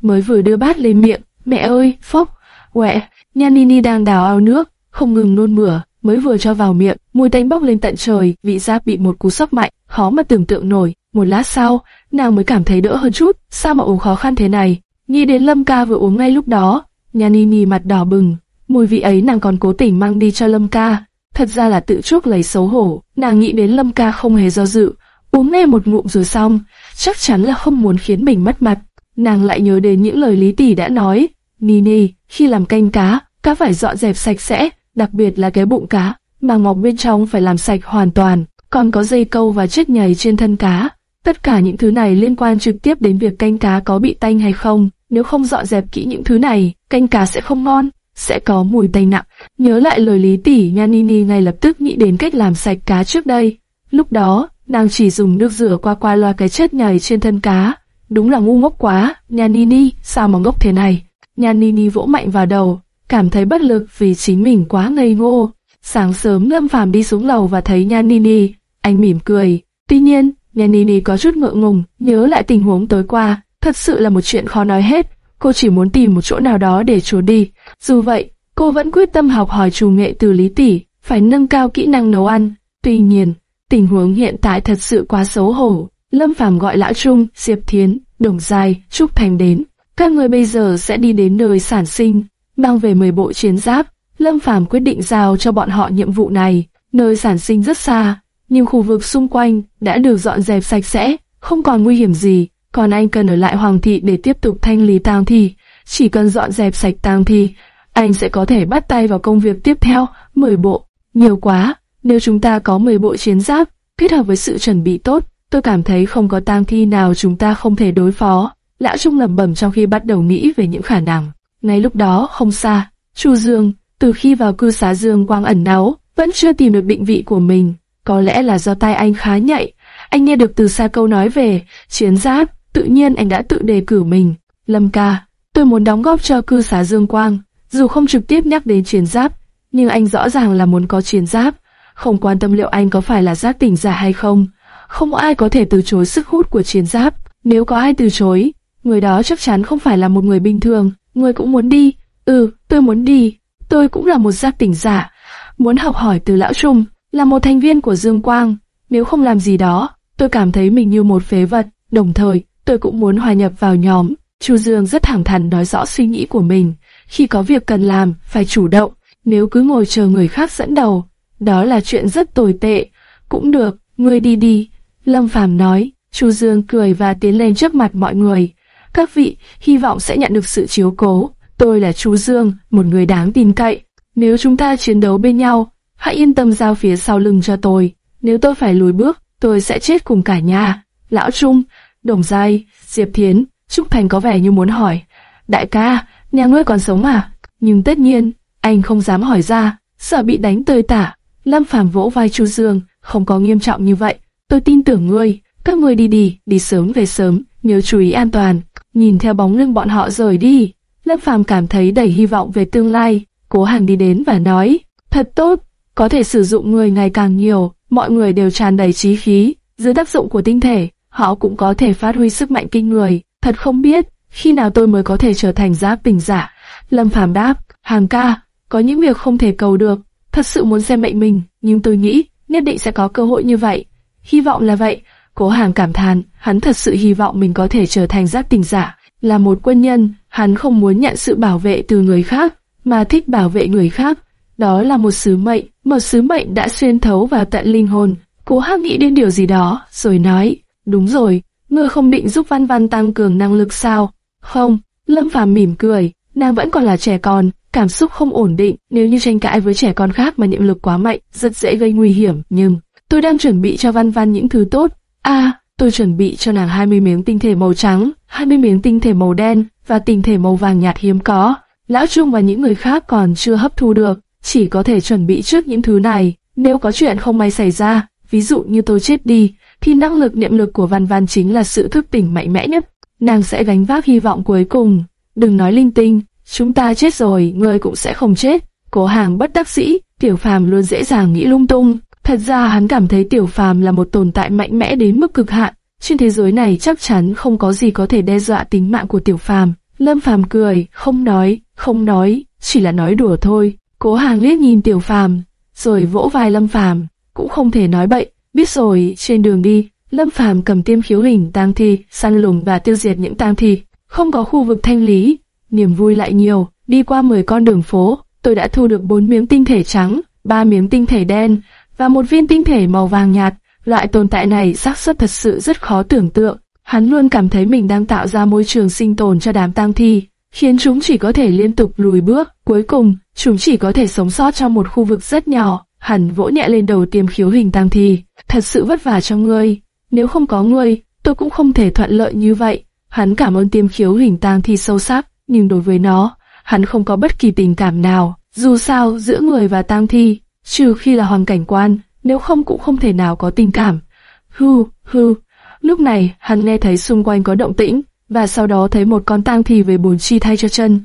Mới vừa đưa bát lên miệng, mẹ ơi, phốc, quẹ, Nhan Nini đang đào ao nước, không ngừng nôn mửa, mới vừa cho vào miệng, mùi tanh bốc lên tận trời, vị giác bị một cú sốc mạnh, khó mà tưởng tượng nổi. Một lát sau, nàng mới cảm thấy đỡ hơn chút, sao mà uống khó khăn thế này? Nghĩ đến Lâm Ca vừa uống ngay lúc đó, Nhan Ni mặt đỏ bừng, mùi vị ấy nàng còn cố tình mang đi cho Lâm Ca, thật ra là tự chuốc lấy xấu hổ. Nàng nghĩ đến Lâm Ca không hề do dự, uống ngay một ngụm rồi xong, chắc chắn là không muốn khiến mình mất mặt. Nàng lại nhớ đến những lời Lý Tỷ đã nói, Nini, khi làm canh cá, cá phải dọn dẹp sạch sẽ, đặc biệt là cái bụng cá, màng mọc bên trong phải làm sạch hoàn toàn, còn có dây câu và chất nhầy trên thân cá. Tất cả những thứ này liên quan trực tiếp đến việc canh cá có bị tanh hay không. Nếu không dọn dẹp kỹ những thứ này, canh cá sẽ không ngon, sẽ có mùi tanh nặng. Nhớ lại lời Lý Tỷ Nhanini ngay lập tức nghĩ đến cách làm sạch cá trước đây. Lúc đó, nàng chỉ dùng nước rửa qua qua loa cái chất nhầy trên thân cá. Đúng là ngu ngốc quá, Nhanini, sao mà ngốc thế này? Nhanini vỗ mạnh vào đầu, cảm thấy bất lực vì chính mình quá ngây ngô. Sáng sớm Lâm Phàm đi xuống lầu và thấy Nhan Nini, anh mỉm cười. Tuy nhiên, Nhan Nini có chút ngượng ngùng, nhớ lại tình huống tối qua, thật sự là một chuyện khó nói hết. Cô chỉ muốn tìm một chỗ nào đó để trốn đi. Dù vậy, cô vẫn quyết tâm học hỏi chủ nghệ từ Lý Tỷ, phải nâng cao kỹ năng nấu ăn. Tuy nhiên, tình huống hiện tại thật sự quá xấu hổ. Lâm Phàm gọi Lão Trung, Diệp Thiến, Đồng Giai, Trúc Thành đến. Các người bây giờ sẽ đi đến nơi sản sinh, mang về 10 bộ chiến giáp. Lâm Phàm quyết định giao cho bọn họ nhiệm vụ này. Nơi sản sinh rất xa, nhưng khu vực xung quanh đã được dọn dẹp sạch sẽ, không còn nguy hiểm gì. Còn anh cần ở lại Hoàng thị để tiếp tục thanh lý tang thi. Chỉ cần dọn dẹp sạch tang thi, anh sẽ có thể bắt tay vào công việc tiếp theo. 10 bộ, nhiều quá. Nếu chúng ta có 10 bộ chiến giáp, kết hợp với sự chuẩn bị tốt, tôi cảm thấy không có tang thi nào chúng ta không thể đối phó. Lão Trung lẩm bẩm trong khi bắt đầu nghĩ về những khả năng. Ngay lúc đó, không xa, Chu Dương, từ khi vào cư xá Dương Quang ẩn náu, vẫn chưa tìm được định vị của mình. Có lẽ là do tai anh khá nhạy. Anh nghe được từ xa câu nói về chiến giáp, tự nhiên anh đã tự đề cử mình. Lâm ca, tôi muốn đóng góp cho cư xá Dương Quang. Dù không trực tiếp nhắc đến chiến giáp, nhưng anh rõ ràng là muốn có chiến giáp. Không quan tâm liệu anh có phải là giác tỉnh giả hay không. Không ai có thể từ chối sức hút của chiến giáp. Nếu có ai từ chối, người đó chắc chắn không phải là một người bình thường. Người cũng muốn đi. Ừ, tôi muốn đi. Tôi cũng là một giác tỉnh giả. Muốn học hỏi từ Lão Trung, là một thành viên của Dương Quang. Nếu không làm gì đó, tôi cảm thấy mình như một phế vật. Đồng thời, tôi cũng muốn hòa nhập vào nhóm. Chu Dương rất thẳng thắn nói rõ suy nghĩ của mình. Khi có việc cần làm, phải chủ động. Nếu cứ ngồi chờ người khác dẫn đầu, đó là chuyện rất tồi tệ. Cũng được, ngươi đi đi. Lâm Phàm nói. Chu Dương cười và tiến lên trước mặt mọi người. Các vị, hy vọng sẽ nhận được sự chiếu cố. Tôi là Chu Dương, một người đáng tin cậy. Nếu chúng ta chiến đấu bên nhau, hãy yên tâm giao phía sau lưng cho tôi. Nếu tôi phải lùi bước, tôi sẽ chết cùng cả nhà. Lão Trung, Đồng Giai, Diệp Thiến, Trúc Thành có vẻ như muốn hỏi. Đại ca, nhà ngươi còn sống à? Nhưng tất nhiên, anh không dám hỏi ra, sợ bị đánh tơi tả. Lâm Phàm vỗ vai Chu Dương, không có nghiêm trọng như vậy. Tôi tin tưởng ngươi, các ngươi đi đi, đi sớm về sớm, nhớ chú ý an toàn. Nhìn theo bóng lưng bọn họ rời đi, Lâm Phàm cảm thấy đầy hy vọng về tương lai. Cố hẳn đi đến và nói, thật tốt, có thể sử dụng người ngày càng nhiều, mọi người đều tràn đầy trí khí. Dưới tác dụng của tinh thể, họ cũng có thể phát huy sức mạnh kinh người. Thật không biết, khi nào tôi mới có thể trở thành giáp bình giả. Lâm Phàm đáp, Hàng ca, có những việc không thể cầu được, thật sự muốn xem mệnh mình, nhưng tôi nghĩ nhất định sẽ có cơ hội như vậy. Hy vọng là vậy. Cố Hàng cảm thán, hắn thật sự hy vọng mình có thể trở thành giáp tình giả. Là một quân nhân, hắn không muốn nhận sự bảo vệ từ người khác, mà thích bảo vệ người khác. Đó là một sứ mệnh, một sứ mệnh đã xuyên thấu vào tận linh hồn. Cố Hắc nghĩ đến điều gì đó, rồi nói, đúng rồi, ngươi không định giúp Văn Văn tăng cường năng lực sao? Không, Lâm Phàm mỉm cười, nàng vẫn còn là trẻ con, cảm xúc không ổn định, nếu như tranh cãi với trẻ con khác mà niệm lực quá mạnh, rất dễ gây nguy hiểm, nhưng tôi đang chuẩn bị cho Văn Văn những thứ tốt. A, tôi chuẩn bị cho nàng 20 miếng tinh thể màu trắng, 20 miếng tinh thể màu đen và tinh thể màu vàng nhạt hiếm có. Lão Trung và những người khác còn chưa hấp thu được, chỉ có thể chuẩn bị trước những thứ này. Nếu có chuyện không may xảy ra, ví dụ như tôi chết đi, thì năng lực niệm lực của Văn Văn chính là sự thức tỉnh mạnh mẽ nhất. Nàng sẽ gánh vác hy vọng cuối cùng. Đừng nói linh tinh, chúng ta chết rồi, người cũng sẽ không chết. Cố hàng bất đắc sĩ, Tiểu Phàm luôn dễ dàng nghĩ lung tung. Thật ra hắn cảm thấy Tiểu Phàm là một tồn tại mạnh mẽ đến mức cực hạn. Trên thế giới này chắc chắn không có gì có thể đe dọa tính mạng của Tiểu Phàm. Lâm Phàm cười, không nói, không nói, chỉ là nói đùa thôi. Cố Hàng liếc nhìn Tiểu Phàm, rồi vỗ vai Lâm Phàm, cũng không thể nói bậy. Biết rồi, trên đường đi, Lâm Phàm cầm tiêm khiếu hình tang thi, săn lùng và tiêu diệt những tang thi. Không có khu vực thanh lý, niềm vui lại nhiều. Đi qua 10 con đường phố, tôi đã thu được 4 miếng tinh thể trắng, 3 miếng tinh thể đen và một viên tinh thể màu vàng nhạt. Loại tồn tại này xác suất thật sự rất khó tưởng tượng. Hắn luôn cảm thấy mình đang tạo ra môi trường sinh tồn cho đám tang thi, khiến chúng chỉ có thể liên tục lùi bước. Cuối cùng, chúng chỉ có thể sống sót trong một khu vực rất nhỏ. Hắn vỗ nhẹ lên đầu tiêm khiếu hình tam thi. Thật sự vất vả cho ngươi. Nếu không có ngươi, tôi cũng không thể thuận lợi như vậy. Hắn cảm ơn tiêm khiếu hình tam thi sâu sắc, nhưng đối với nó, hắn không có bất kỳ tình cảm nào. Dù sao, giữa người và tam thi, trừ khi là hoàn cảnh quan, nếu không cũng không thể nào có tình cảm. Hư, hư. Lúc này, hắn nghe thấy xung quanh có động tĩnh, và sau đó thấy một con tang thi với bồn chi thay cho chân.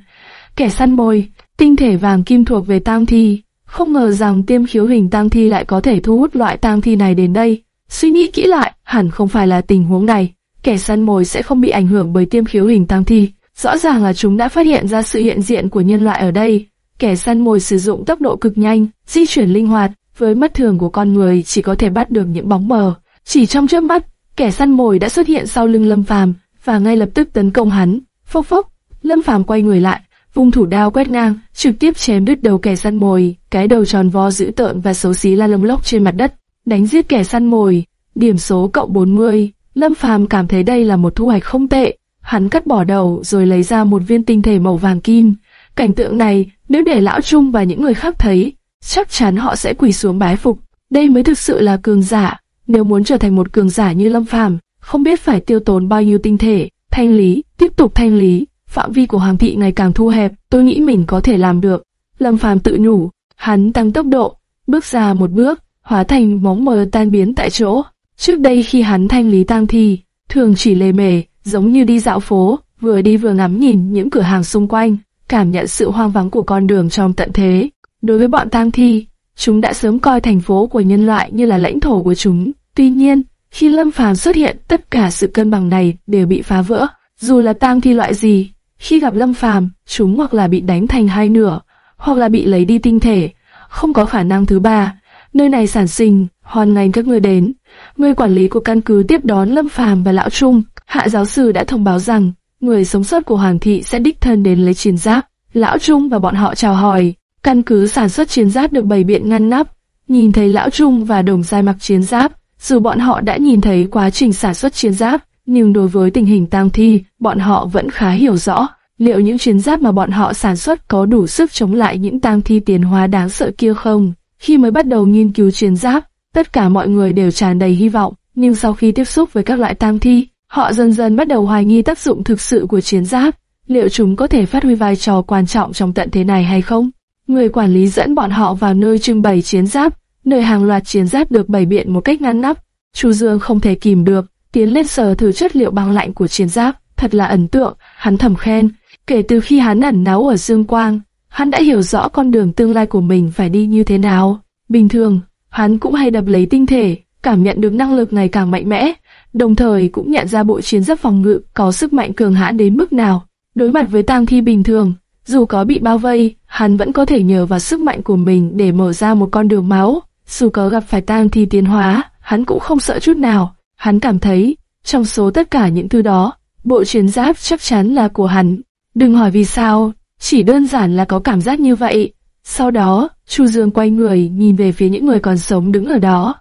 Kẻ săn mồi, tinh thể vàng kim thuộc về tang thi. Không ngờ rằng tiêm khiếu hình tang thi lại có thể thu hút loại tang thi này đến đây. Suy nghĩ kỹ lại, hẳn không phải là tình huống này. Kẻ săn mồi sẽ không bị ảnh hưởng bởi tiêm khiếu hình tang thi. Rõ ràng là chúng đã phát hiện ra sự hiện diện của nhân loại ở đây. Kẻ săn mồi sử dụng tốc độ cực nhanh, di chuyển linh hoạt, với mắt thường của con người chỉ có thể bắt được những bóng mờ. Chỉ trong chớp mắt, kẻ săn mồi đã xuất hiện sau lưng Lâm Phàm và ngay lập tức tấn công hắn. Phốc phốc, Lâm Phàm quay người lại, vung thủ đao quét ngang, trực tiếp chém đứt đầu kẻ săn mồi, cái đầu tròn vo dữ tợn và xấu xí la lông lốc trên mặt đất, đánh giết kẻ săn mồi. Điểm số cộng 40, Lâm Phàm cảm thấy đây là một thu hoạch không tệ. Hắn cắt bỏ đầu rồi lấy ra một viên tinh thể màu vàng kim. Cảnh tượng này, nếu để lão Trung và những người khác thấy, chắc chắn họ sẽ quỳ xuống bái phục. Đây mới thực sự là cường giả. Nếu muốn trở thành một cường giả như Lâm Phàm, không biết phải tiêu tốn bao nhiêu tinh thể, thanh lý, tiếp tục thanh lý. Phạm vi của Hoàng thị ngày càng thu hẹp, tôi nghĩ mình có thể làm được. Lâm Phàm tự nhủ, hắn tăng tốc độ, bước ra một bước, hóa thành bóng mờ tan biến tại chỗ. Trước đây khi hắn thanh lý tang thi, thường chỉ lề mề, giống như đi dạo phố, vừa đi vừa ngắm nhìn những cửa hàng xung quanh, cảm nhận sự hoang vắng của con đường trong tận thế. Đối với bọn tang thi, chúng đã sớm coi thành phố của nhân loại như là lãnh thổ của chúng. Tuy nhiên, khi Lâm Phàm xuất hiện, tất cả sự cân bằng này đều bị phá vỡ. Dù là tang thi loại gì, khi gặp Lâm Phàm, chúng hoặc là bị đánh thành hai nửa, hoặc là bị lấy đi tinh thể, không có khả năng thứ ba. Nơi này sản sinh, hoan nghênh các người đến. Người quản lý của căn cứ tiếp đón Lâm Phàm và Lão Trung. Hạ giáo sư đã thông báo rằng, người sống sót của Hoàng thị sẽ đích thân đến lấy chiến giáp. Lão Trung và bọn họ chào hỏi. Căn cứ sản xuất chiến giáp được bày biện ngăn nắp. Nhìn thấy Lão Trung và Đồng Giai mặc chiến giáp, dù bọn họ đã nhìn thấy quá trình sản xuất chiến giáp, nhưng đối với tình hình tang thi, bọn họ vẫn khá hiểu rõ. Liệu những chiến giáp mà bọn họ sản xuất có đủ sức chống lại những tang thi tiến hóa đáng sợ kia không? Khi mới bắt đầu nghiên cứu chiến giáp, tất cả mọi người đều tràn đầy hy vọng, nhưng sau khi tiếp xúc với các loại tang thi, họ dần dần bắt đầu hoài nghi tác dụng thực sự của chiến giáp. Liệu chúng có thể phát huy vai trò quan trọng trong tận thế này hay không? Người quản lý dẫn bọn họ vào nơi trưng bày chiến giáp, nơi hàng loạt chiến giáp được bày biện một cách ngăn nắp. Chu Dương không thể kìm được, tiến lên sờ thử chất liệu băng lạnh của chiến giáp, thật là ấn tượng, hắn thầm khen. Kể từ khi hắn ẩn náu ở Dương Quang, hắn đã hiểu rõ con đường tương lai của mình phải đi như thế nào. Bình thường, hắn cũng hay đập lấy tinh thể, cảm nhận được năng lực ngày càng mạnh mẽ, đồng thời cũng nhận ra bộ chiến giáp phòng ngự có sức mạnh cường hãn đến mức nào. Đối mặt với tang thi bình thường, dù có bị bao vây, hắn vẫn có thể nhờ vào sức mạnh của mình để mở ra một con đường máu. Dù có gặp phải tang thi tiến hóa, hắn cũng không sợ chút nào. Hắn cảm thấy, trong số tất cả những thứ đó, bộ chiến giáp chắc chắn là của hắn. Đừng hỏi vì sao, chỉ đơn giản là có cảm giác như vậy. Sau đó, Chu Dương quay người nhìn về phía những người còn sống đứng ở đó.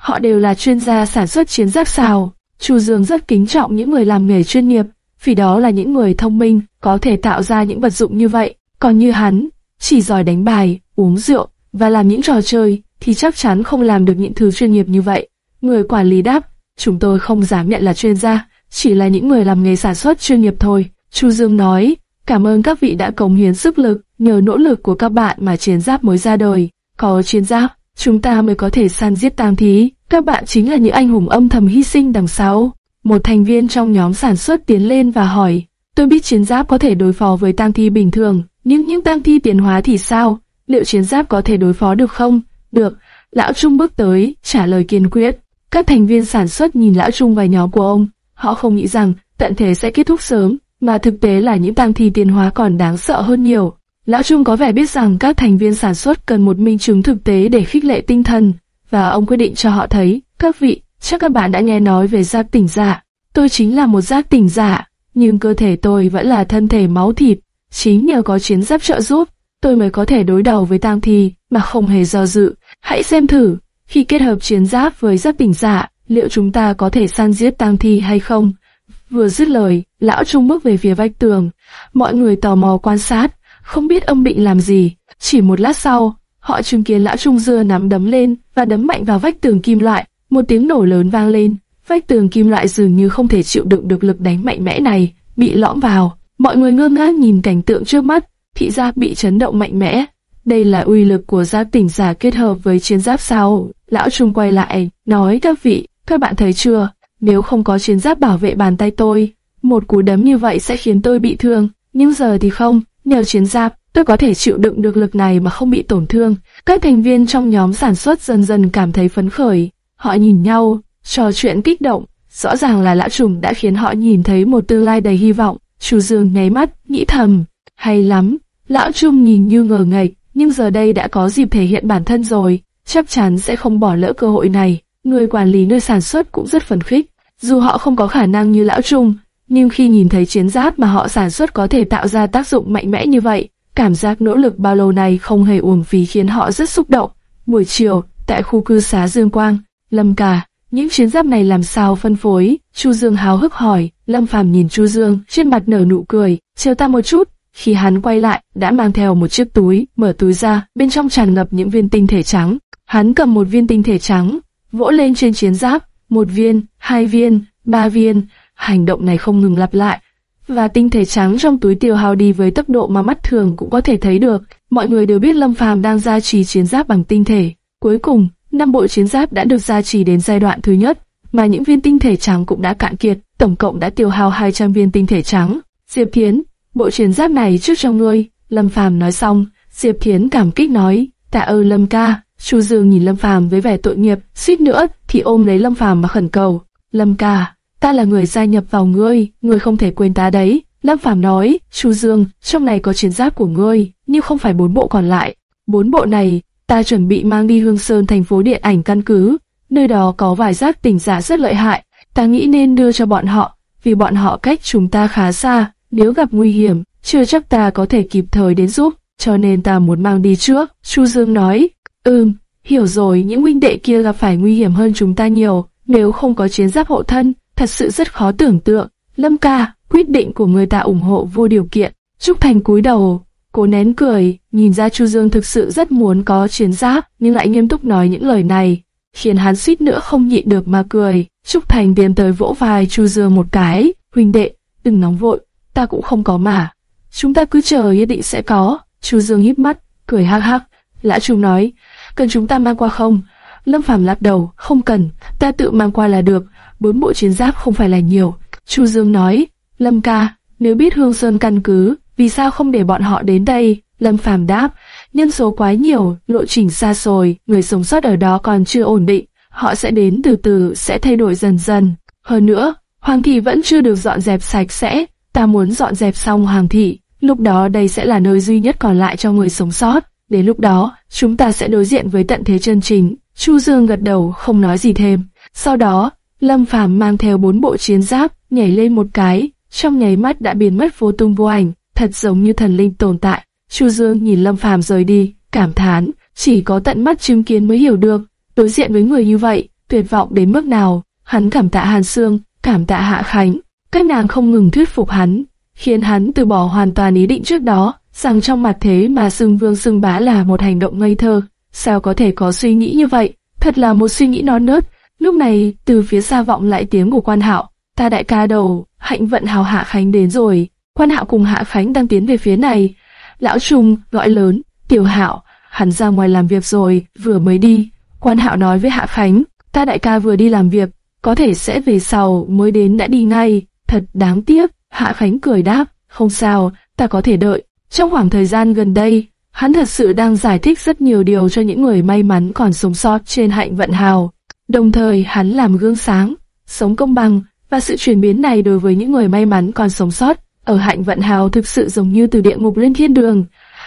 Họ đều là chuyên gia sản xuất chiến giáp sao. Chu Dương rất kính trọng những người làm nghề chuyên nghiệp, vì đó là những người thông minh, có thể tạo ra những vật dụng như vậy. Còn như hắn, chỉ giỏi đánh bài, uống rượu và làm những trò chơi, thì chắc chắn không làm được những thứ chuyên nghiệp như vậy. Người quản lý đáp, chúng tôi không dám nhận là chuyên gia, chỉ là những người làm nghề sản xuất chuyên nghiệp thôi. Chu Dương nói, cảm ơn các vị đã cống hiến sức lực, nhờ nỗ lực của các bạn mà chiến giáp mới ra đời. Có chiến giáp, chúng ta mới có thể săn giết tang thí. Các bạn chính là những anh hùng âm thầm hy sinh đằng sau. Một thành viên trong nhóm sản xuất tiến lên và hỏi, tôi biết chiến giáp có thể đối phó với tang thi bình thường, nhưng những tang thi tiến hóa thì sao? Liệu chiến giáp có thể đối phó được không? Được, Lão Trung bước tới, trả lời kiên quyết. Các thành viên sản xuất nhìn Lão Trung và nhóm của ông, họ không nghĩ rằng tận thế sẽ kết thúc sớm, mà thực tế là những tang thi tiến hóa còn đáng sợ hơn nhiều. Lão Trung có vẻ biết rằng các thành viên sản xuất cần một minh chứng thực tế để khích lệ tinh thần, và ông quyết định cho họ thấy, các vị, chắc các bạn đã nghe nói về giác tỉnh giả. Tôi chính là một giác tỉnh giả, nhưng cơ thể tôi vẫn là thân thể máu thịt. Chính nhờ có chiến giáp trợ giúp, tôi mới có thể đối đầu với tang thi mà không hề do dự. Hãy xem thử, khi kết hợp chiến giáp với giáp bình giả, liệu chúng ta có thể san giết tang thi hay không? Vừa dứt lời, lão trung bước về phía vách tường. Mọi người tò mò quan sát, không biết ông định làm gì. Chỉ một lát sau, họ chứng kiến lão trung dưa nắm đấm lên và đấm mạnh vào vách tường kim loại. Một tiếng nổ lớn vang lên, vách tường kim loại dường như không thể chịu đựng được lực đánh mạnh mẽ này, bị lõm vào. Mọi người ngơ ngác nhìn cảnh tượng trước mắt, thị giác bị chấn động mạnh mẽ. Đây là uy lực của giáp tỉnh giả kết hợp với chiến giáp sao? Lão Trung quay lại, nói các vị, các bạn thấy chưa? Nếu không có chiến giáp bảo vệ bàn tay tôi, một cú đấm như vậy sẽ khiến tôi bị thương. Nhưng giờ thì không, nhờ chiến giáp, tôi có thể chịu đựng được lực này mà không bị tổn thương. Các thành viên trong nhóm sản xuất dần dần cảm thấy phấn khởi. Họ nhìn nhau, trò chuyện kích động. Rõ ràng là lão trùng đã khiến họ nhìn thấy một tương lai đầy hy vọng. Chu Dương nháy mắt, nghĩ thầm, hay lắm. Lão Trung nhìn như ngờ ngạch, nhưng giờ đây đã có dịp thể hiện bản thân rồi, chắc chắn sẽ không bỏ lỡ cơ hội này. Người quản lý nơi sản xuất cũng rất phấn khích, dù họ không có khả năng như Lão Trung, nhưng khi nhìn thấy chiến giáp mà họ sản xuất có thể tạo ra tác dụng mạnh mẽ như vậy, cảm giác nỗ lực bao lâu này không hề uổng phí khiến họ rất xúc động. Buổi chiều, tại khu cư xá Dương Quang, Lâm Cả, những chiến giáp này làm sao phân phối? Chu Dương háo hức hỏi. Lâm Phàm nhìn Chu Dương, trên mặt nở nụ cười, chờ ta một chút. Khi hắn quay lại, đã mang theo một chiếc túi, mở túi ra, bên trong tràn ngập những viên tinh thể trắng. Hắn cầm một viên tinh thể trắng, vỗ lên trên chiến giáp, một viên, hai viên, ba viên. Hành động này không ngừng lặp lại, và tinh thể trắng trong túi tiêu hao đi với tốc độ mà mắt thường cũng có thể thấy được. Mọi người đều biết Lâm Phàm đang gia trì chiến giáp bằng tinh thể. Cuối cùng, năm bộ chiến giáp đã được gia trì đến giai đoạn thứ nhất, mà những viên tinh thể trắng cũng đã cạn kiệt, tổng cộng đã tiêu hao 200 viên tinh thể trắng. Diệp Thiến, bộ chiến giáp này trước cho ngươi. Lâm Phàm nói xong, Diệp Thiến cảm kích nói, tạ ơn Lâm ca. Chu Dương nhìn Lâm Phàm với vẻ tội nghiệp, suýt nữa thì ôm lấy Lâm Phàm mà khẩn cầu. Lâm ca, ta là người gia nhập vào ngươi, ngươi không thể quên ta đấy. Lâm Phàm nói, Chu Dương, trong này có chiến giáp của ngươi, nhưng không phải bốn bộ còn lại. Bốn bộ này, ta chuẩn bị mang đi Hương Sơn thành phố điện ảnh căn cứ, nơi đó có vài giáp tỉnh giả rất lợi hại, ta nghĩ nên đưa cho bọn họ, vì bọn họ cách chúng ta khá xa, nếu gặp nguy hiểm, chưa chắc ta có thể kịp thời đến giúp, cho nên ta muốn mang đi trước. Chu Dương nói, ừm, hiểu rồi, những huynh đệ kia gặp phải nguy hiểm hơn chúng ta nhiều, nếu không có chiến giáp hộ thân, thật sự rất khó tưởng tượng. Lâm ca, quyết định của người ta ủng hộ vô điều kiện. Trúc Thành cúi đầu, cố nén cười, nhìn ra Chu Dương thực sự rất muốn có chiến giáp, nhưng lại nghiêm túc nói những lời này, khiến hắn suýt nữa không nhịn được mà cười. Trúc Thành tiến tới vỗ vai Chu Dương một cái, huynh đệ, đừng nóng vội, ta cũng không có mà. Chúng ta cứ chờ nhất định sẽ có. Chu Dương híp mắt, cười hắc hắc. Lã Trung nói, cần chúng ta mang qua không? Lâm Phàm lắc đầu, không cần, ta tự mang qua là được. Bốn bộ chiến giáp không phải là nhiều. Chu Dương nói, Lâm ca, nếu biết Hương Sơn căn cứ, vì sao không để bọn họ đến đây? Lâm Phàm đáp, nhân số quá nhiều, lộ trình xa xôi, người sống sót ở đó còn chưa ổn định, họ sẽ đến từ từ, sẽ thay đổi dần dần. Hơn nữa, Hoàng kỳ vẫn chưa được dọn dẹp sạch sẽ, ta muốn dọn dẹp xong Hoàng thị, lúc đó đây sẽ là nơi duy nhất còn lại cho người sống sót. Đến lúc đó, chúng ta sẽ đối diện với tận thế chân chính. Chu Dương gật đầu, không nói gì thêm. Sau đó, Lâm Phàm mang theo bốn bộ chiến giáp, nhảy lên một cái, trong nháy mắt đã biến mất vô tung vô ảnh, thật giống như thần linh tồn tại. Chu Dương nhìn Lâm Phàm rời đi, cảm thán, chỉ có tận mắt chứng kiến mới hiểu được, đối diện với người như vậy, tuyệt vọng đến mức nào. Hắn cảm tạ Hàn Sương, cảm tạ Hạ Khánh, các nàng không ngừng thuyết phục hắn, khiến hắn từ bỏ hoàn toàn ý định trước đó, rằng trong mặt thế mà xưng vương xưng bá là một hành động ngây thơ. sao có thể có suy nghĩ như vậy? Thật là một suy nghĩ non nớt. Lúc này, từ phía xa vọng lại tiếng của quan hạo. Ta đại ca đầu, hạnh vận hào hạ khánh đến rồi. Quan hạo cùng hạ khánh đang tiến về phía này. Lão trùng gọi lớn, tiểu hạo, hắn ra ngoài làm việc rồi, vừa mới đi. Quan hạo nói với hạ khánh, ta đại ca vừa đi làm việc, có thể sẽ về sau mới đến đã đi ngay. Thật đáng tiếc, hạ khánh cười đáp, không sao, ta có thể đợi. Trong khoảng thời gian gần đây, hắn thật sự đang giải thích rất nhiều điều cho những người may mắn còn sống sót trên hạnh vận hào. Đồng thời hắn làm gương sáng, sống công bằng, và sự chuyển biến này đối với những người may mắn còn sống sót ở hạnh vận hào thực sự giống như từ địa ngục lên thiên đường.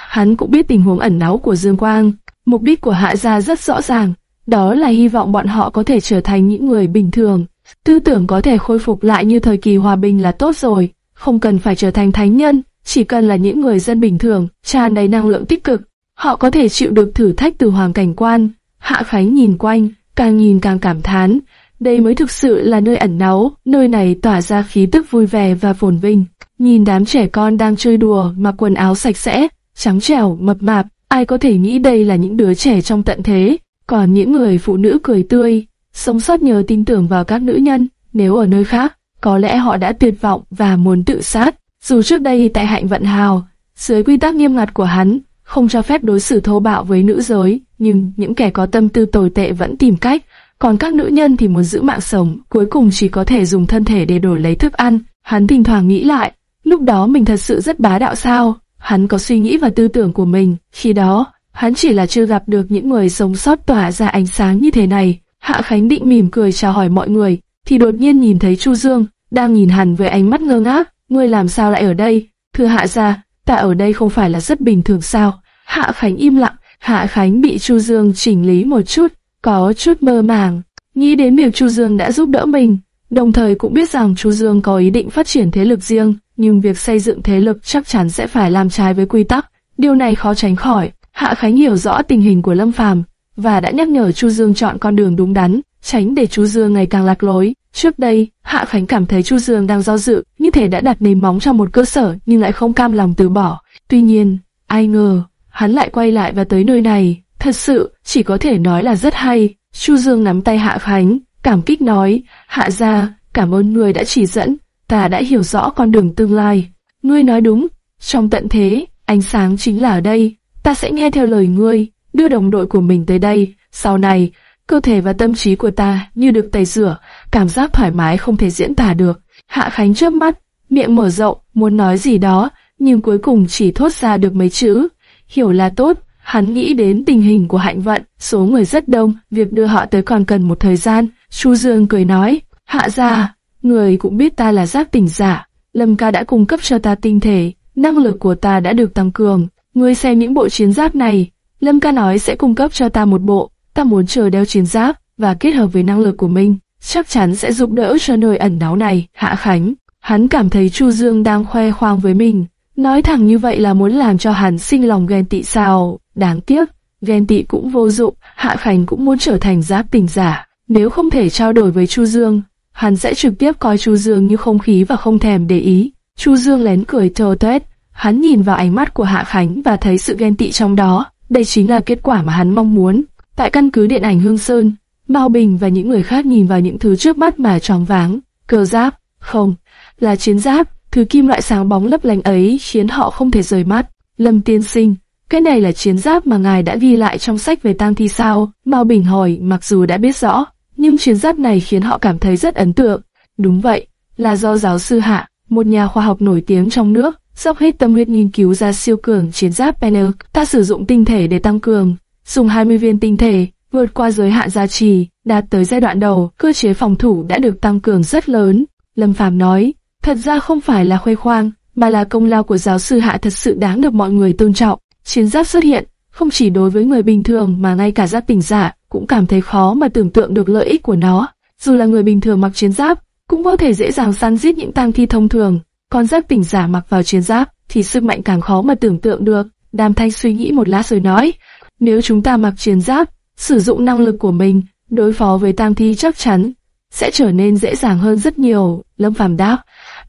Hắn cũng biết tình huống ẩn náu của Dương Quang, mục đích của Hạ Gia rất rõ ràng, đó là hy vọng bọn họ có thể trở thành những người bình thường, tư tưởng có thể khôi phục lại như thời kỳ hòa bình là tốt rồi, không cần phải trở thành thánh nhân, chỉ cần là những người dân bình thường, tràn đầy năng lượng tích cực, họ có thể chịu được thử thách từ hoàng cảnh quan. Hạ Khánh nhìn quanh, càng nhìn càng cảm thán, đây mới thực sự là nơi ẩn náu, nơi này tỏa ra khí tức vui vẻ và phồn vinh. Nhìn đám trẻ con đang chơi đùa, mặc quần áo sạch sẽ, trắng trẻo, mập mạp, ai có thể nghĩ đây là những đứa trẻ trong tận thế. Còn những người phụ nữ cười tươi, sống sót nhờ tin tưởng vào các nữ nhân, nếu ở nơi khác, có lẽ họ đã tuyệt vọng và muốn tự sát. Dù trước đây tại hạnh vận hào, dưới quy tắc nghiêm ngặt của hắn, không cho phép đối xử thô bạo với nữ giới, nhưng những kẻ có tâm tư tồi tệ vẫn tìm cách, còn các nữ nhân thì muốn giữ mạng sống, cuối cùng chỉ có thể dùng thân thể để đổi lấy thức ăn. Hắn thỉnh thoảng nghĩ lại, lúc đó mình thật sự rất bá đạo sao? Hắn có suy nghĩ và tư tưởng của mình, khi đó, hắn chỉ là chưa gặp được những người sống sót tỏa ra ánh sáng như thế này. Hạ Khánh định mỉm cười chào hỏi mọi người, thì đột nhiên nhìn thấy Chu Dương, đang nhìn hẳn với ánh mắt ngơ ngác. Ngươi làm sao lại ở đây? Thưa Hạ gia, ta ở đây không phải là rất bình thường sao? Hạ Khánh im lặng, Hạ Khánh bị Chu Dương chỉnh lý một chút, có chút mơ màng, nghĩ đến việc Chu Dương đã giúp đỡ mình, đồng thời cũng biết rằng Chu Dương có ý định phát triển thế lực riêng, nhưng việc xây dựng thế lực chắc chắn sẽ phải làm trái với quy tắc, điều này khó tránh khỏi. Hạ Khánh hiểu rõ tình hình của Lâm Phàm và đã nhắc nhở Chu Dương chọn con đường đúng đắn, tránh để Chu Dương ngày càng lạc lối. Trước đây, Hạ Khánh cảm thấy Chu Dương đang do dự, như thể đã đặt nền móng cho một cơ sở nhưng lại không cam lòng từ bỏ. Tuy nhiên, ai ngờ, hắn lại quay lại và tới nơi này. Thật sự, chỉ có thể nói là rất hay. Chu Dương nắm tay Hạ Khánh, cảm kích nói, Hạ gia, cảm ơn người đã chỉ dẫn, ta đã hiểu rõ con đường tương lai. Ngươi nói đúng, trong tận thế, ánh sáng chính là ở đây, ta sẽ nghe theo lời ngươi, đưa đồng đội của mình tới đây. Sau này, cơ thể và tâm trí của ta như được tẩy rửa, cảm giác thoải mái không thể diễn tả được. Hạ Khánh chớp mắt, miệng mở rộng, muốn nói gì đó, nhưng cuối cùng chỉ thốt ra được mấy chữ. Hiểu là tốt, hắn nghĩ đến tình hình của hạnh vận, số người rất đông, việc đưa họ tới còn cần một thời gian. Chu Dương cười nói, hạ ra, người cũng biết ta là giác tỉnh giả, Lâm ca đã cung cấp cho ta tinh thể, năng lực của ta đã được tăng cường. Ngươi xem những bộ chiến giáp này, Lâm ca nói sẽ cung cấp cho ta một bộ, ta muốn chờ đeo chiến giáp và kết hợp với năng lực của mình, chắc chắn sẽ giúp đỡ cho nơi ẩn náu này. Hạ Khánh, hắn cảm thấy Chu Dương đang khoe khoang với mình, nói thẳng như vậy là muốn làm cho hắn sinh lòng ghen tị sao? Đáng tiếc, ghen tị cũng vô dụng. Hạ Khánh cũng muốn trở thành giáp tình giả, nếu không thể trao đổi với Chu Dương, hắn sẽ trực tiếp coi Chu Dương như không khí và không thèm để ý. Chu Dương lén cười trơ tuét, hắn nhìn vào ánh mắt của Hạ Khánh và thấy sự ghen tị trong đó. Đây chính là kết quả mà hắn mong muốn. Tại căn cứ điện ảnh Hương Sơn, Mao Bình và những người khác nhìn vào những thứ trước mắt mà tròn váng. Cơ giáp, không, là chiến giáp, thứ kim loại sáng bóng lấp lánh ấy khiến họ không thể rời mắt. Lâm Tiên Sinh, cái này là chiến giáp mà ngài đã ghi lại trong sách về tang thi sao? Mao Bình hỏi, mặc dù đã biết rõ, nhưng chiến giáp này khiến họ cảm thấy rất ấn tượng. Đúng vậy, là do giáo sư Hạ, một nhà khoa học nổi tiếng trong nước, dốc hết tâm huyết nghiên cứu ra siêu cường chiến giáp Penel. Ta sử dụng tinh thể để tăng cường, dùng 20 viên tinh thể, vượt qua giới hạn gia trì, đạt tới giai đoạn đầu, cơ chế phòng thủ đã được tăng cường rất lớn. Lâm Phàm nói, thật ra không phải là khoe khoang, mà là công lao của giáo sư Hạ thật sự đáng được mọi người tôn trọng. Chiến giáp xuất hiện, không chỉ đối với người bình thường mà ngay cả giáp tỉnh giả cũng cảm thấy khó mà tưởng tượng được lợi ích của nó. Dù là người bình thường mặc chiến giáp, cũng có thể dễ dàng săn giết những tang thi thông thường, còn giáp tỉnh giả mặc vào chiến giáp thì sức mạnh càng khó mà tưởng tượng được. Đàm Thanh suy nghĩ một lát rồi nói, nếu chúng ta mặc chiến giáp, sử dụng năng lực của mình, đối phó với tam thi chắc chắn sẽ trở nên dễ dàng hơn rất nhiều. Lâm Phàm đáp,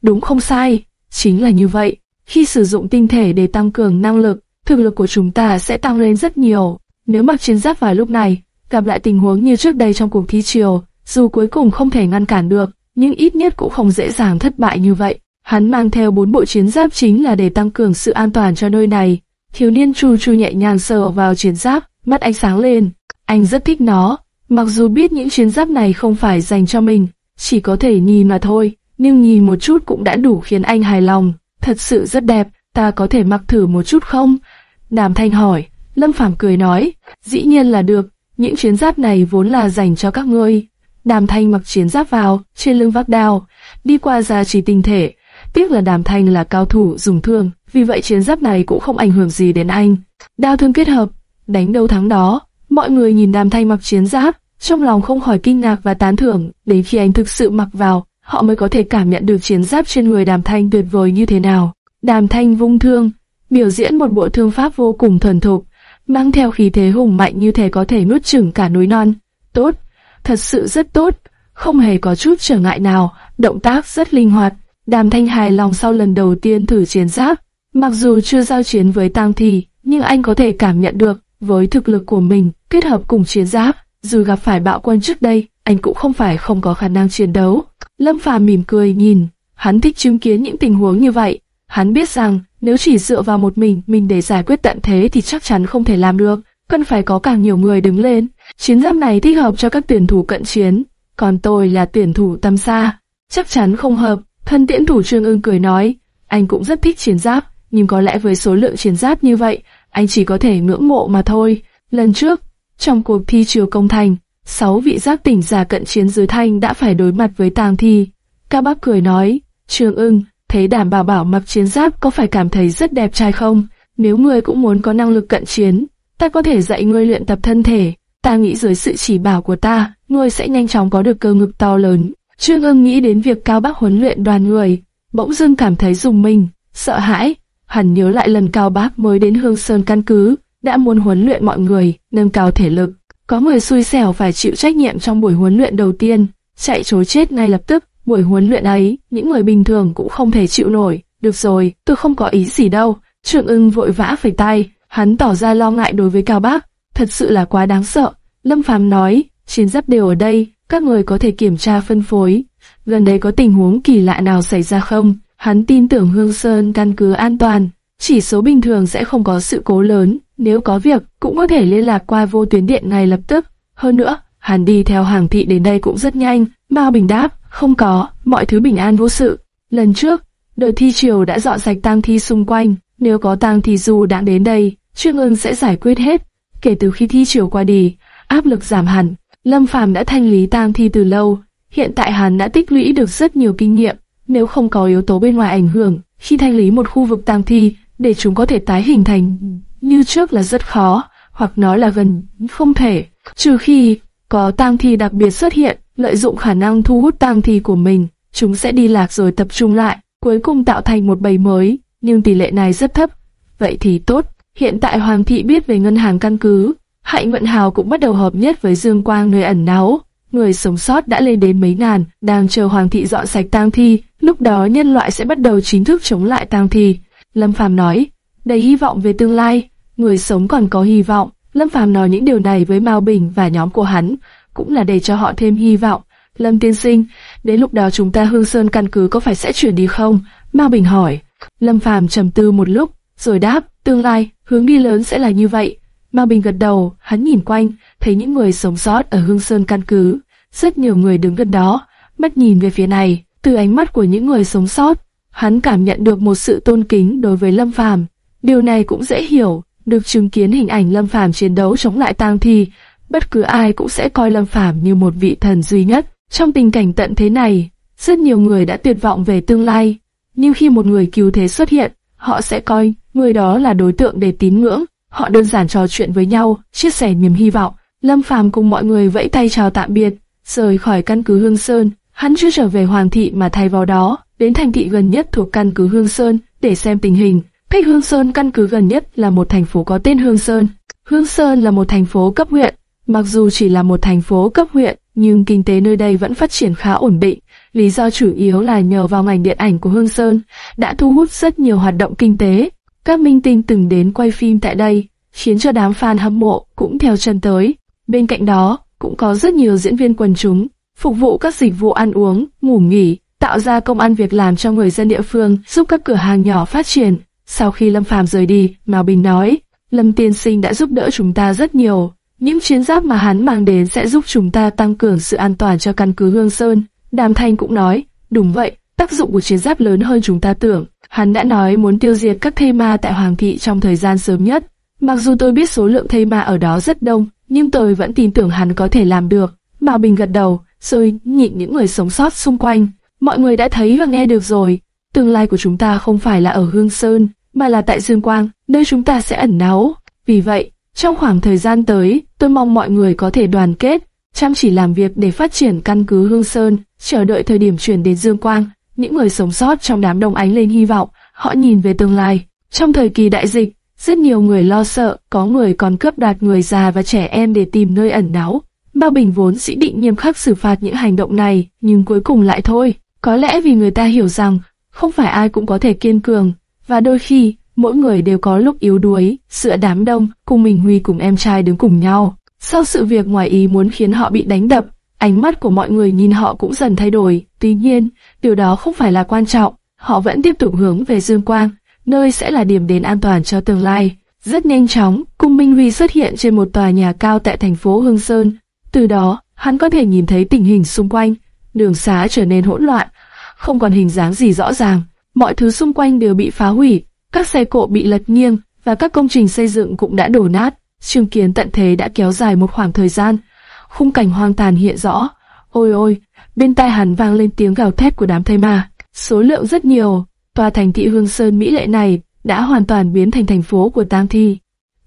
đúng không sai, chính là như vậy. Khi sử dụng tinh thể để tăng cường năng lực, thực lực của chúng ta sẽ tăng lên rất nhiều. Nếu mặc chiến giáp vào lúc này, gặp lại tình huống như trước đây trong cuộc thi triều, dù cuối cùng không thể ngăn cản được, nhưng ít nhất cũng không dễ dàng thất bại như vậy. Hắn mang theo bốn bộ chiến giáp chính là để tăng cường sự an toàn cho nơi này. Thiếu niên Chu Chu nhẹ nhàng sờ vào chiến giáp, mắt ánh sáng lên. Anh rất thích nó, mặc dù biết những chiến giáp này không phải dành cho mình, chỉ có thể nhìn mà thôi, nhưng nhìn một chút cũng đã đủ khiến anh hài lòng. Thật sự rất đẹp, ta có thể mặc thử một chút không? Đàm Thanh hỏi, Lâm Phàm cười nói, dĩ nhiên là được, những chiến giáp này vốn là dành cho các ngươi. Đàm Thanh mặc chiến giáp vào, trên lưng vác đao, đi qua gia chỉ tinh thể. Tiếc là Đàm Thanh là cao thủ dùng thương, vì vậy chiến giáp này cũng không ảnh hưởng gì đến anh. Đao thương kết hợp, đánh đâu thắng đó. Mọi người nhìn Đàm Thanh mặc chiến giáp, trong lòng không khỏi kinh ngạc và tán thưởng. Đến khi anh thực sự mặc vào, họ mới có thể cảm nhận được chiến giáp trên người Đàm Thanh tuyệt vời như thế nào. Đàm Thanh vung thương, biểu diễn một bộ thương pháp vô cùng thuần thục, mang theo khí thế hùng mạnh như thể có thể nuốt chửng cả núi non. Tốt, thật sự rất tốt, không hề có chút trở ngại nào, động tác rất linh hoạt. Đàm Thanh hài lòng sau lần đầu tiên thử chiến giáp, mặc dù chưa giao chiến với Tang Thì, nhưng anh có thể cảm nhận được, với thực lực của mình, kết hợp cùng chiến giáp, dù gặp phải bạo quân trước đây, anh cũng không phải không có khả năng chiến đấu. Lâm Phàm mỉm cười nhìn, hắn thích chứng kiến những tình huống như vậy. Hắn biết rằng nếu chỉ dựa vào một mình mình để giải quyết tận thế thì chắc chắn không thể làm được, cần phải có càng nhiều người đứng lên. Chiến giáp này thích hợp cho các tuyển thủ cận chiến, còn tôi là tuyển thủ tầm xa, chắc chắn không hợp. Thân tiễn thủ Trương Ưng cười nói, anh cũng rất thích chiến giáp, nhưng có lẽ với số lượng chiến giáp như vậy, anh chỉ có thể ngưỡng mộ mà thôi. Lần trước, trong cuộc thi triều công thành, sáu vị giác tỉnh giả cận chiến dưới thanh đã phải đối mặt với tàng thi. Ca bác cười nói, Trương ưng, thấy đảm bảo bảo mặc chiến giáp có phải cảm thấy rất đẹp trai không? Nếu ngươi cũng muốn có năng lực cận chiến, ta có thể dạy ngươi luyện tập thân thể. Ta nghĩ dưới sự chỉ bảo của ta, ngươi sẽ nhanh chóng có được cơ ngực to lớn. Trương ưng nghĩ đến việc Cao Bắc huấn luyện đoàn người, bỗng dưng cảm thấy dùng mình, sợ hãi. Hẳn nhớ lại lần Cao Bắc mới đến Hương Sơn căn cứ, đã muốn huấn luyện mọi người, nâng cao thể lực. Có người xui xẻo phải chịu trách nhiệm trong buổi huấn luyện đầu tiên, chạy trối chết ngay lập tức. Buổi huấn luyện ấy, những người bình thường cũng không thể chịu nổi. Được rồi, tôi không có ý gì đâu. Trương ưng vội vã phẩy tay, hắn tỏ ra lo ngại đối với Cao Bác. Thật sự là quá đáng sợ. Lâm Phàm nói, chiến giáp đều ở đây, các người có thể kiểm tra phân phối. Gần đây có tình huống kỳ lạ nào xảy ra không? Hắn tin tưởng Hương Sơn căn cứ an toàn, chỉ số bình thường sẽ không có sự cố lớn. Nếu có việc, cũng có thể liên lạc qua vô tuyến điện ngay lập tức. Hơn nữa, hắn đi theo hàng thị đến đây cũng rất nhanh. Mao Bình đáp, không có, mọi thứ bình an vô sự. Lần trước, đội thi triều đã dọn sạch tang thi xung quanh. Nếu có tang thi dù đã đến đây, Trương Ưng sẽ giải quyết hết. Kể từ khi thi triều qua đi, áp lực giảm hẳn. Lâm Phàm đã thanh lý tang thi từ lâu. Hiện tại hắn đã tích lũy được rất nhiều kinh nghiệm. Nếu không có yếu tố bên ngoài ảnh hưởng, khi thanh lý một khu vực tang thi, để chúng có thể tái hình thành như trước là rất khó, hoặc nói là gần không thể, trừ khi có tang thi đặc biệt xuất hiện, lợi dụng khả năng thu hút tang thi của mình, chúng sẽ đi lạc rồi tập trung lại, cuối cùng tạo thành một bầy mới, nhưng tỷ lệ này rất thấp. Vậy thì tốt, hiện tại Hoàng thị biết về ngân hàng căn cứ, Hạnh Vận Hào cũng bắt đầu hợp nhất với Dương Quang nơi ẩn náu. Người sống sót đã lên đến mấy ngàn, đang chờ Hoàng thị dọn sạch tang thi, lúc đó nhân loại sẽ bắt đầu chính thức chống lại tang thi. Lâm Phàm nói, đầy hy vọng về tương lai, người sống còn có hy vọng. Lâm Phàm nói những điều này với Mao Bình và nhóm của hắn, cũng là để cho họ thêm hy vọng. Lâm tiên sinh, đến lúc đó chúng ta Hương Sơn căn cứ có phải sẽ chuyển đi không? Mao Bình hỏi. Lâm Phàm trầm tư một lúc, rồi đáp, tương lai, hướng đi lớn sẽ là như vậy. Mao Bình gật đầu, hắn nhìn quanh, thấy những người sống sót ở Hương Sơn căn cứ. Rất nhiều người đứng gần đó, mắt nhìn về phía này, từ ánh mắt của những người sống sót, hắn cảm nhận được một sự tôn kính đối với Lâm Phàm. Điều này cũng dễ hiểu, được chứng kiến hình ảnh Lâm Phàm chiến đấu chống lại tang thi, bất cứ ai cũng sẽ coi Lâm Phàm như một vị thần duy nhất. Trong tình cảnh tận thế này, rất nhiều người đã tuyệt vọng về tương lai, nhưng khi một người cứu thế xuất hiện, họ sẽ coi người đó là đối tượng để tín ngưỡng. Họ đơn giản trò chuyện với nhau, chia sẻ niềm hy vọng. Lâm Phàm cùng mọi người vẫy tay chào tạm biệt, rời khỏi căn cứ Hương Sơn. Hắn chưa trở về Hoàng thị mà thay vào đó, đến thành thị gần nhất thuộc căn cứ Hương Sơn để xem tình hình. Cách Hương Sơn căn cứ gần nhất là một thành phố có tên Hương Sơn. Hương Sơn là một thành phố cấp huyện, mặc dù chỉ là một thành phố cấp huyện, nhưng kinh tế nơi đây vẫn phát triển khá ổn định. Lý do chủ yếu là nhờ vào ngành điện ảnh của Hương Sơn đã thu hút rất nhiều hoạt động kinh tế. Các minh tinh từng đến quay phim tại đây, khiến cho đám fan hâm mộ cũng theo chân tới. Bên cạnh đó, cũng có rất nhiều diễn viên quần chúng, phục vụ các dịch vụ ăn uống, ngủ nghỉ, tạo ra công ăn việc làm cho người dân địa phương, giúp các cửa hàng nhỏ phát triển. Sau khi Lâm Phàm rời đi, Mao Bình nói, Lâm Tiên Sinh đã giúp đỡ chúng ta rất nhiều. Những chiến giáp mà hắn mang đến sẽ giúp chúng ta tăng cường sự an toàn cho căn cứ Hương Sơn. Đàm Thanh cũng nói, đúng vậy, tác dụng của chiến giáp lớn hơn chúng ta tưởng. Hắn đã nói muốn tiêu diệt các thây ma tại Hoàng thị trong thời gian sớm nhất. Mặc dù tôi biết số lượng thây ma ở đó rất đông, nhưng tôi vẫn tin tưởng hắn có thể làm được. Mao Bình gật đầu, rồi nhìn những người sống sót xung quanh. Mọi người đã thấy và nghe được rồi. Tương lai của chúng ta không phải là ở Hương Sơn, mà là tại Dương Quang, nơi chúng ta sẽ ẩn náu. Vì vậy, trong khoảng thời gian tới, tôi mong mọi người có thể đoàn kết, chăm chỉ làm việc để phát triển căn cứ Hương Sơn, chờ đợi thời điểm chuyển đến Dương Quang. Những người sống sót trong đám đông ánh lên hy vọng, họ nhìn về tương lai. Trong thời kỳ đại dịch, rất nhiều người lo sợ, có người còn cướp đoạt người già và trẻ em để tìm nơi ẩn náu. Bao Bình vốn sĩ định nghiêm khắc xử phạt những hành động này, nhưng cuối cùng lại thôi. Có lẽ vì người ta hiểu rằng, không phải ai cũng có thể kiên cường, và đôi khi, mỗi người đều có lúc yếu đuối, Sữa đám đông, cùng mình Huy cùng em trai đứng cùng nhau. Sau sự việc ngoài ý muốn khiến họ bị đánh đập, ánh mắt của mọi người nhìn họ cũng dần thay đổi. Tuy nhiên, điều đó không phải là quan trọng, họ vẫn tiếp tục hướng về Dương Quang, nơi sẽ là điểm đến an toàn cho tương lai. Rất nhanh chóng, Cung Minh Huy xuất hiện trên một tòa nhà cao tại thành phố Hương Sơn. Từ đó, hắn có thể nhìn thấy tình hình xung quanh, đường xá trở nên hỗn loạn, không còn hình dáng gì rõ ràng, mọi thứ xung quanh đều bị phá hủy, các xe cộ bị lật nghiêng và các công trình xây dựng cũng đã đổ nát. Chứng kiến tận thế đã kéo dài một khoảng thời gian, khung cảnh hoang tàn hiện rõ. Ôi ôi, bên tai hắn vang lên tiếng gào thét của đám thây ma. Số lượng rất nhiều, tòa thành thị Hương Sơn Mỹ lệ này đã hoàn toàn biến thành thành phố của tang thi.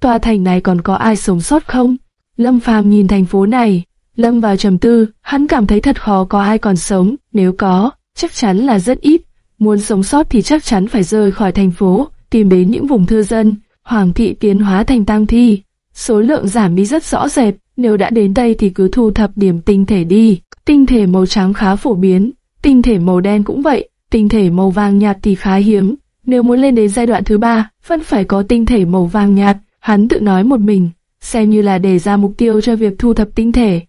Tòa thành này còn có ai sống sót không? Lâm Phàm nhìn thành phố này, lâm vào trầm tư, hắn cảm thấy thật khó có ai còn sống, nếu có, chắc chắn là rất ít. Muốn sống sót thì chắc chắn phải rời khỏi thành phố, tìm đến những vùng thưa dân. Hoàng thị tiến hóa thành tang thi, số lượng giảm đi rất rõ rệt. Nếu đã đến đây thì cứ thu thập điểm tinh thể đi. Tinh thể màu trắng khá phổ biến, tinh thể màu đen cũng vậy, tinh thể màu vàng nhạt thì khá hiếm. Nếu muốn lên đến giai đoạn thứ ba, vẫn phải có tinh thể màu vàng nhạt. Hắn tự nói một mình, xem như là đề ra mục tiêu cho việc thu thập tinh thể.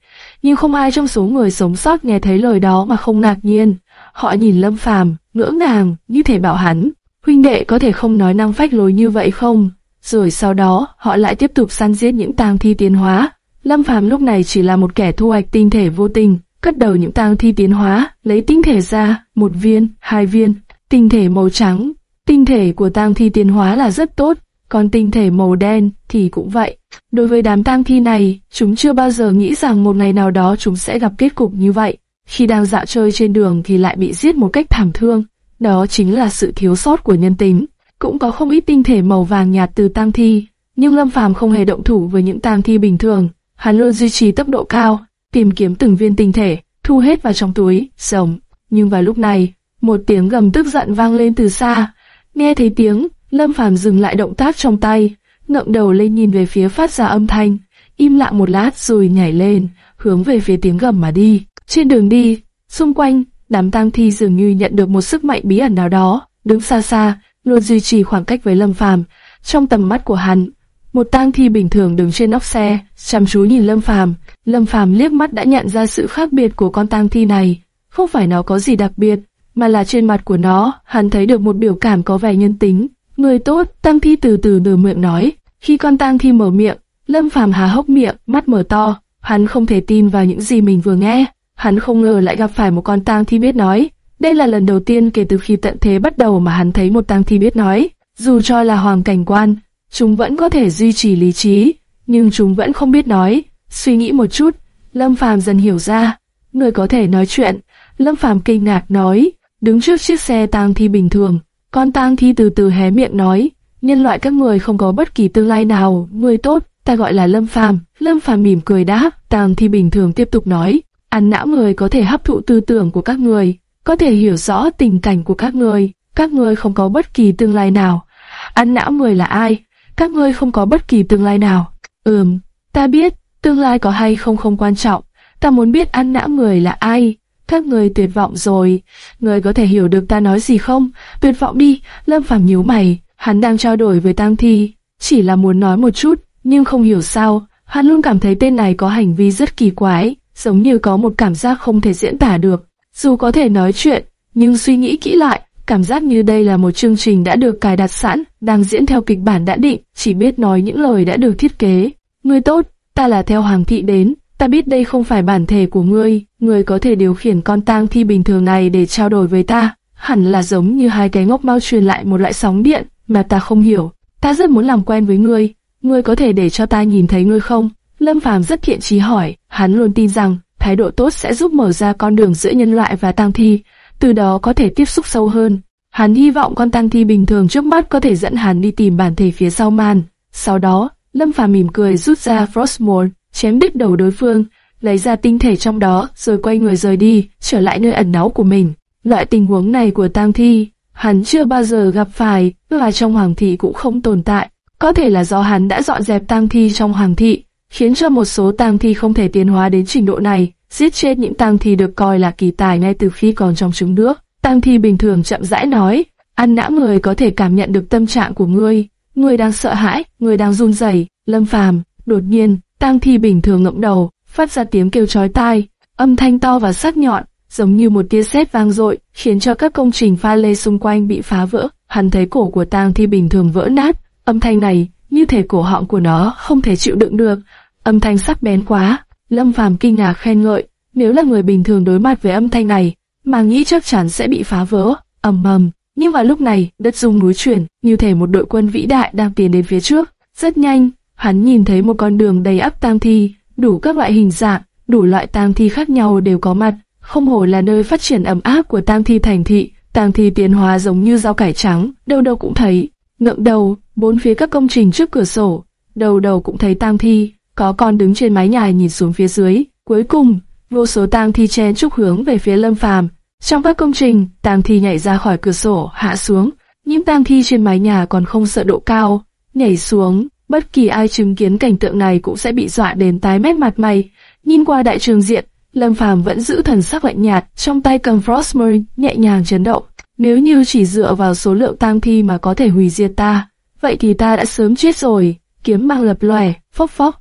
Nhưng không ai trong số người sống sót nghe thấy lời đó mà không ngạc nhiên. Họ nhìn Lâm Phàm, ngưỡng nàng, như thể bảo hắn, huynh đệ có thể không nói năng phách lối như vậy không? Rồi sau đó, họ lại tiếp tục săn giết những tang thi tiến hóa. Lâm Phàm lúc này chỉ là một kẻ thu hoạch tinh thể vô tình, cất đầu những tang thi tiến hóa, lấy tinh thể ra, một viên, hai viên, tinh thể màu trắng. Tinh thể của tang thi tiến hóa là rất tốt, còn tinh thể màu đen thì cũng vậy. Đối với đám tang thi này, chúng chưa bao giờ nghĩ rằng một ngày nào đó chúng sẽ gặp kết cục như vậy. Khi đang dạo chơi trên đường thì lại bị giết một cách thảm thương. Đó chính là sự thiếu sót của nhân tính. Cũng có không ít tinh thể màu vàng nhạt từ tang thi, nhưng Lâm Phàm không hề động thủ với những tang thi bình thường. Hắn luôn duy trì tốc độ cao, tìm kiếm từng viên tinh thể, thu hết vào trong túi, sống. Nhưng vào lúc này, một tiếng gầm tức giận vang lên từ xa. Nghe thấy tiếng, Lâm Phàm dừng lại động tác trong tay, ngậm đầu lên nhìn về phía phát ra âm thanh, im lặng một lát rồi nhảy lên, hướng về phía tiếng gầm mà đi. Trên đường đi, xung quanh, đám tang thi dường như nhận được một sức mạnh bí ẩn nào đó, đứng xa xa, luôn duy trì khoảng cách với Lâm Phàm. Trong tầm mắt của hắn, một tang thi bình thường đứng trên nóc xe, chăm chú nhìn Lâm Phàm. Lâm Phàm liếc mắt đã nhận ra sự khác biệt của con tang thi này. Không phải nó có gì đặc biệt, mà là trên mặt của nó, hắn thấy được một biểu cảm có vẻ nhân tính. Người tốt, tang thi từ từ nửa miệng nói. Khi con tang thi mở miệng, Lâm Phàm há hốc miệng, mắt mở to. Hắn không thể tin vào những gì mình vừa nghe. Hắn không ngờ lại gặp phải một con tang thi biết nói. Đây là lần đầu tiên kể từ khi tận thế bắt đầu mà hắn thấy một tang thi biết nói. Dù cho là hoàng cảnh quan, chúng vẫn có thể duy trì lý trí, nhưng chúng vẫn không biết nói. Suy nghĩ một chút, Lâm Phàm dần hiểu ra, người có thể nói chuyện. Lâm Phàm kinh ngạc nói, đứng trước chiếc xe tang thi bình thường, con tang thi từ từ hé miệng nói, nhân loại các người không có bất kỳ tương lai nào, người tốt, ta gọi là Lâm Phàm. Lâm Phàm mỉm cười đáp, tang thi bình thường tiếp tục nói, ăn não người có thể hấp thụ tư tưởng của các người, có thể hiểu rõ tình cảnh của các người, các người không có bất kỳ tương lai nào. Ăn não người là ai? Các ngươi không có bất kỳ tương lai nào. Ừm, ta biết, tương lai có hay không không quan trọng. Ta muốn biết ăn não người là ai. Các người tuyệt vọng rồi. Người có thể hiểu được ta nói gì không? Tuyệt vọng đi, Lâm Phàm nhíu mày. Hắn đang trao đổi với Tang Thi, chỉ là muốn nói một chút, nhưng không hiểu sao, hắn luôn cảm thấy tên này có hành vi rất kỳ quái, giống như có một cảm giác không thể diễn tả được. Dù có thể nói chuyện, nhưng suy nghĩ kỹ lại, cảm giác như đây là một chương trình đã được cài đặt sẵn, đang diễn theo kịch bản đã định, chỉ biết nói những lời đã được thiết kế. Ngươi tốt, ta là theo hoàng thị đến, ta biết đây không phải bản thể của ngươi, ngươi có thể điều khiển con tang thi bình thường này để trao đổi với ta. Hẳn là giống như hai cái ngốc mau truyền lại một loại sóng điện mà ta không hiểu. Ta rất muốn làm quen với ngươi, ngươi có thể để cho ta nhìn thấy ngươi không? Lâm Phàm rất thiện trí hỏi, hắn luôn tin rằng thái độ tốt sẽ giúp mở ra con đường giữa nhân loại và tang thi, từ đó có thể tiếp xúc sâu hơn. Hắn hy vọng con tang thi bình thường trước mắt có thể dẫn hắn đi tìm bản thể phía sau màn. Sau đó, Lâm Phàm mỉm cười rút ra Frostmourne, chém đứt đầu đối phương, lấy ra tinh thể trong đó, rồi quay người rời đi, trở lại nơi ẩn náu của mình. Loại tình huống này của tang thi, hắn chưa bao giờ gặp phải, và trong hoàng thị cũng không tồn tại. Có thể là do hắn đã dọn dẹp tang thi trong hoàng thị, khiến cho một số tang thi không thể tiến hóa đến trình độ này, giết chết những tang thi được coi là kỳ tài ngay từ khi còn trong trứng nước. Tang thi bình thường chậm rãi nói, ăn não người có thể cảm nhận được tâm trạng của ngươi, ngươi đang sợ hãi, ngươi đang run rẩy. Lâm Phàm, đột nhiên, tang thi bình thường ngậm đầu, phát ra tiếng kêu chói tai, âm thanh to và sắc nhọn, giống như một tia sét vang dội, khiến cho các công trình pha lê xung quanh bị phá vỡ. Hắn thấy cổ của tang thi bình thường vỡ nát, âm thanh này như thể cổ họng của nó không thể chịu đựng được, âm thanh sắc bén quá. Lâm Phàm kinh ngạc khen ngợi, nếu là người bình thường đối mặt với âm thanh này, mà nghĩ chắc chắn sẽ bị phá vỡ, ầm ầm. Nhưng vào lúc này, đất rung núi chuyển, như thể một đội quân vĩ đại đang tiến đến phía trước. Rất nhanh, hắn nhìn thấy một con đường đầy ắp tang thi, đủ các loại hình dạng, đủ loại tang thi khác nhau đều có mặt. Không hổ là nơi phát triển ẩm áp của tang thi thành thị, tang thi tiến hóa giống như rau cải trắng, đâu đâu cũng thấy. Ngậm đầu, bốn phía các công trình trước cửa sổ, đầu đầu cũng thấy tang thi, có con đứng trên mái nhà nhìn xuống phía dưới. Cuối cùng, vô số tang thi chen chúc hướng về phía Lâm Phàm. Trong các công trình, tang thi nhảy ra khỏi cửa sổ, hạ xuống. Những tang thi trên mái nhà còn không sợ độ cao, nhảy xuống. Bất kỳ ai chứng kiến cảnh tượng này cũng sẽ bị dọa đến tái mét mặt mày. Nhìn qua đại trường diện, Lâm Phàm vẫn giữ thần sắc lạnh nhạt, trong tay cầm Frostmourne nhẹ nhàng chấn động. Nếu như chỉ dựa vào số lượng tang thi mà có thể hủy diệt ta, vậy thì ta đã sớm chết rồi. Kiếm mang lập lòe, phốc phốc,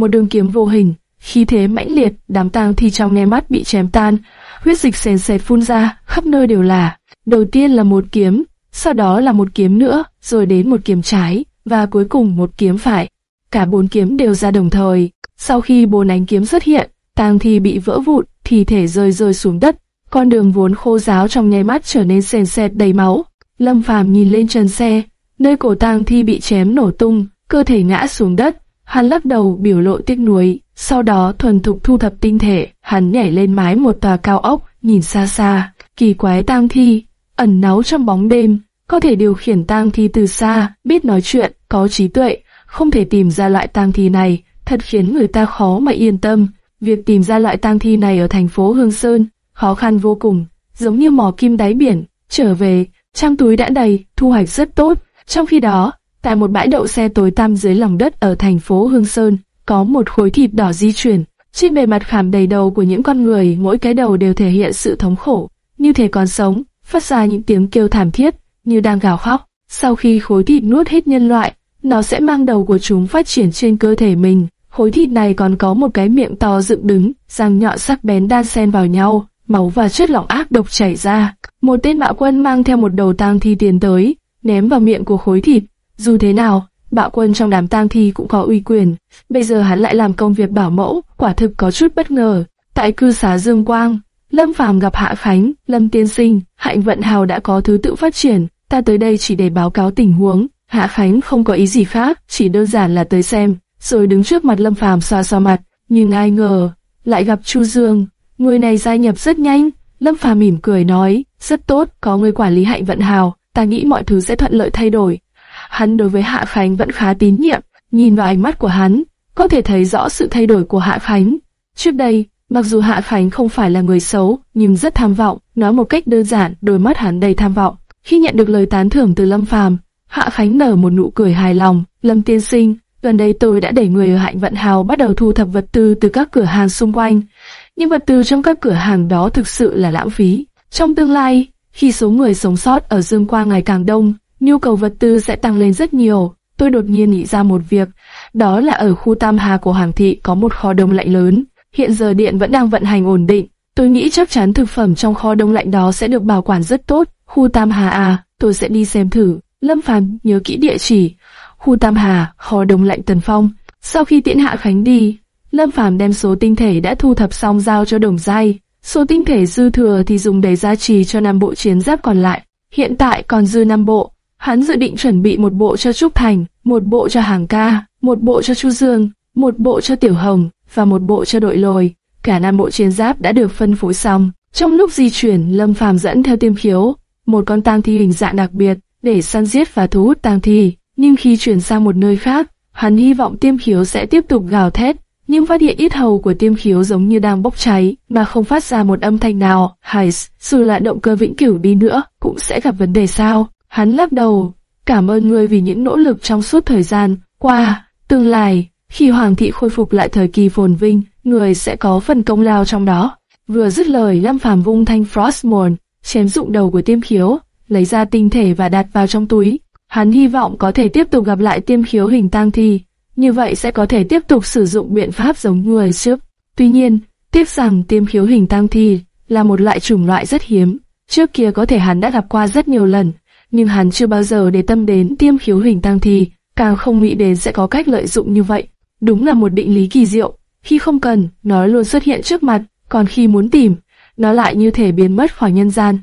một đường kiếm vô hình, khi thế mãnh liệt, đám tang thi trong nghe mắt bị chém tan, huyết dịch sền sệt phun ra, khắp nơi đều là. Đầu tiên là một kiếm, sau đó là một kiếm nữa, rồi đến một kiếm trái, và cuối cùng một kiếm phải. Cả bốn kiếm đều ra đồng thời. Sau khi bốn ánh kiếm xuất hiện, tang thi bị vỡ vụn, thi thể rơi rơi xuống đất. Con đường vốn khô ráo trong nháy mắt trở nên sền sệt đầy máu. Lâm Phàm nhìn lên trần xe, nơi cổ tang thi bị chém nổ tung, cơ thể ngã xuống đất. Hắn lắc đầu biểu lộ tiếc nuối, sau đó thuần thục thu thập tinh thể, hắn nhảy lên mái một tòa cao ốc, nhìn xa xa, kỳ quái tang thi, ẩn náu trong bóng đêm, có thể điều khiển tang thi từ xa, biết nói chuyện, có trí tuệ, không thể tìm ra loại tang thi này, thật khiến người ta khó mà yên tâm. Việc tìm ra loại tang thi này ở thành phố Hương Sơn, khó khăn vô cùng, giống như mò kim đáy biển, trở về, trang túi đã đầy, thu hoạch rất tốt. Trong khi đó, tại một bãi đậu xe tối tăm dưới lòng đất ở thành phố Hương Sơn, có một khối thịt đỏ di chuyển. Trên bề mặt khảm đầy đầu của những con người, mỗi cái đầu đều thể hiện sự thống khổ, như thể còn sống, phát ra những tiếng kêu thảm thiết, như đang gào khóc. Sau khi khối thịt nuốt hết nhân loại, nó sẽ mang đầu của chúng phát triển trên cơ thể mình. Khối thịt này còn có một cái miệng to dựng đứng, răng nhọn sắc bén đan xen vào nhau, máu và chất lỏng ác độc chảy ra. Một tên bạo quân mang theo một đầu tang thi tiến tới, ném vào miệng của khối thịt. Dù thế nào, bạo quân trong đám tang thi cũng có uy quyền. Bây giờ hắn lại làm công việc bảo mẫu, quả thực có chút bất ngờ. Tại cư xá Dương Quang, Lâm Phàm gặp Hạ Khánh, Lâm Tiên Sinh, Hạnh Vận Hào đã có thứ tự phát triển. Ta tới đây chỉ để báo cáo tình huống. Hạ Khánh không có ý gì khác, chỉ đơn giản là tới xem, rồi đứng trước mặt Lâm Phàm xoa xoa mặt. Nhưng ai ngờ, lại gặp Chu Dương. Người này gia nhập rất nhanh. Lâm Phàm mỉm cười nói, rất tốt, có người quản lý Hạnh Vận Hào, ta nghĩ mọi thứ sẽ thuận lợi thay đổi. Hắn đối với Hạ Khánh vẫn khá tín nhiệm, nhìn vào ánh mắt của hắn, có thể thấy rõ sự thay đổi của Hạ Khánh. Trước đây, mặc dù Hạ Khánh không phải là người xấu, nhưng rất tham vọng, nói một cách đơn giản, đôi mắt hắn đầy tham vọng. Khi nhận được lời tán thưởng từ Lâm Phàm, Hạ Khánh nở một nụ cười hài lòng. Lâm Tiên Sinh, gần đây tôi đã để người ở Hạnh Vận Hào bắt đầu thu thập vật tư từ các cửa hàng xung quanh. Nhưng vật tư trong các cửa hàng đó thực sự là lãng phí. Trong tương lai, khi số người sống sót ở Dương Quang ngày càng đông, nhu cầu vật tư sẽ tăng lên rất nhiều. tôi đột nhiên nghĩ ra một việc, đó là ở khu Tam Hà của Hoàng thị có một kho đông lạnh lớn, hiện giờ điện vẫn đang vận hành ổn định. Tôi nghĩ chắc chắn thực phẩm trong kho đông lạnh đó sẽ được bảo quản rất tốt. Khu Tam Hà à, tôi sẽ đi xem thử. Lâm Phàm nhớ kỹ địa chỉ. Khu Tam Hà, kho đông lạnh Tần Phong. Sau khi tiễn Hạ Khánh đi, Lâm Phàm đem số tinh thể đã thu thập xong giao cho Đồng Giai. Số tinh thể dư thừa thì dùng để gia trì cho năm bộ chiến giáp còn lại. Hiện tại còn dư năm bộ. Hắn dự định chuẩn bị một bộ cho Trúc Thành, một bộ cho Hàng Ca, một bộ cho Chu Dương, một bộ cho Tiểu Hồng và một bộ cho đội lồi. Cả năm bộ chiến giáp đã được phân phối xong. Trong lúc di chuyển, Lâm Phàm dẫn theo tiêm khiếu, một con tang thi hình dạng đặc biệt, để săn giết và thu hút tang thi. Nhưng khi chuyển sang một nơi khác, hắn hy vọng tiêm khiếu sẽ tiếp tục gào thét, nhưng phát hiện ít hầu của tiêm khiếu giống như đang bốc cháy, mà không phát ra một âm thanh nào. Hay, dù là động cơ vĩnh cửu đi nữa, cũng sẽ gặp vấn đề sao? Hắn lắc đầu, cảm ơn ngươi vì những nỗ lực trong suốt thời gian qua. Tương lai, khi Hoàng thị khôi phục lại thời kỳ phồn vinh, người sẽ có phần công lao trong đó. Vừa dứt lời, Lâm Phàm vung thanh Frostmourne, chém dụng đầu của tiêm khiếu, lấy ra tinh thể và đặt vào trong túi. Hắn hy vọng có thể tiếp tục gặp lại tiêm khiếu hình tang thi, như vậy sẽ có thể tiếp tục sử dụng biện pháp giống người trước. Tuy nhiên, tiếc rằng tiêm khiếu hình tang thi là một loại chủng loại rất hiếm. Trước kia có thể hắn đã gặp qua rất nhiều lần, nhưng hắn chưa bao giờ để tâm đến tiêm khiếu hình tang thi, càng không nghĩ đến sẽ có cách lợi dụng như vậy. Đúng là một định lý kỳ diệu, khi không cần, nó luôn xuất hiện trước mặt, còn khi muốn tìm, nó lại như thể biến mất khỏi nhân gian.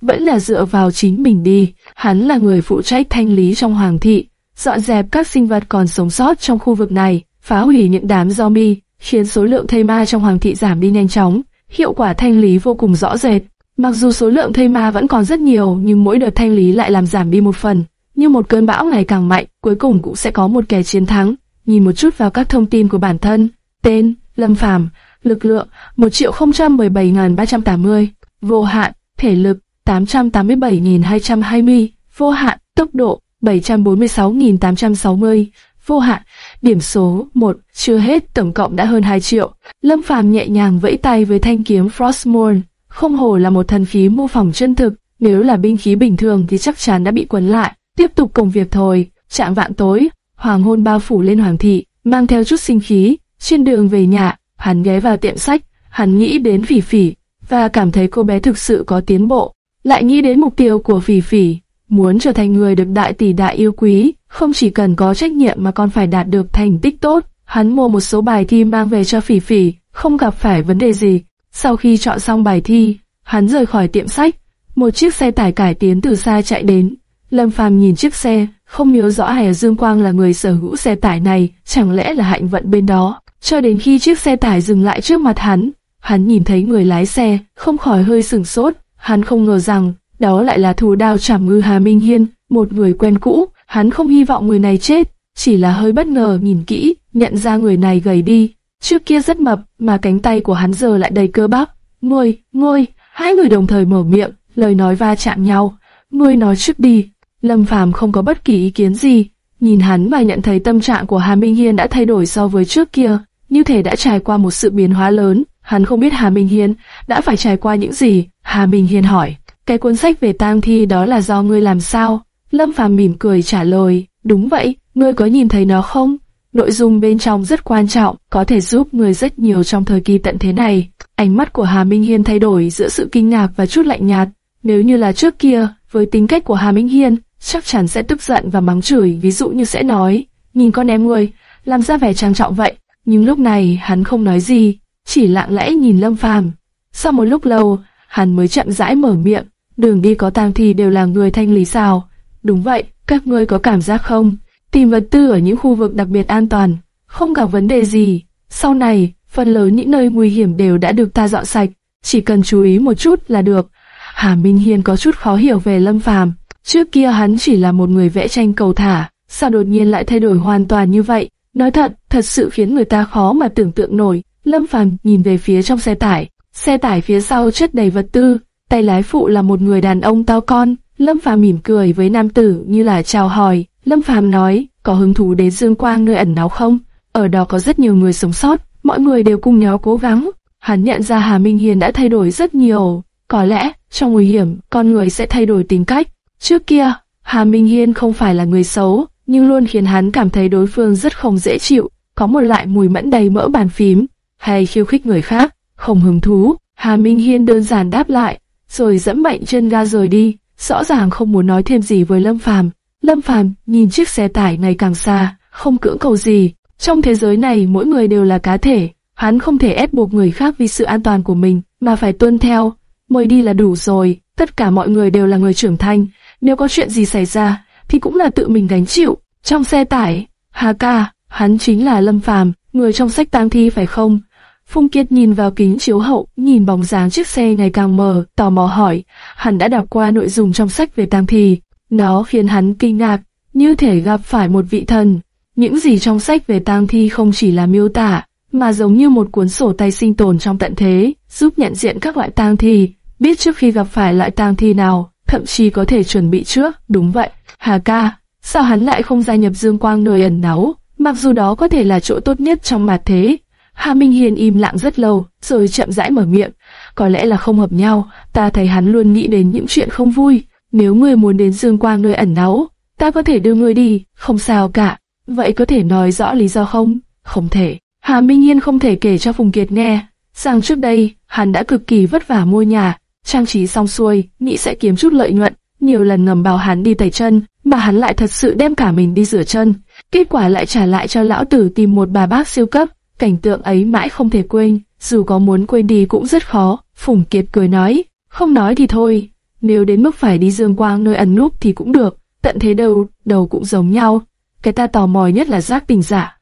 Vẫn là dựa vào chính mình đi, hắn là người phụ trách thanh lý trong hoàng thị, dọn dẹp các sinh vật còn sống sót trong khu vực này, phá hủy những đám zombie, khiến số lượng thây ma trong hoàng thị giảm đi nhanh chóng. Hiệu quả thanh lý vô cùng rõ rệt. Mặc dù số lượng thây ma vẫn còn rất nhiều, nhưng mỗi đợt thanh lý lại làm giảm đi một phần. Như một cơn bão ngày càng mạnh, cuối cùng cũng sẽ có một kẻ chiến thắng. Nhìn một chút vào các thông tin của bản thân. Tên, Lâm Phàm, lực lượng 1.017.380, vô hạn, thể lực 887.220, vô hạn, tốc độ 746.860, vô hạn, điểm số 1, chưa hết tổng cộng đã hơn 2 triệu. Lâm Phàm nhẹ nhàng vẫy tay với thanh kiếm Frostmourne, không hổ là một thần khí mô phỏng chân thực, nếu là binh khí bình thường thì chắc chắn đã bị quấn lại. Tiếp tục công việc thôi, Trạng vạn tối, hoàng hôn bao phủ lên hoàng thị, mang theo chút sinh khí, trên đường về nhà, hắn ghé vào tiệm sách, hắn nghĩ đến Phỉ Phỉ và cảm thấy cô bé thực sự có tiến bộ, lại nghĩ đến mục tiêu của Phỉ Phỉ, muốn trở thành người được đại tỷ đại yêu quý, không chỉ cần có trách nhiệm mà còn phải đạt được thành tích tốt. Hắn mua một số bài thi mang về cho Phỉ Phỉ, không gặp phải vấn đề gì. Sau khi chọn xong bài thi, hắn rời khỏi tiệm sách. Một chiếc xe tải cải tiến từ xa chạy đến. Lâm Phàm nhìn chiếc xe, không nhớ rõ hay Dương Quang là người sở hữu xe tải này, chẳng lẽ là hạnh vận bên đó. Cho đến khi chiếc xe tải dừng lại trước mặt hắn, hắn nhìn thấy người lái xe, không khỏi hơi sửng sốt. Hắn không ngờ rằng, đó lại là thủ đao trảm ngư Hà Minh Hiên, một người quen cũ. Hắn không hy vọng người này chết, chỉ là hơi bất ngờ nhìn kỹ, nhận ra người này gầy đi. Trước kia rất mập, mà cánh tay của hắn giờ lại đầy cơ bắp. ngươi, ngươi, hai người đồng thời mở miệng, lời nói va chạm nhau. ngươi nói trước đi. Lâm Phàm không có bất kỳ ý kiến gì, nhìn hắn và nhận thấy tâm trạng của Hà Minh Hiên đã thay đổi so với trước kia như thể đã trải qua một sự biến hóa lớn. Hắn không biết Hà Minh Hiên đã phải trải qua những gì. Hà Minh Hiên hỏi, cái cuốn sách về tang thi đó là do ngươi làm sao? Lâm Phàm mỉm cười trả lời, đúng vậy, ngươi có nhìn thấy nó không? Nội dung bên trong rất quan trọng, có thể giúp người rất nhiều trong thời kỳ tận thế này. Ánh mắt của Hà Minh Hiên thay đổi giữa sự kinh ngạc và chút lạnh nhạt. Nếu như là trước kia, với tính cách của Hà Minh Hiên, chắc chắn sẽ tức giận và mắng chửi, ví dụ như sẽ nói, nhìn con em ngươi, làm ra vẻ trang trọng vậy nhưng lúc này hắn không nói gì, chỉ lặng lẽ nhìn Lâm Phàm. Sau một lúc lâu, hắn mới chậm rãi mở miệng, đường đi có tang thi đều là người thanh lý sao? Đúng vậy, các ngươi có cảm giác không? Tìm vật tư ở những khu vực đặc biệt an toàn, không gặp vấn đề gì. Sau này, phần lớn những nơi nguy hiểm đều đã được ta dọn sạch, chỉ cần chú ý một chút là được. Hà Minh Hiên có chút khó hiểu về Lâm Phàm. Trước kia hắn chỉ là một người vẽ tranh cầu thả, sao đột nhiên lại thay đổi hoàn toàn như vậy? Nói thật, thật sự khiến người ta khó mà tưởng tượng nổi. Lâm Phàm nhìn về phía trong xe tải, xe tải phía sau chất đầy vật tư, tay lái phụ là một người đàn ông to con. Lâm Phàm mỉm cười với nam tử như là chào hỏi. Lâm Phàm nói, có hứng thú đến Dương Quang nơi ẩn náu không? Ở đó có rất nhiều người sống sót, mọi người đều cùng nhau cố gắng. Hắn nhận ra Hà Minh Hiền đã thay đổi rất nhiều. Có lẽ, trong nguy hiểm, con người sẽ thay đổi tính cách. Trước kia, Hà Minh Hiên không phải là người xấu, nhưng luôn khiến hắn cảm thấy đối phương rất không dễ chịu, có một loại mùi mẫn đầy mỡ bàn phím, hay khiêu khích người khác, không hứng thú. Hà Minh Hiên đơn giản đáp lại, rồi dẫm mạnh chân ga rời đi, rõ ràng không muốn nói thêm gì với Lâm Phàm. Lâm Phàm nhìn chiếc xe tải ngày càng xa, không cưỡng cầu gì. Trong thế giới này mỗi người đều là cá thể, hắn không thể ép buộc người khác vì sự an toàn của mình, mà phải tuân theo. Mời đi là đủ rồi, tất cả mọi người đều là người trưởng thành, nếu có chuyện gì xảy ra, thì cũng là tự mình gánh chịu. Trong xe tải, Hà ca, hắn chính là Lâm Phàm, người trong sách tang thi phải không? Phung Kiệt nhìn vào kính chiếu hậu, nhìn bóng dáng chiếc xe ngày càng mờ, tò mò hỏi, hắn đã đọc qua nội dung trong sách về tang thi. Nó khiến hắn kinh ngạc, như thể gặp phải một vị thần. Những gì trong sách về tang thi không chỉ là miêu tả, mà giống như một cuốn sổ tay sinh tồn trong tận thế, giúp nhận diện các loại tang thi, biết trước khi gặp phải loại tang thi nào, thậm chí có thể chuẩn bị trước. Đúng vậy, Hà ca, sao hắn lại không gia nhập Dương Quang nơi ẩn náu? Mặc dù đó có thể là chỗ tốt nhất trong mặt thế, Hà Minh Hiền im lặng rất lâu, rồi chậm rãi mở miệng. Có lẽ là không hợp nhau, ta thấy hắn luôn nghĩ đến những chuyện không vui. Nếu ngươi muốn đến Dương Quang nơi ẩn náu, ta có thể đưa ngươi đi, không sao cả. Vậy có thể nói rõ lý do không? Không thể. Hà Minh Nhiên không thể kể cho Phùng Kiệt nghe, rằng trước đây, hắn đã cực kỳ vất vả mua nhà, trang trí xong xuôi, nghĩ sẽ kiếm chút lợi nhuận, nhiều lần ngầm bảo hắn đi tẩy chân, mà hắn lại thật sự đem cả mình đi rửa chân. Kết quả lại trả lại cho lão tử tìm một bà bác siêu cấp, cảnh tượng ấy mãi không thể quên, dù có muốn quên đi cũng rất khó. Phùng Kiệt cười nói, không nói thì thôi, nếu đến mức phải đi dương quang nơi ẩn núp thì cũng được, tận thế đầu đầu cũng giống nhau. Cái ta tò mò nhất là giác tình giả.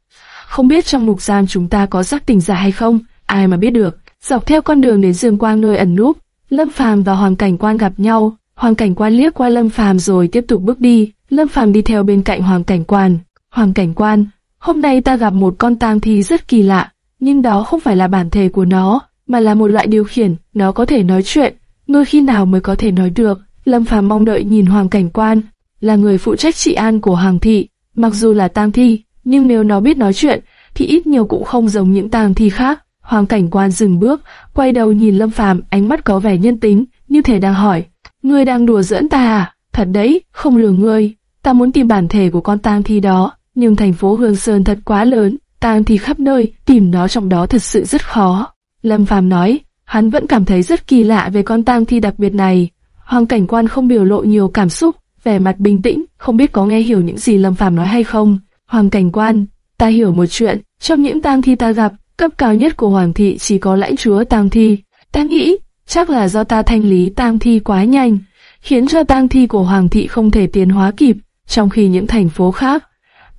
Không biết trong mục giam chúng ta có giác tình giả hay không, ai mà biết được. Dọc theo con đường đến dương quang nơi ẩn núp, Lâm Phàm và Hoàng Cảnh Quan gặp nhau. Hoàng Cảnh Quan liếc qua Lâm Phàm rồi tiếp tục bước đi. Lâm Phàm đi theo bên cạnh Hoàng Cảnh Quan. Hoàng Cảnh Quan, Hôm nay ta gặp một con tang thi rất kỳ lạ, nhưng đó không phải là bản thể của nó, mà là một loại điều khiển, nó có thể nói chuyện. Ngươi khi nào mới có thể nói được? Lâm Phàm mong đợi nhìn Hoàng Cảnh Quan, là người phụ trách trị an của Hoàng thị, mặc dù là tang thi, nhưng nếu nó biết nói chuyện, thì ít nhiều cũng không giống những tang thi khác. Hoàng Cảnh Quan dừng bước, quay đầu nhìn Lâm Phàm, ánh mắt có vẻ nhân tính, như thể đang hỏi: "Ngươi đang đùa giỡn ta à? Thật đấy, không lừa ngươi, ta muốn tìm bản thể của con tang thi đó." nhưng thành phố Hương Sơn thật quá lớn, tang thi khắp nơi, tìm nó trong đó thật sự rất khó. Lâm Phàm nói, hắn vẫn cảm thấy rất kỳ lạ về con tang thi đặc biệt này. Hoàng cảnh quan không biểu lộ nhiều cảm xúc, vẻ mặt bình tĩnh, không biết có nghe hiểu những gì Lâm Phàm nói hay không. Hoàng cảnh quan, ta hiểu một chuyện, trong những tang thi ta gặp, cấp cao nhất của hoàng thị chỉ có lãnh chúa tang thi. Ta nghĩ, chắc là do ta thanh lý tang thi quá nhanh, khiến cho tang thi của hoàng thị không thể tiến hóa kịp, trong khi những thành phố khác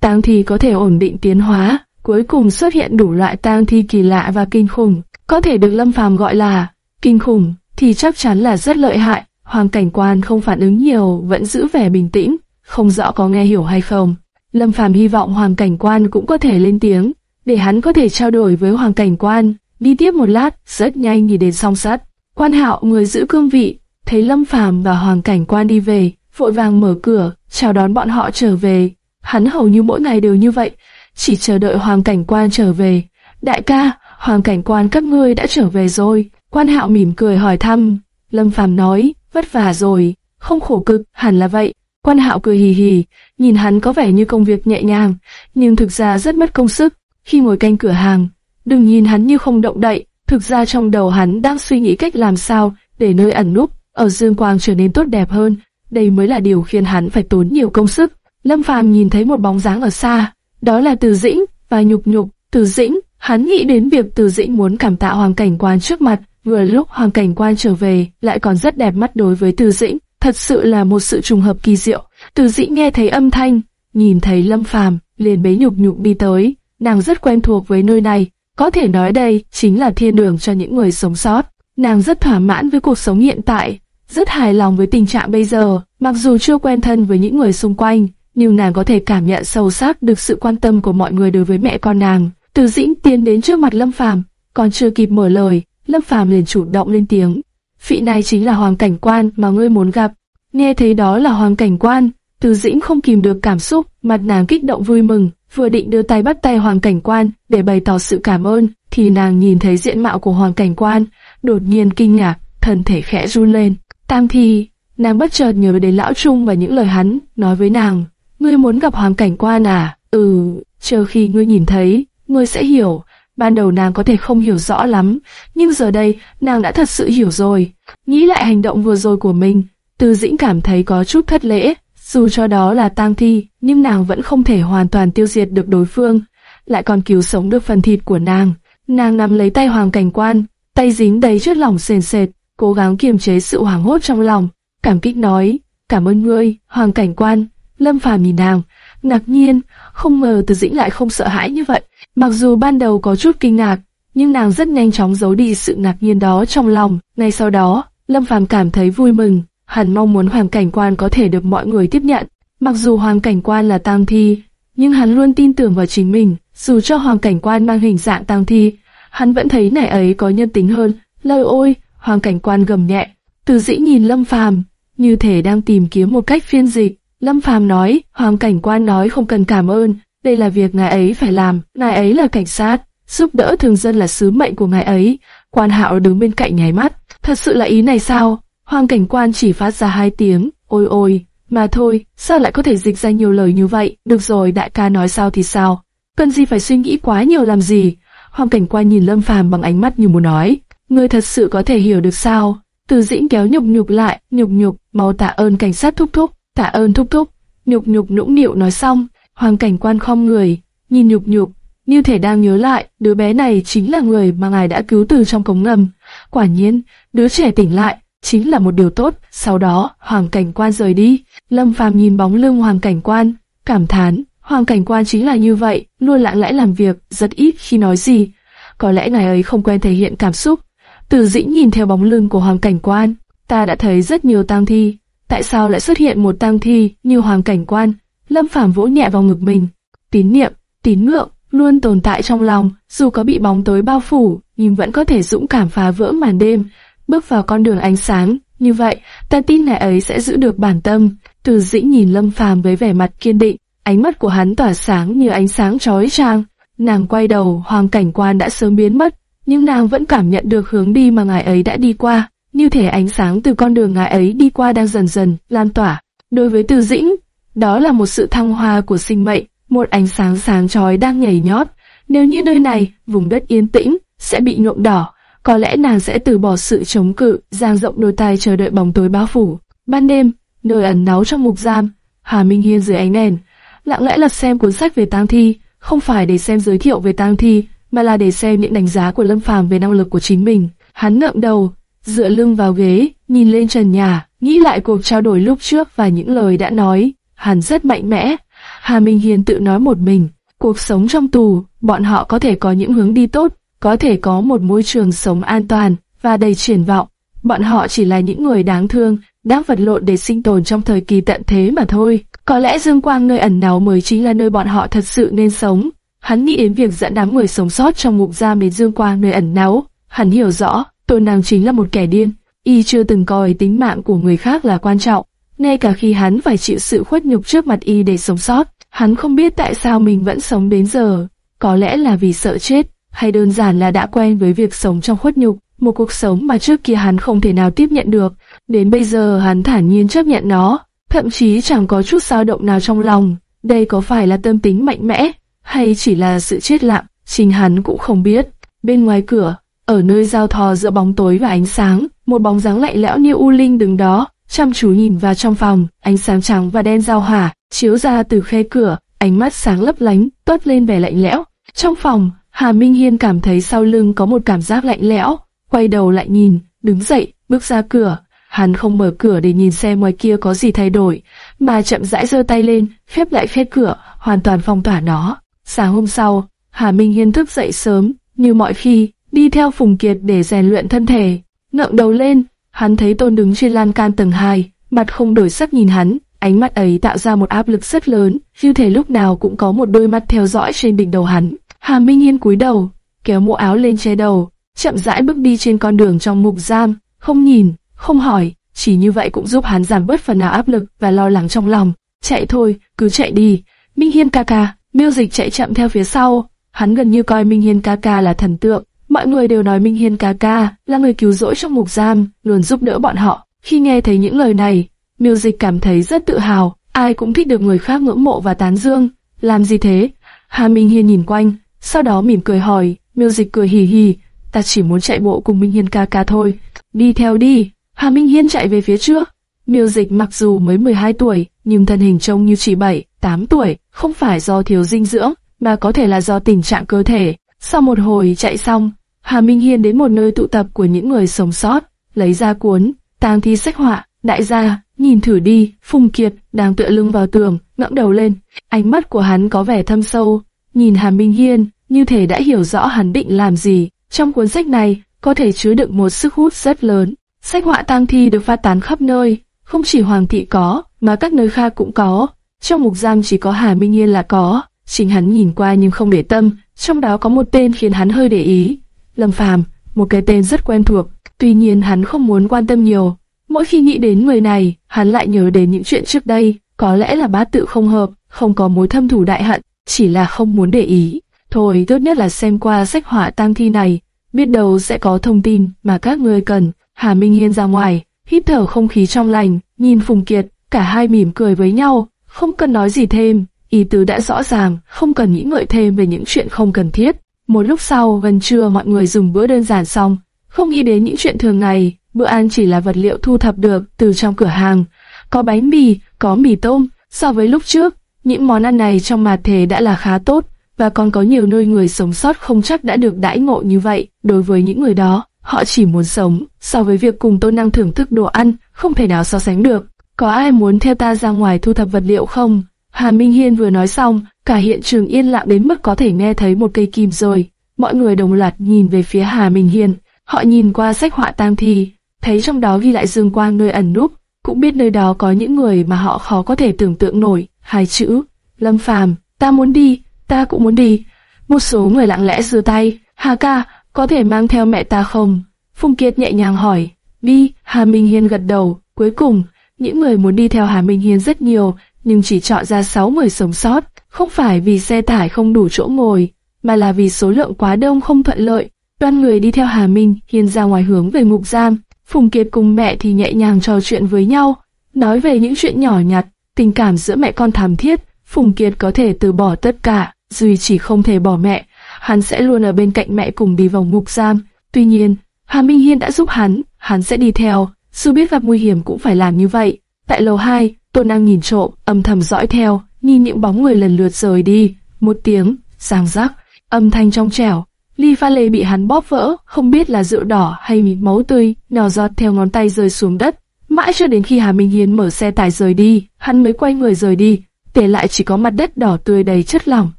tang thi có thể ổn định tiến hóa, cuối cùng xuất hiện đủ loại tang thi kỳ lạ và kinh khủng, có thể được Lâm Phàm gọi là kinh khủng, thì chắc chắn là rất lợi hại. Hoàng cảnh quan không phản ứng nhiều, vẫn giữ vẻ bình tĩnh, không rõ có nghe hiểu hay không. Lâm Phàm hy vọng Hoàng cảnh quan cũng có thể lên tiếng, để hắn có thể trao đổi với Hoàng cảnh quan. Đi tiếp một lát, rất nhanh nghỉ đến song sắt. Quan Hạo người giữ cương vị, thấy Lâm Phàm và Hoàng cảnh quan đi về, vội vàng mở cửa, chào đón bọn họ trở về. Hắn hầu như mỗi ngày đều như vậy, chỉ chờ đợi hoàng cảnh quan trở về. Đại ca, hoàng cảnh quan các ngươi đã trở về rồi. Quan hạo mỉm cười hỏi thăm. Lâm phàm nói, vất vả rồi, không khổ cực, hẳn là vậy. Quan hạo cười hì hì, nhìn hắn có vẻ như công việc nhẹ nhàng, nhưng thực ra rất mất công sức. Khi ngồi canh cửa hàng, đừng nhìn hắn như không động đậy, thực ra trong đầu hắn đang suy nghĩ cách làm sao để nơi ẩn núp ở dương quang trở nên tốt đẹp hơn. Đây mới là điều khiến hắn phải tốn nhiều công sức. Lâm Phàm nhìn thấy một bóng dáng ở xa, đó là Từ Dĩnh và nhục nhục. Từ Dĩnh, hắn nghĩ đến việc Từ Dĩnh muốn cảm tạ Hoàng Cảnh Quan trước mặt, vừa lúc Hoàng Cảnh Quan trở về, lại còn rất đẹp mắt đối với Từ Dĩnh, thật sự là một sự trùng hợp kỳ diệu. Từ Dĩnh nghe thấy âm thanh, nhìn thấy Lâm Phàm, liền bế nhục nhục đi tới, nàng rất quen thuộc với nơi này, có thể nói đây chính là thiên đường cho những người sống sót. Nàng rất thỏa mãn với cuộc sống hiện tại, rất hài lòng với tình trạng bây giờ, mặc dù chưa quen thân với những người xung quanh, nhưng nàng có thể cảm nhận sâu sắc được sự quan tâm của mọi người đối với mẹ con nàng. Từ Dĩnh tiến đến trước mặt Lâm Phàm, còn chưa kịp mở lời, Lâm Phàm liền chủ động lên tiếng. Vị này chính là Hoàng Cảnh Quan mà ngươi muốn gặp. Nghe thấy đó là Hoàng Cảnh Quan, Từ Dĩnh không kìm được cảm xúc, mặt nàng kích động vui mừng, vừa định đưa tay bắt tay Hoàng Cảnh Quan để bày tỏ sự cảm ơn, thì nàng nhìn thấy diện mạo của Hoàng Cảnh Quan, đột nhiên kinh ngạc, thân thể khẽ run lên. Tam Thi, nàng bất chợt nhớ đến lão Trung và những lời hắn nói với nàng. ngươi muốn gặp hoàng cảnh quan à? Ừ, chờ khi ngươi nhìn thấy, ngươi sẽ hiểu. Ban đầu nàng có thể không hiểu rõ lắm, nhưng giờ đây nàng đã thật sự hiểu rồi. Nghĩ lại hành động vừa rồi của mình, Từ Dĩnh cảm thấy có chút thất lễ. Dù cho đó là tang thi, nhưng nàng vẫn không thể hoàn toàn tiêu diệt được đối phương, lại còn cứu sống được phần thịt của nàng. Nàng nắm lấy tay Hoàng Cảnh Quan, tay dính đầy chất lỏng sền sệt, cố gắng kiềm chế sự hoảng hốt trong lòng. Cảm kích nói, cảm ơn ngươi, Hoàng Cảnh Quan. Lâm Phàm nhìn nàng, ngạc nhiên, không ngờ Từ Dĩnh lại không sợ hãi như vậy. Mặc dù ban đầu có chút kinh ngạc, nhưng nàng rất nhanh chóng giấu đi sự ngạc nhiên đó trong lòng. Ngay sau đó, Lâm Phàm cảm thấy vui mừng, hắn mong muốn Hoàng Cảnh Quan có thể được mọi người tiếp nhận. Mặc dù Hoàng Cảnh Quan là tang thi, nhưng hắn luôn tin tưởng vào chính mình. Dù cho Hoàng Cảnh Quan mang hình dạng tang thi, hắn vẫn thấy nẻ ấy có nhân tính hơn. Lời ôi, Hoàng Cảnh Quan gầm nhẹ. Từ dĩ nhìn Lâm Phàm, như thể đang tìm kiếm một cách phiên dịch. Lâm Phàm nói, Hoàng Cảnh Quan nói không cần cảm ơn, đây là việc ngài ấy phải làm, ngài ấy là cảnh sát, giúp đỡ thường dân là sứ mệnh của ngài ấy. Quan Hạo đứng bên cạnh nháy mắt, thật sự là ý này sao? Hoàng Cảnh Quan chỉ phát ra hai tiếng, ôi ôi, mà thôi, sao lại có thể dịch ra nhiều lời như vậy? Được rồi, đại ca nói sao thì sao? Cần gì phải suy nghĩ quá nhiều làm gì? Hoàng Cảnh Quan nhìn Lâm Phàm bằng ánh mắt như muốn nói, ngươi thật sự có thể hiểu được sao? Từ Dĩnh kéo nhục nhục lại, nhục nhục, mau tạ ơn cảnh sát thúc thúc, tạ ơn thúc thúc. Nhục nhục nũng nịu nói xong, Hoàng Cảnh Quan khom người, nhìn nhục nhục, như thể đang nhớ lại, đứa bé này chính là người mà ngài đã cứu từ trong cống ngầm. Quả nhiên, đứa trẻ tỉnh lại, chính là một điều tốt. Sau đó, Hoàng Cảnh Quan rời đi. Lâm Phàm nhìn bóng lưng Hoàng Cảnh Quan, cảm thán, Hoàng Cảnh Quan chính là như vậy, luôn lặng lẽ làm việc, rất ít khi nói gì. Có lẽ ngài ấy không quen thể hiện cảm xúc. Từ Dĩnh nhìn theo bóng lưng của Hoàng Cảnh Quan, ta đã thấy rất nhiều tang thi, tại sao lại xuất hiện một tang thi như Hoàng Cảnh Quan? Lâm Phàm vỗ nhẹ vào ngực mình. Tín niệm, tín ngưỡng luôn tồn tại trong lòng, dù có bị bóng tối bao phủ, nhưng vẫn có thể dũng cảm phá vỡ màn đêm, bước vào con đường ánh sáng. Như vậy, ta tin ngài ấy sẽ giữ được bản tâm. Từ dĩ nhìn Lâm Phàm với vẻ mặt kiên định, ánh mắt của hắn tỏa sáng như ánh sáng chói chang. Nàng quay đầu, hoàng cảnh quan đã sớm biến mất, nhưng nàng vẫn cảm nhận được hướng đi mà ngài ấy đã đi qua, như thể ánh sáng từ con đường ngài ấy đi qua đang dần dần lan tỏa. Đối với Từ Dĩnh, đó là một sự thăng hoa của sinh mệnh, một ánh sáng sáng chói đang nhảy nhót. Nếu như nơi này, vùng đất yên tĩnh, sẽ bị nhuộm đỏ, có lẽ nàng sẽ từ bỏ sự chống cự, dang rộng đôi tay chờ đợi bóng tối bao phủ. Ban đêm, nơi ẩn náu trong mục giam, Hà Minh Hiên dưới ánh đèn, lặng lẽ lật xem cuốn sách về tang thi, không phải để xem giới thiệu về tang thi, mà là để xem những đánh giá của Lâm Phàm về năng lực của chính mình. Hắn ngậm đầu, dựa lưng vào ghế, nhìn lên trần nhà, nghĩ lại cuộc trao đổi lúc trước và những lời đã nói. Hắn rất mạnh mẽ. Hà Minh hiền tự nói một mình, cuộc sống trong tù, bọn họ có thể có những hướng đi tốt, có thể có một môi trường sống an toàn và đầy triển vọng. Bọn họ chỉ là những người đáng thương, đang vật lộn để sinh tồn trong thời kỳ tận thế mà thôi. Có lẽ Dương Quang nơi ẩn náu mới chính là nơi bọn họ thật sự nên sống. Hắn nghĩ đến việc dẫn đám người sống sót trong ngục giam đến Dương Quang nơi ẩn náu. Hắn hiểu rõ, Tôn Nàng chính là một kẻ điên. Y chưa từng coi tính mạng của người khác là quan trọng. Ngay cả khi hắn phải chịu sự khuất nhục trước mặt Y để sống sót, hắn không biết tại sao mình vẫn sống đến giờ. Có lẽ là vì sợ chết, hay đơn giản là đã quen với việc sống trong khuất nhục, một cuộc sống mà trước kia hắn không thể nào tiếp nhận được. Đến bây giờ hắn thản nhiên chấp nhận nó, thậm chí chẳng có chút dao động nào trong lòng. Đây có phải là tâm tính mạnh mẽ, hay chỉ là sự chết lặng, chính hắn cũng không biết. Bên ngoài cửa, ở nơi giao thò giữa bóng tối và ánh sáng, một bóng dáng lạnh lẽo như u linh đứng đó, chăm chú nhìn vào trong phòng, ánh sáng trắng và đen giao hòa, chiếu ra từ khe cửa, ánh mắt sáng lấp lánh, toát lên vẻ lạnh lẽo. Trong phòng, Hà Minh Hiên cảm thấy sau lưng có một cảm giác lạnh lẽo, quay đầu lại nhìn, đứng dậy, bước ra cửa. Hắn không mở cửa để nhìn xem ngoài kia có gì thay đổi, mà chậm rãi giơ tay lên, khép lại phết cửa, hoàn toàn phong tỏa nó. Sáng hôm sau, Hà Minh Hiên thức dậy sớm, như mọi khi, đi theo Phùng Kiệt để rèn luyện thân thể. Ngượng đầu lên, hắn thấy Tôn đứng trên lan can tầng 2, mặt không đổi sắc nhìn hắn, ánh mắt ấy tạo ra một áp lực rất lớn, như thể lúc nào cũng có một đôi mắt theo dõi trên đỉnh đầu hắn. Hà Minh Hiên cúi đầu, kéo mũ áo lên che đầu, chậm rãi bước đi trên con đường trong mục giam, không nhìn, không hỏi, chỉ như vậy cũng giúp hắn giảm bớt phần nào áp lực và lo lắng trong lòng. Chạy thôi, cứ chạy đi. Minh Hiên ca ca, miêu dịch chạy chậm theo phía sau, hắn gần như coi Minh Hiên ca ca là thần tượng. Mọi người đều nói Minh Hiên ca ca là người cứu rỗi trong mục giam, luôn giúp đỡ bọn họ. Khi nghe thấy những lời này, miêu dịch cảm thấy rất tự hào, ai cũng thích được người khác ngưỡng mộ và tán dương. Làm gì thế? Hà Minh Hiên nhìn quanh, sau đó mỉm cười hỏi, miêu dịch cười hì hì, ta chỉ muốn chạy bộ cùng Minh Hiên ca ca thôi. Đi theo đi. Hà Minh Hiên chạy về phía trước. Miêu dịch mặc dù mới 12 tuổi, nhưng thân hình trông như chỉ 7, 8 tuổi, không phải do thiếu dinh dưỡng, mà có thể là do tình trạng cơ thể. Sau một hồi chạy xong, Hà Minh Hiên đến một nơi tụ tập của những người sống sót, lấy ra cuốn, tang thi sách họa, đại gia, nhìn thử đi, Phùng Kiệt đang tựa lưng vào tường, ngẩng đầu lên, ánh mắt của hắn có vẻ thâm sâu, nhìn Hà Minh Hiên, như thể đã hiểu rõ hắn định làm gì. Trong cuốn sách này, có thể chứa đựng một sức hút rất lớn. Sách họa tang thi được phát tán khắp nơi, không chỉ Hoàng thị có, mà các nơi khác cũng có. Trong mục giam chỉ có Hà Minh Hiên là có. Chính hắn nhìn qua nhưng không để tâm, trong đó có một tên khiến hắn hơi để ý. Lâm Phàm, một cái tên rất quen thuộc, tuy nhiên hắn không muốn quan tâm nhiều. Mỗi khi nghĩ đến người này, hắn lại nhớ đến những chuyện trước đây, có lẽ là bát tự không hợp, không có mối thâm thù đại hận, chỉ là không muốn để ý. Thôi tốt nhất là xem qua sách họa tang thi này, biết đâu sẽ có thông tin mà các người cần. Hà Minh Hiên ra ngoài, hít thở không khí trong lành, nhìn Phùng Kiệt, cả hai mỉm cười với nhau, không cần nói gì thêm, ý tứ đã rõ ràng, không cần nghĩ ngợi thêm về những chuyện không cần thiết. Một lúc sau, gần trưa mọi người dùng bữa đơn giản xong, không nghĩ đến những chuyện thường ngày, bữa ăn chỉ là vật liệu thu thập được từ trong cửa hàng. Có bánh mì, có mì tôm, so với lúc trước, những món ăn này trong mà thế đã là khá tốt, và còn có nhiều nơi người sống sót không chắc đã được đãi ngộ như vậy. Đối với những người đó, họ chỉ muốn sống, so với việc cùng tôn năng thưởng thức đồ ăn, không thể nào so sánh được. Có ai muốn theo ta ra ngoài thu thập vật liệu không? Hà Minh Hiên vừa nói xong, cả hiện trường yên lặng đến mức có thể nghe thấy một cây kim rồi. Mọi người đồng loạt nhìn về phía Hà Minh Hiên. Họ nhìn qua sách họa tang thi, thấy trong đó ghi lại dương quang nơi ẩn núp, cũng biết nơi đó có những người mà họ khó có thể tưởng tượng nổi. Hai chữ, Lâm Phàm, ta muốn đi, ta cũng muốn đi. Một số người lặng lẽ giơ tay, Hà ca, có thể mang theo mẹ ta không? Phùng Kiệt nhẹ nhàng hỏi, đi, Hà Minh Hiên gật đầu, cuối cùng, những người muốn đi theo Hà Minh Hiên rất nhiều, nhưng chỉ chọn ra 6 người sống sót, không phải vì xe tải không đủ chỗ ngồi, mà là vì số lượng quá đông không thuận lợi. Đoàn người đi theo Hà Minh Hiên ra ngoài hướng về ngục giam, Phùng Kiệt cùng mẹ thì nhẹ nhàng trò chuyện với nhau, nói về những chuyện nhỏ nhặt, tình cảm giữa mẹ con thảm thiết, Phùng Kiệt có thể từ bỏ tất cả, duy chỉ không thể bỏ mẹ, hắn sẽ luôn ở bên cạnh mẹ cùng đi vào ngục giam. Tuy nhiên, Hà Minh Hiên đã giúp hắn, hắn sẽ đi theo, dù biết gặp nguy hiểm cũng phải làm như vậy. Tại lầu 2, Tôn Năng nhìn trộm, âm thầm dõi theo, nhìn những bóng người lần lượt rời đi. Một tiếng, giang rắc, âm thanh trong trẻo. Ly pha lê bị hắn bóp vỡ, không biết là rượu đỏ hay mịt máu tươi, nhỏ giọt theo ngón tay rơi xuống đất. Mãi cho đến khi Hà Minh Hiên mở xe tải rời đi, hắn mới quay người rời đi, để lại chỉ có mặt đất đỏ tươi đầy chất lỏng.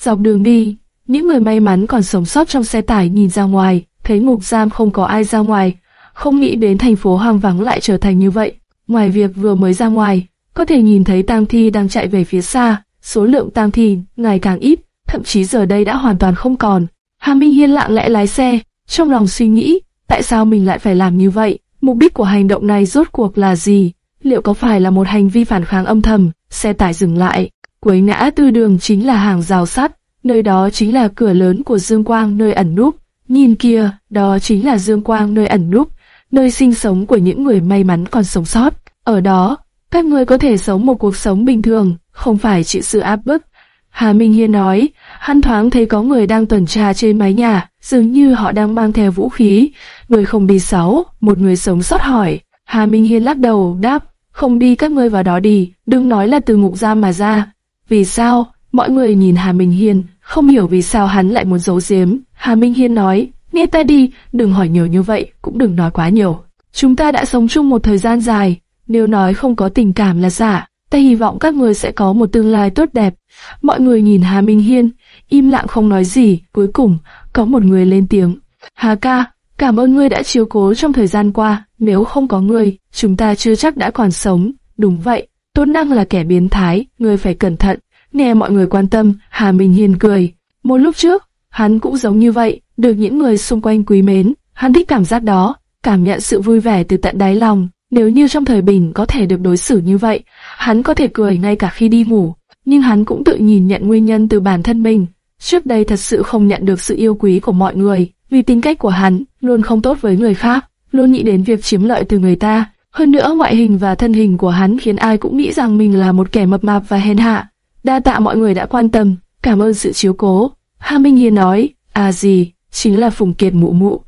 Dọc đường đi, những người may mắn còn sống sót trong xe tải nhìn ra ngoài, thấy ngục giam không có ai ra ngoài, không nghĩ đến thành phố hoang vắng lại trở thành như vậy. Ngoài việc vừa mới ra ngoài, có thể nhìn thấy tang thi đang chạy về phía xa, số lượng tang thi ngày càng ít, thậm chí giờ đây đã hoàn toàn không còn. Hà Minh Hiên lặng lẽ lái xe, trong lòng suy nghĩ, tại sao mình lại phải làm như vậy? Mục đích của hành động này rốt cuộc là gì? Liệu có phải là một hành vi phản kháng âm thầm? Xe tải dừng lại, cuối ngã tư đường chính là hàng rào sắt, nơi đó chính là cửa lớn của Dương Quang nơi ẩn núp. Nhìn kia, đó chính là Dương Quang nơi ẩn núp, nơi sinh sống của những người may mắn còn sống sót. Ở đó, các người có thể sống một cuộc sống bình thường, không phải chịu sự áp bức. Hà Minh Hiên nói, hắn thoáng thấy có người đang tuần tra trên mái nhà, dường như họ đang mang theo vũ khí. Người không đi sáu, một người sống sót hỏi. Hà Minh Hiên lắc đầu, đáp, không đi các ngươi vào đó đi, đừng nói là từ ngục giam mà ra. Vì sao? Mọi người nhìn Hà Minh Hiên, không hiểu vì sao hắn lại muốn giấu giếm. Hà Minh Hiên nói, nghe ta đi, đừng hỏi nhiều như vậy, cũng đừng nói quá nhiều. Chúng ta đã sống chung một thời gian dài, nếu nói không có tình cảm là giả, ta hy vọng các người sẽ có một tương lai tốt đẹp. Mọi người nhìn Hà Minh Hiên, im lặng không nói gì, cuối cùng, có một người lên tiếng. Hà ca, cảm ơn ngươi đã chiếu cố trong thời gian qua, nếu không có ngươi, chúng ta chưa chắc đã còn sống. Đúng vậy, Tôn Năng là kẻ biến thái, ngươi phải cẩn thận. Nghe mọi người quan tâm, Hà Minh Hiên cười. Một lúc trước, hắn cũng giống như vậy, được những người xung quanh quý mến. Hắn thích cảm giác đó, cảm nhận sự vui vẻ từ tận đáy lòng. Nếu như trong thời bình có thể được đối xử như vậy, hắn có thể cười ngay cả khi đi ngủ. Nhưng hắn cũng tự nhìn nhận nguyên nhân từ bản thân mình. Trước đây thật sự không nhận được sự yêu quý của mọi người, vì tính cách của hắn luôn không tốt với người khác, luôn nghĩ đến việc chiếm lợi từ người ta. Hơn nữa ngoại hình và thân hình của hắn khiến ai cũng nghĩ rằng mình là một kẻ mập mạp và hèn hạ. Đa tạ mọi người đã quan tâm, cảm ơn sự chiếu cố. Hà Minh Hiên nói, à gì, chính là Phùng Kiệt mụ mụ.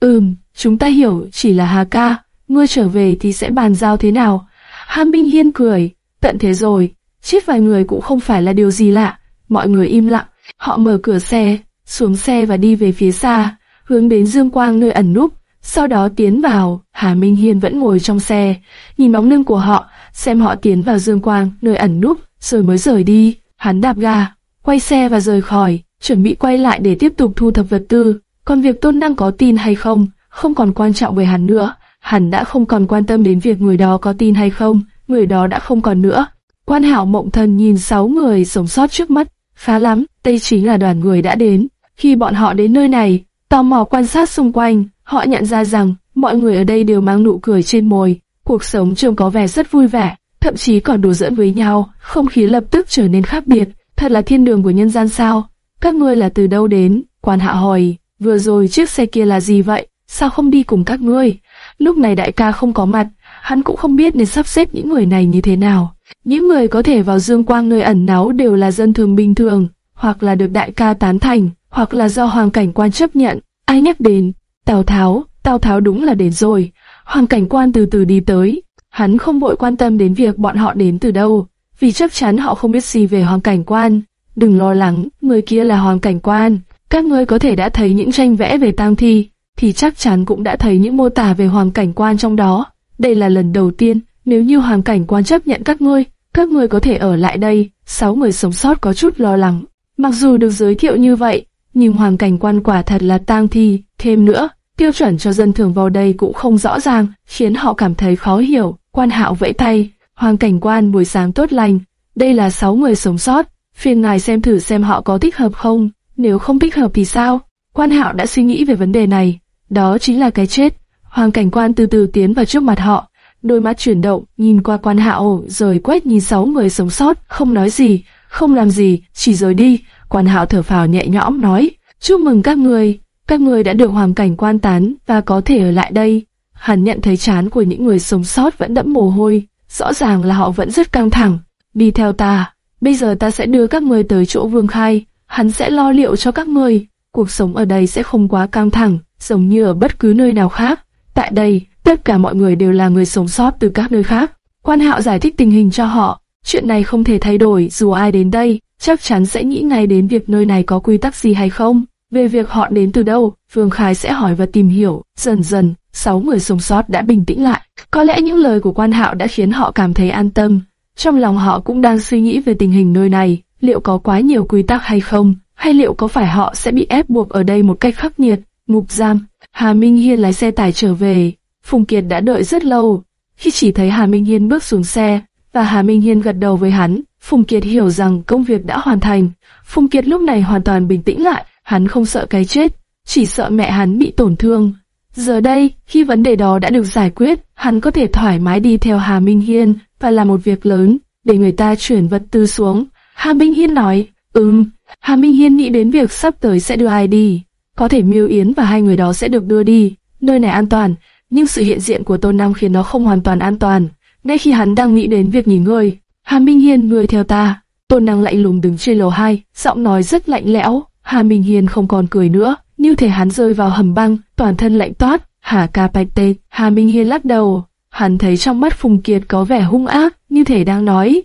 Ừm, chúng ta hiểu, chỉ là Hà ca, ngươi trở về thì sẽ bàn giao thế nào? ham Minh Hiên cười, tận thế rồi, chết vài người cũng không phải là điều gì lạ. Mọi người im lặng, họ mở cửa xe, xuống xe và đi về phía xa, hướng đến Dương Quang nơi ẩn núp. Sau đó tiến vào, Hà Minh Hiên vẫn ngồi trong xe, nhìn bóng lưng của họ, xem họ tiến vào Dương Quang nơi ẩn núp, rồi mới rời đi. Hắn đạp ga, quay xe và rời khỏi, chuẩn bị quay lại để tiếp tục thu thập vật tư. Còn việc Tôn Năng có tin hay không, không còn quan trọng với hắn nữa. Hắn đã không còn quan tâm đến việc người đó có tin hay không, người đó đã không còn nữa. Quan hảo mộng thần nhìn sáu người sống sót trước mắt, khá lắm, đây chính là đoàn người đã đến. Khi bọn họ đến nơi này, tò mò quan sát xung quanh, họ nhận ra rằng mọi người ở đây đều mang nụ cười trên môi, cuộc sống trông có vẻ rất vui vẻ, thậm chí còn đùa giỡn với nhau, không khí lập tức trở nên khác biệt. Thật là thiên đường của nhân gian sao? Các ngươi là từ đâu đến? Quan hạ hỏi, vừa rồi chiếc xe kia là gì vậy? Sao không đi cùng các ngươi? Lúc này đại ca không có mặt, hắn cũng không biết nên sắp xếp những người này như thế nào. Những người có thể vào dương quang nơi ẩn náu đều là dân thường bình thường, hoặc là được đại ca tán thành, hoặc là do hoàng cảnh quan chấp nhận. Ai nhắc đến, Tào Tháo, Tào Tháo đúng là đến rồi. Hoàng cảnh quan từ từ đi tới, hắn không vội quan tâm đến việc bọn họ đến từ đâu, vì chắc chắn họ không biết gì về hoàng cảnh quan. Đừng lo lắng, người kia là hoàng cảnh quan. Các ngươi có thể đã thấy những tranh vẽ về tang thi, thì chắc chắn cũng đã thấy những mô tả về hoàng cảnh quan trong đó. Đây là lần đầu tiên, nếu như hoàng cảnh quan chấp nhận các ngươi, các ngươi có thể ở lại đây. Sáu người sống sót có chút lo lắng. Mặc dù được giới thiệu như vậy, nhưng hoàng cảnh quan quả thật là tang thi. Thêm nữa, tiêu chuẩn cho dân thường vào đây cũng không rõ ràng, khiến họ cảm thấy khó hiểu. Quan hạo vẫy tay, hoàng cảnh quan buổi sáng tốt lành. Đây là sáu người sống sót, phiền ngài xem thử xem họ có thích hợp không. Nếu không thích hợp thì sao? Quan hạo đã suy nghĩ về vấn đề này. Đó chính là cái chết. Hoàng cảnh quan từ từ tiến vào trước mặt họ, đôi mắt chuyển động, nhìn qua quan hạo, rồi quét nhìn sáu người sống sót, không nói gì, không làm gì, chỉ rời đi. Quan hạo thở phào nhẹ nhõm nói, chúc mừng các người, các người đã được hoàng cảnh quan tán và có thể ở lại đây. Hắn nhận thấy chán của những người sống sót vẫn đẫm mồ hôi, rõ ràng là họ vẫn rất căng thẳng. Đi theo ta, bây giờ ta sẽ đưa các người tới chỗ vương khai, hắn sẽ lo liệu cho các người. Cuộc sống ở đây sẽ không quá căng thẳng, giống như ở bất cứ nơi nào khác. Tại đây, tất cả mọi người đều là người sống sót từ các nơi khác. Quan hạo giải thích tình hình cho họ, chuyện này không thể thay đổi dù ai đến đây, chắc chắn sẽ nghĩ ngay đến việc nơi này có quy tắc gì hay không. Về việc họ đến từ đâu, Vương Khai sẽ hỏi và tìm hiểu. Dần dần, sáu người sống sót đã bình tĩnh lại. Có lẽ những lời của quan hạo đã khiến họ cảm thấy an tâm. Trong lòng họ cũng đang suy nghĩ về tình hình nơi này, liệu có quá nhiều quy tắc hay không, hay liệu có phải họ sẽ bị ép buộc ở đây một cách khắc nghiệt. Ngục giam, Hà Minh Hiên lái xe tải trở về. Phùng Kiệt đã đợi rất lâu. Khi chỉ thấy Hà Minh Hiên bước xuống xe, và Hà Minh Hiên gật đầu với hắn, Phùng Kiệt hiểu rằng công việc đã hoàn thành. Phùng Kiệt lúc này hoàn toàn bình tĩnh lại, hắn không sợ cái chết, chỉ sợ mẹ hắn bị tổn thương. Giờ đây, khi vấn đề đó đã được giải quyết, hắn có thể thoải mái đi theo Hà Minh Hiên và làm một việc lớn, để người ta chuyển vật tư xuống. Hà Minh Hiên nói, ừm, Hà Minh Hiên nghĩ đến việc sắp tới sẽ đưa ai đi. Có thể Miêu Yến và hai người đó sẽ được đưa đi, nơi này an toàn, nhưng sự hiện diện của Tôn Nam khiến nó không hoàn toàn an toàn. Ngay khi hắn đang nghĩ đến việc nghỉ ngơi, Hà Minh Hiên người theo ta. Tôn Năng lạnh lùng đứng trên lầu 2, giọng nói rất lạnh lẽo. Hà Minh Hiên không còn cười nữa, như thể hắn rơi vào hầm băng, toàn thân lạnh toát. Hà ca bạch tê, Hà Minh Hiên lắc đầu. Hắn thấy trong mắt Phùng Kiệt có vẻ hung ác, như thể đang nói.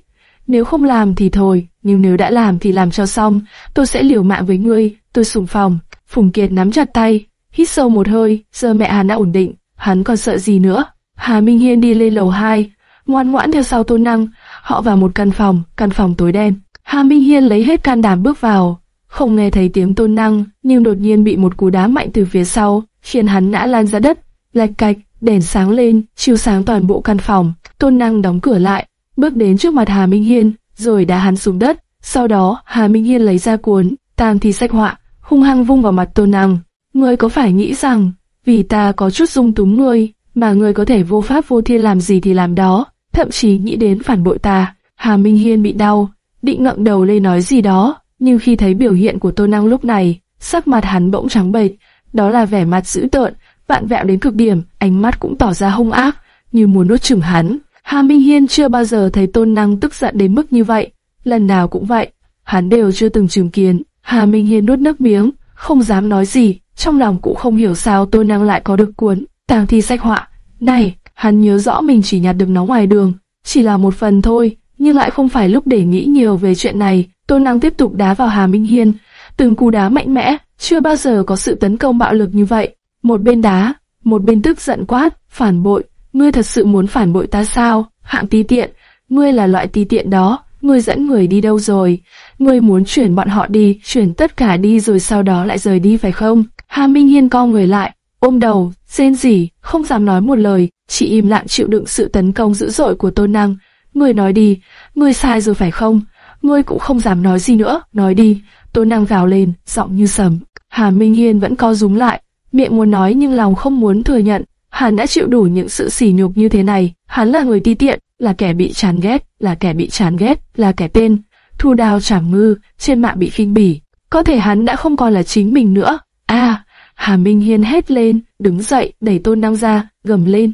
Nếu không làm thì thôi, nhưng nếu đã làm thì làm cho xong, tôi sẽ liều mạng với ngươi, tôi sùng phòng. Phùng Kiệt nắm chặt tay, hít sâu một hơi, giờ mẹ hắn đã ổn định, hắn còn sợ gì nữa. Hà Minh Hiên đi lên lầu 2, ngoan ngoãn theo sau Tôn Năng, họ vào một căn phòng, căn phòng tối đen. Hà Minh Hiên lấy hết can đảm bước vào, không nghe thấy tiếng Tôn Năng, nhưng đột nhiên bị một cú đá mạnh từ phía sau, khiến hắn ngã lan ra đất, lạch cạch, đèn sáng lên, chiếu sáng toàn bộ căn phòng. Tôn Năng đóng cửa lại, bước đến trước mặt Hà Minh Hiên, rồi đá hắn xuống đất. Sau đó, Hà Minh Hiên lấy ra cuốn tam thi sách họa, hung hăng vung vào mặt Tôn Năng. Ngươi có phải nghĩ rằng, vì ta có chút dung túng ngươi, mà ngươi có thể vô pháp vô thiên làm gì thì làm đó, thậm chí nghĩ đến phản bội ta. Hà Minh Hiên bị đau, định ngẩng đầu lên nói gì đó, nhưng khi thấy biểu hiện của Tôn Năng lúc này, sắc mặt hắn bỗng trắng bệch, đó là vẻ mặt dữ tợn, vạn vẹo đến cực điểm, ánh mắt cũng tỏ ra hung ác. như muốn nuốt chửng hắn. Hà Minh Hiên chưa bao giờ thấy Tôn Năng tức giận đến mức như vậy, lần nào cũng vậy, hắn đều chưa từng chứng kiến. Hà Minh Hiên nuốt nước miếng, không dám nói gì, trong lòng cũng không hiểu sao Tôn Năng lại có được cuốn tàng thi sách họa. Này, hắn nhớ rõ mình chỉ nhặt được nó ngoài đường, chỉ là một phần thôi, nhưng lại không phải lúc để nghĩ nhiều về chuyện này. Tôn Năng tiếp tục đá vào Hà Minh Hiên, từng cú đá mạnh mẽ, chưa bao giờ có sự tấn công bạo lực như vậy. Một bên đá, một bên tức giận quát, phản bội, ngươi thật sự muốn phản bội ta sao? Hạng ti tiện, ngươi là loại ti tiện đó, ngươi dẫn người đi đâu rồi? Ngươi muốn chuyển bọn họ đi, chuyển tất cả đi rồi sau đó lại rời đi phải không? Hà Minh Hiên co người lại, ôm đầu, rên rỉ, không dám nói một lời, chỉ im lặng chịu đựng sự tấn công dữ dội của Tôn Năng. Ngươi nói đi, ngươi sai rồi phải không? Ngươi cũng không dám nói gì nữa, nói đi. Tôn Năng gào lên, giọng như sầm. Hà Minh Hiên vẫn co rúm lại, miệng muốn nói nhưng lòng không muốn thừa nhận. Hắn đã chịu đủ những sự sỉ nhục như thế này, hắn là người ti tiện, là kẻ bị chán ghét, là kẻ bị chán ghét, là kẻ tên, thu đào trảm ngư, trên mạng bị khinh bỉ. Có thể hắn đã không còn là chính mình nữa. À, Hà Minh Hiên hét lên, đứng dậy, đẩy tôn năng ra, gầm lên.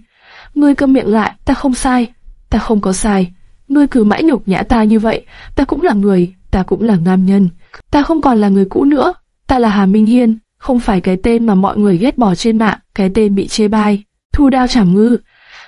Ngươi câm miệng lại, ta không sai, ta không có sai. Ngươi cứ mãi nhục nhã ta như vậy, ta cũng là người, ta cũng là nam nhân. Ta không còn là người cũ nữa, ta là Hà Minh Hiên, không phải cái tên mà mọi người ghét bỏ trên mạng, cái tên bị chê bai. Thu đao chảm ngư,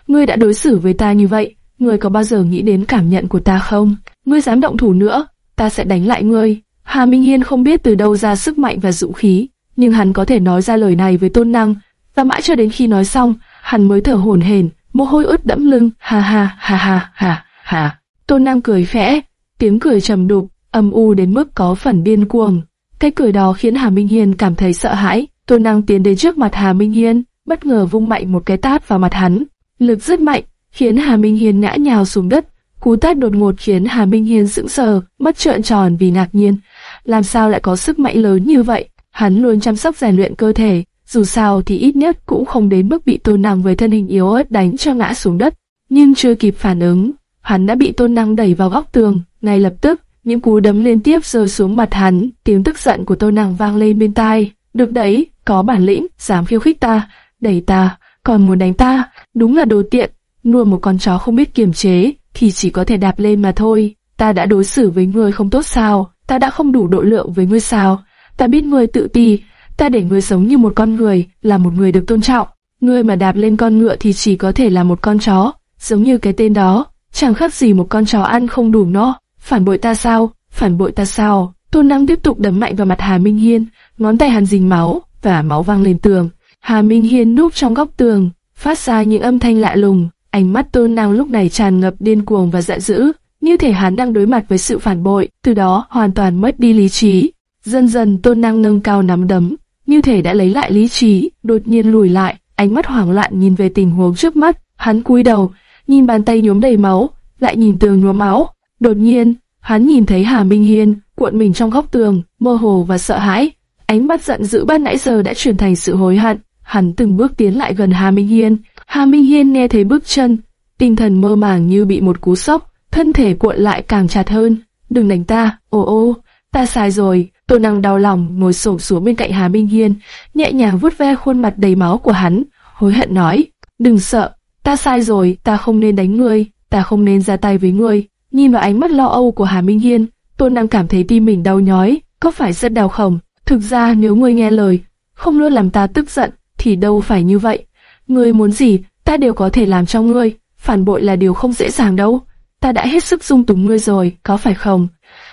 ngươi đã đối xử với ta như vậy, ngươi có bao giờ nghĩ đến cảm nhận của ta không? Ngươi dám động thủ nữa, ta sẽ đánh lại ngươi. Hà Minh Hiên không biết từ đâu ra sức mạnh và dũng khí, nhưng hắn có thể nói ra lời này với tôn năng, và mãi cho đến khi nói xong, hắn mới thở hổn hển, mồ hôi ướt đẫm lưng, ha ha ha ha ha ha. Tôn năng cười khẽ, tiếng cười trầm đục, âm u đến mức có phần điên cuồng. Cái cười đó khiến Hà Minh Hiên cảm thấy sợ hãi. Tôn năng tiến đến trước mặt Hà Minh Hiên, bất ngờ vung mạnh một cái tát vào mặt hắn. Lực rất mạnh, khiến Hà Minh Hiên ngã nhào xuống đất. Cú tát đột ngột khiến Hà Minh Hiên sững sờ, mất trợn tròn vì ngạc nhiên. Làm sao lại có sức mạnh lớn như vậy? Hắn luôn chăm sóc rèn luyện cơ thể, dù sao thì ít nhất cũng không đến mức bị tôn năng với thân hình yếu ớt đánh cho ngã xuống đất. Nhưng chưa kịp phản ứng, hắn đã bị tôn năng đẩy vào góc tường. Ngay lập tức, những cú đấm liên tiếp rơi xuống mặt hắn, tiếng tức giận của tô nàng vang lên bên tai. Được đấy, có bản lĩnh, dám khiêu khích ta, đẩy ta, còn muốn đánh ta, đúng là đồ tiện. Nuôi một con chó không biết kiềm chế, thì chỉ có thể đạp lên mà thôi. Ta đã đối xử với ngươi không tốt sao? Ta đã không đủ độ lượng với ngươi sao? Ta biết ngươi tự ti, ta để ngươi sống như một con người, là một người được tôn trọng. Ngươi mà đạp lên con ngựa thì chỉ có thể là một con chó, giống như cái tên đó, chẳng khác gì một con chó ăn không đủ no. Phản bội ta sao? Phản bội ta sao? Tôn Năng tiếp tục đấm mạnh vào mặt Hà Minh Hiên, ngón tay hắn dính máu, và máu văng lên tường. Hà Minh Hiên núp trong góc tường, phát ra những âm thanh lạ lùng. Ánh mắt Tôn Năng lúc này tràn ngập điên cuồng và giận dữ, như thể hắn đang đối mặt với sự phản bội, từ đó hoàn toàn mất đi lý trí. Dần dần Tôn Năng nâng cao nắm đấm, như thể đã lấy lại lý trí, đột nhiên lùi lại, ánh mắt hoảng loạn nhìn về tình huống trước mắt, hắn cúi đầu, nhìn bàn tay nhuốm đầy máu, lại nhìn tường nhuốm máu. Đột nhiên, hắn nhìn thấy Hà Minh Hiên cuộn mình trong góc tường, mơ hồ và sợ hãi. Ánh mắt giận dữ ban nãy giờ đã chuyển thành sự hối hận. Hắn từng bước tiến lại gần Hà Minh Hiên. Hà Minh Hiên nghe thấy bước chân, tinh thần mơ màng như bị một cú sốc, thân thể cuộn lại càng chặt hơn. Đừng đánh ta, ô ô, ta sai rồi. Tô Năng đau lòng ngồi sụp xuống bên cạnh Hà Minh Hiên, nhẹ nhàng vuốt ve khuôn mặt đầy máu của hắn, hối hận nói: "Đừng sợ, ta sai rồi, ta không nên đánh ngươi, ta không nên ra tay với ngươi." Nhìn vào ánh mắt lo âu của Hà Minh Hiên, Tôn Nam cảm thấy tim mình đau nhói, có phải rất đau không? Thực ra nếu ngươi nghe lời, không luôn làm ta tức giận, thì đâu phải như vậy. Ngươi muốn gì, ta đều có thể làm cho ngươi, phản bội là điều không dễ dàng đâu. Ta đã hết sức dung túng ngươi rồi, có phải không?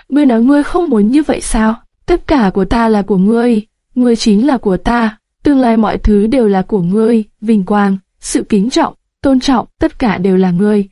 Ngươi nói ngươi không muốn như vậy sao? Tất cả của ta là của ngươi, ngươi chính là của ta, tương lai mọi thứ đều là của ngươi, vinh quang, sự kính trọng, tôn trọng, tất cả đều là ngươi.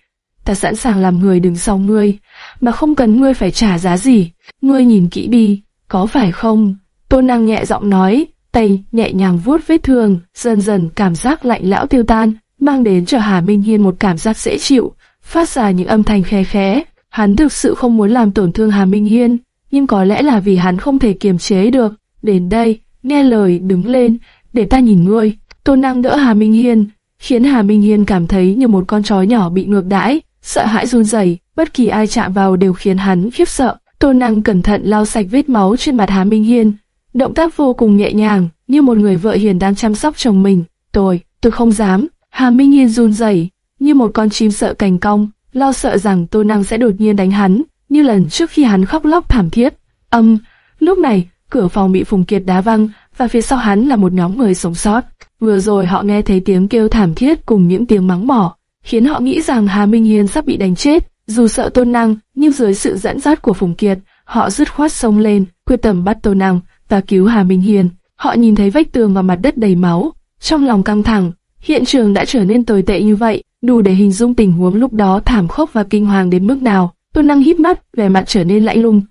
Ta sẵn sàng làm người đứng sau ngươi, mà không cần ngươi phải trả giá gì. Ngươi nhìn kỹ đi, có phải không? Tôn năng nhẹ giọng nói, tay nhẹ nhàng vuốt vết thương, dần dần cảm giác lạnh lão tiêu tan, mang đến cho Hà Minh Hiên một cảm giác dễ chịu, phát ra những âm thanh khe khẽ. Hắn thực sự không muốn làm tổn thương Hà Minh Hiên, nhưng có lẽ là vì hắn không thể kiềm chế được. Đến đây, nghe lời đứng lên, để ta nhìn ngươi. Tôn năng đỡ Hà Minh Hiên, khiến Hà Minh Hiên cảm thấy như một con chó nhỏ bị ngược đãi, sợ hãi run rẩy, bất kỳ ai chạm vào đều khiến hắn khiếp sợ. Tô năng cẩn thận lau sạch vết máu trên mặt Hà Minh Hiên, động tác vô cùng nhẹ nhàng, như một người vợ hiền đang chăm sóc chồng mình. Tôi, tôi không dám. Hà Minh Hiên run rẩy, như một con chim sợ cành cong, lo sợ rằng Tô Năng sẽ đột nhiên đánh hắn, như lần trước khi hắn khóc lóc thảm thiết. Âm, lúc này, cửa phòng bị Phùng Kiệt đá văng, và phía sau hắn là một nhóm người sống sót. Vừa rồi họ nghe thấy tiếng kêu thảm thiết cùng những tiếng mắng mỏ, khiến họ nghĩ rằng Hà Minh Hiên sắp bị đánh chết. Dù sợ Tôn Năng, nhưng dưới sự dẫn dắt của Phùng Kiệt, họ dứt khoát xông lên, quyết tâm bắt Tôn Năng và cứu Hà Minh Hiên. Họ nhìn thấy vách tường và mặt đất đầy máu, trong lòng căng thẳng. Hiện trường đã trở nên tồi tệ như vậy, đủ để hình dung tình huống lúc đó thảm khốc và kinh hoàng đến mức nào. Tôn Năng híp mắt, vẻ mặt trở nên lạnh lùng.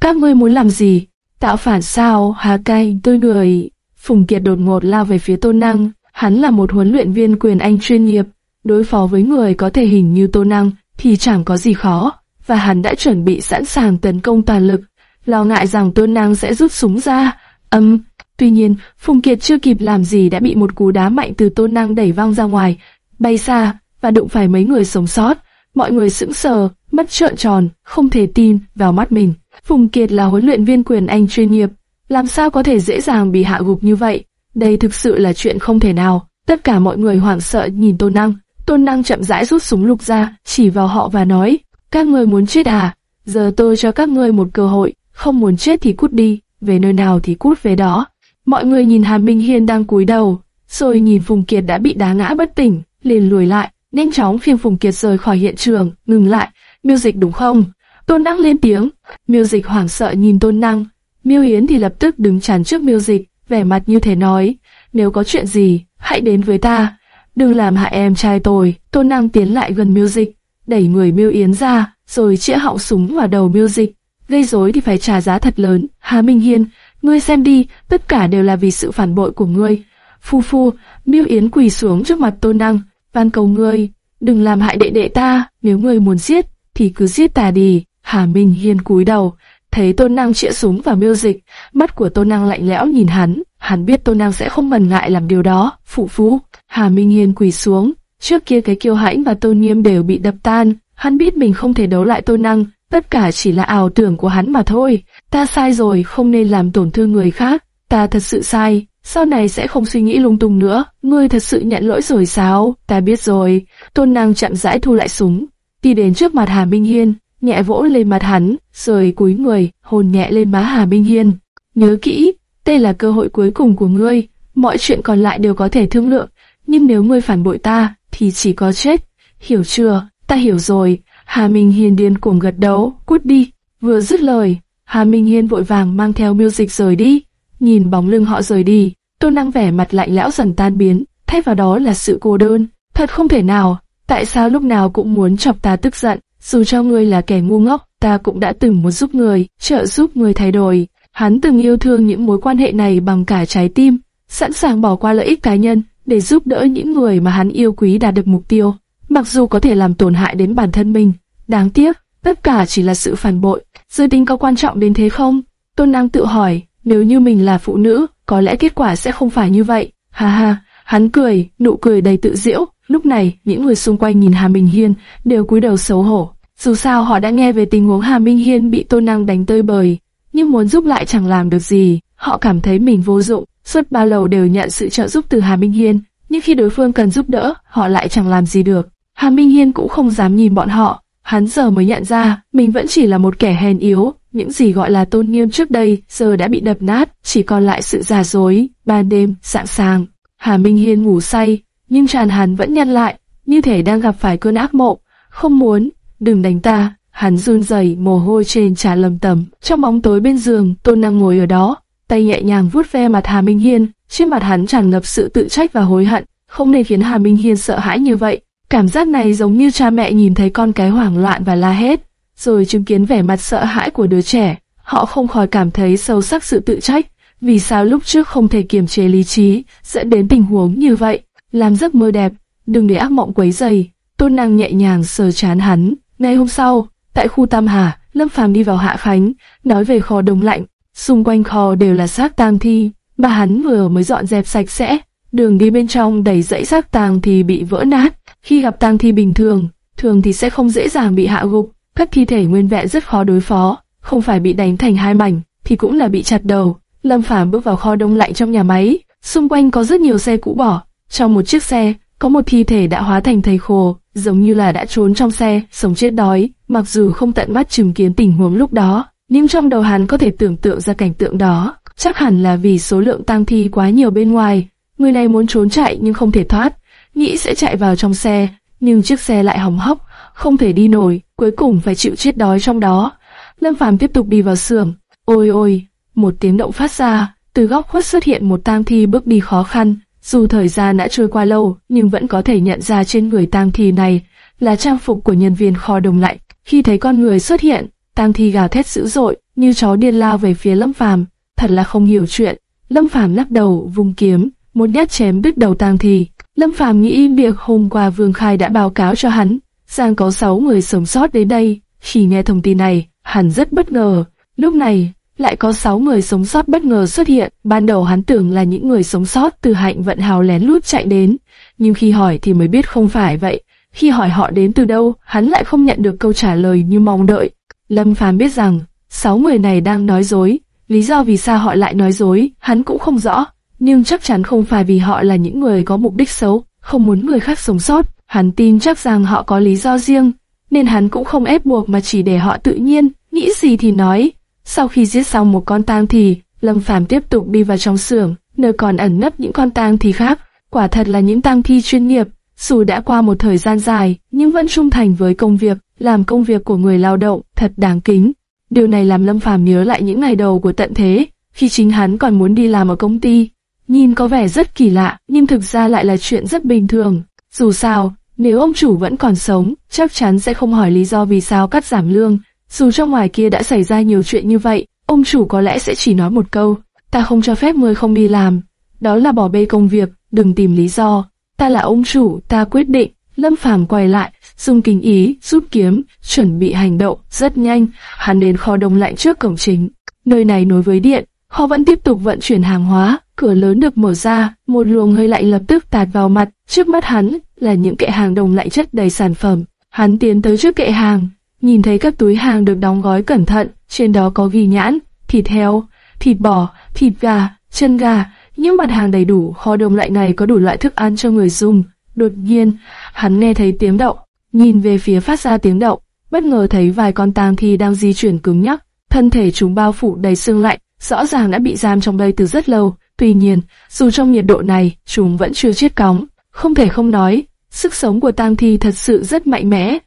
Các ngươi muốn làm gì? Tạo phản sao? Hà cay, tôi người. Phùng Kiệt đột ngột lao về phía Tôn Năng. Hắn là một huấn luyện viên quyền Anh chuyên nghiệp, đối phó với người có thể hình như Tôn Năng thì chẳng có gì khó, và hắn đã chuẩn bị sẵn sàng tấn công toàn lực, lo ngại rằng Tôn Năng sẽ rút súng ra. Âm, tuy nhiên, Phùng Kiệt chưa kịp làm gì đã bị một cú đá mạnh từ Tôn Năng đẩy văng ra ngoài, bay xa và đụng phải mấy người sống sót. Mọi người sững sờ, mắt trợn tròn, không thể tin vào mắt mình. Phùng Kiệt là huấn luyện viên quyền Anh chuyên nghiệp, làm sao có thể dễ dàng bị hạ gục như vậy? Đây thực sự là chuyện không thể nào. Tất cả mọi người hoảng sợ nhìn Tôn Năng. Tôn Năng chậm rãi rút súng lục ra, chỉ vào họ và nói, các người muốn chết à? Giờ tôi cho các ngươi một cơ hội, không muốn chết thì cút đi, về nơi nào thì cút về đó. Mọi người nhìn Hàn Minh Hiên đang cúi đầu, rồi nhìn Phùng Kiệt đã bị đá ngã bất tỉnh, liền lùi lại, nhanh chóng phiên Phùng Kiệt rời khỏi hiện trường, ngừng lại, miêu dịch đúng không? Tôn Năng lên tiếng, miêu dịch hoảng sợ nhìn Tôn Năng, miêu Yến thì lập tức đứng chắn trước miêu dịch, vẻ mặt như thể nói, nếu có chuyện gì, hãy đến với ta, đừng làm hại em trai tôi. Tôn Năng tiến lại gần miêu dịch, đẩy người miêu Yến ra, rồi chĩa họng súng vào đầu miêu dịch. Gây rối thì phải trả giá thật lớn. Hà Minh Hiên, ngươi xem đi, tất cả đều là vì sự phản bội của ngươi. Phu phu, miêu Yến quỳ xuống trước mặt Tôn Năng, van cầu ngươi, đừng làm hại đệ đệ ta, nếu ngươi muốn giết, thì cứ giết ta đi. Hà Minh Hiên cúi đầu, thấy Tôn Năng chĩa súng vào miêu dịch, mắt của Tôn Năng lạnh lẽo nhìn hắn, hắn biết Tôn Năng sẽ không mần ngại làm điều đó. Phụ phú, Hà Minh Hiên quỳ xuống, trước kia cái kiêu hãnh và tôn nghiêm đều bị đập tan, hắn biết mình không thể đấu lại Tôn Năng, tất cả chỉ là ảo tưởng của hắn mà thôi. Ta sai rồi, không nên làm tổn thương người khác, ta thật sự sai, sau này sẽ không suy nghĩ lung tung nữa. Ngươi thật sự nhận lỗi rồi sao? Ta biết rồi. Tôn Năng chậm rãi thu lại súng, đi đến trước mặt Hà Minh Hiên, nhẹ vỗ lên mặt hắn, rồi cúi người, hồn nhẹ lên má Hà Minh Hiên. Nhớ kỹ, đây là cơ hội cuối cùng của ngươi, mọi chuyện còn lại đều có thể thương lượng, nhưng nếu ngươi phản bội ta, thì chỉ có chết. Hiểu chưa? Ta hiểu rồi. Hà Minh Hiên điên cuồng gật đầu, cút đi. Vừa dứt lời, Hà Minh Hiên vội vàng mang theo miêu dịch rời đi. Nhìn bóng lưng họ rời đi, Tôn Năng vẻ mặt lạnh lẽo dần tan biến, thay vào đó là sự cô đơn. Thật không thể nào, tại sao lúc nào cũng muốn chọc ta tức giận? Dù cho ngươi là kẻ ngu ngốc, ta cũng đã từng muốn giúp người, trợ giúp người thay đổi. Hắn từng yêu thương những mối quan hệ này bằng cả trái tim, sẵn sàng bỏ qua lợi ích cá nhân để giúp đỡ những người mà hắn yêu quý đạt được mục tiêu, mặc dù có thể làm tổn hại đến bản thân mình. Đáng tiếc, tất cả chỉ là sự phản bội. Giới tính có quan trọng đến thế không? Tôn Năng tự hỏi, nếu như mình là phụ nữ, có lẽ kết quả sẽ không phải như vậy. Ha ha, hắn cười, nụ cười đầy tự diễu. Lúc này, những người xung quanh nhìn Hà Minh Hiên đều cúi đầu xấu hổ. Dù sao họ đã nghe về tình huống Hà Minh Hiên bị Tôn Năng đánh tơi bời, nhưng muốn giúp lại chẳng làm được gì. Họ cảm thấy mình vô dụng, suốt bao lâu đều nhận sự trợ giúp từ Hà Minh Hiên, nhưng khi đối phương cần giúp đỡ, họ lại chẳng làm gì được. Hà Minh Hiên cũng không dám nhìn bọn họ, hắn giờ mới nhận ra mình vẫn chỉ là một kẻ hèn yếu, những gì gọi là tôn nghiêm trước đây giờ đã bị đập nát, chỉ còn lại sự giả dối. Ban đêm, sạng sàng, Hà Minh Hiên ngủ say, nhưng tràn hắn vẫn nhăn lại, như thể đang gặp phải cơn ác mộng. Không muốn, đừng đánh ta. Hắn run rẩy, mồ hôi trên trán lầm tầm. Trong bóng tối bên giường, Tôn Năng ngồi ở đó, tay nhẹ nhàng vuốt ve mặt Hà Minh Hiên, trên mặt hắn tràn ngập sự tự trách và hối hận, không nên khiến Hà Minh Hiên sợ hãi như vậy. Cảm giác này giống như cha mẹ nhìn thấy con cái hoảng loạn và la hét, rồi chứng kiến vẻ mặt sợ hãi của đứa trẻ, họ không khỏi cảm thấy sâu sắc sự tự trách. Vì sao lúc trước không thể kiềm chế lý trí, dẫn đến tình huống như vậy? Làm giấc mơ đẹp, đừng để ác mộng quấy dày. Tôn năng nhẹ nhàng sờ chán hắn. Ngày hôm sau, tại khu Tam Hà, Lâm Phàm đi vào Hạ Khánh, nói về kho đông lạnh. Xung quanh kho đều là xác tang thi, mà hắn vừa mới dọn dẹp sạch sẽ. Đường đi bên trong đầy dãy xác tang thì bị vỡ nát. Khi gặp tang thi bình thường, thường thì sẽ không dễ dàng bị hạ gục. Các thi thể nguyên vẹn rất khó đối phó, không phải bị đánh thành hai mảnh, thì cũng là bị chặt đầu. Lâm Phàm bước vào kho đông lạnh trong nhà máy, xung quanh có rất nhiều xe cũ bỏ. Trong một chiếc xe, có một thi thể đã hóa thành thầy khô, giống như là đã trốn trong xe, sống chết đói, mặc dù không tận mắt chứng kiến tình huống lúc đó, nhưng trong đầu hắn có thể tưởng tượng ra cảnh tượng đó, chắc hẳn là vì số lượng tang thi quá nhiều bên ngoài, người này muốn trốn chạy nhưng không thể thoát, nghĩ sẽ chạy vào trong xe, nhưng chiếc xe lại hỏng hóc, không thể đi nổi, cuối cùng phải chịu chết đói trong đó. Lâm Phàm tiếp tục đi vào xưởng. Ôi ôi, một tiếng động phát ra, từ góc khuất xuất hiện một tang thi bước đi khó khăn. Dù thời gian đã trôi qua lâu, nhưng vẫn có thể nhận ra trên người tang thi này là trang phục của nhân viên kho đông lạnh. Khi thấy con người xuất hiện, tang thi gào thét dữ dội, như chó điên lao về phía Lâm Phàm. Thật là không hiểu chuyện. Lâm Phàm lắc đầu, vung kiếm, một nhát chém đứt đầu tang thi. Lâm Phàm nghĩ việc hôm qua Vương Khai đã báo cáo cho hắn, rằng có 6 người sống sót đến đây. Khi nghe thông tin này, hắn rất bất ngờ. Lúc này, lại có 6 người sống sót bất ngờ xuất hiện. Ban đầu hắn tưởng là những người sống sót từ hạnh vận hào lén lút chạy đến, nhưng khi hỏi thì mới biết không phải vậy. Khi hỏi họ đến từ đâu, hắn lại không nhận được câu trả lời như mong đợi. Lâm Phàm biết rằng, 6 người này đang nói dối. Lý do vì sao họ lại nói dối, hắn cũng không rõ nhưng chắc chắn không phải vì họ là những người có mục đích xấu, không muốn người khác sống sót. Hắn tin chắc rằng họ có lý do riêng, nên hắn cũng không ép buộc mà chỉ để họ tự nhiên, nghĩ gì thì nói. Sau khi giết xong một con tang thì, Lâm Phàm tiếp tục đi vào trong xưởng, nơi còn ẩn nấp những con tang thì khác. Quả thật là những tang thi chuyên nghiệp, dù đã qua một thời gian dài, nhưng vẫn trung thành với công việc, làm công việc của người lao động, thật đáng kính. Điều này làm Lâm Phàm nhớ lại những ngày đầu của tận thế, khi chính hắn còn muốn đi làm ở công ty, Nhìn có vẻ rất kỳ lạ, nhưng thực ra lại là chuyện rất bình thường. Dù sao, nếu ông chủ vẫn còn sống, chắc chắn sẽ không hỏi lý do vì sao cắt giảm lương. Dù trong ngoài kia đã xảy ra nhiều chuyện như vậy, ông chủ có lẽ sẽ chỉ nói một câu, ta không cho phép ngươi không đi làm. Đó là bỏ bê công việc, đừng tìm lý do. Ta là ông chủ, ta quyết định. Lâm Phàm quay lại, dùng kính ý, rút kiếm, chuẩn bị hành động, rất nhanh, hắn đến kho đông lạnh trước cổng chính. Nơi này nối với điện, Họ vẫn tiếp tục vận chuyển hàng hóa, cửa lớn được mở ra, một luồng hơi lạnh lập tức tạt vào mặt, trước mắt hắn là những kệ hàng đông lạnh chất đầy sản phẩm. Hắn tiến tới trước kệ hàng, nhìn thấy các túi hàng được đóng gói cẩn thận, trên đó có ghi nhãn, thịt heo, thịt bò, thịt gà, chân gà, những mặt hàng đầy đủ, kho đông lạnh này có đủ loại thức ăn cho người dùng. Đột nhiên, hắn nghe thấy tiếng động, nhìn về phía phát ra tiếng động, bất ngờ thấy vài con tang thi đang di chuyển cứng nhắc, thân thể chúng bao phủ đầy xương lạnh, rõ ràng đã bị giam trong đây từ rất lâu. Tuy nhiên, dù trong nhiệt độ này, chúng vẫn chưa chết cóng. Không thể không nói, sức sống của tang thi thật sự rất mạnh mẽ.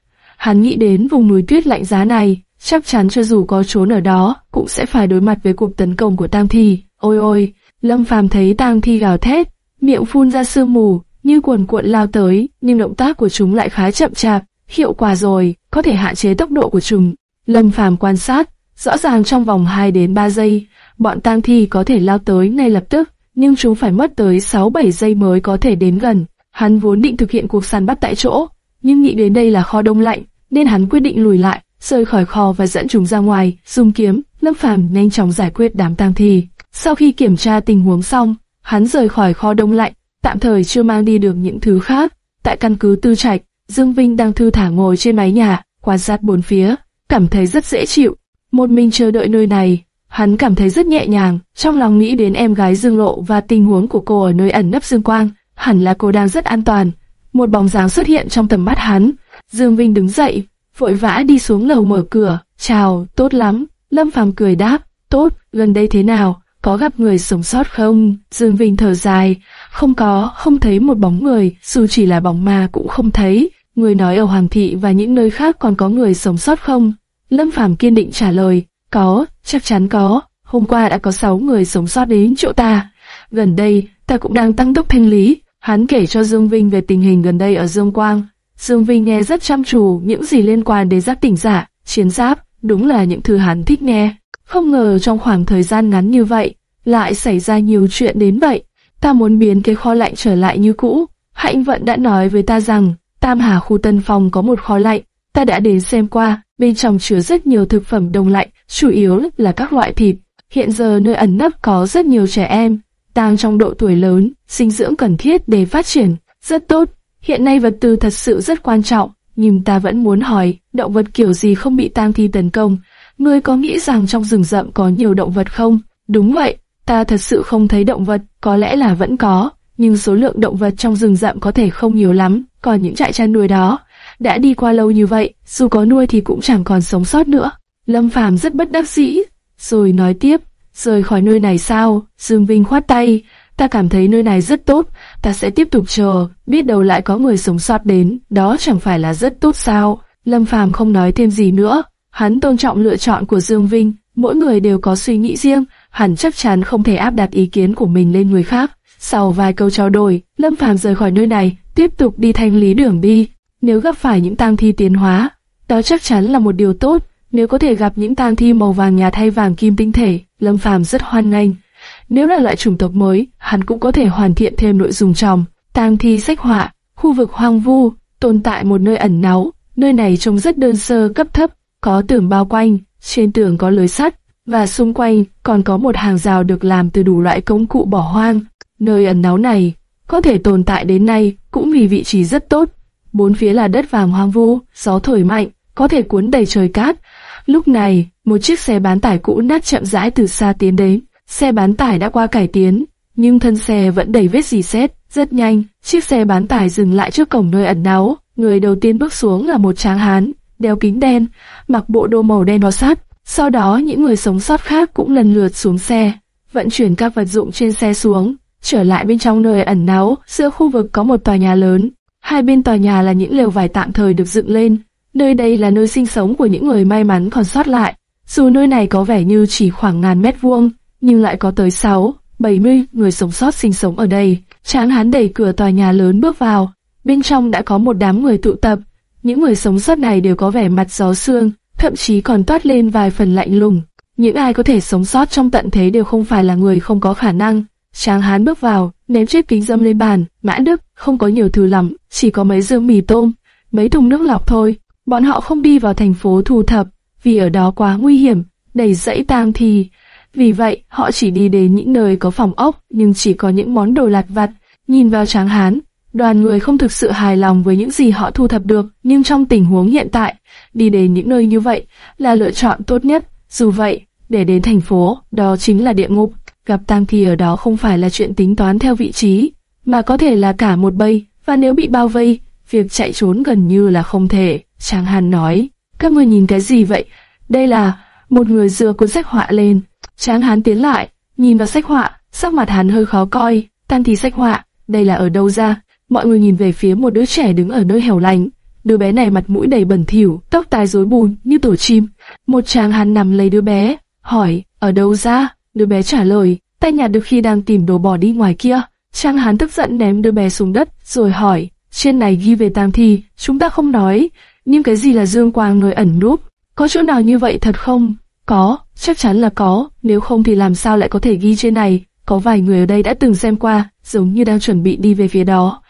Hắn nghĩ đến vùng núi tuyết lạnh giá này, chắc chắn cho dù có trốn ở đó, cũng sẽ phải đối mặt với cuộc tấn công của tang thi. Ôi ôi, Lâm Phàm thấy tang thi gào thét, miệng phun ra sương mù, như cuồn cuộn lao tới, nhưng động tác của chúng lại khá chậm chạp. Hiệu quả rồi, có thể hạn chế tốc độ của chúng. Lâm Phàm quan sát, rõ ràng trong vòng 2 đến 3 giây, bọn tang thi có thể lao tới ngay lập tức, nhưng chúng phải mất tới 6-7 giây mới có thể đến gần. Hắn vốn định thực hiện cuộc săn bắt tại chỗ, nhưng nghĩ đến đây là kho đông lạnh, nên hắn quyết định lùi lại, rời khỏi kho và dẫn chúng ra ngoài, dùng kiếm, Lâm Phàm nhanh chóng giải quyết đám tang thi. Sau khi kiểm tra tình huống xong, hắn rời khỏi kho đông lạnh, tạm thời chưa mang đi được những thứ khác. Tại căn cứ Tư Trạch, Dương Vinh đang thư thả ngồi trên mái nhà, quan sát bốn phía, cảm thấy rất dễ chịu. Một mình chờ đợi nơi này, Hắn cảm thấy rất nhẹ nhàng, trong lòng nghĩ đến em gái Dương Lộ và tình huống của cô ở nơi ẩn nấp Dương Quang, hẳn là cô đang rất an toàn. Một bóng dáng xuất hiện trong tầm mắt hắn. Dương Vinh đứng dậy, vội vã đi xuống lầu mở cửa. Chào, tốt lắm. Lâm Phàm cười đáp, tốt, gần đây thế nào? Có gặp người sống sót không? Dương Vinh thở dài, không có, không thấy một bóng người, dù chỉ là bóng ma cũng không thấy. Người nói ở Hoàng thị và những nơi khác còn có người sống sót không? Lâm Phàm kiên định trả lời, có, chắc chắn có. Hôm qua đã có 6 người sống sót đến chỗ ta. Gần đây, ta cũng đang tăng tốc thanh lý. Hắn kể cho Dương Vinh về tình hình gần đây ở Dương Quang. Dương Vinh nghe rất chăm chú những gì liên quan đến giáp tỉnh giả, chiến giáp, đúng là những thứ hắn thích nghe. Không ngờ trong khoảng thời gian ngắn như vậy, lại xảy ra nhiều chuyện đến vậy. Ta muốn biến cái kho lạnh trở lại như cũ. Hạnh vận đã nói với ta rằng, Tam Hà khu Tân Phong có một kho lạnh. Ta đã đến xem qua, bên trong chứa rất nhiều thực phẩm đông lạnh, chủ yếu là các loại thịt. Hiện giờ nơi ẩn nấp có rất nhiều trẻ em, đang trong độ tuổi lớn, sinh dưỡng cần thiết để phát triển, rất tốt. Hiện nay vật tư thật sự rất quan trọng, nhưng ta vẫn muốn hỏi, động vật kiểu gì không bị tang thi tấn công? Ngươi có nghĩ rằng trong rừng rậm có nhiều động vật không? Đúng vậy, ta thật sự không thấy động vật, có lẽ là vẫn có, nhưng số lượng động vật trong rừng rậm có thể không nhiều lắm, còn những trại chăn nuôi đó, đã đi qua lâu như vậy, dù có nuôi thì cũng chẳng còn sống sót nữa. Lâm Phàm rất bất đắc dĩ, rồi nói tiếp, rời khỏi nơi này sao? Dương Vinh khoát tay, ta cảm thấy nơi này rất tốt, ta sẽ tiếp tục chờ, biết đâu lại có người sống sót đến, đó chẳng phải là rất tốt sao? Lâm Phàm không nói thêm gì nữa, hắn tôn trọng lựa chọn của Dương Vinh, mỗi người đều có suy nghĩ riêng, hắn chắc chắn không thể áp đặt ý kiến của mình lên người khác. Sau vài câu trao đổi, Lâm Phàm rời khỏi nơi này, tiếp tục đi thanh lý đường đi. Nếu gặp phải những tang thi tiến hóa, đó chắc chắn là một điều tốt. Nếu có thể gặp những tang thi màu vàng nhạt hay vàng kim tinh thể, Lâm Phàm rất hoan nghênh. Nếu là loại chủng tộc mới, hắn cũng có thể hoàn thiện thêm nội dung trong tang thi sách họa, khu vực hoang vu, tồn tại một nơi ẩn náu. Nơi này trông rất đơn sơ cấp thấp, có tường bao quanh, trên tường có lưới sắt, và xung quanh còn có một hàng rào được làm từ đủ loại công cụ bỏ hoang. Nơi ẩn náu này có thể tồn tại đến nay cũng vì vị trí rất tốt. Bốn phía là đất vàng hoang vu, gió thổi mạnh, có thể cuốn đầy trời cát. Lúc này, một chiếc xe bán tải cũ nát chậm rãi từ xa tiến đến. Xe bán tải đã qua cải tiến, nhưng thân xe vẫn đầy vết dì xét. Rất nhanh, chiếc xe bán tải dừng lại trước cổng nơi ẩn náu. Người đầu tiên bước xuống là một tráng hán, đeo kính đen, mặc bộ đồ màu đen bó sát. Sau đó những người sống sót khác cũng lần lượt xuống xe, vận chuyển các vật dụng trên xe xuống, trở lại bên trong nơi ẩn náu. Giữa khu vực có một tòa nhà lớn, hai bên tòa nhà là những lều vải tạm thời được dựng lên. Nơi đây là nơi sinh sống của những người may mắn còn sót lại. Dù nơi này có vẻ như chỉ khoảng ngàn mét vuông, nhưng lại có tới 6, 70 người sống sót sinh sống ở đây. Tráng hán đẩy cửa tòa nhà lớn bước vào, bên trong đã có một đám người tụ tập. Những người sống sót này đều có vẻ mặt gió xương, thậm chí còn toát lên vài phần lạnh lùng. Những ai có thể sống sót trong tận thế đều không phải là người không có khả năng. Tráng hán bước vào, ném chiếc kính dâm lên bàn, mã đức, không có nhiều thứ lắm, chỉ có mấy dương mì tôm, mấy thùng nước lọc thôi. Bọn họ không đi vào thành phố thu thập, vì ở đó quá nguy hiểm, đầy dãy tang thì. Vì vậy, họ chỉ đi đến những nơi có phòng ốc, nhưng chỉ có những món đồ lặt vặt. Nhìn vào tráng hán, đoàn người không thực sự hài lòng với những gì họ thu thập được, nhưng trong tình huống hiện tại, đi đến những nơi như vậy là lựa chọn tốt nhất. Dù vậy, để đến thành phố, đó chính là địa ngục. Gặp tang thi ở đó không phải là chuyện tính toán theo vị trí, mà có thể là cả một bầy, và nếu bị bao vây, việc chạy trốn gần như là không thể. tráng Hàn nói, các người nhìn cái gì vậy? Đây là, một người dừa cuốn sách họa lên. Tráng Hán tiến lại, nhìn vào sách họa, sắc mặt hắn hơi khó coi, tan thì sách họa, đây là ở đâu ra? Mọi người nhìn về phía một đứa trẻ đứng ở nơi hẻo lánh. Đứa bé này mặt mũi đầy bẩn thỉu, tóc tai rối bùn như tổ chim. Một tráng hán nằm lấy đứa bé, hỏi, ở đâu ra? Đứa bé trả lời, tay nhặt được khi đang tìm đồ bỏ đi ngoài kia. Tráng hán tức giận ném đứa bé xuống đất, rồi hỏi, trên này ghi về tam thi, chúng ta không nói, nhưng cái gì là dương quang nơi ẩn núp? Có chỗ nào như vậy thật không? Có, chắc chắn là có, nếu không thì làm sao lại có thể ghi trên này? Có vài người ở đây đã từng xem qua, giống như đang chuẩn bị đi về phía đó.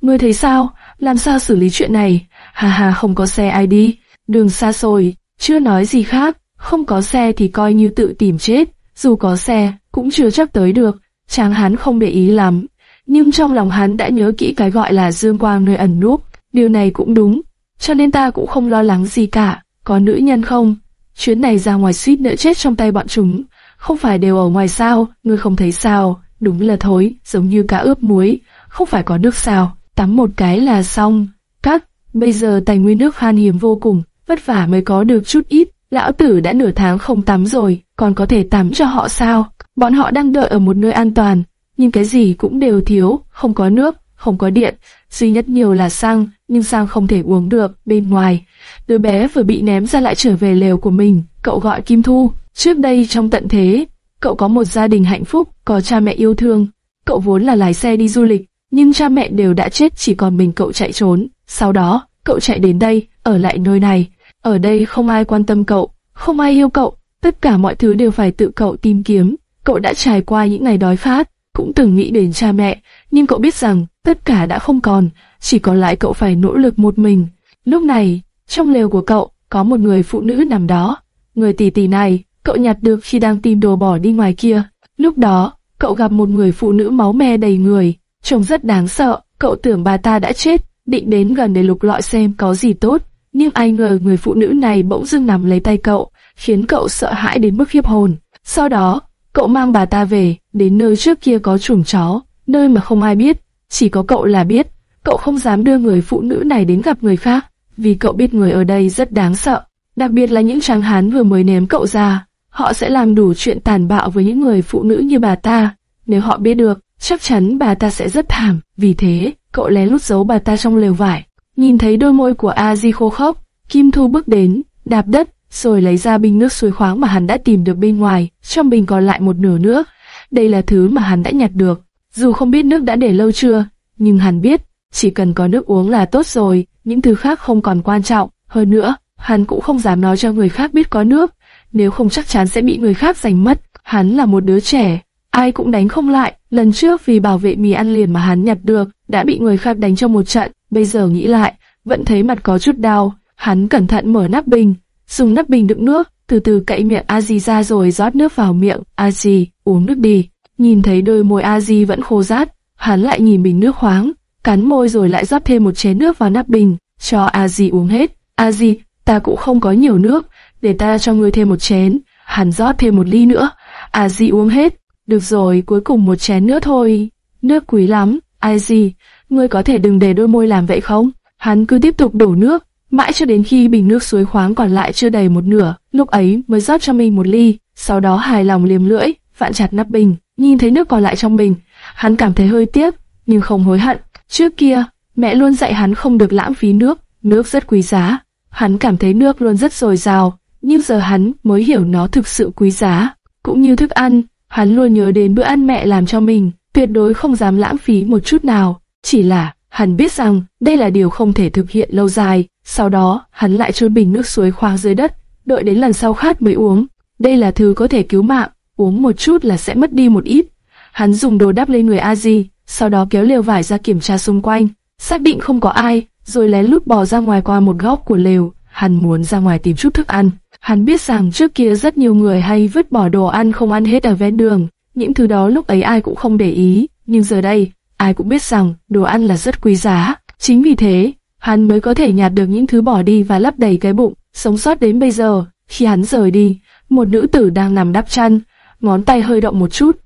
Ngươi thấy sao? Làm sao xử lý chuyện này? Hà hà không có xe ai đi, đường xa xôi, chưa nói gì khác, không có xe thì coi như tự tìm chết, dù có xe, cũng chưa chắc tới được. Tráng hắn không để ý lắm, nhưng trong lòng hắn đã nhớ kỹ cái gọi là dương quang nơi ẩn núp, điều này cũng đúng, cho nên ta cũng không lo lắng gì cả. Có nữ nhân không? Chuyến này ra ngoài suýt nữa chết trong tay bọn chúng, không phải đều ở ngoài sao? Ngươi không thấy sao? Đúng là thối, giống như cá ướp muối, không phải có nước sao? Tắm một cái là xong. các, bây giờ tài nguyên nước khan hiếm vô cùng, vất vả mới có được chút ít. Lão tử đã nửa tháng không tắm rồi, còn có thể tắm cho họ sao? Bọn họ đang đợi ở một nơi an toàn, nhưng cái gì cũng đều thiếu, không có nước, không có điện, duy nhất nhiều là xăng, nhưng xăng không thể uống được bên ngoài. Đứa bé vừa bị ném ra lại trở về lều của mình, cậu gọi Kim Thu. Trước đây trong tận thế, cậu có một gia đình hạnh phúc, có cha mẹ yêu thương. Cậu vốn là lái xe đi du lịch, nhưng cha mẹ đều đã chết chỉ còn mình cậu chạy trốn. Sau đó, cậu chạy đến đây, ở lại nơi này. Ở đây không ai quan tâm cậu, không ai yêu cậu, tất cả mọi thứ đều phải tự cậu tìm kiếm. Cậu đã trải qua những ngày đói phát cũng từng nghĩ đến cha mẹ, nhưng cậu biết rằng tất cả đã không còn, chỉ còn lại cậu phải nỗ lực một mình. Lúc này, trong lều của cậu có một người phụ nữ nằm đó. Người tỷ tỷ này, cậu nhặt được khi đang tìm đồ bỏ đi ngoài kia. Lúc đó, cậu gặp một người phụ nữ máu me đầy người, trông rất đáng sợ. Cậu tưởng bà ta đã chết, định đến gần để lục lọi xem có gì tốt. Nhưng ai ngờ người phụ nữ này bỗng dưng nằm lấy tay cậu, khiến cậu sợ hãi đến mức khiếp hồn. Sau đó, cậu mang bà ta về, đến nơi trước kia có chuồng chó, nơi mà không ai biết, chỉ có cậu là biết. Cậu không dám đưa người phụ nữ này đến gặp người khác, vì cậu biết người ở đây rất đáng sợ, đặc biệt là những tráng hán vừa mới ném cậu ra. Họ sẽ làm đủ chuyện tàn bạo với những người phụ nữ như bà ta. Nếu họ biết được, chắc chắn bà ta sẽ rất thảm. Vì thế, cậu lén lút giấu bà ta trong lều vải. Nhìn thấy đôi môi của A Di khô khốc, Kim Thu bước đến, đạp đất, rồi lấy ra bình nước suối khoáng mà hắn đã tìm được bên ngoài. Trong bình còn lại một nửa nước. Đây là thứ mà hắn đã nhặt được. Dù không biết nước đã để lâu chưa, nhưng hắn biết, chỉ cần có nước uống là tốt rồi, những thứ khác không còn quan trọng. Hơn nữa, hắn cũng không dám nói cho người khác biết có nước, nếu không chắc chắn sẽ bị người khác giành mất. Hắn là một đứa trẻ, ai cũng đánh không lại. Lần trước vì bảo vệ mì ăn liền mà hắn nhặt được, đã bị người khác đánh trong một trận. Bây giờ nghĩ lại, vẫn thấy mặt có chút đau. Hắn cẩn thận mở nắp bình, dùng nắp bình đựng nước, từ từ cậy miệng Aji ra rồi rót nước vào miệng. Aji, uống nước đi. Nhìn thấy đôi môi Aji vẫn khô rát, hắn lại nhìn bình nước khoáng, cắn môi rồi lại rót thêm một chén nước vào nắp bình, cho Aji uống hết. Aji, ta cũng không có nhiều nước, để ta cho ngươi thêm một chén. Hắn rót thêm một ly nữa. Aji uống hết. Được rồi, cuối cùng một chén nữa thôi. Nước quý lắm. Aji, ngươi có thể đừng để đôi môi làm vậy không? Hắn cứ tiếp tục đổ nước, mãi cho đến khi bình nước suối khoáng còn lại chưa đầy một nửa, lúc ấy mới rót cho mình một ly, sau đó hài lòng liếm lưỡi, vặn chặt nắp bình, nhìn thấy nước còn lại trong bình, hắn cảm thấy hơi tiếc, nhưng không hối hận. Trước kia, mẹ luôn dạy hắn không được lãng phí nước, nước rất quý giá. Hắn cảm thấy nước luôn rất dồi dào, nhưng giờ hắn mới hiểu nó thực sự quý giá. Cũng như thức ăn, hắn luôn nhớ đến bữa ăn mẹ làm cho mình, tuyệt đối không dám lãng phí một chút nào. Chỉ là, hắn biết rằng đây là điều không thể thực hiện lâu dài. Sau đó, hắn lại chôn bình nước suối khoáng dưới đất, đợi đến lần sau khát mới uống. Đây là thứ có thể cứu mạng, uống một chút là sẽ mất đi một ít. Hắn dùng đồ đắp lên người Aji, sau đó kéo lều vải ra kiểm tra xung quanh, xác định không có ai, rồi lén lút bò ra ngoài qua một góc của lều. Hắn muốn ra ngoài tìm chút thức ăn. Hắn biết rằng trước kia rất nhiều người hay vứt bỏ đồ ăn không ăn hết ở ven đường. Những thứ đó lúc ấy ai cũng không để ý, nhưng giờ đây, ai cũng biết rằng đồ ăn là rất quý giá. Chính vì thế, hắn mới có thể nhạt được những thứ bỏ đi và lấp đầy cái bụng, sống sót đến bây giờ. Khi hắn rời đi, một nữ tử đang nằm đắp chăn, ngón tay hơi động một chút,